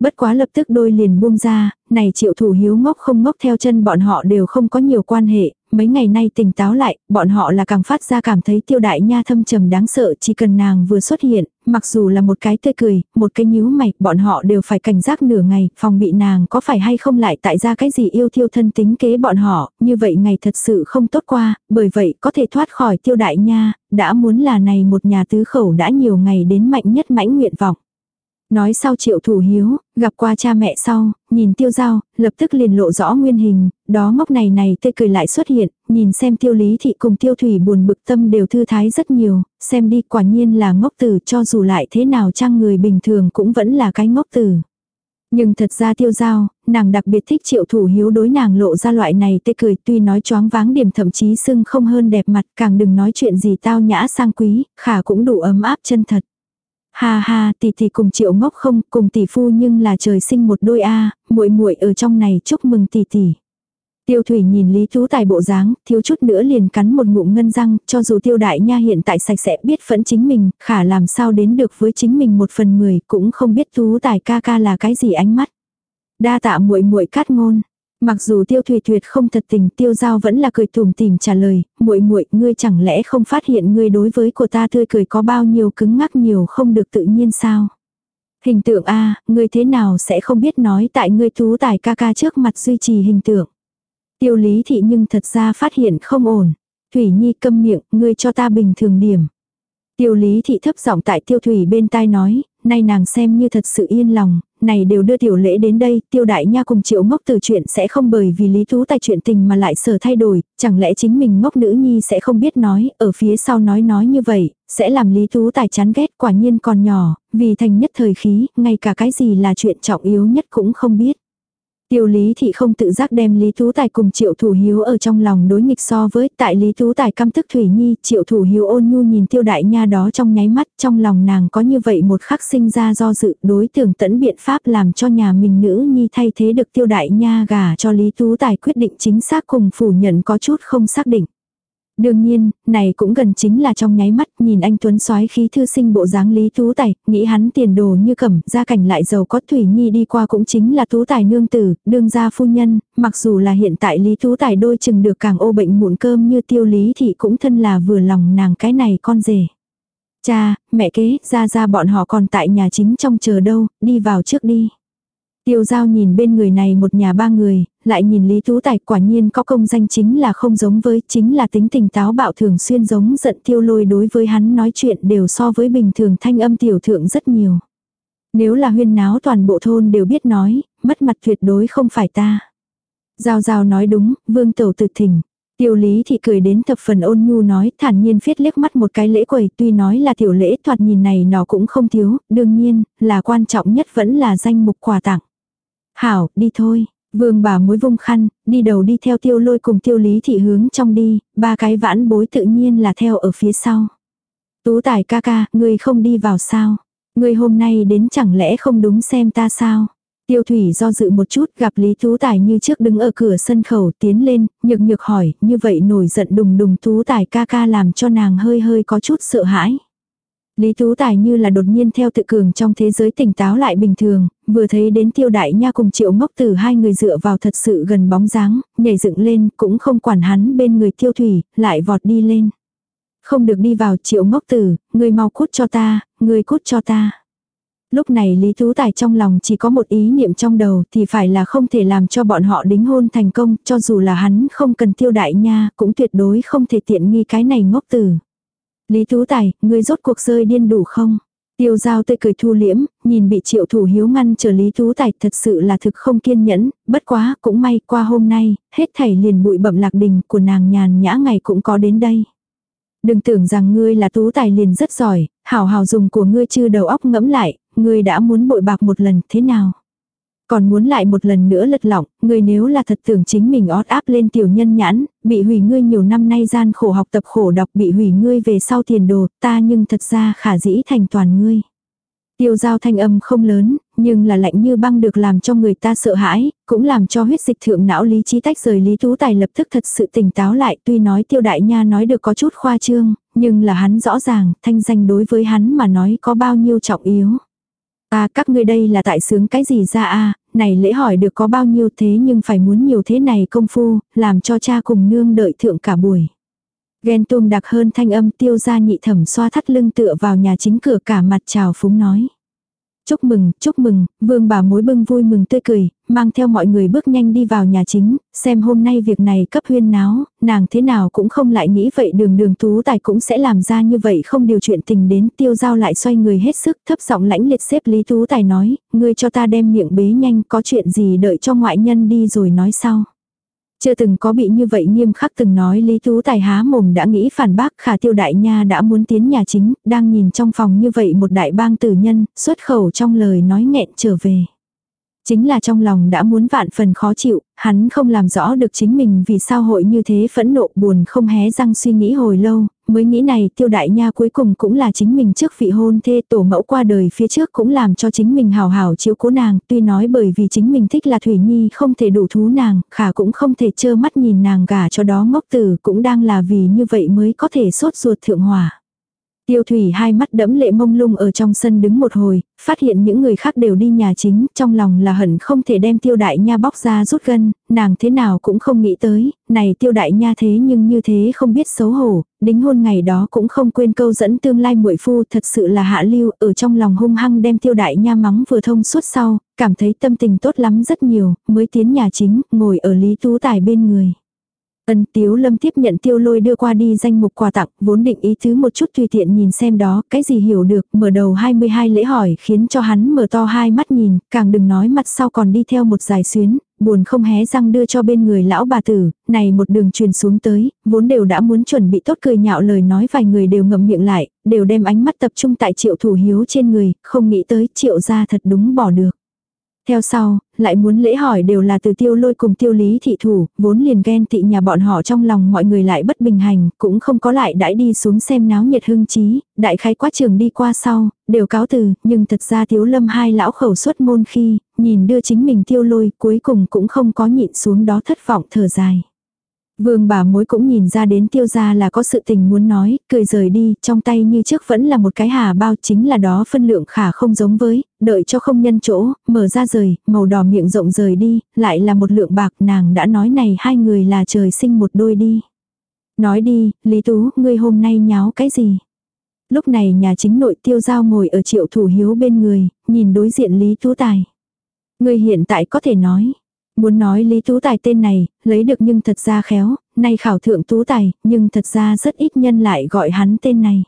Bất quá lập tức đôi liền buông ra, này triệu thủ hiếu ngốc không ngốc theo chân bọn họ đều không có nhiều quan hệ, mấy ngày nay tỉnh táo lại, bọn họ là càng phát ra cảm thấy tiêu đại nha thâm trầm đáng sợ chỉ cần nàng vừa xuất hiện, mặc dù là một cái tươi cười, một cái nhíu mày, bọn họ đều phải cảnh giác nửa ngày, phòng bị nàng có phải hay không lại tại ra cái gì yêu thiêu thân tính kế bọn họ, như vậy ngày thật sự không tốt qua, bởi vậy có thể thoát khỏi tiêu đại nha, đã muốn là này một nhà tứ khẩu đã nhiều ngày đến mạnh nhất mãnh nguyện vọng. Nói sau triệu thủ hiếu, gặp qua cha mẹ sau, nhìn tiêu giao, lập tức liền lộ rõ nguyên hình, đó ngốc này này tê cười lại xuất hiện, nhìn xem tiêu lý thị cùng tiêu thủy buồn bực tâm đều thư thái rất nhiều, xem đi quả nhiên là ngốc tử cho dù lại thế nào chăng người bình thường cũng vẫn là cái ngốc tử. Nhưng thật ra tiêu giao, nàng đặc biệt thích triệu thủ hiếu đối nàng lộ ra loại này tê cười tuy nói choáng váng điểm thậm chí sưng không hơn đẹp mặt càng đừng nói chuyện gì tao nhã sang quý, khả cũng đủ ấm áp chân thật. Ha ha, tỷ tỷ cùng Triệu Ngốc không, cùng tỷ phu nhưng là trời sinh một đôi a, muội muội ở trong này chúc mừng tỷ tỷ. Tiêu Thủy nhìn Lý Tú Tài bộ dáng, thiếu chút nữa liền cắn một ngụm ngân răng, cho dù Tiêu Đại Nha hiện tại sạch sẽ biết phẫn chính mình, khả làm sao đến được với chính mình một phần mười, cũng không biết Tú Tài ca ca là cái gì ánh mắt. Đa tạ muội muội cát ngôn. Mặc dù tiêu thủy tuyệt không thật tình tiêu giao vẫn là cười tùm tìm trả lời, muội muội ngươi chẳng lẽ không phát hiện ngươi đối với của ta tươi cười có bao nhiêu cứng ngắc nhiều không được tự nhiên sao? Hình tượng a ngươi thế nào sẽ không biết nói tại ngươi thú tài ca ca trước mặt duy trì hình tượng. Tiêu lý thị nhưng thật ra phát hiện không ổn. Thủy Nhi câm miệng, ngươi cho ta bình thường điểm. Tiêu lý thị thấp giọng tại tiêu thủy bên tai nói, nay nàng xem như thật sự yên lòng, này đều đưa tiểu lễ đến đây, tiêu đại nha cùng triệu ngốc từ chuyện sẽ không bởi vì lý thú tài chuyện tình mà lại sở thay đổi, chẳng lẽ chính mình ngốc nữ nhi sẽ không biết nói, ở phía sau nói nói như vậy, sẽ làm lý thú tài chán ghét quả nhiên còn nhỏ, vì thành nhất thời khí, ngay cả cái gì là chuyện trọng yếu nhất cũng không biết. Tiêu Lý Thị không tự giác đem Lý Tú Tài cùng Triệu Thủ Hiếu ở trong lòng đối nghịch so với tại Lý Tú Tài căm tức Thủy Nhi, Triệu Thủ Hiếu ôn nhu nhìn Tiêu Đại Nha đó trong nháy mắt, trong lòng nàng có như vậy một khắc sinh ra do dự đối tưởng tẫn biện pháp làm cho nhà mình nữ nhi thay thế được Tiêu Đại Nha gả cho Lý Tú Tài quyết định chính xác cùng phủ nhận có chút không xác định. Đương nhiên, này cũng gần chính là trong nháy mắt, nhìn anh Tuấn soái khí thư sinh bộ dáng Lý Tú Tài, nghĩ hắn tiền đồ như cẩm, gia cảnh lại giàu có Thủy Nhi đi qua cũng chính là Tú Tài nương tử, đương gia phu nhân, mặc dù là hiện tại Lý Tú Tài đôi chừng được càng ô bệnh muộn cơm như tiêu lý thì cũng thân là vừa lòng nàng cái này con rể. Cha, mẹ kế, ra ra bọn họ còn tại nhà chính trong chờ đâu, đi vào trước đi. Tiêu giao nhìn bên người này một nhà ba người, lại nhìn Lý Tú Tài quả nhiên có công danh chính là không giống với, chính là tính tình táo bạo thường xuyên giống giận tiêu lôi đối với hắn nói chuyện đều so với bình thường thanh âm tiểu thượng rất nhiều. Nếu là huyên náo toàn bộ thôn đều biết nói, mất mặt tuyệt đối không phải ta. Giao giao nói đúng, vương tẩu tự thỉnh. Tiêu lý thì cười đến thập phần ôn nhu nói thản nhiên phiết liếc mắt một cái lễ quầy tuy nói là tiểu lễ thoạt nhìn này nó cũng không thiếu, đương nhiên là quan trọng nhất vẫn là danh mục quà tặng. Hảo, đi thôi. Vương bà mối vung khăn, đi đầu đi theo tiêu lôi cùng tiêu lý thị hướng trong đi, ba cái vãn bối tự nhiên là theo ở phía sau. Tú tài ca ca, người không đi vào sao? Người hôm nay đến chẳng lẽ không đúng xem ta sao? Tiêu thủy do dự một chút gặp Lý Tú Tài như trước đứng ở cửa sân khẩu tiến lên, nhược nhược hỏi, như vậy nổi giận đùng đùng Tú Tài ca ca làm cho nàng hơi hơi có chút sợ hãi. Lý Tú Tài như là đột nhiên theo tự cường trong thế giới tỉnh táo lại bình thường, vừa thấy đến tiêu đại nha cùng triệu ngốc tử hai người dựa vào thật sự gần bóng dáng, nhảy dựng lên cũng không quản hắn bên người tiêu thủy, lại vọt đi lên. Không được đi vào triệu ngốc tử, người mau cút cho ta, người cút cho ta. Lúc này Lý Tú Tài trong lòng chỉ có một ý niệm trong đầu thì phải là không thể làm cho bọn họ đính hôn thành công, cho dù là hắn không cần tiêu đại nha, cũng tuyệt đối không thể tiện nghi cái này ngốc tử. Lý Tú Tài, ngươi rốt cuộc rơi điên đủ không? Tiêu giao tươi cười thu liễm, nhìn bị triệu thủ hiếu ngăn trở Lý Tú Tài thật sự là thực không kiên nhẫn, bất quá cũng may qua hôm nay, hết thảy liền bụi bẩm lạc đình của nàng nhàn nhã ngày cũng có đến đây. Đừng tưởng rằng ngươi là Tú Tài liền rất giỏi, hảo hảo dùng của ngươi chưa đầu óc ngẫm lại, ngươi đã muốn bội bạc một lần thế nào? Còn muốn lại một lần nữa lật lỏng, ngươi nếu là thật tưởng chính mình ót áp lên tiểu nhân nhãn, bị hủy ngươi nhiều năm nay gian khổ học tập khổ đọc bị hủy ngươi về sau tiền đồ, ta nhưng thật ra khả dĩ thành toàn ngươi. Tiêu giao thanh âm không lớn, nhưng là lạnh như băng được làm cho người ta sợ hãi, cũng làm cho huyết dịch thượng não lý trí tách rời lý tú tài lập tức thật sự tỉnh táo lại tuy nói tiêu đại nha nói được có chút khoa trương, nhưng là hắn rõ ràng, thanh danh đối với hắn mà nói có bao nhiêu trọng yếu. À các ngươi đây là tại sướng cái gì ra a này lễ hỏi được có bao nhiêu thế nhưng phải muốn nhiều thế này công phu, làm cho cha cùng nương đợi thượng cả buổi. Ghen tuông đặc hơn thanh âm tiêu ra nhị thẩm xoa thắt lưng tựa vào nhà chính cửa cả mặt chào phúng nói. Chúc mừng, chúc mừng, vương bà mối bưng vui mừng tươi cười, mang theo mọi người bước nhanh đi vào nhà chính, xem hôm nay việc này cấp huyên náo, nàng thế nào cũng không lại nghĩ vậy đường đường tú tài cũng sẽ làm ra như vậy không điều chuyện tình đến tiêu giao lại xoay người hết sức thấp giọng lãnh liệt xếp lý tú tài nói, ngươi cho ta đem miệng bế nhanh có chuyện gì đợi cho ngoại nhân đi rồi nói sau. Chưa từng có bị như vậy nghiêm khắc từng nói Lý Tú Tài há mồm đã nghĩ phản bác khả tiêu đại nha đã muốn tiến nhà chính, đang nhìn trong phòng như vậy một đại bang tử nhân, xuất khẩu trong lời nói nghẹn trở về. Chính là trong lòng đã muốn vạn phần khó chịu, hắn không làm rõ được chính mình vì sao hội như thế phẫn nộ buồn không hé răng suy nghĩ hồi lâu, mới nghĩ này tiêu đại nha cuối cùng cũng là chính mình trước vị hôn thê tổ mẫu qua đời phía trước cũng làm cho chính mình hào hào chiếu cố nàng, tuy nói bởi vì chính mình thích là Thủy Nhi không thể đủ thú nàng, khả cũng không thể trơ mắt nhìn nàng gả cho đó ngốc tử cũng đang là vì như vậy mới có thể sốt ruột thượng hỏa. Tiêu thủy hai mắt đẫm lệ mông lung ở trong sân đứng một hồi, phát hiện những người khác đều đi nhà chính, trong lòng là hận không thể đem tiêu đại nha bóc ra rút gân, nàng thế nào cũng không nghĩ tới, này tiêu đại nha thế nhưng như thế không biết xấu hổ, đính hôn ngày đó cũng không quên câu dẫn tương lai muội phu thật sự là hạ lưu, ở trong lòng hung hăng đem tiêu đại nha mắng vừa thông suốt sau, cảm thấy tâm tình tốt lắm rất nhiều, mới tiến nhà chính, ngồi ở Lý Tú Tài bên người. Ân Tiếu Lâm tiếp nhận tiêu lôi đưa qua đi danh mục quà tặng, vốn định ý thứ một chút tùy tiện nhìn xem đó, cái gì hiểu được, mở đầu 22 lễ hỏi khiến cho hắn mở to hai mắt nhìn, càng đừng nói mặt sau còn đi theo một dài xuyến, buồn không hé răng đưa cho bên người lão bà tử, này một đường truyền xuống tới, vốn đều đã muốn chuẩn bị tốt cười nhạo lời nói vài người đều ngậm miệng lại, đều đem ánh mắt tập trung tại triệu thủ hiếu trên người, không nghĩ tới triệu gia thật đúng bỏ được. Theo sau, lại muốn lễ hỏi đều là từ tiêu lôi cùng tiêu lý thị thủ, vốn liền ghen tị nhà bọn họ trong lòng mọi người lại bất bình hành, cũng không có lại đãi đi xuống xem náo nhiệt hưng trí, đại khái quá trường đi qua sau, đều cáo từ, nhưng thật ra thiếu lâm hai lão khẩu xuất môn khi, nhìn đưa chính mình tiêu lôi cuối cùng cũng không có nhịn xuống đó thất vọng thở dài. Vương bà mối cũng nhìn ra đến tiêu gia là có sự tình muốn nói, cười rời đi, trong tay như trước vẫn là một cái hà bao chính là đó phân lượng khả không giống với, đợi cho không nhân chỗ, mở ra rời, màu đỏ miệng rộng rời đi, lại là một lượng bạc nàng đã nói này hai người là trời sinh một đôi đi. Nói đi, Lý Tú, ngươi hôm nay nháo cái gì? Lúc này nhà chính nội tiêu giao ngồi ở triệu thủ hiếu bên người, nhìn đối diện Lý Tú Tài. Ngươi hiện tại có thể nói, Muốn nói Lý Tú Tài tên này, lấy được nhưng thật ra khéo, nay khảo thượng Tú Tài, nhưng thật ra rất ít nhân lại gọi hắn tên này.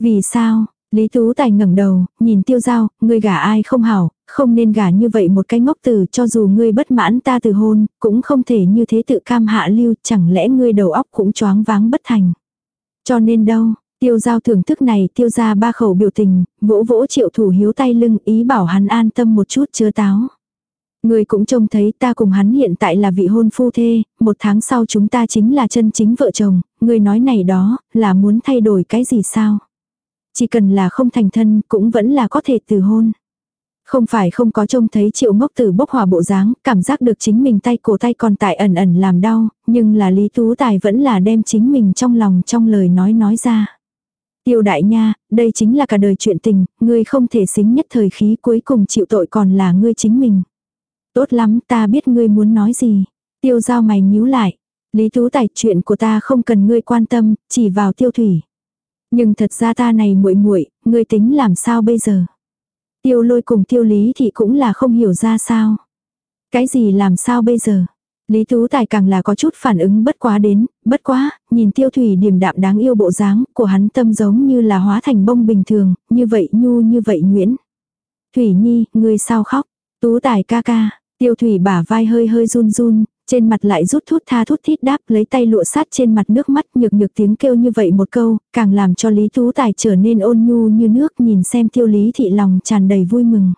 Vì sao? Lý Tú Tài ngẩng đầu, nhìn tiêu giao, ngươi gả ai không hảo, không nên gả như vậy một cái ngốc từ cho dù ngươi bất mãn ta từ hôn, cũng không thể như thế tự cam hạ lưu, chẳng lẽ ngươi đầu óc cũng choáng váng bất thành. Cho nên đâu, tiêu giao thưởng thức này tiêu ra ba khẩu biểu tình, vỗ vỗ triệu thủ hiếu tay lưng ý bảo hắn an tâm một chút chứa táo. Người cũng trông thấy ta cùng hắn hiện tại là vị hôn phu thê, một tháng sau chúng ta chính là chân chính vợ chồng, người nói này đó, là muốn thay đổi cái gì sao? Chỉ cần là không thành thân, cũng vẫn là có thể từ hôn. Không phải không có trông thấy triệu ngốc tử bốc hòa bộ dáng, cảm giác được chính mình tay cổ tay còn tại ẩn ẩn làm đau, nhưng là Lý Tú Tài vẫn là đem chính mình trong lòng trong lời nói nói ra. Tiêu đại nha, đây chính là cả đời chuyện tình, ngươi không thể xính nhất thời khí cuối cùng chịu tội còn là ngươi chính mình. Tốt lắm, ta biết ngươi muốn nói gì. Tiêu giao mày nhíu lại. Lý Tú Tài, chuyện của ta không cần ngươi quan tâm, chỉ vào tiêu thủy. Nhưng thật ra ta này muội muội, ngươi tính làm sao bây giờ? Tiêu lôi cùng tiêu lý thì cũng là không hiểu ra sao. Cái gì làm sao bây giờ? Lý Tú Tài càng là có chút phản ứng bất quá đến, bất quá, nhìn tiêu thủy điềm đạm đáng yêu bộ dáng của hắn tâm giống như là hóa thành bông bình thường, như vậy nhu như vậy nguyễn. Thủy Nhi, ngươi sao khóc? Tú Tài ca ca, Tiêu thủy bả vai hơi hơi run run, trên mặt lại rút thút tha thút thít đáp lấy tay lụa sát trên mặt nước mắt nhược nhược tiếng kêu như vậy một câu, càng làm cho Lý Tú Tài trở nên ôn nhu như nước nhìn xem tiêu lý thị lòng tràn đầy vui mừng.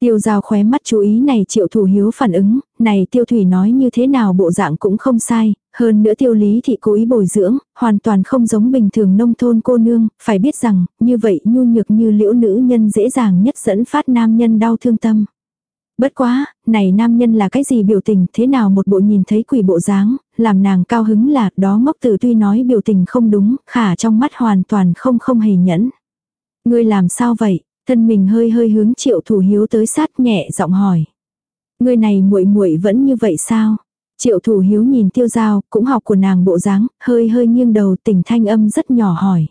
Tiêu giao khóe mắt chú ý này triệu thủ hiếu phản ứng, này tiêu thủy nói như thế nào bộ dạng cũng không sai, hơn nữa tiêu lý thị cố ý bồi dưỡng, hoàn toàn không giống bình thường nông thôn cô nương, phải biết rằng, như vậy nhu nhược như liễu nữ nhân dễ dàng nhất dẫn phát nam nhân đau thương tâm. Bất quá, này nam nhân là cái gì biểu tình thế nào một bộ nhìn thấy quỷ bộ dáng, làm nàng cao hứng là đó ngốc tử tuy nói biểu tình không đúng, khả trong mắt hoàn toàn không không hề nhẫn. Ngươi làm sao vậy? Thân mình hơi hơi hướng triệu thủ hiếu tới sát nhẹ giọng hỏi. Ngươi này muội muội vẫn như vậy sao? Triệu thủ hiếu nhìn tiêu giao, cũng học của nàng bộ dáng, hơi hơi nghiêng đầu tỉnh thanh âm rất nhỏ hỏi.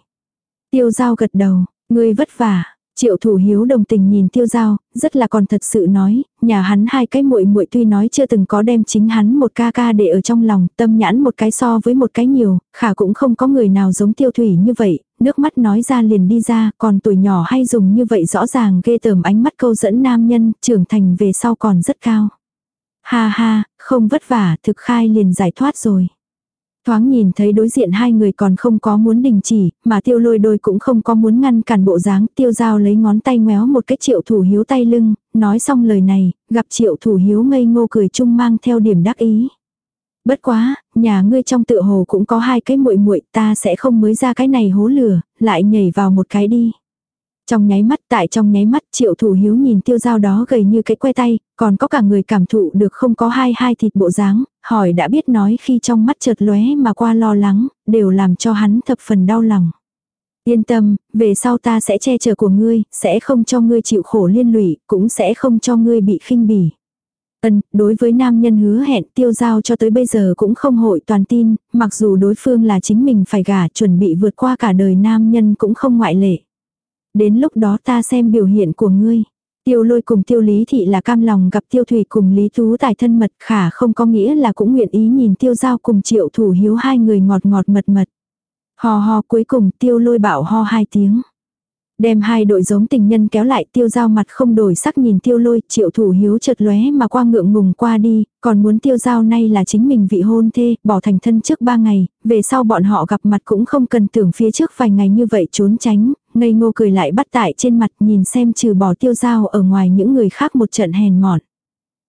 Tiêu giao gật đầu, ngươi vất vả, Triệu thủ hiếu đồng tình nhìn tiêu giao, rất là còn thật sự nói, nhà hắn hai cái muội muội tuy nói chưa từng có đem chính hắn một ca ca để ở trong lòng, tâm nhãn một cái so với một cái nhiều, khả cũng không có người nào giống tiêu thủy như vậy, nước mắt nói ra liền đi ra, còn tuổi nhỏ hay dùng như vậy rõ ràng ghê tởm ánh mắt câu dẫn nam nhân, trưởng thành về sau còn rất cao. Ha ha, không vất vả, thực khai liền giải thoát rồi. Thoáng nhìn thấy đối diện hai người còn không có muốn đình chỉ, mà tiêu lôi đôi cũng không có muốn ngăn cản bộ dáng, tiêu giao lấy ngón tay ngoéo một cái triệu thủ hiếu tay lưng, nói xong lời này, gặp triệu thủ hiếu ngây ngô cười chung mang theo điểm đắc ý. Bất quá, nhà ngươi trong tự hồ cũng có hai cái muội muội ta sẽ không mới ra cái này hố lửa, lại nhảy vào một cái đi. Trong nháy mắt tại trong nháy mắt triệu thủ hiếu nhìn tiêu dao đó gầy như cái que tay, còn có cả người cảm thụ được không có hai hai thịt bộ dáng, hỏi đã biết nói khi trong mắt chợt lóe mà qua lo lắng, đều làm cho hắn thập phần đau lòng. Yên tâm, về sau ta sẽ che chở của ngươi, sẽ không cho ngươi chịu khổ liên lụy, cũng sẽ không cho ngươi bị khinh bỉ. Ân, đối với nam nhân hứa hẹn tiêu giao cho tới bây giờ cũng không hội toàn tin, mặc dù đối phương là chính mình phải gả chuẩn bị vượt qua cả đời nam nhân cũng không ngoại lệ. Đến lúc đó ta xem biểu hiện của ngươi. Tiêu lôi cùng tiêu lý thị là cam lòng gặp tiêu thủy cùng lý tú tài thân mật, khả không có nghĩa là cũng nguyện ý nhìn tiêu giao cùng triệu thủ hiếu hai người ngọt ngọt mật mật. Hò hò cuối cùng tiêu lôi bảo ho hai tiếng. Đem hai đội giống tình nhân kéo lại tiêu giao mặt không đổi sắc nhìn tiêu lôi, triệu thủ hiếu chợt lóe mà qua ngượng ngùng qua đi, còn muốn tiêu giao nay là chính mình vị hôn thê, bỏ thành thân trước ba ngày, về sau bọn họ gặp mặt cũng không cần tưởng phía trước vài ngày như vậy trốn tránh, ngây ngô cười lại bắt tại trên mặt nhìn xem trừ bỏ tiêu giao ở ngoài những người khác một trận hèn mọn.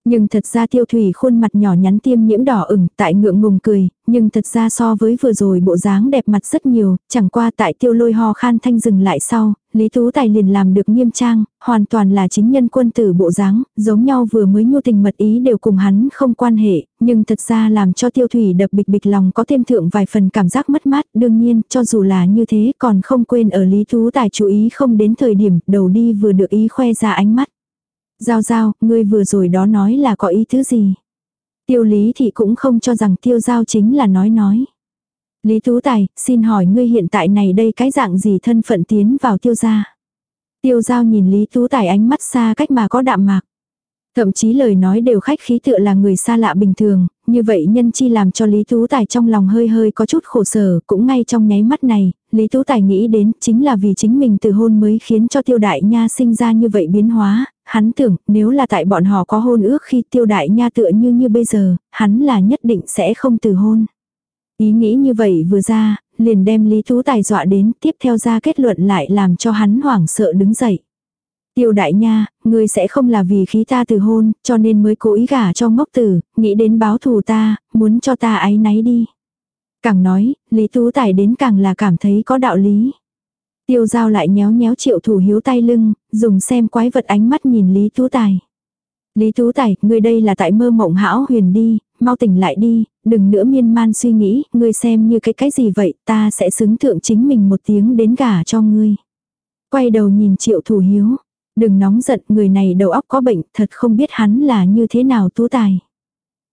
Nhưng thật ra tiêu thủy khuôn mặt nhỏ nhắn tiêm nhiễm đỏ ửng tại ngượng ngùng cười, nhưng thật ra so với vừa rồi bộ dáng đẹp mặt rất nhiều, chẳng qua tại tiêu lôi ho khan thanh dừng lại sau, Lý Tú Tài liền làm được nghiêm trang, hoàn toàn là chính nhân quân tử bộ dáng, giống nhau vừa mới nhu tình mật ý đều cùng hắn không quan hệ, nhưng thật ra làm cho tiêu thủy đập bịch bịch lòng có thêm thượng vài phần cảm giác mất mát, đương nhiên, cho dù là như thế còn không quên ở Lý Tú Tài chú ý không đến thời điểm đầu đi vừa được ý khoe ra ánh mắt. Giao giao, ngươi vừa rồi đó nói là có ý thứ gì? Tiêu lý thì cũng không cho rằng tiêu giao chính là nói nói. Lý Tú Tài, xin hỏi ngươi hiện tại này đây cái dạng gì thân phận tiến vào tiêu gia? Tiêu giao nhìn Lý Tú Tài ánh mắt xa cách mà có đạm mạc. Thậm chí lời nói đều khách khí tựa là người xa lạ bình thường, như vậy nhân chi làm cho Lý Tú Tài trong lòng hơi hơi có chút khổ sở, cũng ngay trong nháy mắt này, Lý Tú Tài nghĩ đến chính là vì chính mình từ hôn mới khiến cho tiêu đại nha sinh ra như vậy biến hóa, hắn tưởng nếu là tại bọn họ có hôn ước khi tiêu đại nha tựa như như bây giờ, hắn là nhất định sẽ không từ hôn. Ý nghĩ như vậy vừa ra, liền đem Lý Tú Tài dọa đến tiếp theo ra kết luận lại làm cho hắn hoảng sợ đứng dậy. Tiêu đại nha, ngươi sẽ không là vì khí ta từ hôn, cho nên mới cố ý gả cho ngốc tử, nghĩ đến báo thù ta, muốn cho ta ái náy đi. Càng nói, Lý Tú Tài đến càng là cảm thấy có đạo lý. Tiêu giao lại nhéo nhéo triệu thủ hiếu tay lưng, dùng xem quái vật ánh mắt nhìn Lý Tú Tài. Lý Tú Tài, ngươi đây là tại mơ mộng hão huyền đi, mau tỉnh lại đi, đừng nữa miên man suy nghĩ, ngươi xem như cái cái gì vậy, ta sẽ xứng thượng chính mình một tiếng đến gả cho ngươi. Quay đầu nhìn triệu thủ hiếu, đừng nóng giận, người này đầu óc có bệnh, thật không biết hắn là như thế nào Tú Tài.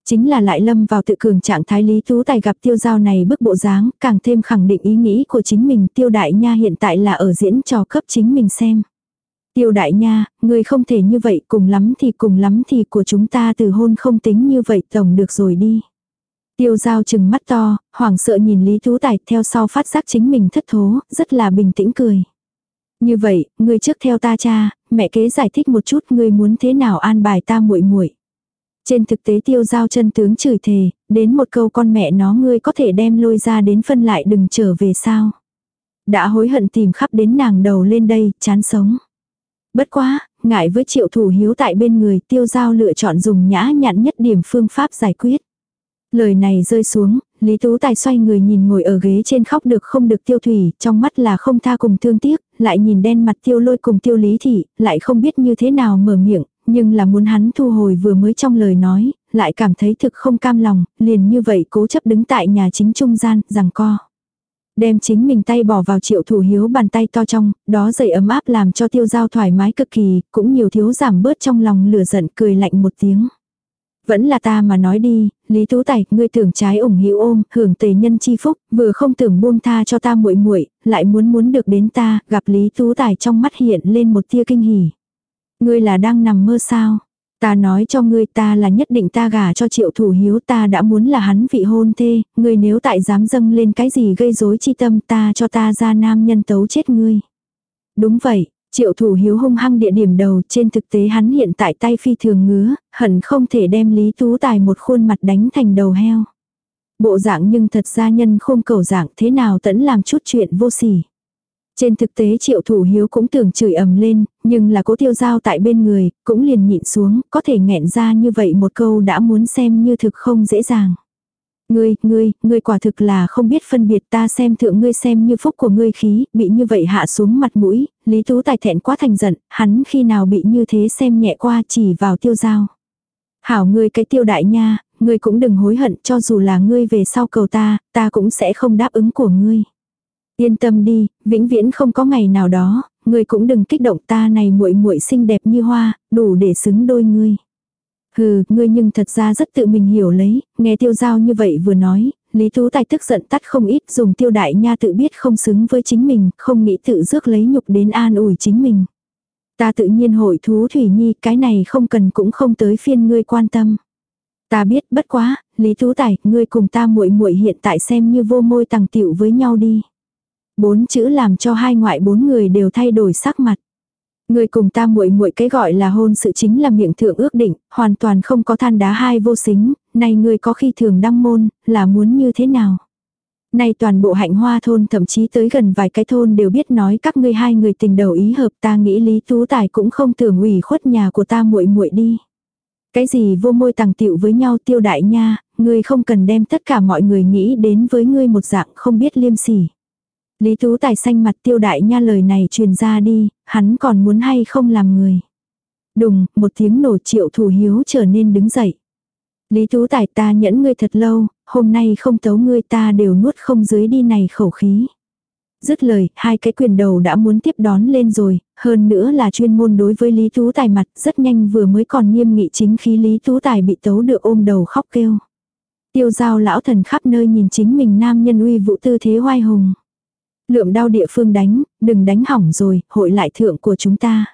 Chính là lại lâm vào tự cường trạng thái lý tú tài gặp tiêu giao này bức bộ dáng, càng thêm khẳng định ý nghĩ của chính mình tiêu đại nha hiện tại là ở diễn trò cấp chính mình xem. Tiêu đại nha, người không thể như vậy cùng lắm thì cùng lắm thì của chúng ta từ hôn không tính như vậy tổng được rồi đi. Tiêu giao chừng mắt to, hoảng sợ nhìn Lý Tú Tài theo sau phát giác chính mình thất thố, rất là bình tĩnh cười. Như vậy, người trước theo ta cha, mẹ kế giải thích một chút người muốn thế nào an bài ta muội muội. Trên thực tế tiêu giao chân tướng chửi thề, đến một câu con mẹ nó ngươi có thể đem lôi ra đến phân lại đừng trở về sao. Đã hối hận tìm khắp đến nàng đầu lên đây, chán sống. Bất quá, ngại với triệu thủ hiếu tại bên người tiêu giao lựa chọn dùng nhã nhặn nhất điểm phương pháp giải quyết. Lời này rơi xuống, Lý Tú Tài xoay người nhìn ngồi ở ghế trên khóc được không được tiêu thủy, trong mắt là không tha cùng thương tiếc, lại nhìn đen mặt tiêu lôi cùng tiêu lý thị, lại không biết như thế nào mở miệng, nhưng là muốn hắn thu hồi vừa mới trong lời nói, lại cảm thấy thực không cam lòng, liền như vậy cố chấp đứng tại nhà chính trung gian, rằng co. Đem chính mình tay bỏ vào triệu thủ hiếu bàn tay to trong, đó dậy ấm áp làm cho tiêu giao thoải mái cực kỳ, cũng nhiều thiếu giảm bớt trong lòng lửa giận cười lạnh một tiếng. Vẫn là ta mà nói đi, Lý Tú Tài, ngươi tưởng trái ủng hữu ôm, hưởng tề nhân chi phúc, vừa không tưởng buông tha cho ta muội muội, lại muốn muốn được đến ta, gặp Lý Tú Tài trong mắt hiện lên một tia kinh hỉ. Ngươi là đang nằm mơ sao? Ta nói cho ngươi ta là nhất định ta gả cho triệu thủ hiếu ta đã muốn là hắn vị hôn thê, ngươi nếu tại dám dâng lên cái gì gây rối chi tâm ta cho ta ra nam nhân tấu chết ngươi. Đúng vậy, triệu thủ hiếu hung hăng địa điểm đầu trên thực tế hắn hiện tại tay phi thường ngứa, hẳn không thể đem lý tú tài một khuôn mặt đánh thành đầu heo. Bộ dạng nhưng thật ra nhân khôn cầu dạng thế nào tẫn làm chút chuyện vô sỉ. Trên thực tế triệu thủ hiếu cũng tưởng chửi ầm lên, nhưng là cố tiêu giao tại bên người, cũng liền nhịn xuống, có thể nghẹn ra như vậy một câu đã muốn xem như thực không dễ dàng. Ngươi, ngươi, ngươi quả thực là không biết phân biệt ta xem thượng ngươi xem như phúc của ngươi khí, bị như vậy hạ xuống mặt mũi, Lý Tú Tài thẹn quá thành giận, hắn khi nào bị như thế xem nhẹ qua chỉ vào tiêu giao. Hảo ngươi cái tiêu đại nha, ngươi cũng đừng hối hận cho dù là ngươi về sau cầu ta, ta cũng sẽ không đáp ứng của ngươi. Yên tâm đi, vĩnh viễn không có ngày nào đó, ngươi cũng đừng kích động ta này muội muội xinh đẹp như hoa, đủ để xứng đôi ngươi. Hừ, ngươi nhưng thật ra rất tự mình hiểu lấy, nghe tiêu giao như vậy vừa nói, Lý Tú Tài tức giận tắt không ít dùng tiêu đại nha tự biết không xứng với chính mình, không nghĩ tự rước lấy nhục đến an ủi chính mình. Ta tự nhiên hội thú Thủy Nhi, cái này không cần cũng không tới phiên ngươi quan tâm. Ta biết bất quá, Lý Tú Tài, ngươi cùng ta muội muội hiện tại xem như vô môi tàng tiểu với nhau đi. Bốn chữ làm cho hai ngoại bốn người đều thay đổi sắc mặt. Người cùng ta muội muội cái gọi là hôn sự chính là miệng thượng ước định, hoàn toàn không có than đá hai vô xính, nay người có khi thường đăng môn, là muốn như thế nào. Nay toàn bộ hạnh hoa thôn thậm chí tới gần vài cái thôn đều biết nói các ngươi hai người tình đầu ý hợp ta nghĩ Lý Tú Tài cũng không tưởng ủy khuất nhà của ta muội muội đi. Cái gì vô môi tàng tiệu với nhau tiêu đại nha, ngươi không cần đem tất cả mọi người nghĩ đến với ngươi một dạng không biết liêm sỉ. Lý Tú Tài xanh mặt tiêu đại nha lời này truyền ra đi, hắn còn muốn hay không làm người. Đùng, một tiếng nổ triệu thủ hiếu trở nên đứng dậy. Lý Tú Tài ta nhẫn ngươi thật lâu, hôm nay không tấu ngươi ta đều nuốt không dưới đi này khẩu khí. Dứt lời, hai cái quyền đầu đã muốn tiếp đón lên rồi, hơn nữa là chuyên môn đối với Lý Tú Tài mặt, rất nhanh vừa mới còn nghiêm nghị chính khí Lý Tú Tài bị tấu được ôm đầu khóc kêu. Tiêu giao lão thần khắp nơi nhìn chính mình nam nhân uy vũ tư thế hoai hùng. Lượm đau địa phương đánh, đừng đánh hỏng rồi, hội lại thượng của chúng ta.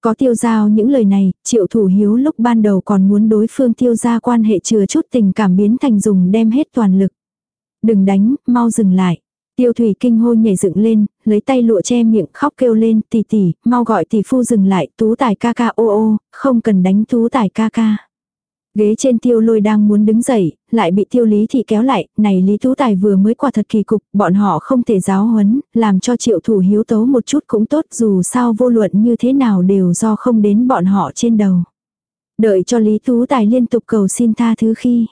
Có tiêu giao những lời này, triệu thủ hiếu lúc ban đầu còn muốn đối phương tiêu ra quan hệ chừa chút tình cảm biến thành dùng đem hết toàn lực. Đừng đánh, mau dừng lại. Tiêu thủy kinh hôn nhảy dựng lên, lấy tay lụa che miệng khóc kêu lên tỷ tỷ, mau gọi tỷ phu dừng lại, tú tài ca ca ô ô, không cần đánh tú tài ca ca. Ghế trên tiêu lôi đang muốn đứng dậy, lại bị tiêu lý thị kéo lại, này lý tú tài vừa mới qua thật kỳ cục, bọn họ không thể giáo huấn, làm cho triệu thủ hiếu tấu một chút cũng tốt dù sao vô luận như thế nào đều do không đến bọn họ trên đầu. Đợi cho lý tú tài liên tục cầu xin tha thứ khi.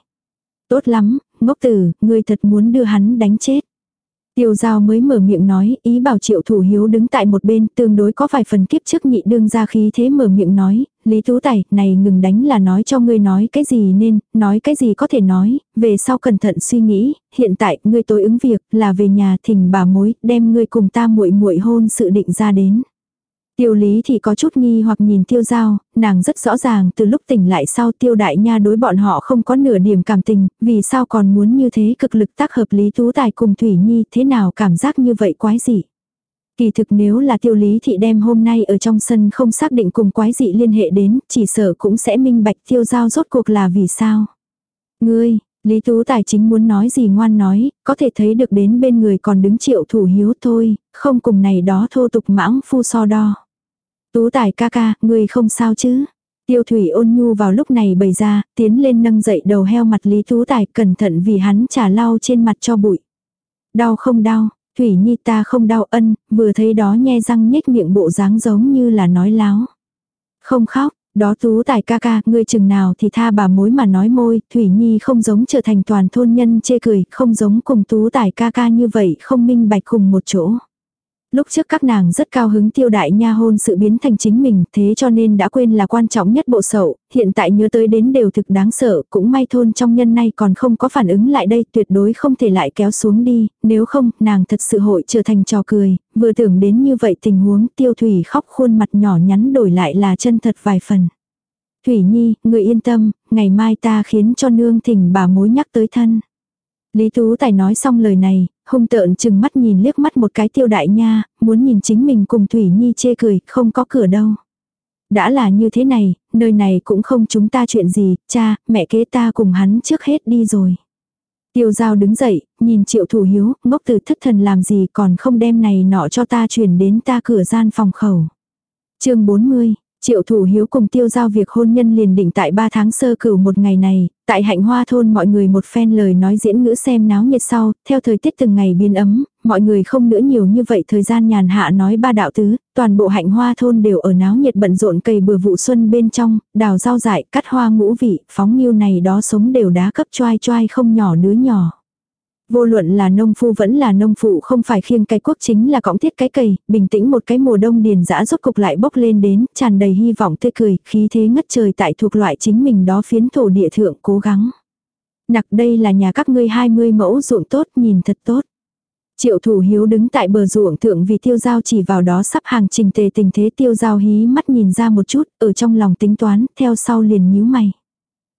Tốt lắm, ngốc tử, người thật muốn đưa hắn đánh chết. Tiêu giao mới mở miệng nói, ý bảo triệu thủ hiếu đứng tại một bên, tương đối có vài phần kiếp trước nhị đương ra khí thế mở miệng nói, Lý Tú Tài, này ngừng đánh là nói cho ngươi nói cái gì nên, nói cái gì có thể nói, về sau cẩn thận suy nghĩ, hiện tại ngươi tối ứng việc là về nhà thỉnh bà mối, đem ngươi cùng ta muội muội hôn sự định ra đến. Tiêu lý thì có chút nghi hoặc nhìn tiêu giao, nàng rất rõ ràng từ lúc tỉnh lại sau tiêu đại nha đối bọn họ không có nửa điểm cảm tình, vì sao còn muốn như thế cực lực tác hợp lý tú tài cùng Thủy Nhi thế nào cảm giác như vậy quái gì. Kỳ thực nếu là tiêu lý thị đem hôm nay ở trong sân không xác định cùng quái dị liên hệ đến, chỉ sợ cũng sẽ minh bạch tiêu giao rốt cuộc là vì sao. Ngươi, Lý Tú Tài chính muốn nói gì ngoan nói, có thể thấy được đến bên người còn đứng triệu thủ hiếu thôi, không cùng này đó thô tục mãng phu so đo. Tú tài ca ca, ngươi không sao chứ? Tiêu thủy ôn nhu vào lúc này bày ra, tiến lên nâng dậy đầu heo mặt Lý Tú Tài cẩn thận vì hắn trả lau trên mặt cho bụi. Đau không đau, Thủy Nhi ta không đau ân, vừa thấy đó nhe răng nhếch miệng bộ dáng giống như là nói láo. Không khóc, đó tú tài ca ca, ngươi chừng nào thì tha bà mối mà nói môi, Thủy Nhi không giống trở thành toàn thôn nhân chê cười, không giống cùng tú tài ca ca như vậy, không minh bạch cùng một chỗ. Lúc trước các nàng rất cao hứng tiêu đại nha hôn sự biến thành chính mình, thế cho nên đã quên là quan trọng nhất bộ sậu, hiện tại nhớ tới đến đều thực đáng sợ, cũng may thôn trong nhân nay còn không có phản ứng lại đây, tuyệt đối không thể lại kéo xuống đi, nếu không, nàng thật sự hội trở thành trò cười, vừa tưởng đến như vậy tình huống tiêu thủy khóc khuôn mặt nhỏ nhắn đổi lại là chân thật vài phần. Thủy Nhi, người yên tâm, ngày mai ta khiến cho nương thỉnh bà mối nhắc tới thân. Lý Tú Tài nói xong lời này, hung tợn chừng mắt nhìn liếc mắt một cái tiêu đại nha, muốn nhìn chính mình cùng Thủy Nhi chê cười, không có cửa đâu. Đã là như thế này, nơi này cũng không chúng ta chuyện gì, cha, mẹ kế ta cùng hắn trước hết đi rồi. Tiêu giao đứng dậy, nhìn triệu thủ hiếu, ngốc từ thất thần làm gì còn không đem này nọ cho ta chuyển đến ta cửa gian phòng khẩu. chương 40, Triệu thủ hiếu cùng tiêu giao việc hôn nhân liền định tại 3 tháng sơ cửu một ngày này, tại hạnh hoa thôn mọi người một phen lời nói diễn ngữ xem náo nhiệt sau, theo thời tiết từng ngày biến ấm, mọi người không nữa nhiều như vậy thời gian nhàn hạ nói ba đạo tứ, toàn bộ hạnh hoa thôn đều ở náo nhiệt bận rộn cày bừa vụ xuân bên trong, đào rau dại, cắt hoa ngũ vị, phóng nghiêu này đó sống đều đá cấp choai choai không nhỏ đứa nhỏ. Vô luận là nông phu vẫn là nông phụ không phải khiêng cái quốc chính là cõng thiết cái cầy, bình tĩnh một cái mùa đông điền dã rốt cục lại bốc lên đến, tràn đầy hy vọng tươi cười, khí thế ngất trời tại thuộc loại chính mình đó phiến thổ địa thượng cố gắng. Nặc đây là nhà các ngươi 20 mẫu ruộng tốt, nhìn thật tốt. Triệu thủ hiếu đứng tại bờ ruộng thượng vì tiêu giao chỉ vào đó sắp hàng trình tề tình thế tiêu giao hí mắt nhìn ra một chút, ở trong lòng tính toán, theo sau liền nhíu mày.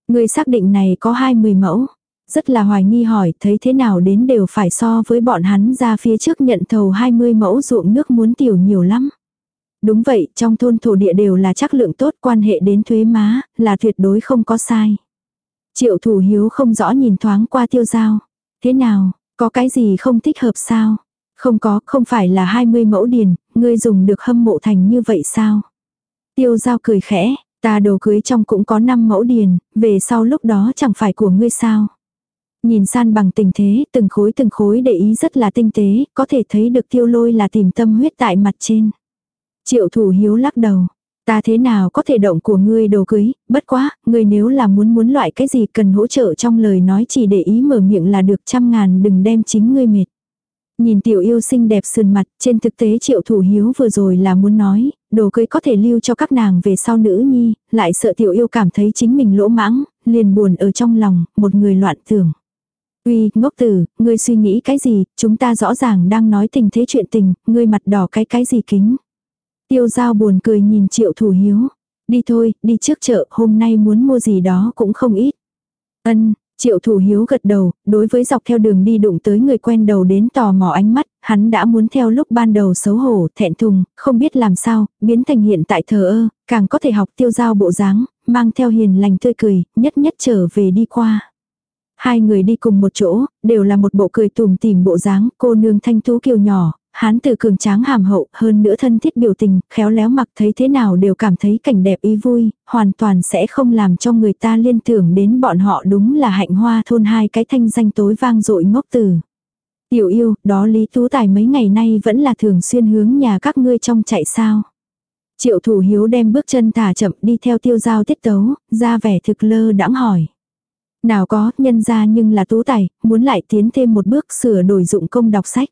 Người xác định này có 20 mẫu rất là hoài nghi hỏi thấy thế nào đến đều phải so với bọn hắn ra phía trước nhận thầu 20 mẫu ruộng nước muốn tiểu nhiều lắm. Đúng vậy, trong thôn thổ địa đều là chắc lượng tốt quan hệ đến thuế má, là tuyệt đối không có sai. Triệu thủ hiếu không rõ nhìn thoáng qua tiêu giao. Thế nào, có cái gì không thích hợp sao? Không có, không phải là 20 mẫu điền, ngươi dùng được hâm mộ thành như vậy sao? Tiêu giao cười khẽ, ta đồ cưới trong cũng có 5 mẫu điền, về sau lúc đó chẳng phải của ngươi sao? Nhìn san bằng tình thế, từng khối từng khối để ý rất là tinh tế, có thể thấy được tiêu lôi là tìm tâm huyết tại mặt trên. Triệu thủ hiếu lắc đầu. Ta thế nào có thể động của ngươi đồ cưới, bất quá, ngươi nếu là muốn muốn loại cái gì cần hỗ trợ trong lời nói chỉ để ý mở miệng là được trăm ngàn đừng đem chính ngươi mệt. Nhìn tiểu yêu xinh đẹp sườn mặt, trên thực tế triệu thủ hiếu vừa rồi là muốn nói, đồ cưới có thể lưu cho các nàng về sau nữ nhi, lại sợ tiểu yêu cảm thấy chính mình lỗ mãng, liền buồn ở trong lòng, một người loạn tưởng. Uy, ngốc tử, ngươi suy nghĩ cái gì, chúng ta rõ ràng đang nói tình thế chuyện tình, ngươi mặt đỏ cái cái gì kính. Tiêu giao buồn cười nhìn triệu thủ hiếu. Đi thôi, đi trước chợ, hôm nay muốn mua gì đó cũng không ít. Ân, triệu thủ hiếu gật đầu, đối với dọc theo đường đi đụng tới người quen đầu đến tò mò ánh mắt, hắn đã muốn theo lúc ban đầu xấu hổ, thẹn thùng, không biết làm sao, biến thành hiện tại thờ ơ, càng có thể học tiêu giao bộ dáng, mang theo hiền lành tươi cười, nhất nhất trở về đi qua. Hai người đi cùng một chỗ, đều là một bộ cười tùm tìm bộ dáng, cô nương thanh tú kiều nhỏ, hán tử cường tráng hàm hậu, hơn nữa thân thiết biểu tình, khéo léo mặc thấy thế nào đều cảm thấy cảnh đẹp ý vui, hoàn toàn sẽ không làm cho người ta liên tưởng đến bọn họ đúng là hạnh hoa thôn hai cái thanh danh tối vang dội ngốc tử. Tiểu yêu, đó Lý Tú Tài mấy ngày nay vẫn là thường xuyên hướng nhà các ngươi trong chạy sao. Triệu thủ hiếu đem bước chân thả chậm đi theo tiêu giao tiết tấu, ra vẻ thực lơ đãng hỏi. Nào có, nhân ra nhưng là tú tài, muốn lại tiến thêm một bước sửa đổi dụng công đọc sách.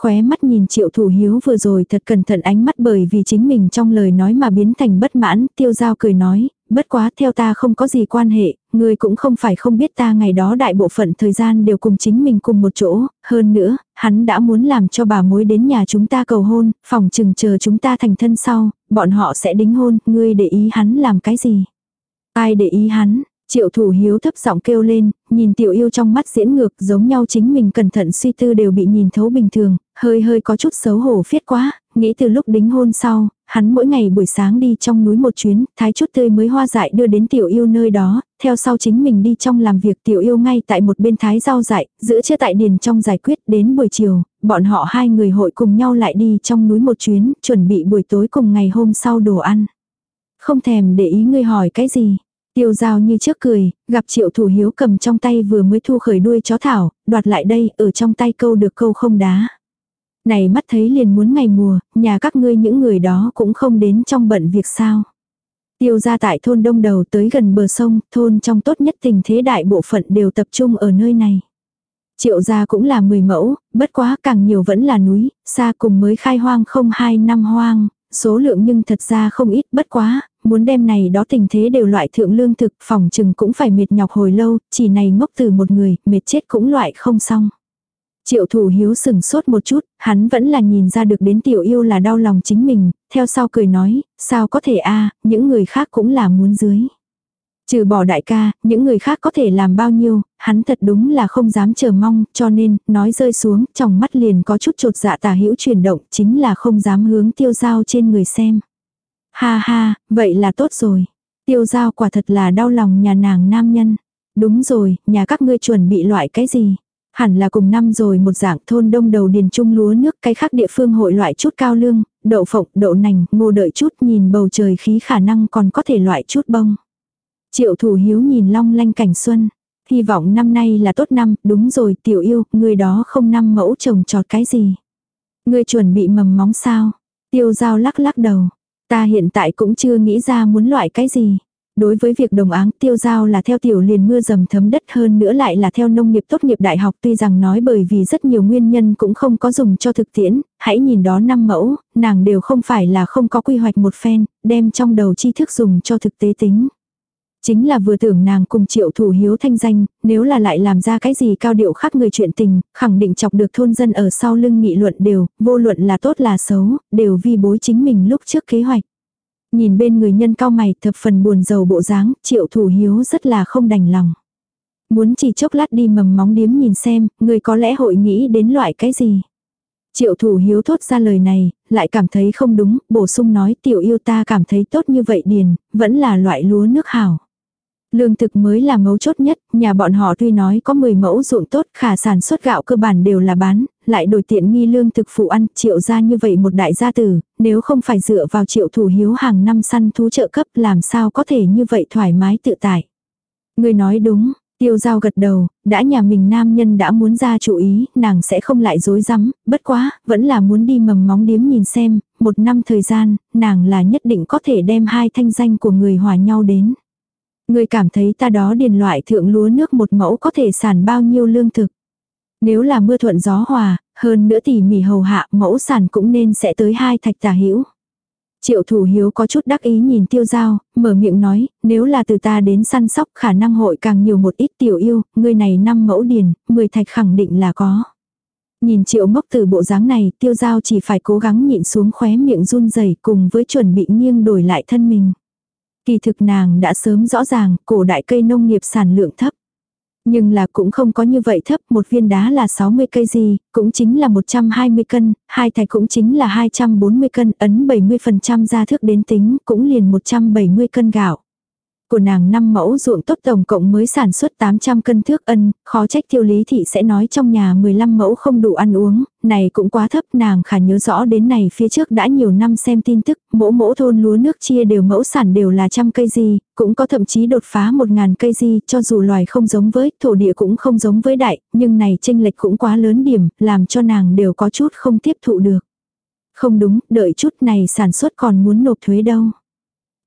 Khóe mắt nhìn triệu thủ hiếu vừa rồi thật cẩn thận ánh mắt bởi vì chính mình trong lời nói mà biến thành bất mãn, tiêu giao cười nói, bất quá theo ta không có gì quan hệ, người cũng không phải không biết ta ngày đó đại bộ phận thời gian đều cùng chính mình cùng một chỗ, hơn nữa, hắn đã muốn làm cho bà mối đến nhà chúng ta cầu hôn, phòng chừng chờ chúng ta thành thân sau, bọn họ sẽ đính hôn, ngươi để ý hắn làm cái gì. Ai để ý hắn, Triệu thủ hiếu thấp giọng kêu lên, nhìn tiểu yêu trong mắt diễn ngược giống nhau chính mình cẩn thận suy tư đều bị nhìn thấu bình thường, hơi hơi có chút xấu hổ phiết quá, nghĩ từ lúc đính hôn sau, hắn mỗi ngày buổi sáng đi trong núi một chuyến, thái chút tươi mới hoa dại đưa đến tiểu yêu nơi đó, theo sau chính mình đi trong làm việc tiểu yêu ngay tại một bên thái rau dại, giữa chưa tại điền trong giải quyết đến buổi chiều, bọn họ hai người hội cùng nhau lại đi trong núi một chuyến, chuẩn bị buổi tối cùng ngày hôm sau đồ ăn. Không thèm để ý ngươi hỏi cái gì. Tiêu dao như trước cười, gặp triệu thủ hiếu cầm trong tay vừa mới thu khởi đuôi chó thảo, đoạt lại đây, ở trong tay câu được câu không đá. Này mắt thấy liền muốn ngày mùa, nhà các ngươi những người đó cũng không đến trong bận việc sao. Tiêu ra tại thôn đông đầu tới gần bờ sông, thôn trong tốt nhất tình thế đại bộ phận đều tập trung ở nơi này. Triệu gia cũng là 10 mẫu, bất quá càng nhiều vẫn là núi, xa cùng mới khai hoang không hai năm hoang, số lượng nhưng thật ra không ít bất quá, muốn đem này đó tình thế đều loại thượng lương thực, phòng chừng cũng phải mệt nhọc hồi lâu, chỉ này ngốc từ một người, mệt chết cũng loại không xong. Triệu thủ hiếu sừng sốt một chút, hắn vẫn là nhìn ra được đến tiểu yêu là đau lòng chính mình, theo sau cười nói, sao có thể a những người khác cũng là muốn dưới. Trừ bỏ đại ca, những người khác có thể làm bao nhiêu, hắn thật đúng là không dám chờ mong, cho nên, nói rơi xuống, trong mắt liền có chút trột dạ tà hữu chuyển động, chính là không dám hướng tiêu dao trên người xem. Ha ha, vậy là tốt rồi. Tiêu giao quả thật là đau lòng nhà nàng nam nhân. Đúng rồi, nhà các ngươi chuẩn bị loại cái gì? Hẳn là cùng năm rồi một dạng thôn đông đầu điền trung lúa nước cái khác địa phương hội loại chút cao lương, đậu phộng, đậu nành, ngô đợi chút nhìn bầu trời khí khả năng còn có thể loại chút bông. Triệu thủ hiếu nhìn long lanh cảnh xuân. Hy vọng năm nay là tốt năm, đúng rồi tiểu yêu, người đó không năm mẫu trồng trọt cái gì. Người chuẩn bị mầm móng sao? Tiêu giao lắc lắc đầu. Ta hiện tại cũng chưa nghĩ ra muốn loại cái gì. Đối với việc đồng áng tiêu giao là theo tiểu liền mưa dầm thấm đất hơn nữa lại là theo nông nghiệp tốt nghiệp đại học tuy rằng nói bởi vì rất nhiều nguyên nhân cũng không có dùng cho thực tiễn, hãy nhìn đó năm mẫu, nàng đều không phải là không có quy hoạch một phen, đem trong đầu tri thức dùng cho thực tế tính. Chính là vừa tưởng nàng cùng triệu thủ hiếu thanh danh, nếu là lại làm ra cái gì cao điệu khác người chuyện tình, khẳng định chọc được thôn dân ở sau lưng nghị luận đều, vô luận là tốt là xấu, đều vi bối chính mình lúc trước kế hoạch. Nhìn bên người nhân cao mày thập phần buồn giàu bộ dáng, triệu thủ hiếu rất là không đành lòng. Muốn chỉ chốc lát đi mầm móng điếm nhìn xem, người có lẽ hội nghĩ đến loại cái gì. Triệu thủ hiếu thốt ra lời này, lại cảm thấy không đúng, bổ sung nói tiểu yêu ta cảm thấy tốt như vậy điền, vẫn là loại lúa nước hảo. Lương thực mới là mấu chốt nhất, nhà bọn họ tuy nói có 10 mẫu ruộng tốt khả sản xuất gạo cơ bản đều là bán, lại đổi tiện nghi lương thực phụ ăn triệu ra như vậy một đại gia tử, nếu không phải dựa vào triệu thủ hiếu hàng năm săn thú trợ cấp làm sao có thể như vậy thoải mái tự tại. Người nói đúng, Tiêu giao gật đầu, đã nhà mình nam nhân đã muốn ra chủ ý, nàng sẽ không lại dối rắm bất quá, vẫn là muốn đi mầm móng điếm nhìn xem, một năm thời gian, nàng là nhất định có thể đem hai thanh danh của người hòa nhau đến. Người cảm thấy ta đó điền loại thượng lúa nước một mẫu có thể sản bao nhiêu lương thực. Nếu là mưa thuận gió hòa, hơn nữa tỉ mỉ hầu hạ mẫu sản cũng nên sẽ tới hai thạch tả hữu Triệu thủ hiếu có chút đắc ý nhìn tiêu giao, mở miệng nói, nếu là từ ta đến săn sóc khả năng hội càng nhiều một ít tiểu yêu, người này năm mẫu điền, 10 thạch khẳng định là có. Nhìn triệu ngốc từ bộ dáng này, tiêu giao chỉ phải cố gắng nhịn xuống khóe miệng run rẩy cùng với chuẩn bị nghiêng đổi lại thân mình. Kỳ thực nàng đã sớm rõ ràng, cổ đại cây nông nghiệp sản lượng thấp. Nhưng là cũng không có như vậy thấp, một viên đá là 60 cây gì, cũng chính là 120 cân, hai thạch cũng chính là 240 cân, ấn 70% ra thước đến tính, cũng liền 170 cân gạo của nàng năm mẫu ruộng tốt tổng cộng mới sản xuất 800 cân thước ân, khó trách tiêu lý thị sẽ nói trong nhà 15 mẫu không đủ ăn uống, này cũng quá thấp nàng khả nhớ rõ đến này phía trước đã nhiều năm xem tin tức, mẫu mẫu thôn lúa nước chia đều mẫu sản đều là trăm cây gì, cũng có thậm chí đột phá một ngàn cây gì, cho dù loài không giống với, thổ địa cũng không giống với đại, nhưng này tranh lệch cũng quá lớn điểm, làm cho nàng đều có chút không tiếp thụ được. Không đúng, đợi chút này sản xuất còn muốn nộp thuế đâu.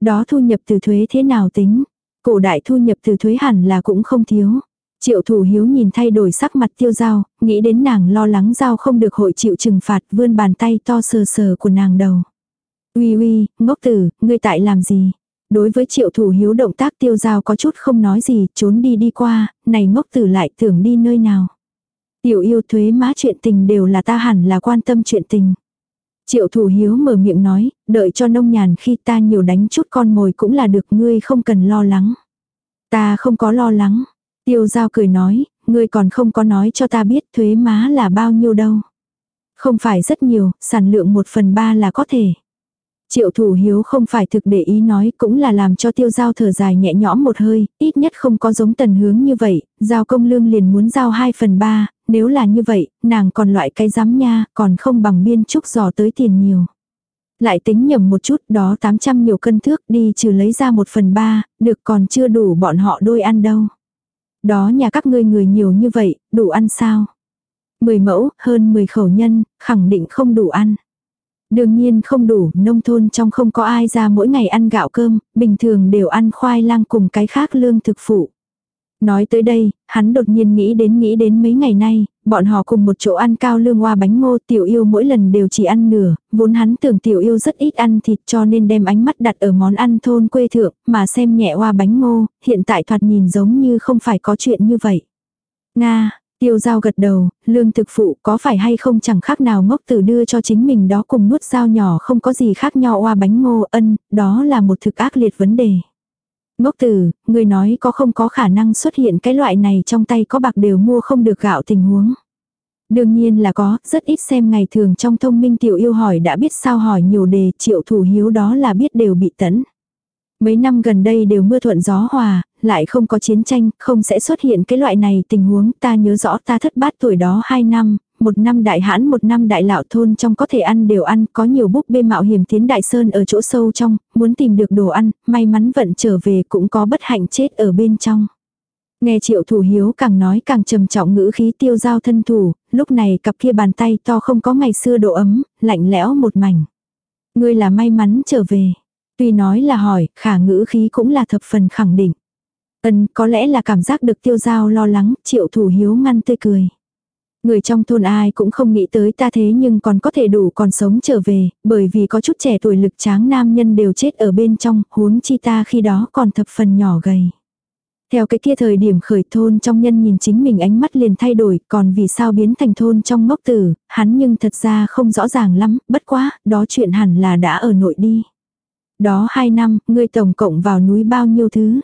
Đó thu nhập từ thuế thế nào tính? Cổ đại thu nhập từ thuế hẳn là cũng không thiếu. Triệu thủ hiếu nhìn thay đổi sắc mặt tiêu dao nghĩ đến nàng lo lắng dao không được hội chịu trừng phạt vươn bàn tay to sờ sờ của nàng đầu. Uy uy, ngốc tử, ngươi tại làm gì? Đối với triệu thủ hiếu động tác tiêu dao có chút không nói gì, trốn đi đi qua, này ngốc tử lại tưởng đi nơi nào. Tiểu yêu thuế má chuyện tình đều là ta hẳn là quan tâm chuyện tình. Triệu thủ hiếu mở miệng nói, đợi cho nông nhàn khi ta nhiều đánh chút con mồi cũng là được ngươi không cần lo lắng. Ta không có lo lắng. Tiêu giao cười nói, ngươi còn không có nói cho ta biết thuế má là bao nhiêu đâu. Không phải rất nhiều, sản lượng một phần ba là có thể. Triệu thủ hiếu không phải thực để ý nói cũng là làm cho tiêu giao thở dài nhẹ nhõm một hơi, ít nhất không có giống tần hướng như vậy, giao công lương liền muốn giao 2 phần 3, nếu là như vậy, nàng còn loại cái giám nha, còn không bằng biên trúc giò tới tiền nhiều. Lại tính nhầm một chút đó 800 nhiều cân thước đi trừ lấy ra 1 phần 3, được còn chưa đủ bọn họ đôi ăn đâu. Đó nhà các ngươi người nhiều như vậy, đủ ăn sao? 10 mẫu, hơn 10 khẩu nhân, khẳng định không đủ ăn. Đương nhiên không đủ, nông thôn trong không có ai ra mỗi ngày ăn gạo cơm, bình thường đều ăn khoai lang cùng cái khác lương thực phụ. Nói tới đây, hắn đột nhiên nghĩ đến nghĩ đến mấy ngày nay, bọn họ cùng một chỗ ăn cao lương hoa bánh ngô tiểu yêu mỗi lần đều chỉ ăn nửa, vốn hắn tưởng tiểu yêu rất ít ăn thịt cho nên đem ánh mắt đặt ở món ăn thôn quê thượng, mà xem nhẹ hoa bánh ngô, hiện tại thoạt nhìn giống như không phải có chuyện như vậy. Nga, Tiêu dao gật đầu, lương thực phụ có phải hay không chẳng khác nào ngốc tử đưa cho chính mình đó cùng nuốt dao nhỏ không có gì khác nhau oa bánh ngô ân, đó là một thực ác liệt vấn đề. Ngốc tử, người nói có không có khả năng xuất hiện cái loại này trong tay có bạc đều mua không được gạo tình huống. Đương nhiên là có, rất ít xem ngày thường trong thông minh tiểu yêu hỏi đã biết sao hỏi nhiều đề triệu thủ hiếu đó là biết đều bị tấn. Mấy năm gần đây đều mưa thuận gió hòa, lại không có chiến tranh, không sẽ xuất hiện cái loại này tình huống ta nhớ rõ ta thất bát tuổi đó 2 năm, một năm đại hãn một năm đại lão thôn trong có thể ăn đều ăn, có nhiều búp bê mạo hiểm tiến đại sơn ở chỗ sâu trong, muốn tìm được đồ ăn, may mắn vận trở về cũng có bất hạnh chết ở bên trong. Nghe triệu thủ hiếu càng nói càng trầm trọng ngữ khí tiêu giao thân thủ, lúc này cặp kia bàn tay to không có ngày xưa độ ấm, lạnh lẽo một mảnh. Ngươi là may mắn trở về. Tuy nói là hỏi, khả ngữ khí cũng là thập phần khẳng định. Ân, có lẽ là cảm giác được tiêu giao lo lắng, triệu thủ hiếu ngăn tươi cười. Người trong thôn ai cũng không nghĩ tới ta thế nhưng còn có thể đủ còn sống trở về, bởi vì có chút trẻ tuổi lực tráng nam nhân đều chết ở bên trong, huống chi ta khi đó còn thập phần nhỏ gầy. Theo cái kia thời điểm khởi thôn trong nhân nhìn chính mình ánh mắt liền thay đổi, còn vì sao biến thành thôn trong ngốc tử, hắn nhưng thật ra không rõ ràng lắm, bất quá, đó chuyện hẳn là đã ở nội đi. Đó hai năm, ngươi tổng cộng vào núi bao nhiêu thứ.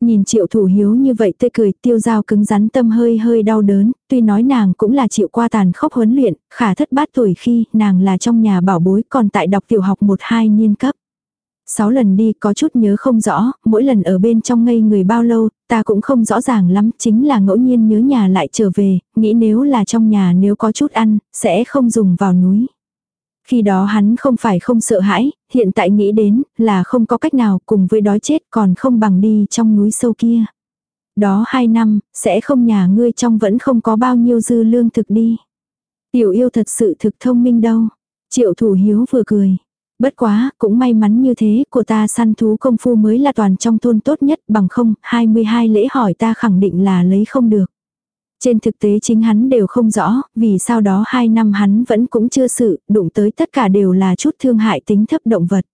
Nhìn triệu thủ hiếu như vậy tươi cười tiêu dao cứng rắn tâm hơi hơi đau đớn, tuy nói nàng cũng là chịu qua tàn khốc huấn luyện, khả thất bát tuổi khi nàng là trong nhà bảo bối còn tại đọc tiểu học 1-2 niên cấp. Sáu lần đi có chút nhớ không rõ, mỗi lần ở bên trong ngây người bao lâu, ta cũng không rõ ràng lắm, chính là ngẫu nhiên nhớ nhà lại trở về, nghĩ nếu là trong nhà nếu có chút ăn, sẽ không dùng vào núi. Khi đó hắn không phải không sợ hãi, hiện tại nghĩ đến là không có cách nào cùng với đói chết còn không bằng đi trong núi sâu kia. Đó hai năm, sẽ không nhà ngươi trong vẫn không có bao nhiêu dư lương thực đi. Tiểu yêu thật sự thực thông minh đâu. Triệu thủ hiếu vừa cười. Bất quá, cũng may mắn như thế, của ta săn thú công phu mới là toàn trong thôn tốt nhất, bằng không, 22 lễ hỏi ta khẳng định là lấy không được. Trên thực tế chính hắn đều không rõ, vì sao đó hai năm hắn vẫn cũng chưa sự, đụng tới tất cả đều là chút thương hại tính thấp động vật.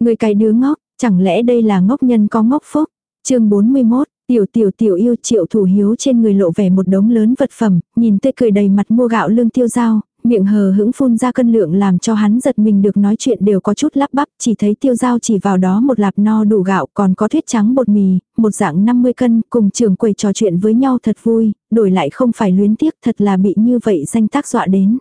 Người cái đứa ngốc, chẳng lẽ đây là ngốc nhân có ngốc phúc? chương 41, tiểu tiểu tiểu yêu triệu thủ hiếu trên người lộ vẻ một đống lớn vật phẩm, nhìn tươi cười đầy mặt mua gạo lương tiêu dao miệng hờ hững phun ra cân lượng làm cho hắn giật mình được nói chuyện đều có chút lắp bắp, chỉ thấy tiêu dao chỉ vào đó một lạp no đủ gạo còn có thuyết trắng bột mì, một dạng 50 cân, cùng trường quầy trò chuyện với nhau thật vui, đổi lại không phải luyến tiếc thật là bị như vậy danh tác dọa đến.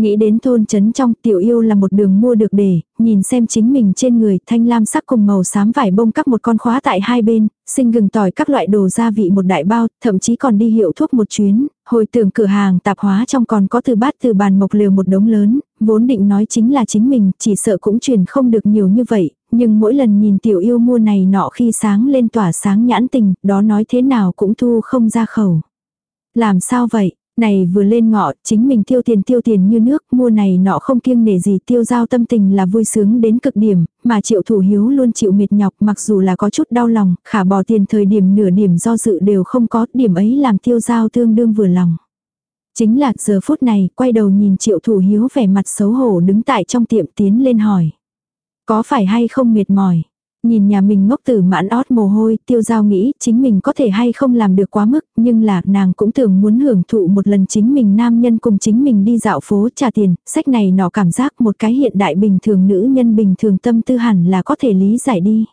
Nghĩ đến thôn trấn trong tiểu yêu là một đường mua được để, nhìn xem chính mình trên người thanh lam sắc cùng màu xám vải bông các một con khóa tại hai bên, sinh gừng tỏi các loại đồ gia vị một đại bao, thậm chí còn đi hiệu thuốc một chuyến, hồi tưởng cửa hàng tạp hóa trong còn có từ bát từ bàn mộc liều một đống lớn, vốn định nói chính là chính mình, chỉ sợ cũng truyền không được nhiều như vậy, nhưng mỗi lần nhìn tiểu yêu mua này nọ khi sáng lên tỏa sáng nhãn tình, đó nói thế nào cũng thu không ra khẩu. Làm sao vậy? Này vừa lên ngọ, chính mình tiêu tiền tiêu tiền như nước, mua này nọ không kiêng nể gì tiêu giao tâm tình là vui sướng đến cực điểm, mà triệu thủ hiếu luôn chịu mệt nhọc mặc dù là có chút đau lòng, khả bỏ tiền thời điểm nửa điểm do dự đều không có, điểm ấy làm tiêu giao tương đương vừa lòng. Chính là giờ phút này, quay đầu nhìn triệu thủ hiếu vẻ mặt xấu hổ đứng tại trong tiệm tiến lên hỏi. Có phải hay không mệt mỏi? Nhìn nhà mình ngốc tử mãn ót mồ hôi, tiêu giao nghĩ chính mình có thể hay không làm được quá mức, nhưng là nàng cũng thường muốn hưởng thụ một lần chính mình nam nhân cùng chính mình đi dạo phố trả tiền, sách này nó cảm giác một cái hiện đại bình thường nữ nhân bình thường tâm tư hẳn là có thể lý giải đi.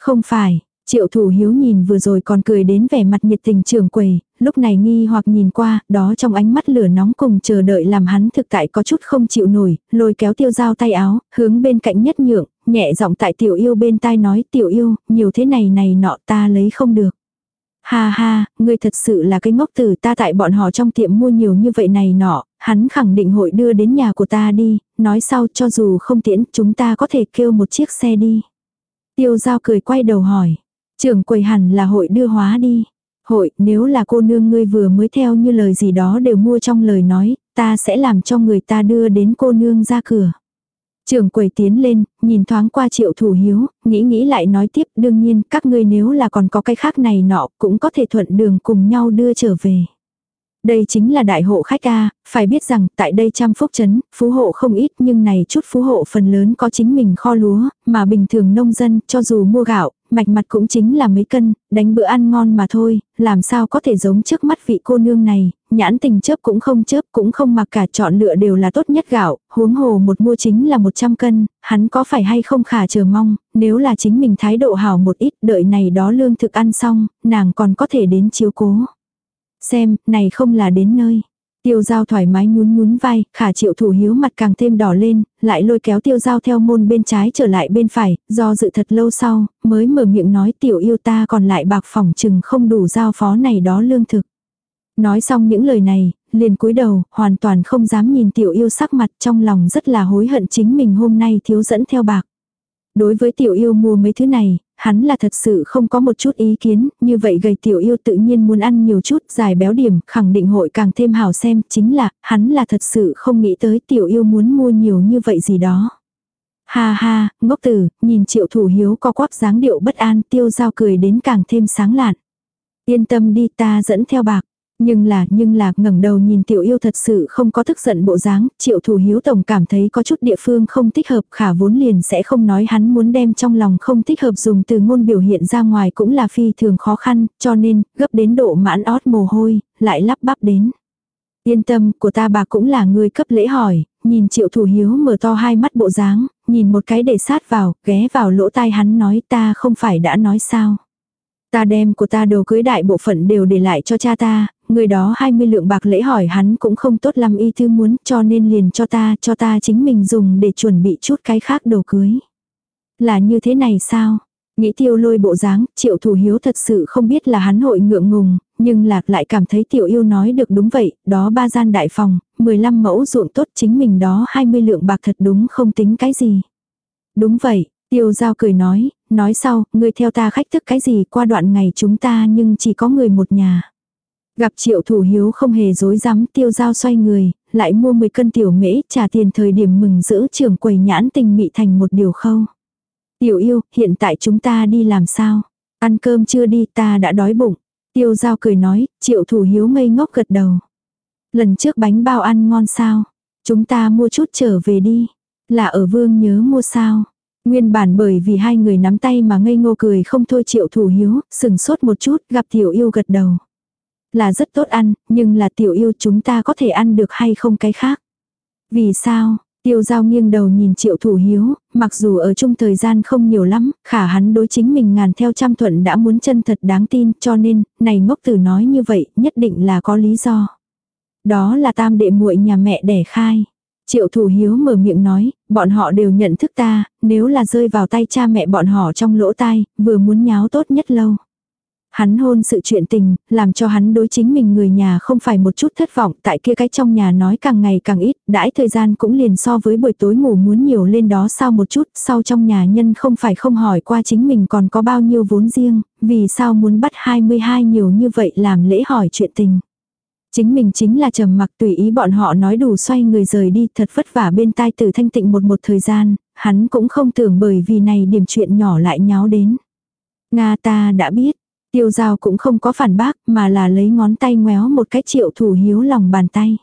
Không phải, Triệu thủ hiếu nhìn vừa rồi còn cười đến vẻ mặt nhiệt tình trường quầy, lúc này nghi hoặc nhìn qua, đó trong ánh mắt lửa nóng cùng chờ đợi làm hắn thực tại có chút không chịu nổi, lôi kéo tiêu dao tay áo, hướng bên cạnh nhất nhượng, nhẹ giọng tại tiểu yêu bên tai nói tiểu yêu, nhiều thế này này nọ ta lấy không được. Ha ha, ngươi thật sự là cái ngốc tử ta tại bọn họ trong tiệm mua nhiều như vậy này nọ, hắn khẳng định hội đưa đến nhà của ta đi, nói sau cho dù không tiễn chúng ta có thể kêu một chiếc xe đi. Tiêu giao cười quay đầu hỏi, trưởng quầy hẳn là hội đưa hóa đi. Hội, nếu là cô nương ngươi vừa mới theo như lời gì đó đều mua trong lời nói, ta sẽ làm cho người ta đưa đến cô nương ra cửa. trưởng quầy tiến lên, nhìn thoáng qua triệu thủ hiếu, nghĩ nghĩ lại nói tiếp đương nhiên các ngươi nếu là còn có cái khác này nọ cũng có thể thuận đường cùng nhau đưa trở về. Đây chính là đại hộ khách A, phải biết rằng tại đây trăm phúc chấn, phú hộ không ít nhưng này chút phú hộ phần lớn có chính mình kho lúa, mà bình thường nông dân cho dù mua gạo, mạch mặt cũng chính là mấy cân, đánh bữa ăn ngon mà thôi, làm sao có thể giống trước mắt vị cô nương này, nhãn tình chớp cũng không chớp cũng không mặc cả chọn lựa đều là tốt nhất gạo, huống hồ một mua chính là 100 cân, hắn có phải hay không khả chờ mong, nếu là chính mình thái độ hảo một ít đợi này đó lương thực ăn xong, nàng còn có thể đến chiếu cố. Xem, này không là đến nơi. Tiêu giao thoải mái nhún nhún vai, khả triệu thủ hiếu mặt càng thêm đỏ lên, lại lôi kéo tiêu giao theo môn bên trái trở lại bên phải, do dự thật lâu sau, mới mở miệng nói tiểu yêu ta còn lại bạc phòng chừng không đủ giao phó này đó lương thực. Nói xong những lời này, liền cúi đầu, hoàn toàn không dám nhìn tiểu yêu sắc mặt trong lòng rất là hối hận chính mình hôm nay thiếu dẫn theo bạc. Đối với tiểu yêu mua mấy thứ này, hắn là thật sự không có một chút ý kiến, như vậy gầy tiểu yêu tự nhiên muốn ăn nhiều chút, dài béo điểm, khẳng định hội càng thêm hào xem, chính là, hắn là thật sự không nghĩ tới tiểu yêu muốn mua nhiều như vậy gì đó. Ha ha, ngốc tử, nhìn triệu thủ hiếu có quắp dáng điệu bất an, tiêu giao cười đến càng thêm sáng lạn. Yên tâm đi ta dẫn theo bạc. Nhưng là, nhưng là, ngẩng đầu nhìn tiểu yêu thật sự không có thức giận bộ dáng, triệu thủ hiếu tổng cảm thấy có chút địa phương không thích hợp, khả vốn liền sẽ không nói hắn muốn đem trong lòng không thích hợp dùng từ ngôn biểu hiện ra ngoài cũng là phi thường khó khăn, cho nên, gấp đến độ mãn ót mồ hôi, lại lắp bắp đến. Yên tâm, của ta bà cũng là người cấp lễ hỏi, nhìn triệu thủ hiếu mở to hai mắt bộ dáng, nhìn một cái để sát vào, ghé vào lỗ tai hắn nói ta không phải đã nói sao. Ta đem của ta đồ cưới đại bộ phận đều để lại cho cha ta, người đó 20 lượng bạc lễ hỏi hắn cũng không tốt lắm y thư muốn cho nên liền cho ta, cho ta chính mình dùng để chuẩn bị chút cái khác đồ cưới. Là như thế này sao? Nghĩ tiêu lôi bộ dáng, triệu thủ hiếu thật sự không biết là hắn hội ngượng ngùng, nhưng lạc lại cảm thấy tiểu yêu nói được đúng vậy, đó ba gian đại phòng, 15 mẫu ruộng tốt chính mình đó 20 lượng bạc thật đúng không tính cái gì. Đúng vậy, tiêu giao cười nói, nói sau, ngươi theo ta khách thức cái gì qua đoạn ngày chúng ta nhưng chỉ có người một nhà. Gặp triệu thủ hiếu không hề dối rắm tiêu giao xoay người, lại mua 10 cân tiểu mễ trả tiền thời điểm mừng giữ trưởng quầy nhãn tình mị thành một điều khâu. Tiểu yêu, hiện tại chúng ta đi làm sao? Ăn cơm chưa đi ta đã đói bụng. Tiêu giao cười nói, triệu thủ hiếu ngây ngốc gật đầu. Lần trước bánh bao ăn ngon sao? Chúng ta mua chút trở về đi. Là ở vương nhớ mua sao? Nguyên bản bởi vì hai người nắm tay mà ngây ngô cười không thôi triệu thủ hiếu, sừng sốt một chút, gặp tiểu yêu gật đầu. Là rất tốt ăn, nhưng là tiểu yêu chúng ta có thể ăn được hay không cái khác. Vì sao, Tiêu giao nghiêng đầu nhìn triệu thủ hiếu, mặc dù ở chung thời gian không nhiều lắm, khả hắn đối chính mình ngàn theo trăm thuận đã muốn chân thật đáng tin cho nên, này ngốc tử nói như vậy nhất định là có lý do. Đó là tam đệ muội nhà mẹ đẻ khai. Triệu thủ hiếu mở miệng nói, bọn họ đều nhận thức ta, nếu là rơi vào tay cha mẹ bọn họ trong lỗ tai, vừa muốn nháo tốt nhất lâu. Hắn hôn sự chuyện tình, làm cho hắn đối chính mình người nhà không phải một chút thất vọng, tại kia cái trong nhà nói càng ngày càng ít, đãi thời gian cũng liền so với buổi tối ngủ muốn nhiều lên đó sao một chút, sau trong nhà nhân không phải không hỏi qua chính mình còn có bao nhiêu vốn riêng, vì sao muốn bắt 22 nhiều như vậy làm lễ hỏi chuyện tình. Chính mình chính là trầm mặc tùy ý bọn họ nói đủ xoay người rời đi thật vất vả bên tai từ thanh tịnh một một thời gian, hắn cũng không tưởng bởi vì này điểm chuyện nhỏ lại nháo đến. Nga ta đã biết, Tiêu giao cũng không có phản bác mà là lấy ngón tay ngoéo một cái triệu thủ hiếu lòng bàn tay.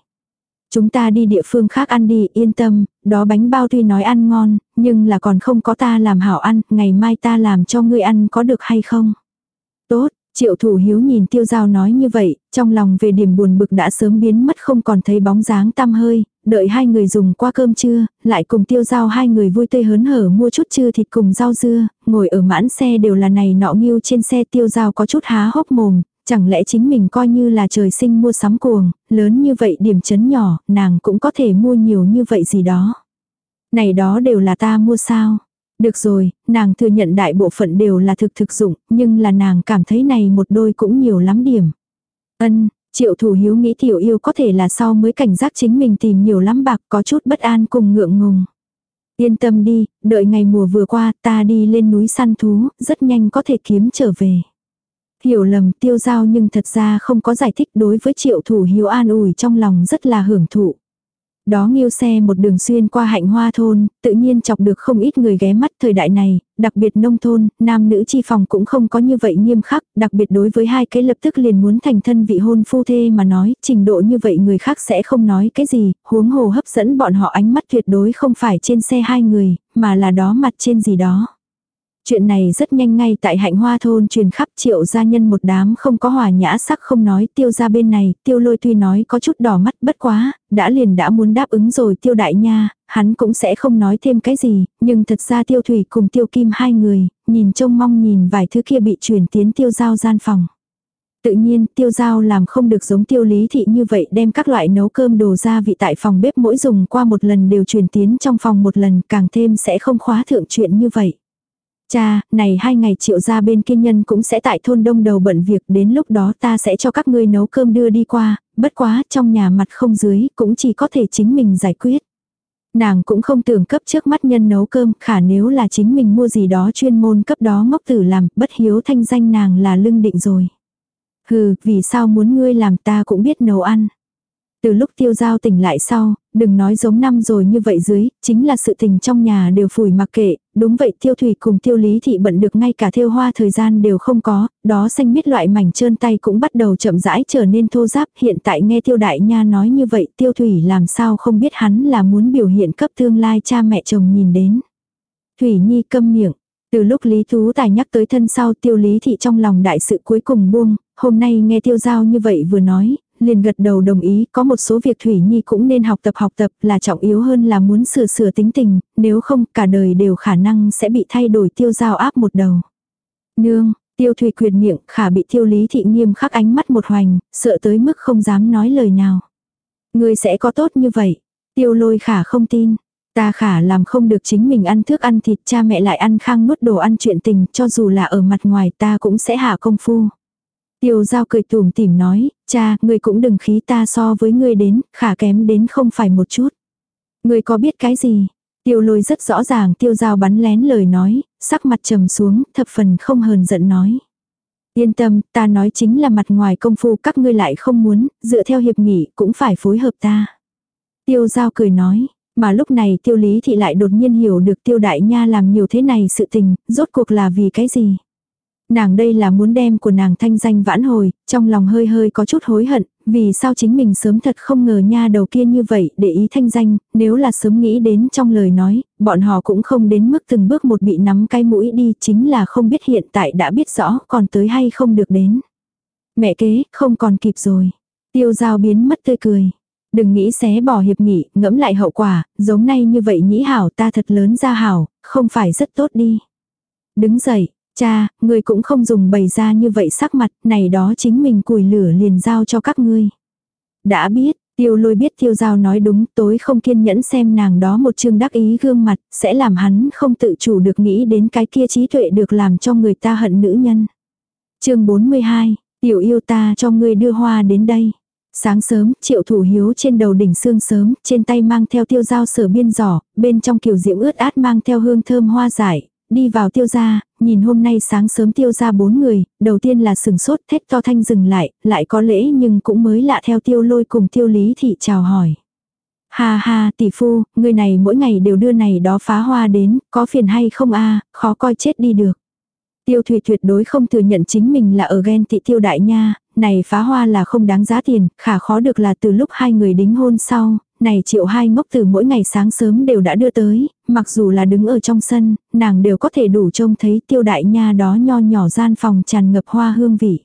Chúng ta đi địa phương khác ăn đi, yên tâm, đó bánh bao tuy nói ăn ngon, nhưng là còn không có ta làm hảo ăn, ngày mai ta làm cho ngươi ăn có được hay không? Tốt, Triệu thủ hiếu nhìn tiêu giao nói như vậy, trong lòng về điểm buồn bực đã sớm biến mất không còn thấy bóng dáng tăm hơi, đợi hai người dùng qua cơm trưa, lại cùng tiêu giao hai người vui tươi hớn hở mua chút trưa thịt cùng rau dưa, ngồi ở mãn xe đều là này nọ nghiêu trên xe tiêu giao có chút há hốc mồm, chẳng lẽ chính mình coi như là trời sinh mua sắm cuồng, lớn như vậy điểm chấn nhỏ, nàng cũng có thể mua nhiều như vậy gì đó. Này đó đều là ta mua sao? Được rồi, nàng thừa nhận đại bộ phận đều là thực thực dụng, nhưng là nàng cảm thấy này một đôi cũng nhiều lắm điểm. Ân, triệu thủ hiếu nghĩ tiểu yêu có thể là sau mới cảnh giác chính mình tìm nhiều lắm bạc có chút bất an cùng ngượng ngùng. Yên tâm đi, đợi ngày mùa vừa qua ta đi lên núi săn thú, rất nhanh có thể kiếm trở về. Hiểu lầm tiêu giao nhưng thật ra không có giải thích đối với triệu thủ hiếu an ủi trong lòng rất là hưởng thụ. Đó nghiêu xe một đường xuyên qua hạnh hoa thôn, tự nhiên chọc được không ít người ghé mắt thời đại này, đặc biệt nông thôn, nam nữ chi phòng cũng không có như vậy nghiêm khắc, đặc biệt đối với hai cái lập tức liền muốn thành thân vị hôn phu thê mà nói, trình độ như vậy người khác sẽ không nói cái gì, huống hồ hấp dẫn bọn họ ánh mắt tuyệt đối không phải trên xe hai người, mà là đó mặt trên gì đó. Chuyện này rất nhanh ngay tại hạnh hoa thôn truyền khắp triệu gia nhân một đám không có hòa nhã sắc không nói tiêu ra bên này, tiêu lôi tuy nói có chút đỏ mắt bất quá, đã liền đã muốn đáp ứng rồi tiêu đại nha, hắn cũng sẽ không nói thêm cái gì, nhưng thật ra tiêu thủy cùng tiêu kim hai người, nhìn trông mong nhìn vài thứ kia bị truyền tiến tiêu giao gian phòng. Tự nhiên, tiêu giao làm không được giống tiêu lý thị như vậy đem các loại nấu cơm đồ ra vị tại phòng bếp mỗi dùng qua một lần đều truyền tiến trong phòng một lần càng thêm sẽ không khóa thượng chuyện như vậy. Cha, này hai ngày triệu gia bên kiên nhân cũng sẽ tại thôn đông đầu bận việc đến lúc đó ta sẽ cho các ngươi nấu cơm đưa đi qua, bất quá trong nhà mặt không dưới cũng chỉ có thể chính mình giải quyết. Nàng cũng không tưởng cấp trước mắt nhân nấu cơm khả nếu là chính mình mua gì đó chuyên môn cấp đó ngốc tử làm bất hiếu thanh danh nàng là lưng định rồi. Hừ, vì sao muốn ngươi làm ta cũng biết nấu ăn. Từ lúc tiêu giao tỉnh lại sau, đừng nói giống năm rồi như vậy dưới, chính là sự tình trong nhà đều phủi mặc kệ, đúng vậy tiêu thủy cùng tiêu lý thị bận được ngay cả thêu hoa thời gian đều không có, đó xanh miết loại mảnh trơn tay cũng bắt đầu chậm rãi trở nên thô giáp, hiện tại nghe tiêu đại nha nói như vậy tiêu thủy làm sao không biết hắn là muốn biểu hiện cấp tương lai cha mẹ chồng nhìn đến. Thủy nhi câm miệng, từ lúc Lý Tú Tài nhắc tới thân sau tiêu lý thị trong lòng đại sự cuối cùng buông, hôm nay nghe tiêu giao như vậy vừa nói, liền gật đầu đồng ý, có một số việc Thủy Nhi cũng nên học tập học tập là trọng yếu hơn là muốn sửa sửa tính tình, nếu không cả đời đều khả năng sẽ bị thay đổi tiêu giao áp một đầu. Nương, Tiêu Thủy quyệt miệng, khả bị tiêu lý thị nghiêm khắc ánh mắt một hoành, sợ tới mức không dám nói lời nào. Người sẽ có tốt như vậy. Tiêu lôi khả không tin. Ta khả làm không được chính mình ăn thức ăn thịt cha mẹ lại ăn khang nuốt đồ ăn chuyện tình cho dù là ở mặt ngoài ta cũng sẽ hạ công phu. Tiêu giao cười tủm tỉm nói, cha, ngươi cũng đừng khí ta so với ngươi đến, khả kém đến không phải một chút. Ngươi có biết cái gì? Tiêu lôi rất rõ ràng tiêu giao bắn lén lời nói, sắc mặt trầm xuống, thập phần không hờn giận nói. Yên tâm, ta nói chính là mặt ngoài công phu các ngươi lại không muốn, dựa theo hiệp nghị cũng phải phối hợp ta. Tiêu giao cười nói, mà lúc này tiêu lý thì lại đột nhiên hiểu được tiêu đại nha làm nhiều thế này sự tình, rốt cuộc là vì cái gì. Nàng đây là muốn đem của nàng thanh danh vãn hồi, trong lòng hơi hơi có chút hối hận, vì sao chính mình sớm thật không ngờ nha đầu kia như vậy để ý thanh danh, nếu là sớm nghĩ đến trong lời nói, bọn họ cũng không đến mức từng bước một bị nắm cái mũi đi, chính là không biết hiện tại đã biết rõ còn tới hay không được đến. Mẹ kế, không còn kịp rồi. Tiêu giao biến mất tươi cười. Đừng nghĩ xé bỏ hiệp nghị, ngẫm lại hậu quả, giống nay như vậy nhĩ hảo ta thật lớn ra hảo, không phải rất tốt đi. Đứng dậy, cha, người cũng không dùng bày ra như vậy sắc mặt, này đó chính mình củi lửa liền giao cho các ngươi. Đã biết, tiêu lôi biết tiêu giao nói đúng, tối không kiên nhẫn xem nàng đó một chương đắc ý gương mặt, sẽ làm hắn không tự chủ được nghĩ đến cái kia trí tuệ được làm cho người ta hận nữ nhân. chương 42, tiểu yêu ta cho ngươi đưa hoa đến đây. Sáng sớm, triệu thủ hiếu trên đầu đỉnh xương sớm, trên tay mang theo tiêu dao sở biên giỏ, bên trong kiều diễm ướt át mang theo hương thơm hoa giải, đi vào tiêu gia, nhìn hôm nay sáng sớm tiêu ra bốn người, đầu tiên là sừng sốt thét to thanh dừng lại, lại có lễ nhưng cũng mới lạ theo tiêu lôi cùng tiêu lý thị chào hỏi. Ha ha tỷ phu, người này mỗi ngày đều đưa này đó phá hoa đến, có phiền hay không a khó coi chết đi được. Tiêu Thủy tuyệt đối không thừa nhận chính mình là ở ghen tị tiêu đại nha, này phá hoa là không đáng giá tiền, khả khó được là từ lúc hai người đính hôn sau, này triệu hai ngốc từ mỗi ngày sáng sớm đều đã đưa tới, mặc dù là đứng ở trong sân, nàng đều có thể đủ trông thấy tiêu đại nha đó nho nhỏ gian phòng tràn ngập hoa hương vị.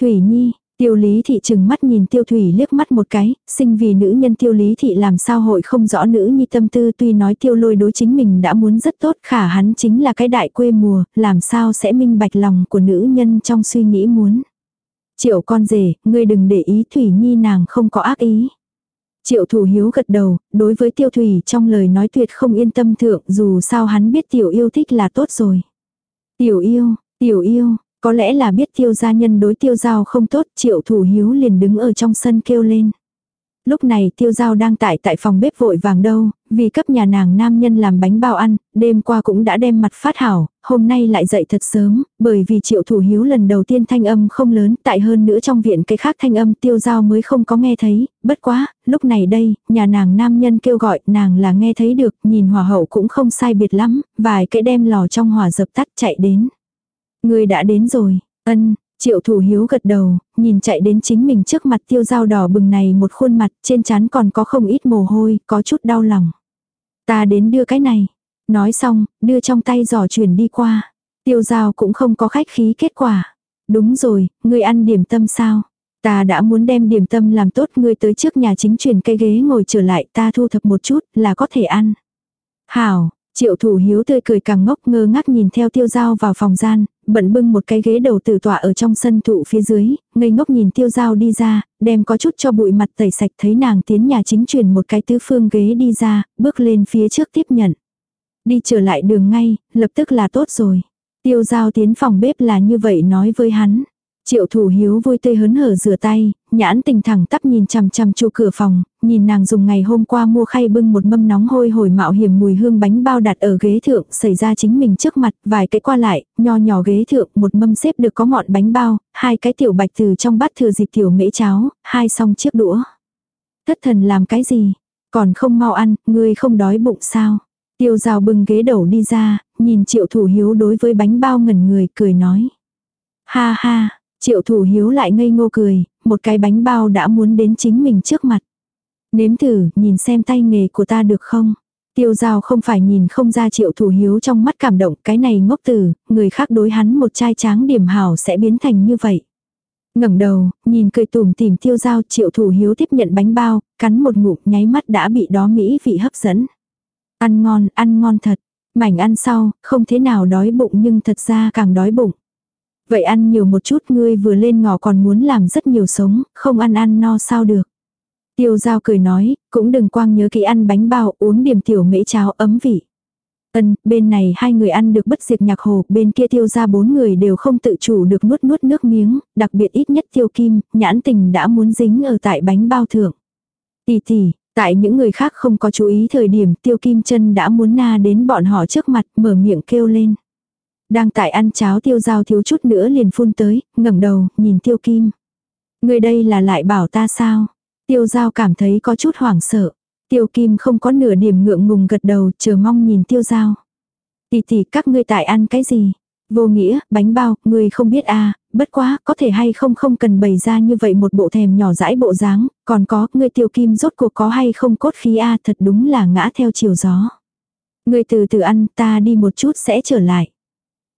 Thủy Nhi, Tiêu lý thị chừng mắt nhìn tiêu thủy liếc mắt một cái, sinh vì nữ nhân tiêu lý thị làm sao hội không rõ nữ nhi tâm tư tuy nói tiêu lôi đối chính mình đã muốn rất tốt khả hắn chính là cái đại quê mùa, làm sao sẽ minh bạch lòng của nữ nhân trong suy nghĩ muốn. Triệu con rể, ngươi đừng để ý thủy nhi nàng không có ác ý. Triệu thủ hiếu gật đầu, đối với tiêu thủy trong lời nói tuyệt không yên tâm thượng dù sao hắn biết tiểu yêu thích là tốt rồi. Tiểu yêu, tiểu yêu, có lẽ là biết tiêu gia nhân đối tiêu giao không tốt, triệu thủ hiếu liền đứng ở trong sân kêu lên. Lúc này tiêu giao đang tại tại phòng bếp vội vàng đâu, vì cấp nhà nàng nam nhân làm bánh bao ăn, đêm qua cũng đã đem mặt phát hảo, hôm nay lại dậy thật sớm, bởi vì triệu thủ hiếu lần đầu tiên thanh âm không lớn, tại hơn nữa trong viện cái khác thanh âm tiêu giao mới không có nghe thấy, bất quá, lúc này đây, nhà nàng nam nhân kêu gọi nàng là nghe thấy được, nhìn hòa hậu cũng không sai biệt lắm, vài cái đem lò trong hỏa dập tắt chạy đến. Người đã đến rồi, ân, triệu thủ hiếu gật đầu, nhìn chạy đến chính mình trước mặt tiêu dao đỏ bừng này một khuôn mặt, trên trán còn có không ít mồ hôi, có chút đau lòng. Ta đến đưa cái này. Nói xong, đưa trong tay giỏ chuyển đi qua. Tiêu giao cũng không có khách khí kết quả. Đúng rồi, ngươi ăn điểm tâm sao? Ta đã muốn đem điểm tâm làm tốt ngươi tới trước nhà chính chuyển cây ghế ngồi trở lại ta thu thập một chút là có thể ăn. Hảo, Triệu thủ hiếu tươi cười càng ngốc ngơ ngác nhìn theo tiêu dao vào phòng gian, bận bưng một cái ghế đầu tử tọa ở trong sân thụ phía dưới, ngây ngốc nhìn tiêu dao đi ra, đem có chút cho bụi mặt tẩy sạch thấy nàng tiến nhà chính truyền một cái tứ phương ghế đi ra, bước lên phía trước tiếp nhận. Đi trở lại đường ngay, lập tức là tốt rồi. Tiêu dao tiến phòng bếp là như vậy nói với hắn. Triệu thủ hiếu vui tươi hớn hở rửa tay, nhãn tình thẳng tắp nhìn chằm chằm chu cửa phòng, nhìn nàng dùng ngày hôm qua mua khay bưng một mâm nóng hôi hồi mạo hiểm mùi hương bánh bao đặt ở ghế thượng xảy ra chính mình trước mặt, vài cái qua lại, nho nhỏ ghế thượng, một mâm xếp được có ngọn bánh bao, hai cái tiểu bạch từ trong bát thừa dịp tiểu mễ cháo, hai song chiếc đũa. Thất thần làm cái gì? Còn không mau ăn, ngươi không đói bụng sao? Tiêu rào bưng ghế đầu đi ra, nhìn triệu thủ hiếu đối với bánh bao ngẩn người cười nói. Ha ha, Triệu thủ hiếu lại ngây ngô cười, một cái bánh bao đã muốn đến chính mình trước mặt. Nếm thử, nhìn xem tay nghề của ta được không? Tiêu giao không phải nhìn không ra triệu thủ hiếu trong mắt cảm động, cái này ngốc tử, người khác đối hắn một chai tráng điểm hảo sẽ biến thành như vậy. ngẩng đầu, nhìn cười tủm tìm tiêu giao triệu thủ hiếu tiếp nhận bánh bao, cắn một ngụm nháy mắt đã bị đó mỹ vị hấp dẫn. Ăn ngon, ăn ngon thật. Mảnh ăn sau, không thế nào đói bụng nhưng thật ra càng đói bụng. Vậy ăn nhiều một chút ngươi vừa lên ngò còn muốn làm rất nhiều sống, không ăn ăn no sao được. Tiêu giao cười nói, cũng đừng quang nhớ kỹ ăn bánh bao, uống điểm tiểu mễ cháo ấm vị. Ân, bên này hai người ăn được bất diệt nhạc hồ, bên kia tiêu ra bốn người đều không tự chủ được nuốt nuốt nước miếng, đặc biệt ít nhất tiêu kim, nhãn tình đã muốn dính ở tại bánh bao thượng. Tì tì, tại những người khác không có chú ý thời điểm tiêu kim chân đã muốn na đến bọn họ trước mặt, mở miệng kêu lên. Đang tại ăn cháo tiêu dao thiếu chút nữa liền phun tới, ngẩng đầu, nhìn tiêu kim. Người đây là lại bảo ta sao? Tiêu giao cảm thấy có chút hoảng sợ. Tiêu kim không có nửa điểm ngượng ngùng gật đầu, chờ mong nhìn tiêu giao. Tỷ tỷ các ngươi tại ăn cái gì? Vô nghĩa, bánh bao, ngươi không biết à, bất quá, có thể hay không không cần bày ra như vậy một bộ thèm nhỏ dãi bộ dáng, còn có, ngươi tiêu kim rốt cuộc có hay không cốt khí a thật đúng là ngã theo chiều gió. Ngươi từ từ ăn, ta đi một chút sẽ trở lại.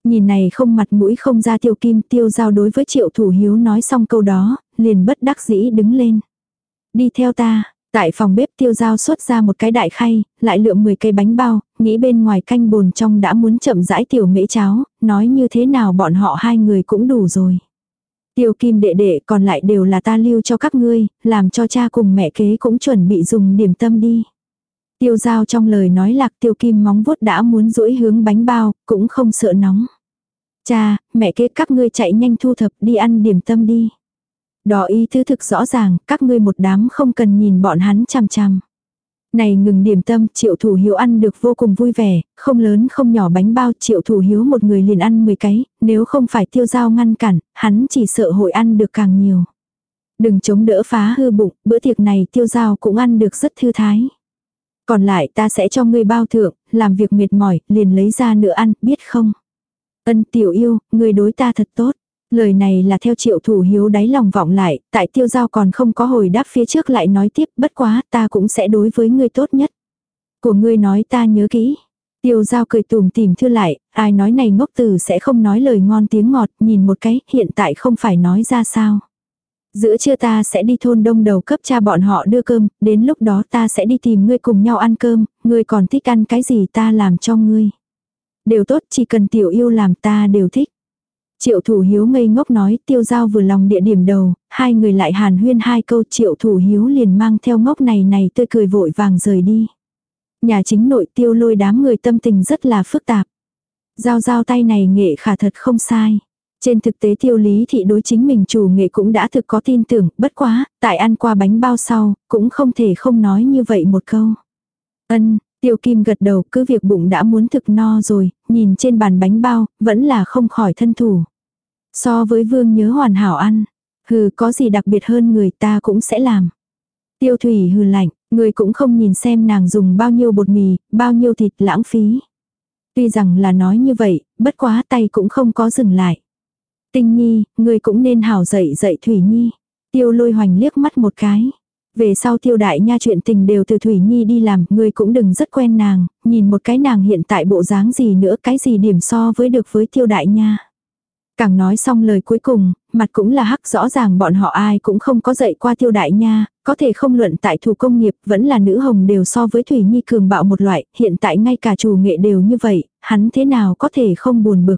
Nhìn này không mặt mũi không ra tiêu kim tiêu giao đối với triệu thủ hiếu nói xong câu đó, liền bất đắc dĩ đứng lên. Đi theo ta, tại phòng bếp tiêu giao xuất ra một cái đại khay, lại lượm 10 cây bánh bao, nghĩ bên ngoài canh bồn trong đã muốn chậm rãi tiểu mễ cháo, nói như thế nào bọn họ hai người cũng đủ rồi. Tiêu kim đệ đệ còn lại đều là ta lưu cho các ngươi, làm cho cha cùng mẹ kế cũng chuẩn bị dùng điểm tâm đi. Tiêu giao trong lời nói lạc tiêu kim móng vuốt đã muốn duỗi hướng bánh bao, cũng không sợ nóng. Cha, mẹ kế các ngươi chạy nhanh thu thập đi ăn điểm tâm đi. Đó ý thứ thực rõ ràng, các ngươi một đám không cần nhìn bọn hắn chằm chằm. Này ngừng điểm tâm, triệu thủ hiếu ăn được vô cùng vui vẻ, không lớn không nhỏ bánh bao, triệu thủ hiếu một người liền ăn 10 cái, nếu không phải tiêu dao ngăn cản, hắn chỉ sợ hội ăn được càng nhiều. Đừng chống đỡ phá hư bụng, bữa tiệc này tiêu dao cũng ăn được rất thư thái. Còn lại ta sẽ cho ngươi bao thượng, làm việc mệt mỏi, liền lấy ra nữa ăn, biết không? Ân tiểu yêu, người đối ta thật tốt. Lời này là theo triệu thủ hiếu đáy lòng vọng lại, tại tiêu giao còn không có hồi đáp phía trước lại nói tiếp bất quá ta cũng sẽ đối với ngươi tốt nhất. Của ngươi nói ta nhớ kỹ. Tiêu giao cười tùm tìm thư lại, ai nói này ngốc từ sẽ không nói lời ngon tiếng ngọt, nhìn một cái, hiện tại không phải nói ra sao. Giữa trưa ta sẽ đi thôn đông đầu cấp cha bọn họ đưa cơm, đến lúc đó ta sẽ đi tìm ngươi cùng nhau ăn cơm, ngươi còn thích ăn cái gì ta làm cho ngươi. Đều tốt, chỉ cần tiểu yêu làm ta đều thích. Triệu thủ hiếu ngây ngốc nói tiêu giao vừa lòng địa điểm đầu, hai người lại hàn huyên hai câu triệu thủ hiếu liền mang theo ngốc này này tươi cười vội vàng rời đi. Nhà chính nội tiêu lôi đám người tâm tình rất là phức tạp. Giao giao tay này nghệ khả thật không sai. Trên thực tế tiêu lý thị đối chính mình chủ nghệ cũng đã thực có tin tưởng, bất quá, tại ăn qua bánh bao sau, cũng không thể không nói như vậy một câu. Ân, tiêu kim gật đầu cứ việc bụng đã muốn thực no rồi, nhìn trên bàn bánh bao, vẫn là không khỏi thân thủ. So với vương nhớ hoàn hảo ăn, hừ có gì đặc biệt hơn người ta cũng sẽ làm. Tiêu thủy hừ lạnh, người cũng không nhìn xem nàng dùng bao nhiêu bột mì, bao nhiêu thịt lãng phí. Tuy rằng là nói như vậy, bất quá tay cũng không có dừng lại. Tinh nhi, người cũng nên hảo dậy dậy Thủy Nhi. Tiêu lôi hoành liếc mắt một cái. Về sau tiêu đại nha chuyện tình đều từ Thủy Nhi đi làm, người cũng đừng rất quen nàng, nhìn một cái nàng hiện tại bộ dáng gì nữa cái gì điểm so với được với tiêu đại nha. Càng nói xong lời cuối cùng, mặt cũng là hắc rõ ràng bọn họ ai cũng không có dạy qua tiêu đại nha, có thể không luận tại thủ công nghiệp vẫn là nữ hồng đều so với Thủy Nhi cường bạo một loại, hiện tại ngay cả chủ nghệ đều như vậy, hắn thế nào có thể không buồn bực.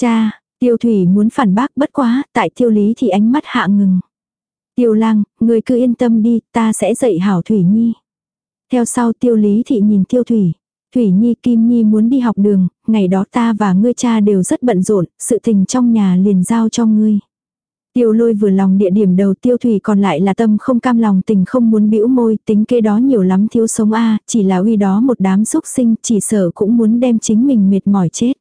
Cha, tiêu thủy muốn phản bác bất quá, tại tiêu lý thì ánh mắt hạ ngừng. Tiêu lang, người cứ yên tâm đi, ta sẽ dạy hảo Thủy Nhi. Theo sau tiêu lý thị nhìn tiêu thủy. Thủy Nhi Kim Nhi muốn đi học đường, ngày đó ta và ngươi cha đều rất bận rộn, sự tình trong nhà liền giao cho ngươi. Tiêu lôi vừa lòng địa điểm đầu tiêu thủy còn lại là tâm không cam lòng tình không muốn bĩu môi, tính kê đó nhiều lắm thiếu sống a chỉ là uy đó một đám xúc sinh, chỉ sợ cũng muốn đem chính mình mệt mỏi chết.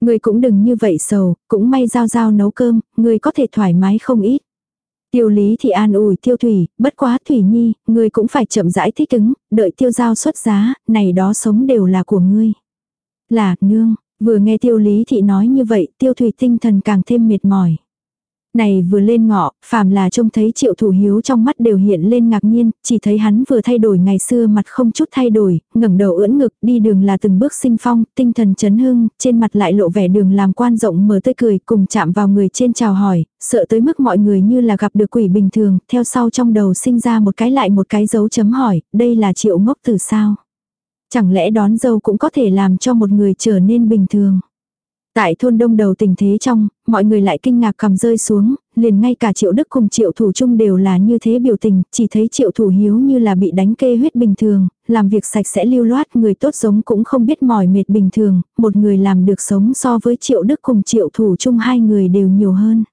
Ngươi cũng đừng như vậy sầu, cũng may giao giao nấu cơm, ngươi có thể thoải mái không ít. Tiêu lý thì an ủi tiêu thủy, bất quá thủy nhi, ngươi cũng phải chậm rãi thích ứng, đợi tiêu giao xuất giá, này đó sống đều là của ngươi. Là, nương, vừa nghe tiêu lý thị nói như vậy, tiêu thủy tinh thần càng thêm mệt mỏi. Này vừa lên ngọ, phàm là trông thấy triệu thủ hiếu trong mắt đều hiện lên ngạc nhiên, chỉ thấy hắn vừa thay đổi ngày xưa mặt không chút thay đổi, ngẩng đầu ưỡn ngực, đi đường là từng bước sinh phong, tinh thần chấn hưng, trên mặt lại lộ vẻ đường làm quan rộng mở tươi cười, cùng chạm vào người trên chào hỏi, sợ tới mức mọi người như là gặp được quỷ bình thường, theo sau trong đầu sinh ra một cái lại một cái dấu chấm hỏi, đây là triệu ngốc từ sao? Chẳng lẽ đón dâu cũng có thể làm cho một người trở nên bình thường? Tại thôn đông đầu tình thế trong, mọi người lại kinh ngạc cầm rơi xuống, liền ngay cả triệu đức cùng triệu thủ chung đều là như thế biểu tình, chỉ thấy triệu thủ hiếu như là bị đánh kê huyết bình thường, làm việc sạch sẽ lưu loát, người tốt giống cũng không biết mỏi mệt bình thường, một người làm được sống so với triệu đức cùng triệu thủ chung hai người đều nhiều hơn.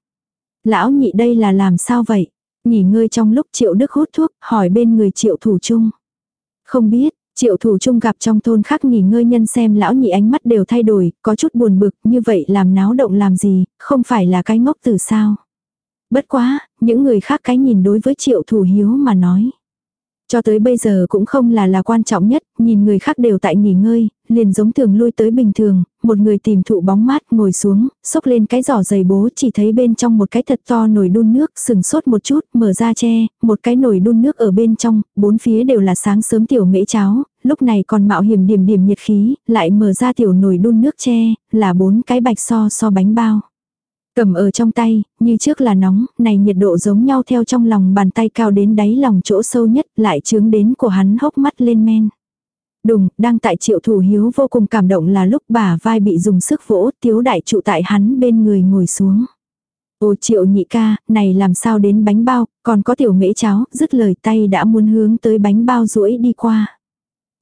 Lão nhị đây là làm sao vậy? Nghỉ ngơi trong lúc triệu đức hút thuốc, hỏi bên người triệu thủ chung. Không biết, Triệu thủ trung gặp trong thôn khác nghỉ ngơi nhân xem lão nhị ánh mắt đều thay đổi, có chút buồn bực, như vậy làm náo động làm gì, không phải là cái ngốc từ sao. Bất quá, những người khác cái nhìn đối với triệu thủ hiếu mà nói. Cho tới bây giờ cũng không là là quan trọng nhất, nhìn người khác đều tại nghỉ ngơi, liền giống thường lui tới bình thường, một người tìm thụ bóng mát ngồi xuống, xốc lên cái giỏ giày bố chỉ thấy bên trong một cái thật to nồi đun nước, sừng sốt một chút, mở ra che, một cái nồi đun nước ở bên trong, bốn phía đều là sáng sớm tiểu mễ cháo, lúc này còn mạo hiểm điểm điểm nhiệt khí, lại mở ra tiểu nồi đun nước che, là bốn cái bạch so so bánh bao. Cầm ở trong tay, như trước là nóng, này nhiệt độ giống nhau theo trong lòng bàn tay cao đến đáy lòng chỗ sâu nhất, lại chướng đến của hắn hốc mắt lên men. Đùng, đang tại triệu thủ hiếu vô cùng cảm động là lúc bà vai bị dùng sức vỗ, tiếu đại trụ tại hắn bên người ngồi xuống. Ô triệu nhị ca, này làm sao đến bánh bao, còn có tiểu mễ cháo, dứt lời tay đã muốn hướng tới bánh bao rũi đi qua.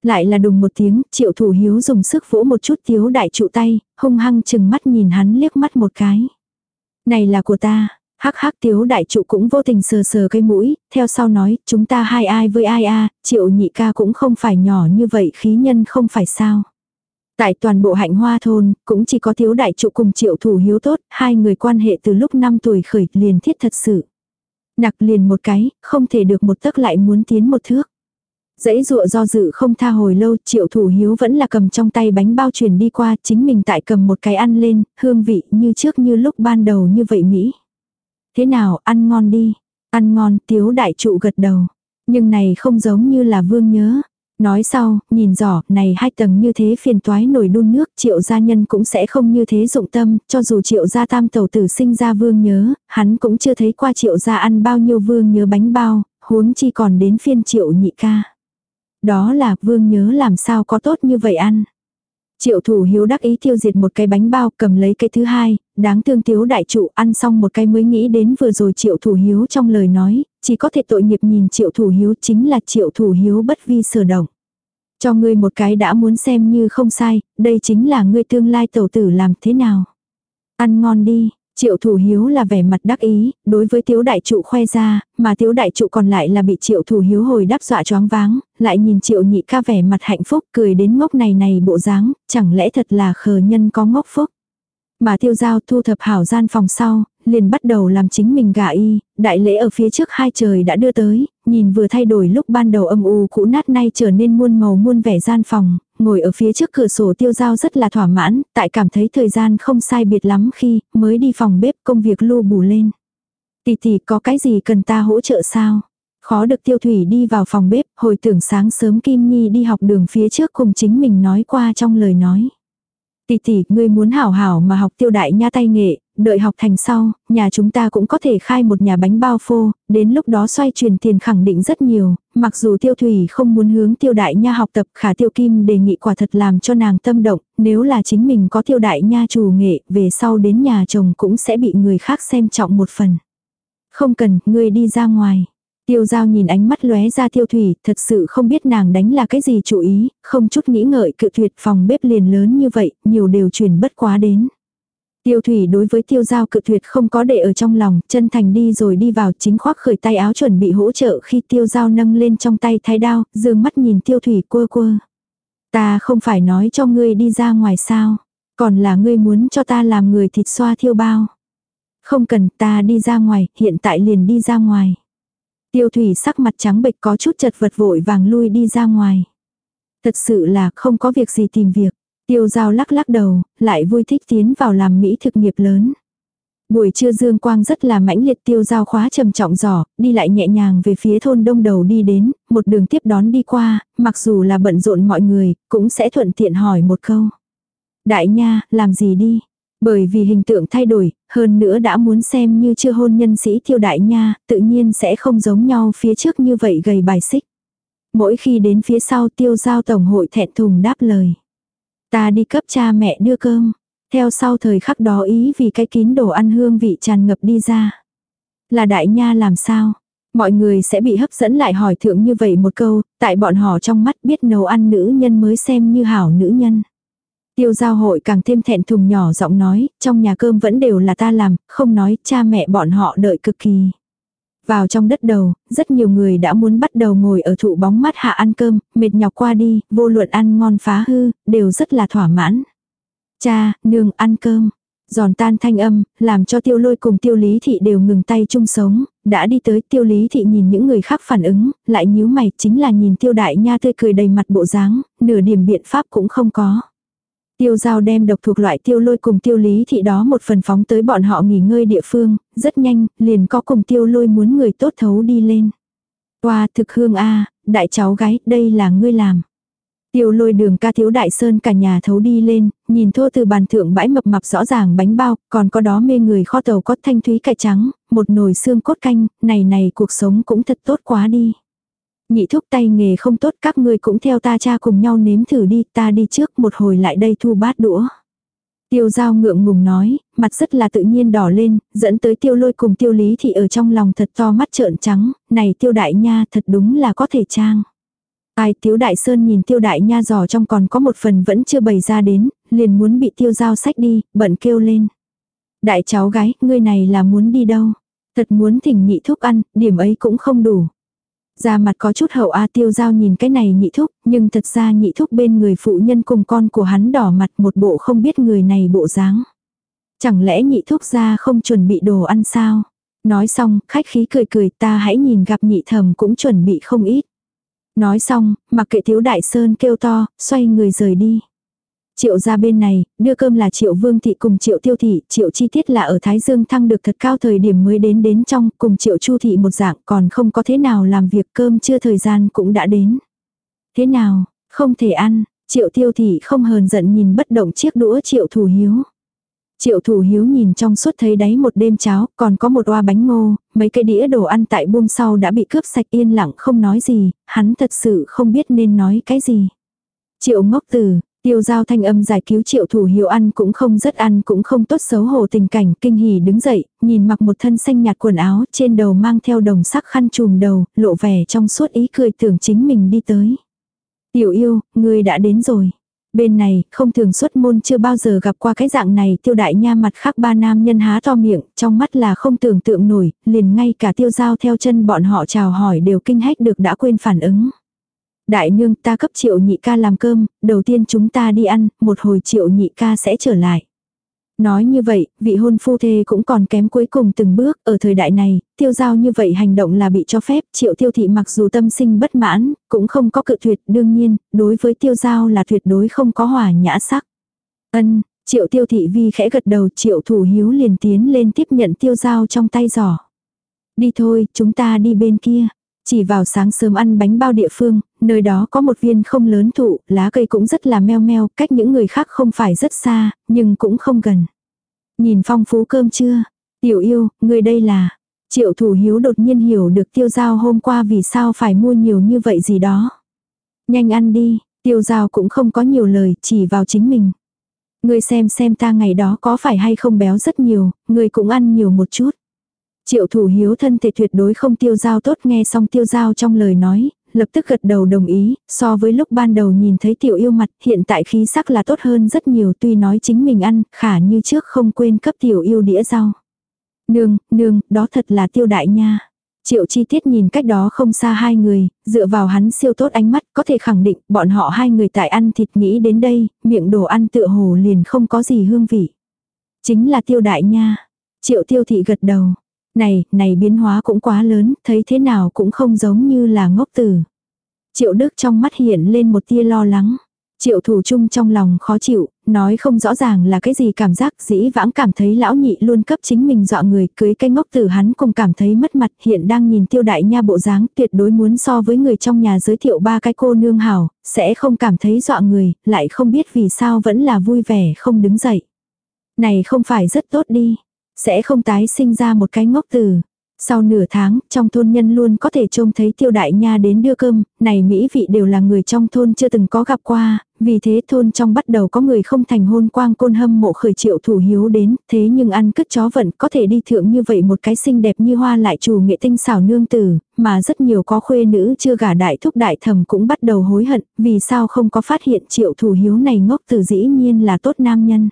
Lại là đùng một tiếng, triệu thủ hiếu dùng sức vỗ một chút tiếu đại trụ tay, hung hăng chừng mắt nhìn hắn liếc mắt một cái. Này là của ta, hắc hắc tiếu đại trụ cũng vô tình sờ sờ cái mũi, theo sau nói, chúng ta hai ai với ai a triệu nhị ca cũng không phải nhỏ như vậy khí nhân không phải sao. Tại toàn bộ hạnh hoa thôn, cũng chỉ có tiếu đại trụ cùng triệu thủ hiếu tốt, hai người quan hệ từ lúc 5 tuổi khởi liền thiết thật sự. Nặc liền một cái, không thể được một tấc lại muốn tiến một thước. Dãy dụa do dự không tha hồi lâu, triệu thủ hiếu vẫn là cầm trong tay bánh bao chuyển đi qua, chính mình tại cầm một cái ăn lên, hương vị như trước như lúc ban đầu như vậy Mỹ. Thế nào, ăn ngon đi. Ăn ngon, tiếu đại trụ gật đầu. Nhưng này không giống như là vương nhớ. Nói sau, nhìn rõ, này hai tầng như thế phiền toái nổi đun nước, triệu gia nhân cũng sẽ không như thế dụng tâm, cho dù triệu gia tam tẩu tử sinh ra vương nhớ, hắn cũng chưa thấy qua triệu gia ăn bao nhiêu vương nhớ bánh bao, huống chi còn đến phiên triệu nhị ca. Đó là vương nhớ làm sao có tốt như vậy ăn. Triệu thủ hiếu đắc ý tiêu diệt một cái bánh bao cầm lấy cái thứ hai, đáng thương tiếu đại trụ ăn xong một cái mới nghĩ đến vừa rồi triệu thủ hiếu trong lời nói, chỉ có thể tội nghiệp nhìn triệu thủ hiếu chính là triệu thủ hiếu bất vi sở động. Cho ngươi một cái đã muốn xem như không sai, đây chính là ngươi tương lai tẩu tử làm thế nào. Ăn ngon đi, Triệu thủ hiếu là vẻ mặt đắc ý, đối với tiếu đại trụ khoe ra, mà tiếu đại trụ còn lại là bị triệu thủ hiếu hồi đáp dọa choáng váng, lại nhìn triệu nhị ca vẻ mặt hạnh phúc cười đến ngốc này này bộ dáng, chẳng lẽ thật là khờ nhân có ngốc phúc. Mà tiêu giao thu thập hảo gian phòng sau, liền bắt đầu làm chính mình gả y, đại lễ ở phía trước hai trời đã đưa tới, nhìn vừa thay đổi lúc ban đầu âm u cũ nát nay trở nên muôn màu muôn vẻ gian phòng, ngồi ở phía trước cửa sổ tiêu giao rất là thỏa mãn, tại cảm thấy thời gian không sai biệt lắm khi mới đi phòng bếp công việc lưu bù lên. Tỷ tỷ có cái gì cần ta hỗ trợ sao? Khó được tiêu thủy đi vào phòng bếp, hồi tưởng sáng sớm Kim Nhi đi học đường phía trước cùng chính mình nói qua trong lời nói. Tỷ tỷ, ngươi muốn hảo hảo mà học tiêu đại nha tay nghệ, đợi học thành sau, nhà chúng ta cũng có thể khai một nhà bánh bao phô, đến lúc đó xoay chuyển tiền khẳng định rất nhiều, mặc dù tiêu thủy không muốn hướng tiêu đại nha học tập khả tiêu kim đề nghị quả thật làm cho nàng tâm động, nếu là chính mình có tiêu đại nha chủ nghệ, về sau đến nhà chồng cũng sẽ bị người khác xem trọng một phần. Không cần, ngươi đi ra ngoài. Tiêu giao nhìn ánh mắt lóe ra tiêu thủy, thật sự không biết nàng đánh là cái gì chủ ý, không chút nghĩ ngợi cự tuyệt phòng bếp liền lớn như vậy, nhiều đều truyền bất quá đến. Tiêu thủy đối với tiêu giao cự tuyệt không có để ở trong lòng, chân thành đi rồi đi vào chính khoác khởi tay áo chuẩn bị hỗ trợ khi tiêu giao nâng lên trong tay thái đao, dương mắt nhìn tiêu thủy quơ quơ. Ta không phải nói cho ngươi đi ra ngoài sao, còn là ngươi muốn cho ta làm người thịt xoa thiêu bao. Không cần ta đi ra ngoài, hiện tại liền đi ra ngoài. Tiêu thủy sắc mặt trắng bệch có chút chật vật vội vàng lui đi ra ngoài. Thật sự là không có việc gì tìm việc. Tiêu giao lắc lắc đầu, lại vui thích tiến vào làm mỹ thực nghiệp lớn. Buổi trưa dương quang rất là mãnh liệt tiêu giao khóa trầm trọng giỏ, đi lại nhẹ nhàng về phía thôn đông đầu đi đến, một đường tiếp đón đi qua, mặc dù là bận rộn mọi người, cũng sẽ thuận tiện hỏi một câu. Đại nha, làm gì đi? Bởi vì hình tượng thay đổi, hơn nữa đã muốn xem như chưa hôn nhân sĩ tiêu đại nha, tự nhiên sẽ không giống nhau phía trước như vậy gầy bài xích. Mỗi khi đến phía sau tiêu giao tổng hội thẹn thùng đáp lời. Ta đi cấp cha mẹ đưa cơm. Theo sau thời khắc đó ý vì cái kín đồ ăn hương vị tràn ngập đi ra. Là đại nha làm sao? Mọi người sẽ bị hấp dẫn lại hỏi thượng như vậy một câu, tại bọn họ trong mắt biết nấu ăn nữ nhân mới xem như hảo nữ nhân. Tiêu giao hội càng thêm thẹn thùng nhỏ giọng nói, trong nhà cơm vẫn đều là ta làm, không nói cha mẹ bọn họ đợi cực kỳ. Vào trong đất đầu, rất nhiều người đã muốn bắt đầu ngồi ở thụ bóng mát hạ ăn cơm, mệt nhọc qua đi, vô luận ăn ngon phá hư, đều rất là thỏa mãn. Cha, nương, ăn cơm. Giòn tan thanh âm, làm cho tiêu lôi cùng tiêu lý thị đều ngừng tay chung sống, đã đi tới tiêu lý thị nhìn những người khác phản ứng, lại nhíu mày chính là nhìn tiêu đại nha tươi cười đầy mặt bộ dáng, nửa điểm biện pháp cũng không có. Tiêu giao đem độc thuộc loại tiêu lôi cùng tiêu lý thị đó một phần phóng tới bọn họ nghỉ ngơi địa phương, rất nhanh, liền có cùng tiêu lôi muốn người tốt thấu đi lên. Qua thực hương a đại cháu gái, đây là ngươi làm. Tiêu lôi đường ca thiếu đại sơn cả nhà thấu đi lên, nhìn thô từ bàn thượng bãi mập mập rõ ràng bánh bao, còn có đó mê người kho tàu có thanh thúy cải trắng, một nồi xương cốt canh, này này cuộc sống cũng thật tốt quá đi. Nhị thúc tay nghề không tốt các ngươi cũng theo ta cha cùng nhau nếm thử đi, ta đi trước một hồi lại đây thu bát đũa. Tiêu giao ngượng ngùng nói, mặt rất là tự nhiên đỏ lên, dẫn tới tiêu lôi cùng tiêu lý thì ở trong lòng thật to mắt trợn trắng, này tiêu đại nha thật đúng là có thể trang. Ai tiêu đại sơn nhìn tiêu đại nha giò trong còn có một phần vẫn chưa bày ra đến, liền muốn bị tiêu giao sách đi, bận kêu lên. Đại cháu gái, ngươi này là muốn đi đâu? Thật muốn thỉnh nhị thúc ăn, điểm ấy cũng không đủ. Ra mặt có chút hậu A tiêu giao nhìn cái này nhị thúc, nhưng thật ra nhị thúc bên người phụ nhân cùng con của hắn đỏ mặt một bộ không biết người này bộ dáng. Chẳng lẽ nhị thúc ra không chuẩn bị đồ ăn sao? Nói xong, khách khí cười cười ta hãy nhìn gặp nhị thầm cũng chuẩn bị không ít. Nói xong, mặc kệ thiếu đại sơn kêu to, xoay người rời đi. Triệu ra bên này, đưa cơm là triệu vương thị cùng triệu tiêu thị, triệu chi tiết là ở Thái Dương thăng được thật cao thời điểm mới đến đến trong, cùng triệu chu thị một dạng còn không có thế nào làm việc cơm chưa thời gian cũng đã đến. Thế nào, không thể ăn, triệu tiêu thị không hờn giận nhìn bất động chiếc đũa triệu thủ hiếu. Triệu thủ hiếu nhìn trong suốt thấy đáy một đêm cháo, còn có một oa bánh ngô, mấy cái đĩa đồ ăn tại buông sau đã bị cướp sạch yên lặng không nói gì, hắn thật sự không biết nên nói cái gì. Triệu ngốc tử, Tiêu giao thanh âm giải cứu triệu thủ hiếu ăn cũng không rất ăn cũng không tốt xấu hổ tình cảnh, kinh hỉ đứng dậy, nhìn mặc một thân xanh nhạt quần áo, trên đầu mang theo đồng sắc khăn trùm đầu, lộ vẻ trong suốt ý cười tưởng chính mình đi tới. Tiểu yêu, ngươi đã đến rồi. Bên này, không thường xuất môn chưa bao giờ gặp qua cái dạng này, tiêu đại nha mặt khác ba nam nhân há to miệng, trong mắt là không tưởng tượng nổi, liền ngay cả tiêu giao theo chân bọn họ chào hỏi đều kinh hách được đã quên phản ứng. Đại nương ta cấp triệu nhị ca làm cơm, đầu tiên chúng ta đi ăn, một hồi triệu nhị ca sẽ trở lại. Nói như vậy, vị hôn phu thê cũng còn kém cuối cùng từng bước, ở thời đại này, tiêu giao như vậy hành động là bị cho phép, triệu tiêu thị mặc dù tâm sinh bất mãn, cũng không có cự tuyệt, đương nhiên, đối với tiêu giao là tuyệt đối không có hòa nhã sắc. Ân, triệu tiêu thị vi khẽ gật đầu triệu thủ hiếu liền tiến lên tiếp nhận tiêu giao trong tay giỏ. Đi thôi, chúng ta đi bên kia. Chỉ vào sáng sớm ăn bánh bao địa phương, nơi đó có một viên không lớn thụ, lá cây cũng rất là meo meo, cách những người khác không phải rất xa, nhưng cũng không gần. Nhìn phong phú cơm chưa? Tiểu yêu, người đây là... Triệu thủ hiếu đột nhiên hiểu được tiêu giao hôm qua vì sao phải mua nhiều như vậy gì đó. Nhanh ăn đi, tiêu giao cũng không có nhiều lời, chỉ vào chính mình. Người xem xem ta ngày đó có phải hay không béo rất nhiều, người cũng ăn nhiều một chút. Triệu thủ hiếu thân thể tuyệt đối không tiêu giao tốt nghe xong tiêu giao trong lời nói, lập tức gật đầu đồng ý, so với lúc ban đầu nhìn thấy tiểu yêu mặt hiện tại khí sắc là tốt hơn rất nhiều tuy nói chính mình ăn, khả như trước không quên cấp tiểu yêu đĩa rau. Nương, nương, đó thật là tiêu đại nha. Triệu chi tiết nhìn cách đó không xa hai người, dựa vào hắn siêu tốt ánh mắt, có thể khẳng định bọn họ hai người tại ăn thịt nghĩ đến đây, miệng đồ ăn tựa hồ liền không có gì hương vị. Chính là tiêu đại nha. Triệu tiêu thị gật đầu, này, này biến hóa cũng quá lớn, thấy thế nào cũng không giống như là ngốc tử. Triệu Đức trong mắt hiện lên một tia lo lắng. Triệu thủ chung trong lòng khó chịu, nói không rõ ràng là cái gì cảm giác dĩ vãng cảm thấy lão nhị luôn cấp chính mình dọa người cưới cái ngốc tử hắn cùng cảm thấy mất mặt hiện đang nhìn tiêu đại nha bộ dáng tuyệt đối muốn so với người trong nhà giới thiệu ba cái cô nương hảo, sẽ không cảm thấy dọa người, lại không biết vì sao vẫn là vui vẻ không đứng dậy. Này không phải rất tốt đi, sẽ không tái sinh ra một cái ngốc tử. Sau nửa tháng, trong thôn nhân luôn có thể trông thấy tiêu đại nha đến đưa cơm, này mỹ vị đều là người trong thôn chưa từng có gặp qua, vì thế thôn trong bắt đầu có người không thành hôn quang côn hâm mộ khởi triệu thủ hiếu đến, thế nhưng ăn cứt chó vẫn có thể đi thượng như vậy một cái xinh đẹp như hoa lại chủ nghệ tinh xảo nương tử, mà rất nhiều có khuê nữ chưa gả đại thúc đại thầm cũng bắt đầu hối hận, vì sao không có phát hiện triệu thủ hiếu này ngốc từ dĩ nhiên là tốt nam nhân.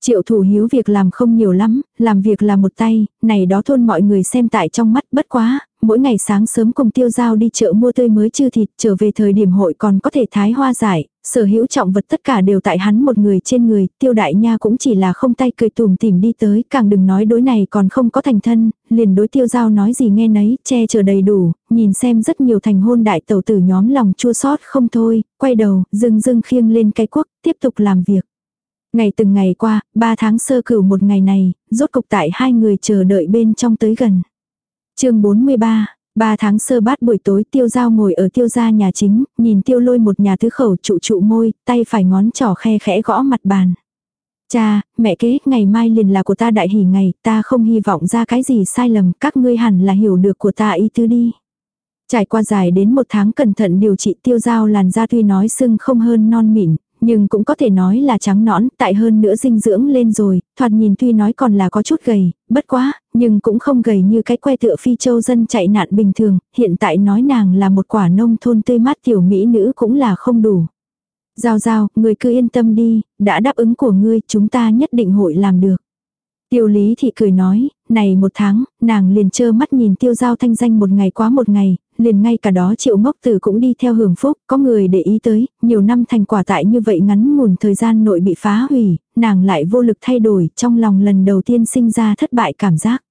Triệu thủ hiếu việc làm không nhiều lắm, làm việc là một tay, này đó thôn mọi người xem tại trong mắt bất quá, mỗi ngày sáng sớm cùng tiêu giao đi chợ mua tươi mới chư thịt trở về thời điểm hội còn có thể thái hoa giải, sở hữu trọng vật tất cả đều tại hắn một người trên người, tiêu đại nha cũng chỉ là không tay cười tùm tìm đi tới, càng đừng nói đối này còn không có thành thân, liền đối tiêu giao nói gì nghe nấy, che chở đầy đủ, nhìn xem rất nhiều thành hôn đại tẩu tử nhóm lòng chua sót không thôi, quay đầu, dưng dưng khiêng lên cái quốc, tiếp tục làm việc. Ngày từng ngày qua, ba tháng sơ cửu một ngày này, rốt cục tại hai người chờ đợi bên trong tới gần. chương 43, ba tháng sơ bát buổi tối tiêu giao ngồi ở tiêu gia nhà chính, nhìn tiêu lôi một nhà thứ khẩu trụ trụ môi, tay phải ngón trỏ khe khẽ gõ mặt bàn. Cha, mẹ kế, ngày mai liền là của ta đại hỷ ngày, ta không hy vọng ra cái gì sai lầm, các ngươi hẳn là hiểu được của ta ý tứ đi. Trải qua dài đến một tháng cẩn thận điều trị tiêu giao làn da tuy nói sưng không hơn non mịn, nhưng cũng có thể nói là trắng nõn, tại hơn nữa dinh dưỡng lên rồi, thoạt nhìn tuy nói còn là có chút gầy, bất quá, nhưng cũng không gầy như cái que tựa phi châu dân chạy nạn bình thường, hiện tại nói nàng là một quả nông thôn tươi mát tiểu mỹ nữ cũng là không đủ. Giao giao, người cứ yên tâm đi, đã đáp ứng của ngươi, chúng ta nhất định hội làm được. Tiêu lý thị cười nói, này một tháng, nàng liền trơ mắt nhìn tiêu giao thanh danh một ngày quá một ngày, liền ngay cả đó triệu ngốc tử cũng đi theo hưởng phúc, có người để ý tới, nhiều năm thành quả tại như vậy ngắn ngủn thời gian nội bị phá hủy, nàng lại vô lực thay đổi, trong lòng lần đầu tiên sinh ra thất bại cảm giác.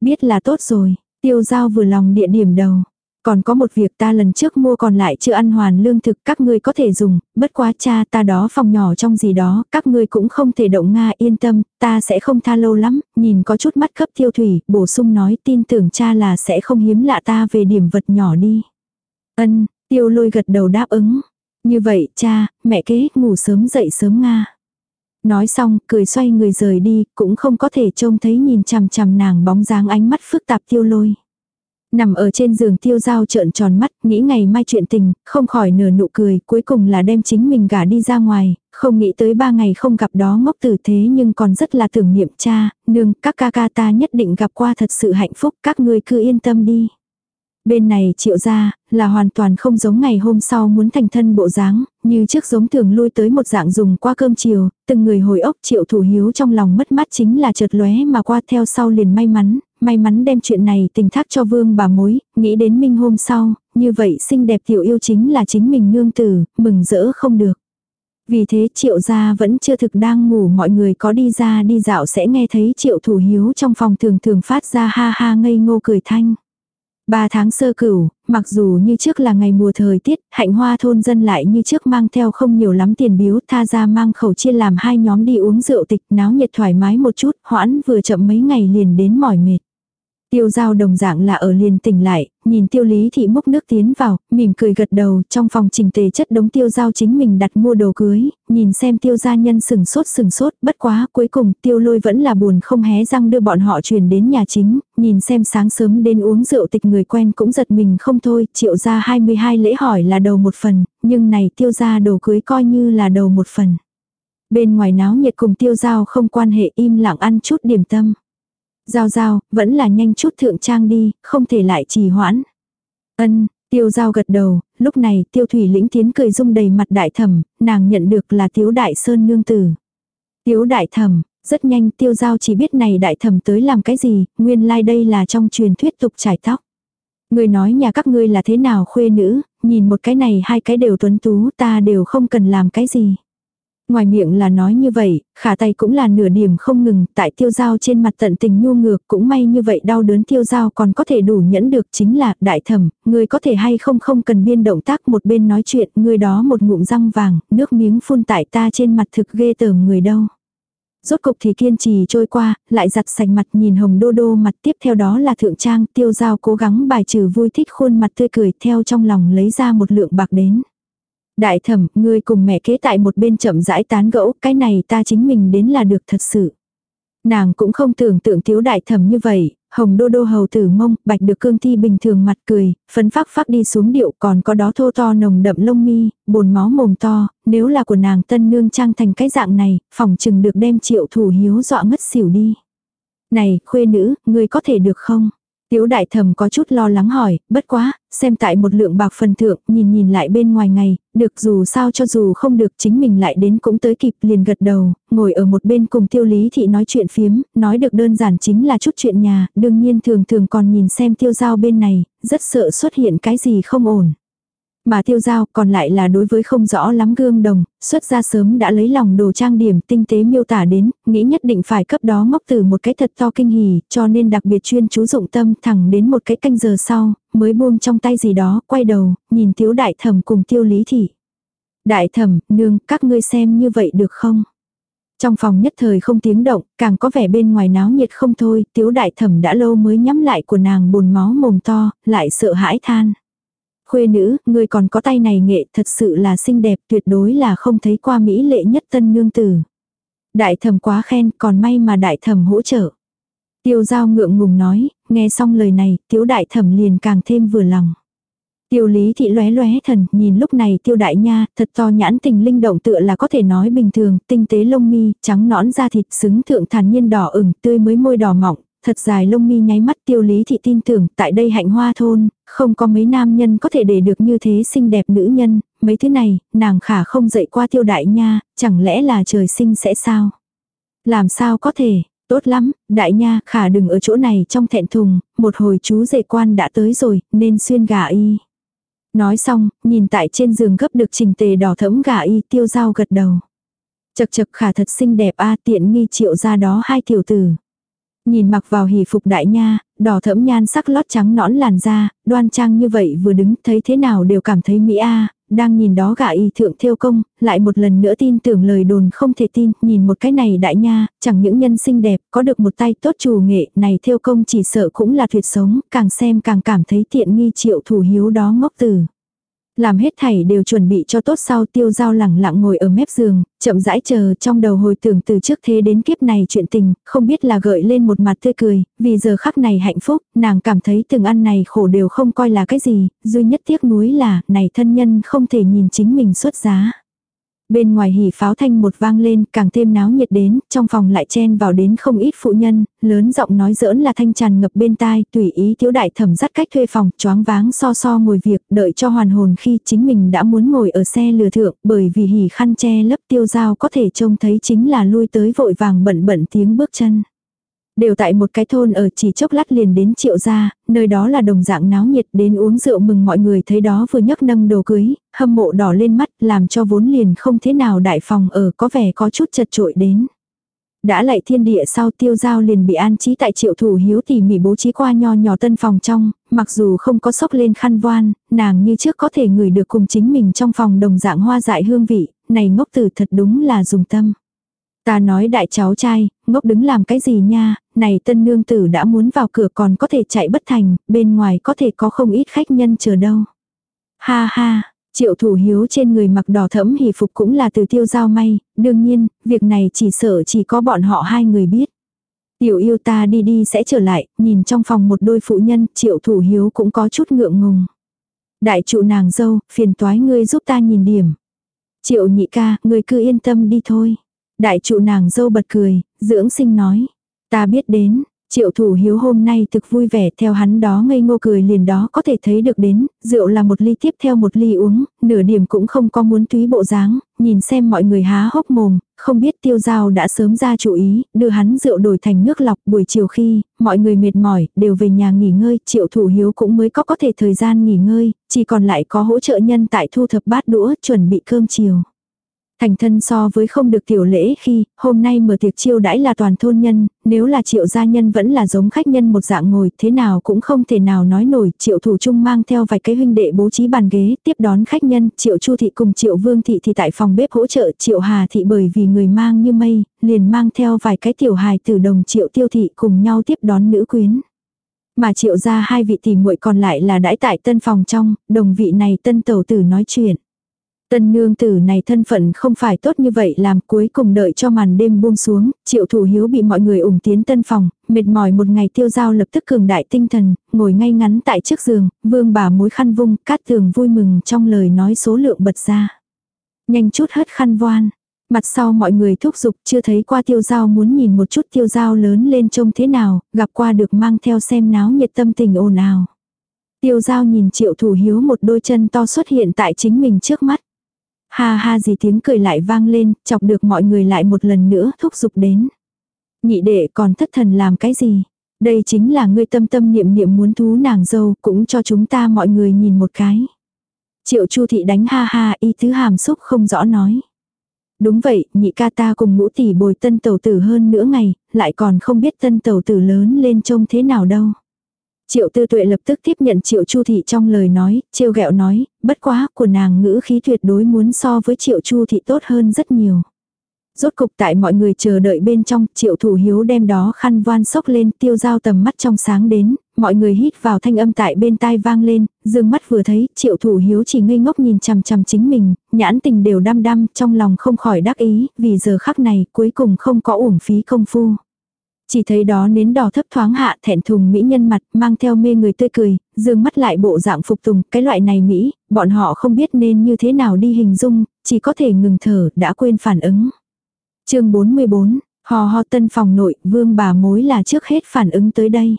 Biết là tốt rồi, tiêu giao vừa lòng địa điểm đầu. Còn có một việc ta lần trước mua còn lại chưa ăn hoàn lương thực các ngươi có thể dùng, bất quá cha ta đó phòng nhỏ trong gì đó, các ngươi cũng không thể động Nga yên tâm, ta sẽ không tha lâu lắm, nhìn có chút mắt cấp tiêu thủy, bổ sung nói tin tưởng cha là sẽ không hiếm lạ ta về điểm vật nhỏ đi. Ân, tiêu lôi gật đầu đáp ứng. Như vậy cha, mẹ kế, ngủ sớm dậy sớm Nga. Nói xong, cười xoay người rời đi, cũng không có thể trông thấy nhìn chằm chằm nàng bóng dáng ánh mắt phức tạp tiêu lôi. Nằm ở trên giường tiêu dao trợn tròn mắt, nghĩ ngày mai chuyện tình, không khỏi nửa nụ cười, cuối cùng là đem chính mình gả đi ra ngoài, không nghĩ tới ba ngày không gặp đó ngốc tử thế nhưng còn rất là tưởng niệm cha, nương, các ca ca ta nhất định gặp qua thật sự hạnh phúc, các ngươi cứ yên tâm đi. Bên này triệu ra, là hoàn toàn không giống ngày hôm sau muốn thành thân bộ dáng, như trước giống thường lui tới một dạng dùng qua cơm chiều, từng người hồi ốc triệu thủ hiếu trong lòng mất mát chính là chợt lóe mà qua theo sau liền may mắn, may mắn đem chuyện này tình thác cho vương bà mối, nghĩ đến minh hôm sau, như vậy xinh đẹp tiểu yêu chính là chính mình nương tử, mừng rỡ không được. Vì thế triệu gia vẫn chưa thực đang ngủ mọi người có đi ra đi dạo sẽ nghe thấy triệu thủ hiếu trong phòng thường thường phát ra ha ha ngây ngô cười thanh. Ba tháng sơ cửu, mặc dù như trước là ngày mùa thời tiết, hạnh hoa thôn dân lại như trước mang theo không nhiều lắm tiền biếu tha ra mang khẩu chia làm hai nhóm đi uống rượu tịch náo nhiệt thoải mái một chút, hoãn vừa chậm mấy ngày liền đến mỏi mệt. Tiêu giao đồng dạng là ở liền tỉnh lại, nhìn tiêu lý thị múc nước tiến vào, mỉm cười gật đầu, trong phòng trình tề chất đống tiêu giao chính mình đặt mua đồ cưới, nhìn xem tiêu gia nhân sừng sốt sừng sốt, bất quá cuối cùng tiêu lôi vẫn là buồn không hé răng đưa bọn họ truyền đến nhà chính, nhìn xem sáng sớm đến uống rượu tịch người quen cũng giật mình không thôi, triệu ra 22 lễ hỏi là đầu một phần, nhưng này tiêu gia đồ cưới coi như là đầu một phần. Bên ngoài náo nhiệt cùng tiêu giao không quan hệ im lặng ăn chút điểm tâm. Giao giao, vẫn là nhanh chút thượng trang đi, không thể lại trì hoãn. Ân, tiêu giao gật đầu, lúc này tiêu thủy lĩnh tiến cười rung đầy mặt đại thẩm, nàng nhận được là tiếu đại sơn nương tử. Tiếu đại thẩm, rất nhanh tiêu giao chỉ biết này đại thẩm tới làm cái gì, nguyên lai like đây là trong truyền thuyết tục trải tóc. Người nói nhà các ngươi là thế nào khuê nữ, nhìn một cái này hai cái đều tuấn tú ta đều không cần làm cái gì. Ngoài miệng là nói như vậy, khả tay cũng là nửa điểm không ngừng, tại tiêu giao trên mặt tận tình nhu ngược cũng may như vậy đau đớn tiêu giao còn có thể đủ nhẫn được chính là đại thẩm, người có thể hay không không cần biên động tác một bên nói chuyện, người đó một ngụm răng vàng, nước miếng phun tại ta trên mặt thực ghê tởm người đâu. Rốt cục thì kiên trì trôi qua, lại giặt sạch mặt nhìn hồng đô đô mặt tiếp theo đó là thượng trang tiêu giao cố gắng bài trừ vui thích khuôn mặt tươi cười theo trong lòng lấy ra một lượng bạc đến. Đại thẩm, ngươi cùng mẹ kế tại một bên chậm rãi tán gẫu, cái này ta chính mình đến là được thật sự. Nàng cũng không tưởng tượng thiếu đại thẩm như vậy, hồng đô đô hầu tử mông, bạch được cương thi bình thường mặt cười, phấn phác phác đi xuống điệu còn có đó thô to nồng đậm lông mi, bồn máu mồm to, nếu là của nàng tân nương trang thành cái dạng này, phòng chừng được đem triệu thủ hiếu dọa ngất xỉu đi. Này, khuê nữ, ngươi có thể được không? Tiếu đại thầm có chút lo lắng hỏi, bất quá, xem tại một lượng bạc phần thượng, nhìn nhìn lại bên ngoài ngày, được dù sao cho dù không được chính mình lại đến cũng tới kịp liền gật đầu, ngồi ở một bên cùng tiêu lý thị nói chuyện phiếm, nói được đơn giản chính là chút chuyện nhà, đương nhiên thường thường còn nhìn xem tiêu giao bên này, rất sợ xuất hiện cái gì không ổn. Mà tiêu giao còn lại là đối với không rõ lắm gương đồng, xuất ra sớm đã lấy lòng đồ trang điểm tinh tế miêu tả đến, nghĩ nhất định phải cấp đó ngốc từ một cái thật to kinh hỉ, cho nên đặc biệt chuyên chú dụng tâm thẳng đến một cái canh giờ sau, mới buông trong tay gì đó, quay đầu, nhìn tiếu đại thẩm cùng tiêu lý thị. Đại thẩm, nương, các ngươi xem như vậy được không? Trong phòng nhất thời không tiếng động, càng có vẻ bên ngoài náo nhiệt không thôi, tiếu đại thẩm đã lâu mới nhắm lại của nàng bồn máu mồm to, lại sợ hãi than. Khuê nữ, người còn có tay này nghệ thật sự là xinh đẹp tuyệt đối là không thấy qua mỹ lệ nhất tân nương tử. Đại thẩm quá khen còn may mà đại thẩm hỗ trợ. Tiêu giao ngượng ngùng nói, nghe xong lời này, tiếu đại thẩm liền càng thêm vừa lòng. Tiêu lý thị lóe lóe thần, nhìn lúc này tiêu đại nha, thật to nhãn tình linh động tựa là có thể nói bình thường, tinh tế lông mi, trắng nõn da thịt, xứng thượng thản nhiên đỏ ửng, tươi mới môi đỏ mọng, thật dài lông mi nháy mắt tiêu lý thị tin tưởng tại đây hạnh hoa thôn, không có mấy nam nhân có thể để được như thế xinh đẹp nữ nhân, mấy thứ này, nàng khả không dậy qua tiêu đại nha, chẳng lẽ là trời sinh sẽ sao? Làm sao có thể, tốt lắm, đại nha, khả đừng ở chỗ này trong thẹn thùng, một hồi chú dệ quan đã tới rồi, nên xuyên gà y. Nói xong, nhìn tại trên giường gấp được trình tề đỏ thẫm gà y tiêu dao gật đầu. Chật chật khả thật xinh đẹp a tiện nghi triệu ra đó hai tiểu tử. Nhìn mặc vào hỷ phục đại nha, đỏ thẫm nhan sắc lót trắng nõn làn da, đoan trang như vậy vừa đứng thấy thế nào đều cảm thấy mỹ a đang nhìn đó gã y thượng theo công, lại một lần nữa tin tưởng lời đồn không thể tin, nhìn một cái này đại nha, chẳng những nhân xinh đẹp, có được một tay tốt chủ nghệ, này theo công chỉ sợ cũng là tuyệt sống, càng xem càng cảm thấy tiện nghi triệu thủ hiếu đó ngốc tử. Làm hết thảy đều chuẩn bị cho tốt sau tiêu giao lẳng lặng ngồi ở mép giường, chậm rãi chờ trong đầu hồi tưởng từ trước thế đến kiếp này chuyện tình, không biết là gợi lên một mặt tươi cười, vì giờ khắc này hạnh phúc, nàng cảm thấy từng ăn này khổ đều không coi là cái gì, duy nhất tiếc nuối là, này thân nhân không thể nhìn chính mình xuất giá. Bên ngoài hỉ pháo thanh một vang lên, càng thêm náo nhiệt đến, trong phòng lại chen vào đến không ít phụ nhân, lớn giọng nói giỡn là thanh tràn ngập bên tai, tùy ý thiếu đại thẩm dắt cách thuê phòng, choáng váng so so ngồi việc, đợi cho hoàn hồn khi chính mình đã muốn ngồi ở xe lừa thượng, bởi vì hỉ khăn che lấp tiêu dao có thể trông thấy chính là lui tới vội vàng bận bận tiếng bước chân. Đều tại một cái thôn ở chỉ chốc lát liền đến triệu gia, nơi đó là đồng dạng náo nhiệt đến uống rượu mừng mọi người thấy đó vừa nhấc nâng đồ cưới, hâm mộ đỏ lên mắt làm cho vốn liền không thế nào đại phòng ở có vẻ có chút chật trội đến. Đã lại thiên địa sau tiêu giao liền bị an trí tại triệu thủ hiếu tỉ mỉ bố trí qua nho nhỏ tân phòng trong, mặc dù không có sốc lên khăn voan, nàng như trước có thể ngửi được cùng chính mình trong phòng đồng dạng hoa dại hương vị, này ngốc tử thật đúng là dùng tâm. Ta nói đại cháu trai, ngốc đứng làm cái gì nha, này tân nương tử đã muốn vào cửa còn có thể chạy bất thành, bên ngoài có thể có không ít khách nhân chờ đâu. Ha ha, triệu thủ hiếu trên người mặc đỏ thẫm hỷ phục cũng là từ tiêu giao may, đương nhiên, việc này chỉ sợ chỉ có bọn họ hai người biết. Tiểu yêu ta đi đi sẽ trở lại, nhìn trong phòng một đôi phụ nhân, triệu thủ hiếu cũng có chút ngượng ngùng. Đại trụ nàng dâu, phiền toái ngươi giúp ta nhìn điểm. Triệu nhị ca, ngươi cứ yên tâm đi thôi. Đại trụ nàng dâu bật cười, dưỡng sinh nói. Ta biết đến, Triệu thủ hiếu hôm nay thực vui vẻ theo hắn đó ngây ngô cười liền đó có thể thấy được đến, rượu là một ly tiếp theo một ly uống, nửa điểm cũng không có muốn túy bộ dáng, nhìn xem mọi người há hốc mồm, không biết tiêu giao đã sớm ra chú ý, đưa hắn rượu đổi thành nước lọc buổi chiều khi, mọi người mệt mỏi, đều về nhà nghỉ ngơi, triệu thủ hiếu cũng mới có có thể thời gian nghỉ ngơi, chỉ còn lại có hỗ trợ nhân tại thu thập bát đũa chuẩn bị cơm chiều. Thành thân so với không được tiểu lễ khi, hôm nay mở tiệc chiêu đãi là toàn thôn nhân, nếu là triệu gia nhân vẫn là giống khách nhân một dạng ngồi, thế nào cũng không thể nào nói nổi, triệu thủ trung mang theo vài cái huynh đệ bố trí bàn ghế, tiếp đón khách nhân, triệu chu thị cùng triệu vương thị thì tại phòng bếp hỗ trợ, triệu hà thị bởi vì người mang như mây, liền mang theo vài cái tiểu hài từ đồng triệu tiêu thị cùng nhau tiếp đón nữ quyến mà triệu ra hai vị tỷ muội còn lại là đãi tại tân phòng trong, đồng vị này tân tẩu tử nói chuyện. Tân nương tử này thân phận không phải tốt như vậy làm cuối cùng đợi cho màn đêm buông xuống, triệu thủ hiếu bị mọi người ủng tiến tân phòng, mệt mỏi một ngày tiêu giao lập tức cường đại tinh thần, ngồi ngay ngắn tại trước giường, vương bà mối khăn vung, cát tường vui mừng trong lời nói số lượng bật ra. Nhanh chút hất khăn voan. Mặt sau mọi người thúc giục chưa thấy qua tiêu giao muốn nhìn một chút tiêu giao lớn lên trông thế nào, gặp qua được mang theo xem náo nhiệt tâm tình ồn ào. Tiêu giao nhìn triệu thủ hiếu một đôi chân to xuất hiện tại chính mình trước mắt. Ha ha gì tiếng cười lại vang lên, chọc được mọi người lại một lần nữa thúc giục đến. Nhị đệ còn thất thần làm cái gì? Đây chính là ngươi tâm tâm niệm niệm muốn thú nàng dâu, cũng cho chúng ta mọi người nhìn một cái. Triệu Chu thị đánh ha ha y thứ hàm xúc không rõ nói. Đúng vậy, nhị ca ta cùng ngũ tỷ bồi tân tẩu tử hơn nửa ngày, lại còn không biết tân tẩu tử lớn lên trông thế nào đâu. Triệu tư tuệ lập tức tiếp nhận triệu chu thị trong lời nói, trêu ghẹo nói, bất quá của nàng ngữ khí tuyệt đối muốn so với triệu chu thị tốt hơn rất nhiều. Rốt cục tại mọi người chờ đợi bên trong, triệu thủ hiếu đem đó khăn voan sốc lên tiêu dao tầm mắt trong sáng đến, mọi người hít vào thanh âm tại bên tai vang lên, dương mắt vừa thấy, triệu thủ hiếu chỉ ngây ngốc nhìn chằm chằm chính mình, nhãn tình đều đăm đăm, trong lòng không khỏi đắc ý, vì giờ khắc này cuối cùng không có uổng phí công phu. Chỉ thấy đó nến đỏ thấp thoáng hạ thẹn thùng mỹ nhân mặt mang theo mê người tươi cười, dương mắt lại bộ dạng phục tùng, cái loại này Mỹ, bọn họ không biết nên như thế nào đi hình dung, chỉ có thể ngừng thở, đã quên phản ứng. chương 44, hò ho tân phòng nội, vương bà mối là trước hết phản ứng tới đây.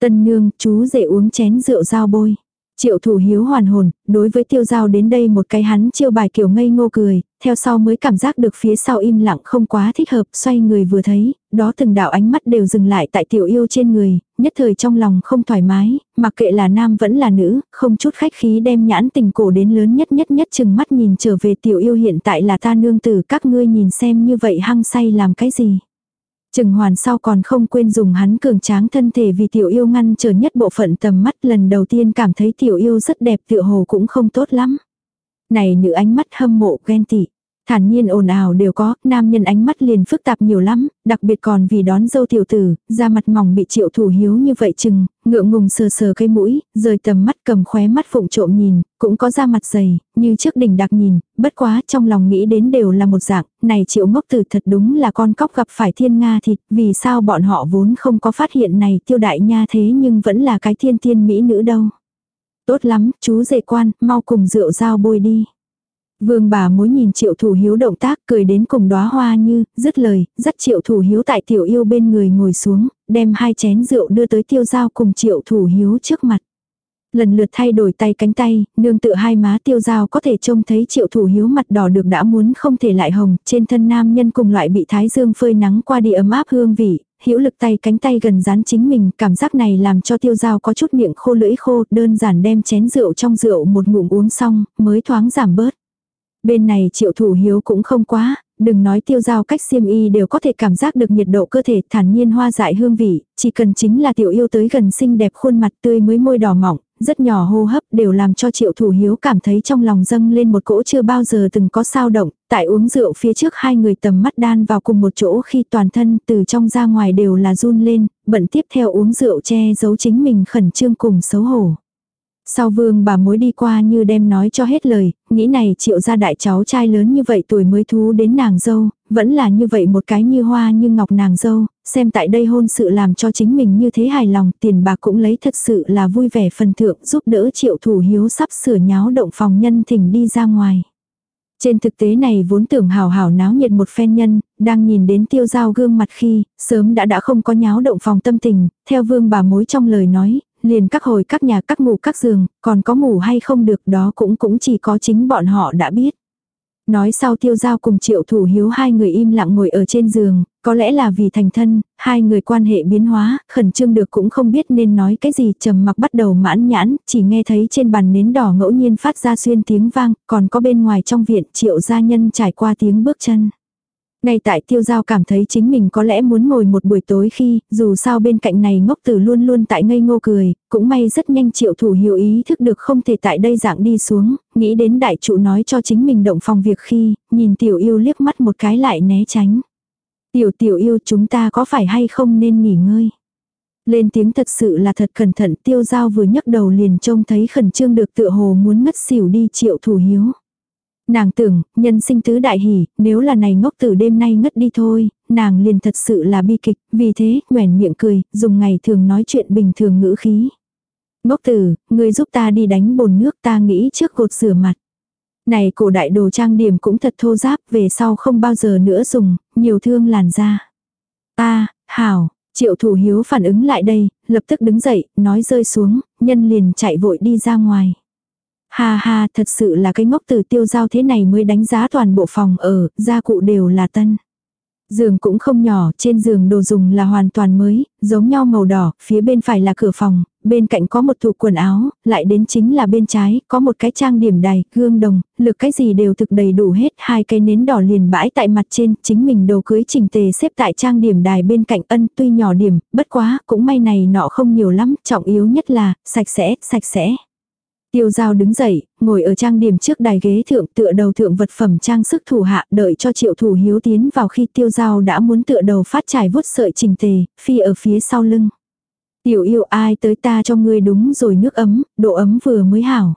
Tân nương, chú rể uống chén rượu dao bôi. Triệu thủ hiếu hoàn hồn, đối với tiêu giao đến đây một cái hắn chiêu bài kiểu ngây ngô cười, theo sau mới cảm giác được phía sau im lặng không quá thích hợp, xoay người vừa thấy, đó từng đạo ánh mắt đều dừng lại tại tiểu yêu trên người, nhất thời trong lòng không thoải mái, mặc kệ là nam vẫn là nữ, không chút khách khí đem nhãn tình cổ đến lớn nhất nhất nhất chừng mắt nhìn trở về tiểu yêu hiện tại là ta nương tử các ngươi nhìn xem như vậy hăng say làm cái gì. Trừng hoàn sau còn không quên dùng hắn cường tráng thân thể vì tiểu yêu ngăn trở nhất bộ phận tầm mắt, lần đầu tiên cảm thấy tiểu yêu rất đẹp tựa hồ cũng không tốt lắm. Này nữ ánh mắt hâm mộ ghen tị. Thản nhiên ồn ào đều có, nam nhân ánh mắt liền phức tạp nhiều lắm, đặc biệt còn vì đón dâu tiểu tử, da mặt mỏng bị triệu thủ hiếu như vậy chừng, ngượng ngùng sờ sờ cây mũi, rời tầm mắt cầm khóe mắt phụng trộm nhìn, cũng có da mặt dày, như trước đỉnh đặc nhìn, bất quá trong lòng nghĩ đến đều là một dạng, này triệu ngốc tử thật đúng là con cóc gặp phải thiên nga thịt, vì sao bọn họ vốn không có phát hiện này tiêu đại nha thế nhưng vẫn là cái thiên tiên mỹ nữ đâu. Tốt lắm, chú dệ quan, mau cùng rượu dao bôi đi. Vương bà mối nhìn triệu thủ hiếu động tác cười đến cùng đóa hoa như, dứt lời, dắt triệu thủ hiếu tại tiểu yêu bên người ngồi xuống, đem hai chén rượu đưa tới tiêu giao cùng triệu thủ hiếu trước mặt. Lần lượt thay đổi tay cánh tay, nương tự hai má tiêu dao có thể trông thấy triệu thủ hiếu mặt đỏ được đã muốn không thể lại hồng, trên thân nam nhân cùng loại bị thái dương phơi nắng qua đi ấm áp hương vị, hữu lực tay cánh tay gần dán chính mình, cảm giác này làm cho tiêu dao có chút miệng khô lưỡi khô, đơn giản đem chén rượu trong rượu một ngụm uống xong, mới thoáng giảm bớt. Bên này triệu thủ hiếu cũng không quá, đừng nói tiêu giao cách xiêm y đều có thể cảm giác được nhiệt độ cơ thể thản nhiên hoa dại hương vị, chỉ cần chính là tiểu yêu tới gần xinh đẹp khuôn mặt tươi mới môi đỏ mỏng, rất nhỏ hô hấp đều làm cho triệu thủ hiếu cảm thấy trong lòng dâng lên một cỗ chưa bao giờ từng có sao động, tại uống rượu phía trước hai người tầm mắt đan vào cùng một chỗ khi toàn thân từ trong ra ngoài đều là run lên, bận tiếp theo uống rượu che giấu chính mình khẩn trương cùng xấu hổ. Sau vương bà mối đi qua như đem nói cho hết lời, nghĩ này triệu ra đại cháu trai lớn như vậy tuổi mới thú đến nàng dâu, vẫn là như vậy một cái như hoa như ngọc nàng dâu, xem tại đây hôn sự làm cho chính mình như thế hài lòng, tiền bạc cũng lấy thật sự là vui vẻ phần thượng giúp đỡ triệu thủ hiếu sắp sửa nháo động phòng nhân thỉnh đi ra ngoài. Trên thực tế này vốn tưởng hào hào náo nhiệt một phen nhân, đang nhìn đến tiêu giao gương mặt khi, sớm đã đã không có nháo động phòng tâm tình, theo vương bà mối trong lời nói, liền các hồi các nhà các ngủ các giường, còn có ngủ hay không được đó cũng cũng chỉ có chính bọn họ đã biết. Nói sau tiêu giao cùng triệu thủ hiếu hai người im lặng ngồi ở trên giường, có lẽ là vì thành thân, hai người quan hệ biến hóa, khẩn trương được cũng không biết nên nói cái gì trầm mặc bắt đầu mãn nhãn, chỉ nghe thấy trên bàn nến đỏ ngẫu nhiên phát ra xuyên tiếng vang, còn có bên ngoài trong viện triệu gia nhân trải qua tiếng bước chân. Ngay tại tiêu giao cảm thấy chính mình có lẽ muốn ngồi một buổi tối khi, dù sao bên cạnh này ngốc tử luôn luôn tại ngây ngô cười, cũng may rất nhanh triệu thủ hiểu ý thức được không thể tại đây dạng đi xuống, nghĩ đến đại trụ nói cho chính mình động phòng việc khi, nhìn tiểu yêu liếc mắt một cái lại né tránh. Tiểu tiểu yêu chúng ta có phải hay không nên nghỉ ngơi. Lên tiếng thật sự là thật cẩn thận tiêu giao vừa nhấc đầu liền trông thấy khẩn trương được tựa hồ muốn ngất xỉu đi triệu thủ hiếu. Nàng tưởng, nhân sinh tứ đại hỉ, nếu là này ngốc tử đêm nay ngất đi thôi, nàng liền thật sự là bi kịch, vì thế, nguèn miệng cười, dùng ngày thường nói chuyện bình thường ngữ khí. Ngốc tử, người giúp ta đi đánh bồn nước ta nghĩ trước cột rửa mặt. Này cổ đại đồ trang điểm cũng thật thô giáp, về sau không bao giờ nữa dùng, nhiều thương làn da. Ta, hảo, triệu thủ hiếu phản ứng lại đây, lập tức đứng dậy, nói rơi xuống, nhân liền chạy vội đi ra ngoài. Ha ha, thật sự là cái ngốc từ tiêu giao thế này mới đánh giá toàn bộ phòng ở, gia cụ đều là tân. Giường cũng không nhỏ, trên giường đồ dùng là hoàn toàn mới, giống nhau màu đỏ, phía bên phải là cửa phòng, bên cạnh có một tủ quần áo, lại đến chính là bên trái, có một cái trang điểm đài, gương đồng, lực cái gì đều thực đầy đủ hết, hai cái nến đỏ liền bãi tại mặt trên, chính mình đồ cưới chỉnh tề xếp tại trang điểm đài bên cạnh ân tuy nhỏ điểm, bất quá, cũng may này nọ không nhiều lắm, trọng yếu nhất là, sạch sẽ, sạch sẽ. Tiêu giao đứng dậy, ngồi ở trang điểm trước đài ghế thượng tựa đầu thượng vật phẩm trang sức thủ hạ đợi cho triệu thủ hiếu tiến vào khi tiêu giao đã muốn tựa đầu phát trải vuốt sợi trình tề, phi ở phía sau lưng. Tiểu yêu ai tới ta cho ngươi đúng rồi nước ấm, độ ấm vừa mới hảo.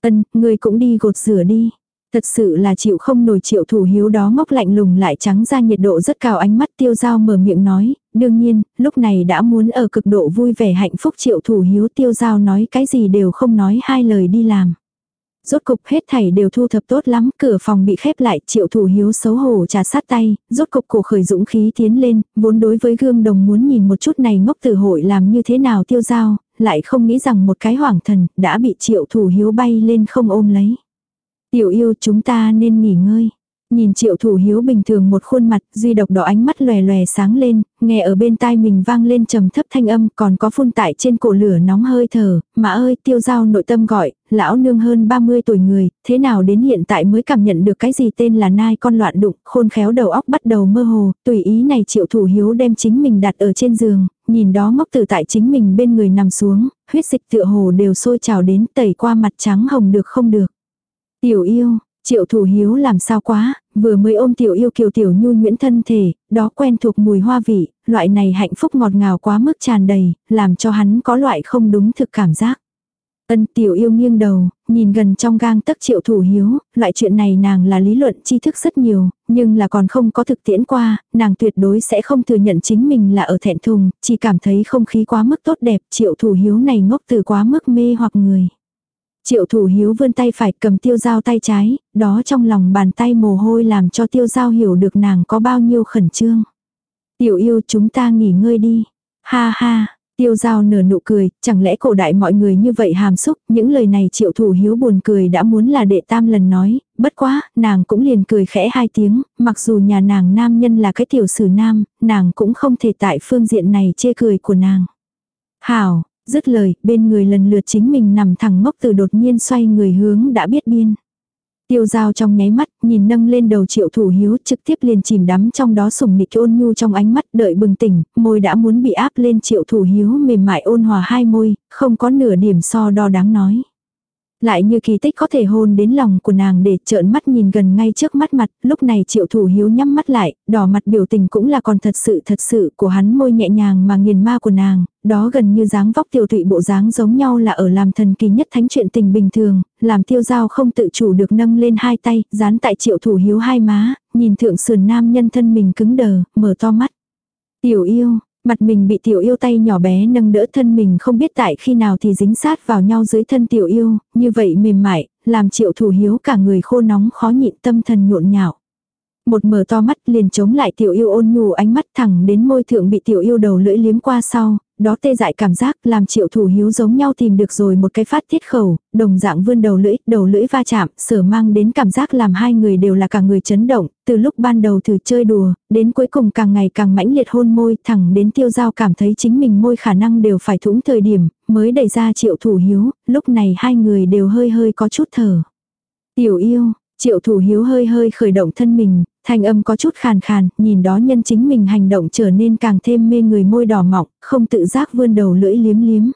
Ân, ngươi cũng đi gột rửa đi. Thật sự là chịu không nổi triệu thủ hiếu đó ngốc lạnh lùng lại trắng ra nhiệt độ rất cao ánh mắt tiêu dao mở miệng nói, đương nhiên, lúc này đã muốn ở cực độ vui vẻ hạnh phúc triệu thủ hiếu tiêu dao nói cái gì đều không nói hai lời đi làm. Rốt cục hết thảy đều thu thập tốt lắm, cửa phòng bị khép lại, triệu thủ hiếu xấu hổ trà sát tay, rốt cục cổ khởi dũng khí tiến lên, vốn đối với gương đồng muốn nhìn một chút này ngốc tử hội làm như thế nào tiêu dao lại không nghĩ rằng một cái hoảng thần, đã bị triệu thủ hiếu bay lên không ôm lấy. Tiểu yêu chúng ta nên nghỉ ngơi. Nhìn triệu thủ hiếu bình thường một khuôn mặt, duy độc đỏ ánh mắt lòe lòe sáng lên, nghe ở bên tai mình vang lên trầm thấp thanh âm, còn có phun tại trên cổ lửa nóng hơi thở, mà ơi tiêu giao nội tâm gọi, lão nương hơn 30 tuổi người, thế nào đến hiện tại mới cảm nhận được cái gì tên là nai con loạn đụng, khôn khéo đầu óc bắt đầu mơ hồ, tùy ý này triệu thủ hiếu đem chính mình đặt ở trên giường, nhìn đó ngốc từ tại chính mình bên người nằm xuống, huyết dịch tựa hồ đều sôi trào đến tẩy qua mặt trắng hồng được không được. Tiểu yêu, triệu thủ hiếu làm sao quá, vừa mới ôm tiểu yêu kiều tiểu nhu nhuyễn thân thể, đó quen thuộc mùi hoa vị, loại này hạnh phúc ngọt ngào quá mức tràn đầy, làm cho hắn có loại không đúng thực cảm giác. Ân tiểu yêu nghiêng đầu, nhìn gần trong gang tấc triệu thủ hiếu, loại chuyện này nàng là lý luận tri thức rất nhiều, nhưng là còn không có thực tiễn qua, nàng tuyệt đối sẽ không thừa nhận chính mình là ở thẹn thùng, chỉ cảm thấy không khí quá mức tốt đẹp, triệu thủ hiếu này ngốc từ quá mức mê hoặc người. Triệu thủ hiếu vươn tay phải cầm tiêu dao tay trái, đó trong lòng bàn tay mồ hôi làm cho tiêu dao hiểu được nàng có bao nhiêu khẩn trương. Tiểu yêu chúng ta nghỉ ngơi đi. Ha ha, tiêu dao nở nụ cười, chẳng lẽ cổ đại mọi người như vậy hàm xúc, những lời này triệu thủ hiếu buồn cười đã muốn là đệ tam lần nói, bất quá, nàng cũng liền cười khẽ hai tiếng, mặc dù nhà nàng nam nhân là cái tiểu sử nam, nàng cũng không thể tại phương diện này chê cười của nàng. Hảo, Dứt lời, bên người lần lượt chính mình nằm thẳng ngốc từ đột nhiên xoay người hướng đã biết biên. Tiêu dao trong nháy mắt, nhìn nâng lên đầu triệu thủ hiếu trực tiếp liền chìm đắm trong đó sùng nịch ôn nhu trong ánh mắt đợi bừng tỉnh, môi đã muốn bị áp lên triệu thủ hiếu mềm mại ôn hòa hai môi, không có nửa điểm so đo đáng nói. Lại như kỳ tích có thể hôn đến lòng của nàng để trợn mắt nhìn gần ngay trước mắt mặt, lúc này triệu thủ hiếu nhắm mắt lại, đỏ mặt biểu tình cũng là còn thật sự thật sự của hắn môi nhẹ nhàng mà nghiền ma của nàng, đó gần như dáng vóc tiểu thụy bộ dáng giống nhau là ở làm thần kỳ nhất thánh chuyện tình bình thường, làm tiêu giao không tự chủ được nâng lên hai tay, dán tại triệu thủ hiếu hai má, nhìn thượng sườn nam nhân thân mình cứng đờ, mở to mắt. Tiểu yêu, Mặt mình bị tiểu yêu tay nhỏ bé nâng đỡ thân mình không biết tại khi nào thì dính sát vào nhau dưới thân tiểu yêu, như vậy mềm mại, làm triệu thủ hiếu cả người khô nóng khó nhịn tâm thần nhộn nhạo. Một mở to mắt liền chống lại tiểu yêu ôn nhu ánh mắt thẳng đến môi thượng bị tiểu yêu đầu lưỡi liếm qua sau, đó tê dại cảm giác làm triệu thủ hiếu giống nhau tìm được rồi một cái phát thiết khẩu, đồng dạng vươn đầu lưỡi, đầu lưỡi va chạm, sở mang đến cảm giác làm hai người đều là cả người chấn động, từ lúc ban đầu thử chơi đùa, đến cuối cùng càng ngày càng mãnh liệt hôn môi, thẳng đến tiêu giao cảm thấy chính mình môi khả năng đều phải thủng thời điểm, mới đẩy ra triệu thủ hiếu, lúc này hai người đều hơi hơi có chút thở. Tiểu yêu, Triệu thủ hiếu hơi hơi khởi động thân mình, thanh âm có chút khàn khàn, nhìn đó nhân chính mình hành động trở nên càng thêm mê người môi đỏ mọng, không tự giác vươn đầu lưỡi liếm liếm.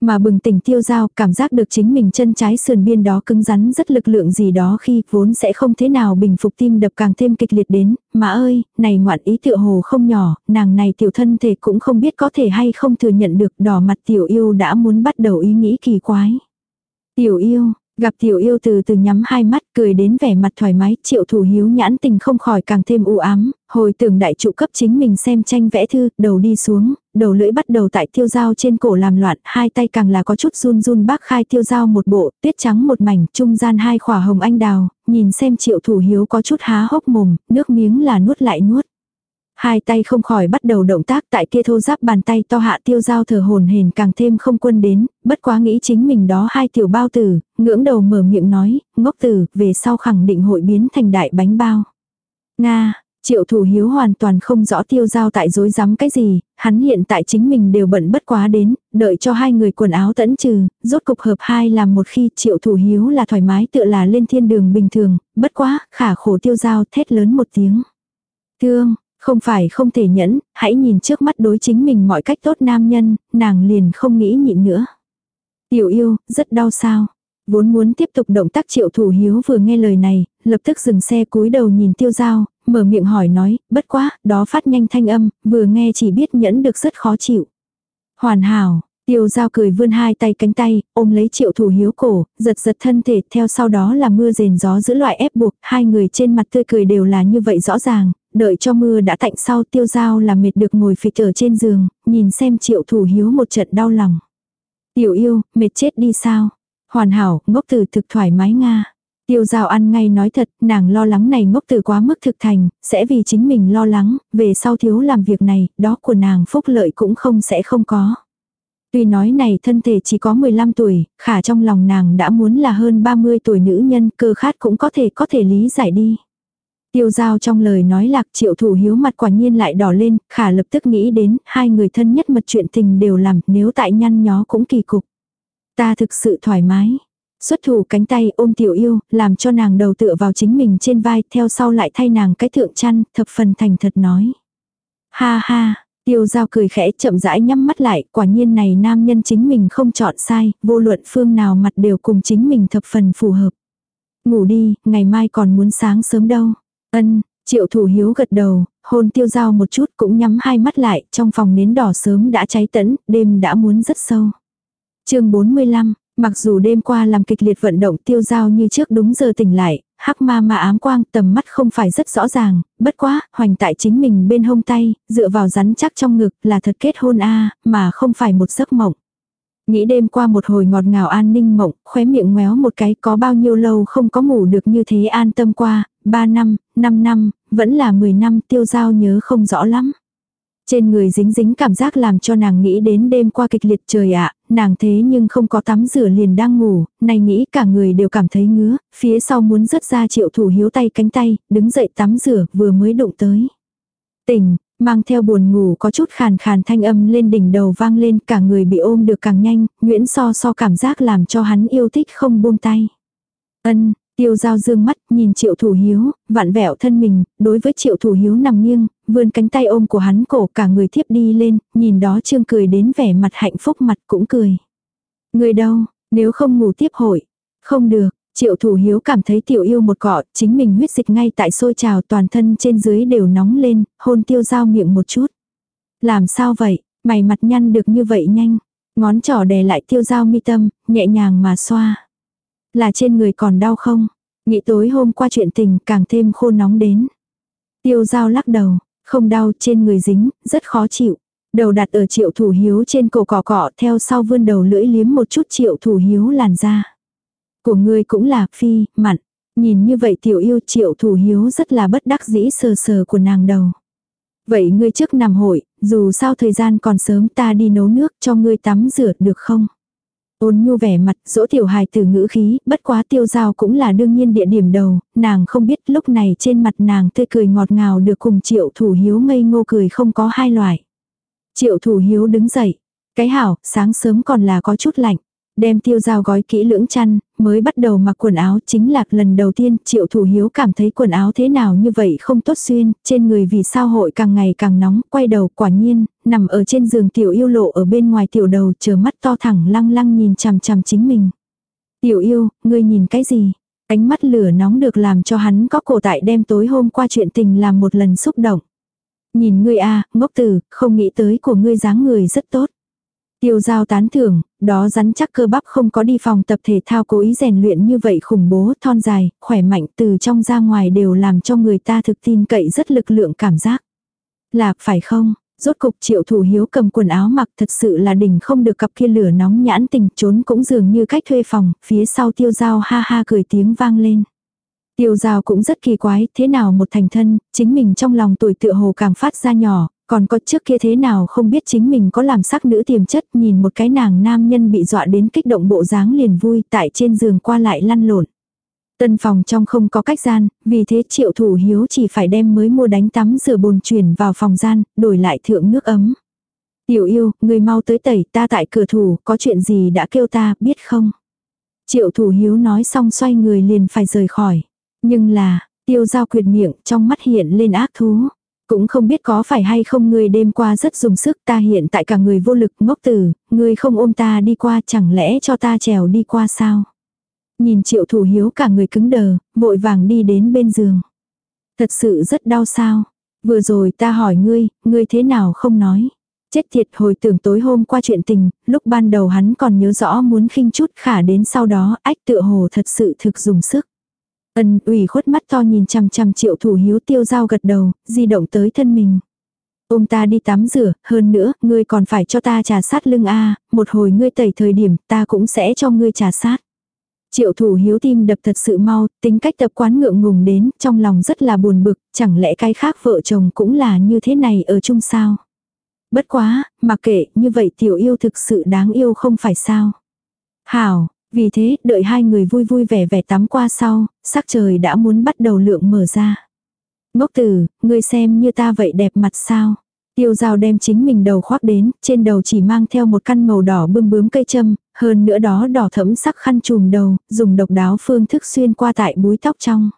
Mà bừng tỉnh tiêu dao cảm giác được chính mình chân trái sườn biên đó cứng rắn rất lực lượng gì đó khi vốn sẽ không thế nào bình phục tim đập càng thêm kịch liệt đến, mà ơi, này ngoạn ý tựa hồ không nhỏ, nàng này tiểu thân thể cũng không biết có thể hay không thừa nhận được đỏ mặt tiểu yêu đã muốn bắt đầu ý nghĩ kỳ quái. Tiểu yêu, Gặp tiểu yêu từ từ nhắm hai mắt cười đến vẻ mặt thoải mái, triệu thủ hiếu nhãn tình không khỏi càng thêm u ám, hồi tưởng đại trụ cấp chính mình xem tranh vẽ thư, đầu đi xuống, đầu lưỡi bắt đầu tại tiêu dao trên cổ làm loạn, hai tay càng là có chút run run bác khai tiêu dao một bộ, tuyết trắng một mảnh, trung gian hai khỏa hồng anh đào, nhìn xem triệu thủ hiếu có chút há hốc mồm, nước miếng là nuốt lại nuốt. Hai tay không khỏi bắt đầu động tác tại kia thô giáp bàn tay to hạ tiêu giao thở hồn hển càng thêm không quân đến, bất quá nghĩ chính mình đó hai tiểu bao tử, ngưỡng đầu mở miệng nói, ngốc tử, về sau khẳng định hội biến thành đại bánh bao. Nga, triệu thủ hiếu hoàn toàn không rõ tiêu giao tại dối rắm cái gì, hắn hiện tại chính mình đều bận bất quá đến, đợi cho hai người quần áo tẫn trừ, rốt cục hợp hai làm một khi triệu thủ hiếu là thoải mái tựa là lên thiên đường bình thường, bất quá, khả khổ tiêu giao thét lớn một tiếng. Thương, không phải không thể nhẫn, hãy nhìn trước mắt đối chính mình mọi cách tốt nam nhân, nàng liền không nghĩ nhịn nữa. Tiểu yêu, rất đau sao. Vốn muốn tiếp tục động tác triệu thủ hiếu vừa nghe lời này, lập tức dừng xe cúi đầu nhìn tiêu dao mở miệng hỏi nói, bất quá, đó phát nhanh thanh âm, vừa nghe chỉ biết nhẫn được rất khó chịu. Hoàn hảo, Tiêu giao cười vươn hai tay cánh tay, ôm lấy triệu thủ hiếu cổ, giật giật thân thể, theo sau đó là mưa rền gió giữ loại ép buộc, hai người trên mặt tươi cười đều là như vậy rõ ràng, đợi cho mưa đã tạnh sau tiêu giao là mệt được ngồi phịch ở trên giường, nhìn xem triệu thủ hiếu một trận đau lòng. Tiểu yêu, mệt chết đi sao? Hoàn hảo, ngốc tử thực thoải mái nga. Tiêu giao ăn ngay nói thật, nàng lo lắng này ngốc tử quá mức thực thành, sẽ vì chính mình lo lắng, về sau thiếu làm việc này, đó của nàng phúc lợi cũng không sẽ không có. Tuy nói này thân thể chỉ có 15 tuổi, khả trong lòng nàng đã muốn là hơn 30 tuổi nữ nhân cơ khát cũng có thể có thể lý giải đi. Tiêu giao trong lời nói lạc triệu thủ hiếu mặt quả nhiên lại đỏ lên, khả lập tức nghĩ đến hai người thân nhất mật chuyện tình đều làm nếu tại nhăn nhó cũng kỳ cục. Ta thực sự thoải mái. Xuất thủ cánh tay ôm tiểu yêu, làm cho nàng đầu tựa vào chính mình trên vai, theo sau lại thay nàng cái thượng chăn, thập phần thành thật nói. Ha ha, tiêu giao cười khẽ chậm rãi nhắm mắt lại, quả nhiên này nam nhân chính mình không chọn sai, vô luận phương nào mặt đều cùng chính mình thập phần phù hợp. Ngủ đi, ngày mai còn muốn sáng sớm đâu. Ân, triệu thủ hiếu gật đầu, hôn tiêu dao một chút cũng nhắm hai mắt lại, trong phòng nến đỏ sớm đã cháy tẫn, đêm đã muốn rất sâu. chương 45, mặc dù đêm qua làm kịch liệt vận động tiêu dao như trước đúng giờ tỉnh lại, hắc ma ma ám quang tầm mắt không phải rất rõ ràng, bất quá, hoành tại chính mình bên hông tay, dựa vào rắn chắc trong ngực là thật kết hôn a mà không phải một giấc mộng. Nghĩ đêm qua một hồi ngọt ngào an ninh mộng, khóe miệng ngoéo một cái có bao nhiêu lâu không có ngủ được như thế an tâm qua, 3 năm, 5 năm, vẫn là 10 năm tiêu giao nhớ không rõ lắm. Trên người dính dính cảm giác làm cho nàng nghĩ đến đêm qua kịch liệt trời ạ, nàng thế nhưng không có tắm rửa liền đang ngủ, này nghĩ cả người đều cảm thấy ngứa, phía sau muốn rớt ra triệu thủ hiếu tay cánh tay, đứng dậy tắm rửa vừa mới đụng tới. Tỉnh, mang theo buồn ngủ có chút khàn khàn thanh âm lên đỉnh đầu vang lên cả người bị ôm được càng nhanh, Nguyễn so so cảm giác làm cho hắn yêu thích không buông tay. Ân, Tiêu giao dương mắt, nhìn triệu thủ hiếu, vạn vẹo thân mình, đối với triệu thủ hiếu nằm nghiêng, vươn cánh tay ôm của hắn cổ cả người thiếp đi lên, nhìn đó trương cười đến vẻ mặt hạnh phúc mặt cũng cười. Người đâu, nếu không ngủ tiếp hội. Không được, triệu thủ hiếu cảm thấy tiểu yêu một cọ, chính mình huyết dịch ngay tại sôi trào toàn thân trên dưới đều nóng lên, hôn tiêu giao miệng một chút. Làm sao vậy, mày mặt nhăn được như vậy nhanh. Ngón trỏ đè lại tiêu giao mi tâm, nhẹ nhàng mà xoa là trên người còn đau không? Nghĩ tối hôm qua chuyện tình càng thêm khô nóng đến. Tiêu dao lắc đầu, không đau trên người dính, rất khó chịu. Đầu đặt ở triệu thủ hiếu trên cổ cỏ cọ theo sau vươn đầu lưỡi liếm một chút triệu thủ hiếu làn da. Của ngươi cũng là phi, mặn. Nhìn như vậy tiểu yêu triệu thủ hiếu rất là bất đắc dĩ sờ sờ của nàng đầu. Vậy ngươi trước nằm hội, dù sao thời gian còn sớm ta đi nấu nước cho ngươi tắm rửa được không? Ôn nhu vẻ mặt, dỗ tiểu hài từ ngữ khí, bất quá tiêu giao cũng là đương nhiên địa điểm đầu, nàng không biết lúc này trên mặt nàng tươi cười ngọt ngào được cùng triệu thủ hiếu ngây ngô cười không có hai loại. Triệu thủ hiếu đứng dậy, cái hảo, sáng sớm còn là có chút lạnh. Đem tiêu giao gói kỹ lưỡng chăn, mới bắt đầu mặc quần áo chính là lần đầu tiên triệu thủ hiếu cảm thấy quần áo thế nào như vậy không tốt xuyên, trên người vì sao hội càng ngày càng nóng, quay đầu quả nhiên, nằm ở trên giường tiểu yêu lộ ở bên ngoài tiểu đầu chờ mắt to thẳng lăng lăng nhìn chằm chằm chính mình. Tiểu yêu, ngươi nhìn cái gì? Ánh mắt lửa nóng được làm cho hắn có cổ tại đêm tối hôm qua chuyện tình làm một lần xúc động. Nhìn ngươi a ngốc tử, không nghĩ tới của ngươi dáng người rất tốt. Tiêu giao tán thưởng, đó rắn chắc cơ bắp không có đi phòng tập thể thao cố ý rèn luyện như vậy khủng bố, thon dài, khỏe mạnh từ trong ra ngoài đều làm cho người ta thực tin cậy rất lực lượng cảm giác. Lạc phải không? Rốt cục triệu thủ hiếu cầm quần áo mặc thật sự là đỉnh không được cặp kia lửa nóng nhãn tình trốn cũng dường như cách thuê phòng, phía sau tiêu giao ha ha cười tiếng vang lên. Tiêu giao cũng rất kỳ quái, thế nào một thành thân, chính mình trong lòng tuổi tựa hồ càng phát ra nhỏ, còn có trước kia thế nào không biết chính mình có làm sắc nữ tiềm chất nhìn một cái nàng nam nhân bị dọa đến kích động bộ dáng liền vui tại trên giường qua lại lăn lộn. Tân phòng trong không có cách gian, vì thế triệu thủ hiếu chỉ phải đem mới mua đánh tắm rửa bồn chuyển vào phòng gian, đổi lại thượng nước ấm. Tiểu yêu, người mau tới tẩy ta tại cửa thủ, có chuyện gì đã kêu ta, biết không? Triệu thủ hiếu nói xong xoay người liền phải rời khỏi. Nhưng là, tiêu giao quyệt miệng trong mắt hiện lên ác thú. Cũng không biết có phải hay không ngươi đêm qua rất dùng sức ta hiện tại cả người vô lực ngốc tử, ngươi không ôm ta đi qua chẳng lẽ cho ta trèo đi qua sao? Nhìn triệu thủ hiếu cả người cứng đờ, vội vàng đi đến bên giường. Thật sự rất đau sao. Vừa rồi ta hỏi ngươi, ngươi thế nào không nói. Chết thiệt hồi tưởng tối hôm qua chuyện tình, lúc ban đầu hắn còn nhớ rõ muốn khinh chút khả đến sau đó ách tựa hồ thật sự thực dùng sức. Ân ủy khuất mắt to nhìn chằm chằm triệu thủ hiếu tiêu dao gật đầu, di động tới thân mình. Ôm ta đi tắm rửa, hơn nữa, ngươi còn phải cho ta trà sát lưng a một hồi ngươi tẩy thời điểm ta cũng sẽ cho ngươi trà sát. Triệu thủ hiếu tim đập thật sự mau, tính cách tập quán ngượng ngùng đến, trong lòng rất là buồn bực, chẳng lẽ cái khác vợ chồng cũng là như thế này ở chung sao? Bất quá, mà kệ, như vậy tiểu yêu thực sự đáng yêu không phải sao? Hảo, vì thế, đợi hai người vui vui vẻ vẻ tắm qua sau, sắc trời đã muốn bắt đầu lượng mở ra. Ngốc tử, ngươi xem như ta vậy đẹp mặt sao? Tiêu dao đem chính mình đầu khoác đến, trên đầu chỉ mang theo một căn màu đỏ bươm bướm cây châm, hơn nữa đó đỏ thẫm sắc khăn trùm đầu, dùng độc đáo phương thức xuyên qua tại búi tóc trong.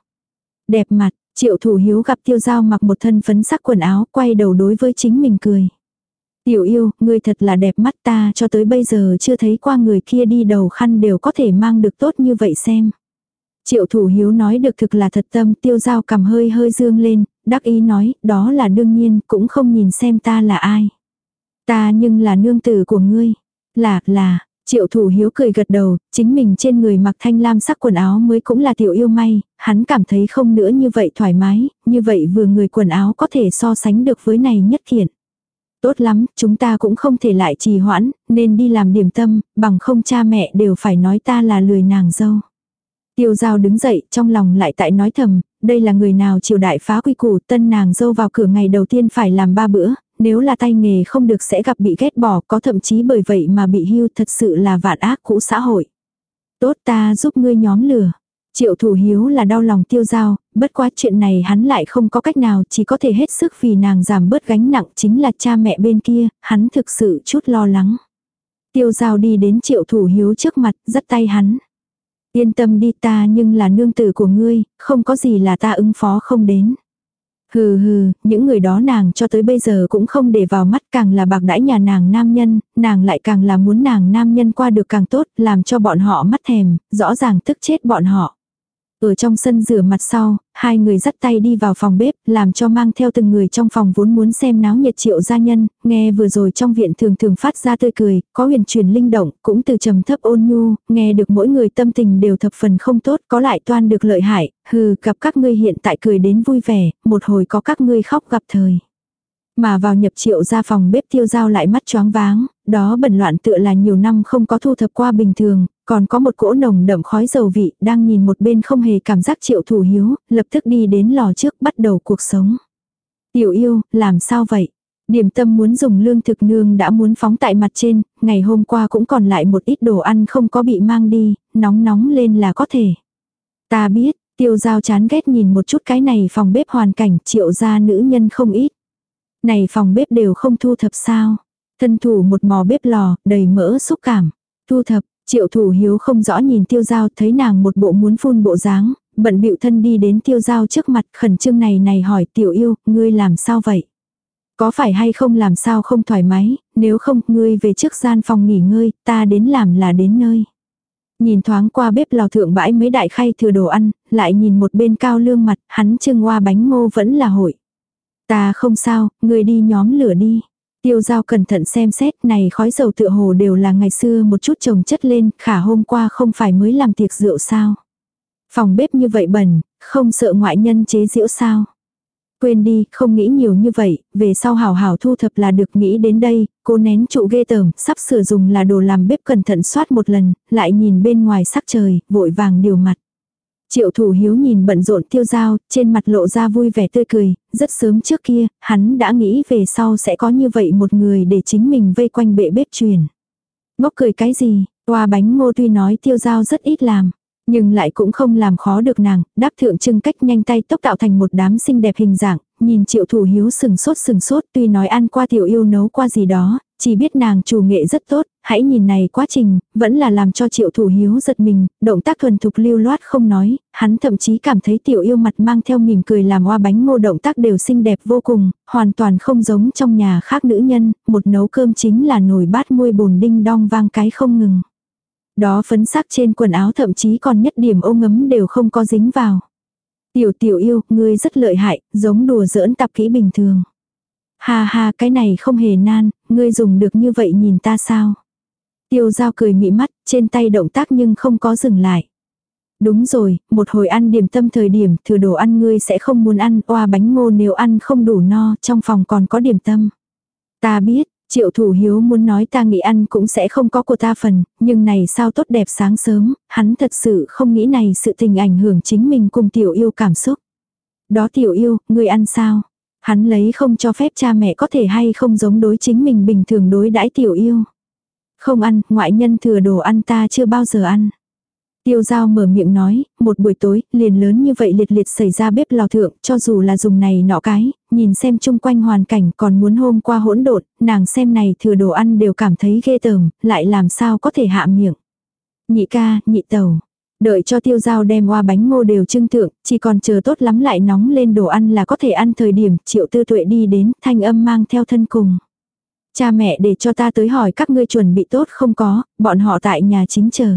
Đẹp mặt, triệu thủ hiếu gặp tiêu dao mặc một thân phấn sắc quần áo, quay đầu đối với chính mình cười. Tiểu yêu, ngươi thật là đẹp mắt ta cho tới bây giờ chưa thấy qua người kia đi đầu khăn đều có thể mang được tốt như vậy xem. Triệu thủ hiếu nói được thực là thật tâm tiêu dao cầm hơi hơi dương lên, đắc ý nói, đó là đương nhiên, cũng không nhìn xem ta là ai. Ta nhưng là nương tử của ngươi. Là, là, triệu thủ hiếu cười gật đầu, chính mình trên người mặc thanh lam sắc quần áo mới cũng là tiểu yêu may, hắn cảm thấy không nữa như vậy thoải mái, như vậy vừa người quần áo có thể so sánh được với này nhất kiện. Tốt lắm, chúng ta cũng không thể lại trì hoãn, nên đi làm điểm tâm, bằng không cha mẹ đều phải nói ta là lười nàng dâu. Tiêu giao đứng dậy, trong lòng lại tại nói thầm, đây là người nào triều đại phá quy củ, tân nàng dâu vào cửa ngày đầu tiên phải làm ba bữa, nếu là tay nghề không được sẽ gặp bị ghét bỏ, có thậm chí bởi vậy mà bị hưu thật sự là vạn ác cũ xã hội. Tốt ta giúp ngươi nhóm lửa. Triệu thủ hiếu là đau lòng tiêu giao, bất quá chuyện này hắn lại không có cách nào, chỉ có thể hết sức vì nàng giảm bớt gánh nặng chính là cha mẹ bên kia, hắn thực sự chút lo lắng. Tiêu giao đi đến triệu thủ hiếu trước mặt, dắt tay hắn. Yên tâm đi ta nhưng là nương tử của ngươi, không có gì là ta ứng phó không đến. Hừ hừ, những người đó nàng cho tới bây giờ cũng không để vào mắt càng là bạc đãi nhà nàng nam nhân, nàng lại càng là muốn nàng nam nhân qua được càng tốt, làm cho bọn họ mắt thèm, rõ ràng tức chết bọn họ. Ở trong sân rửa mặt sau, hai người dắt tay đi vào phòng bếp, làm cho mang theo từng người trong phòng vốn muốn xem náo nhiệt triệu gia nhân, nghe vừa rồi trong viện thường thường phát ra tươi cười, có huyền truyền linh động, cũng từ trầm thấp ôn nhu, nghe được mỗi người tâm tình đều thập phần không tốt, có lại toan được lợi hại, hừ, gặp các ngươi hiện tại cười đến vui vẻ, một hồi có các ngươi khóc gặp thời. Mà vào nhập triệu ra phòng bếp tiêu dao lại mắt choáng váng, đó bẩn loạn tựa là nhiều năm không có thu thập qua bình thường, còn có một cỗ nồng đậm khói dầu vị đang nhìn một bên không hề cảm giác triệu thủ hiếu, lập tức đi đến lò trước bắt đầu cuộc sống. Tiểu yêu, làm sao vậy? Điểm tâm muốn dùng lương thực nương đã muốn phóng tại mặt trên, ngày hôm qua cũng còn lại một ít đồ ăn không có bị mang đi, nóng nóng lên là có thể. Ta biết, tiêu giao chán ghét nhìn một chút cái này phòng bếp hoàn cảnh triệu gia nữ nhân không ít. Này phòng bếp đều không thu thập sao. Thân thủ một mò bếp lò, đầy mỡ xúc cảm. Thu thập, triệu thủ hiếu không rõ nhìn tiêu giao thấy nàng một bộ muốn phun bộ dáng, bận bịu thân đi đến tiêu giao trước mặt khẩn trương này này hỏi tiểu yêu, ngươi làm sao vậy? Có phải hay không làm sao không thoải mái, nếu không ngươi về trước gian phòng nghỉ ngơi, ta đến làm là đến nơi. Nhìn thoáng qua bếp lò thượng bãi mấy đại khay thừa đồ ăn, lại nhìn một bên cao lương mặt, hắn trưng hoa bánh ngô vẫn là hội. Ta không sao, ngươi đi nhóm lửa đi. Tiêu giao cẩn thận xem xét này khói dầu tựa hồ đều là ngày xưa một chút trồng chất lên, khả hôm qua không phải mới làm tiệc rượu sao. Phòng bếp như vậy bẩn, không sợ ngoại nhân chế diễu sao. Quên đi, không nghĩ nhiều như vậy, về sau hảo hảo thu thập là được nghĩ đến đây, cô nén trụ ghê tởm, sắp sửa dùng là đồ làm bếp cẩn thận soát một lần, lại nhìn bên ngoài sắc trời, vội vàng điều mặt. Triệu thủ hiếu nhìn bận rộn tiêu dao, trên mặt lộ ra vui vẻ tươi cười, rất sớm trước kia, hắn đã nghĩ về sau sẽ có như vậy một người để chính mình vây quanh bệ bếp truyền. Ngốc cười cái gì, toa bánh ngô tuy nói tiêu dao rất ít làm. Nhưng lại cũng không làm khó được nàng, đáp thượng trưng cách nhanh tay tốc tạo thành một đám xinh đẹp hình dạng, nhìn triệu thủ hiếu sừng sốt sừng sốt tuy nói ăn qua tiểu yêu nấu qua gì đó, chỉ biết nàng chủ nghệ rất tốt, hãy nhìn này quá trình, vẫn là làm cho triệu thủ hiếu giật mình, động tác thuần thục lưu loát không nói, hắn thậm chí cảm thấy tiểu yêu mặt mang theo mỉm cười làm hoa bánh ngô động tác đều xinh đẹp vô cùng, hoàn toàn không giống trong nhà khác nữ nhân, một nấu cơm chính là nồi bát muôi bồn đinh đong vang cái không ngừng. Đó phấn sắc trên quần áo thậm chí còn nhất điểm ô ngấm đều không có dính vào. Tiểu tiểu yêu, ngươi rất lợi hại, giống đùa giỡn tập kỹ bình thường. Ha ha cái này không hề nan, ngươi dùng được như vậy nhìn ta sao. Tiêu giao cười mị mắt, trên tay động tác nhưng không có dừng lại. Đúng rồi, một hồi ăn điểm tâm thời điểm, thừa đồ ăn ngươi sẽ không muốn ăn, oa bánh ngô nếu ăn không đủ no, trong phòng còn có điểm tâm. Ta biết, Triệu thủ hiếu muốn nói ta nghĩ ăn cũng sẽ không có của ta phần, nhưng này sao tốt đẹp sáng sớm, hắn thật sự không nghĩ này sự tình ảnh hưởng chính mình cùng tiểu yêu cảm xúc. Đó tiểu yêu, người ăn sao? Hắn lấy không cho phép cha mẹ có thể hay không giống đối chính mình bình thường đối đãi tiểu yêu. Không ăn, ngoại nhân thừa đồ ăn ta chưa bao giờ ăn. Tiêu giao mở miệng nói, một buổi tối, liền lớn như vậy liệt liệt xảy ra bếp lò thượng, cho dù là dùng này nọ cái, nhìn xem chung quanh hoàn cảnh còn muốn hôm qua hỗn độn, nàng xem này thừa đồ ăn đều cảm thấy ghê tởm, lại làm sao có thể hạ miệng. Nhị ca, nhị tàu. Đợi cho tiêu giao đem hoa bánh ngô đều trưng thượng, chỉ còn chờ tốt lắm lại nóng lên đồ ăn là có thể ăn thời điểm triệu tư tuệ đi đến, thanh âm mang theo thân cùng. Cha mẹ để cho ta tới hỏi các ngươi chuẩn bị tốt không có, bọn họ tại nhà chính chờ.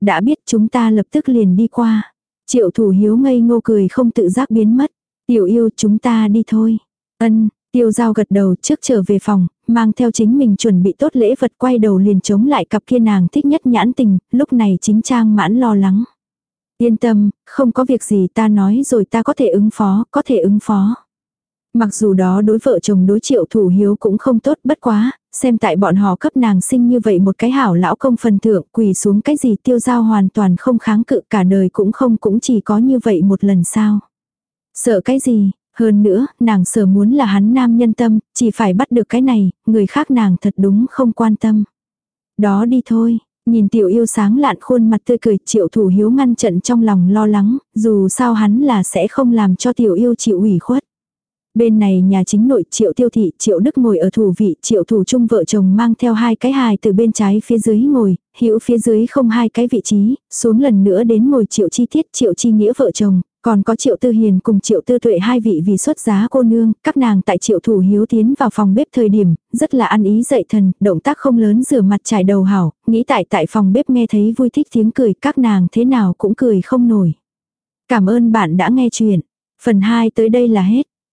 Đã biết chúng ta lập tức liền đi qua. Triệu thủ hiếu ngây ngô cười không tự giác biến mất. Tiểu yêu chúng ta đi thôi. Ân, tiêu giao gật đầu trước trở về phòng, mang theo chính mình chuẩn bị tốt lễ vật quay đầu liền chống lại cặp kia nàng thích nhất nhãn tình, lúc này chính trang mãn lo lắng. Yên tâm, không có việc gì ta nói rồi ta có thể ứng phó, có thể ứng phó. Mặc dù đó đối vợ chồng đối triệu thủ hiếu cũng không tốt bất quá, xem tại bọn họ cấp nàng sinh như vậy một cái hảo lão công phần thượng quỳ xuống cái gì tiêu giao hoàn toàn không kháng cự cả đời cũng không cũng chỉ có như vậy một lần sao. Sợ cái gì, hơn nữa, nàng sợ muốn là hắn nam nhân tâm, chỉ phải bắt được cái này, người khác nàng thật đúng không quan tâm. Đó đi thôi, nhìn tiểu yêu sáng lạn khuôn mặt tươi cười triệu thủ hiếu ngăn trận trong lòng lo lắng, dù sao hắn là sẽ không làm cho tiểu yêu chịu ủy khuất. Bên này nhà chính nội triệu tiêu thị, triệu đức ngồi ở thủ vị, triệu thủ chung vợ chồng mang theo hai cái hài từ bên trái phía dưới ngồi, hữu phía dưới không hai cái vị trí, xuống lần nữa đến ngồi triệu chi tiết triệu chi nghĩa vợ chồng, còn có triệu tư hiền cùng triệu tư tuệ hai vị vì xuất giá cô nương, các nàng tại triệu thủ hiếu tiến vào phòng bếp thời điểm, rất là ăn ý dậy thần, động tác không lớn rửa mặt trải đầu hảo, nghĩ tại tại phòng bếp nghe thấy vui thích tiếng cười, các nàng thế nào cũng cười không nổi. Cảm ơn bạn đã nghe chuyện. Phần 2 tới đây là hết.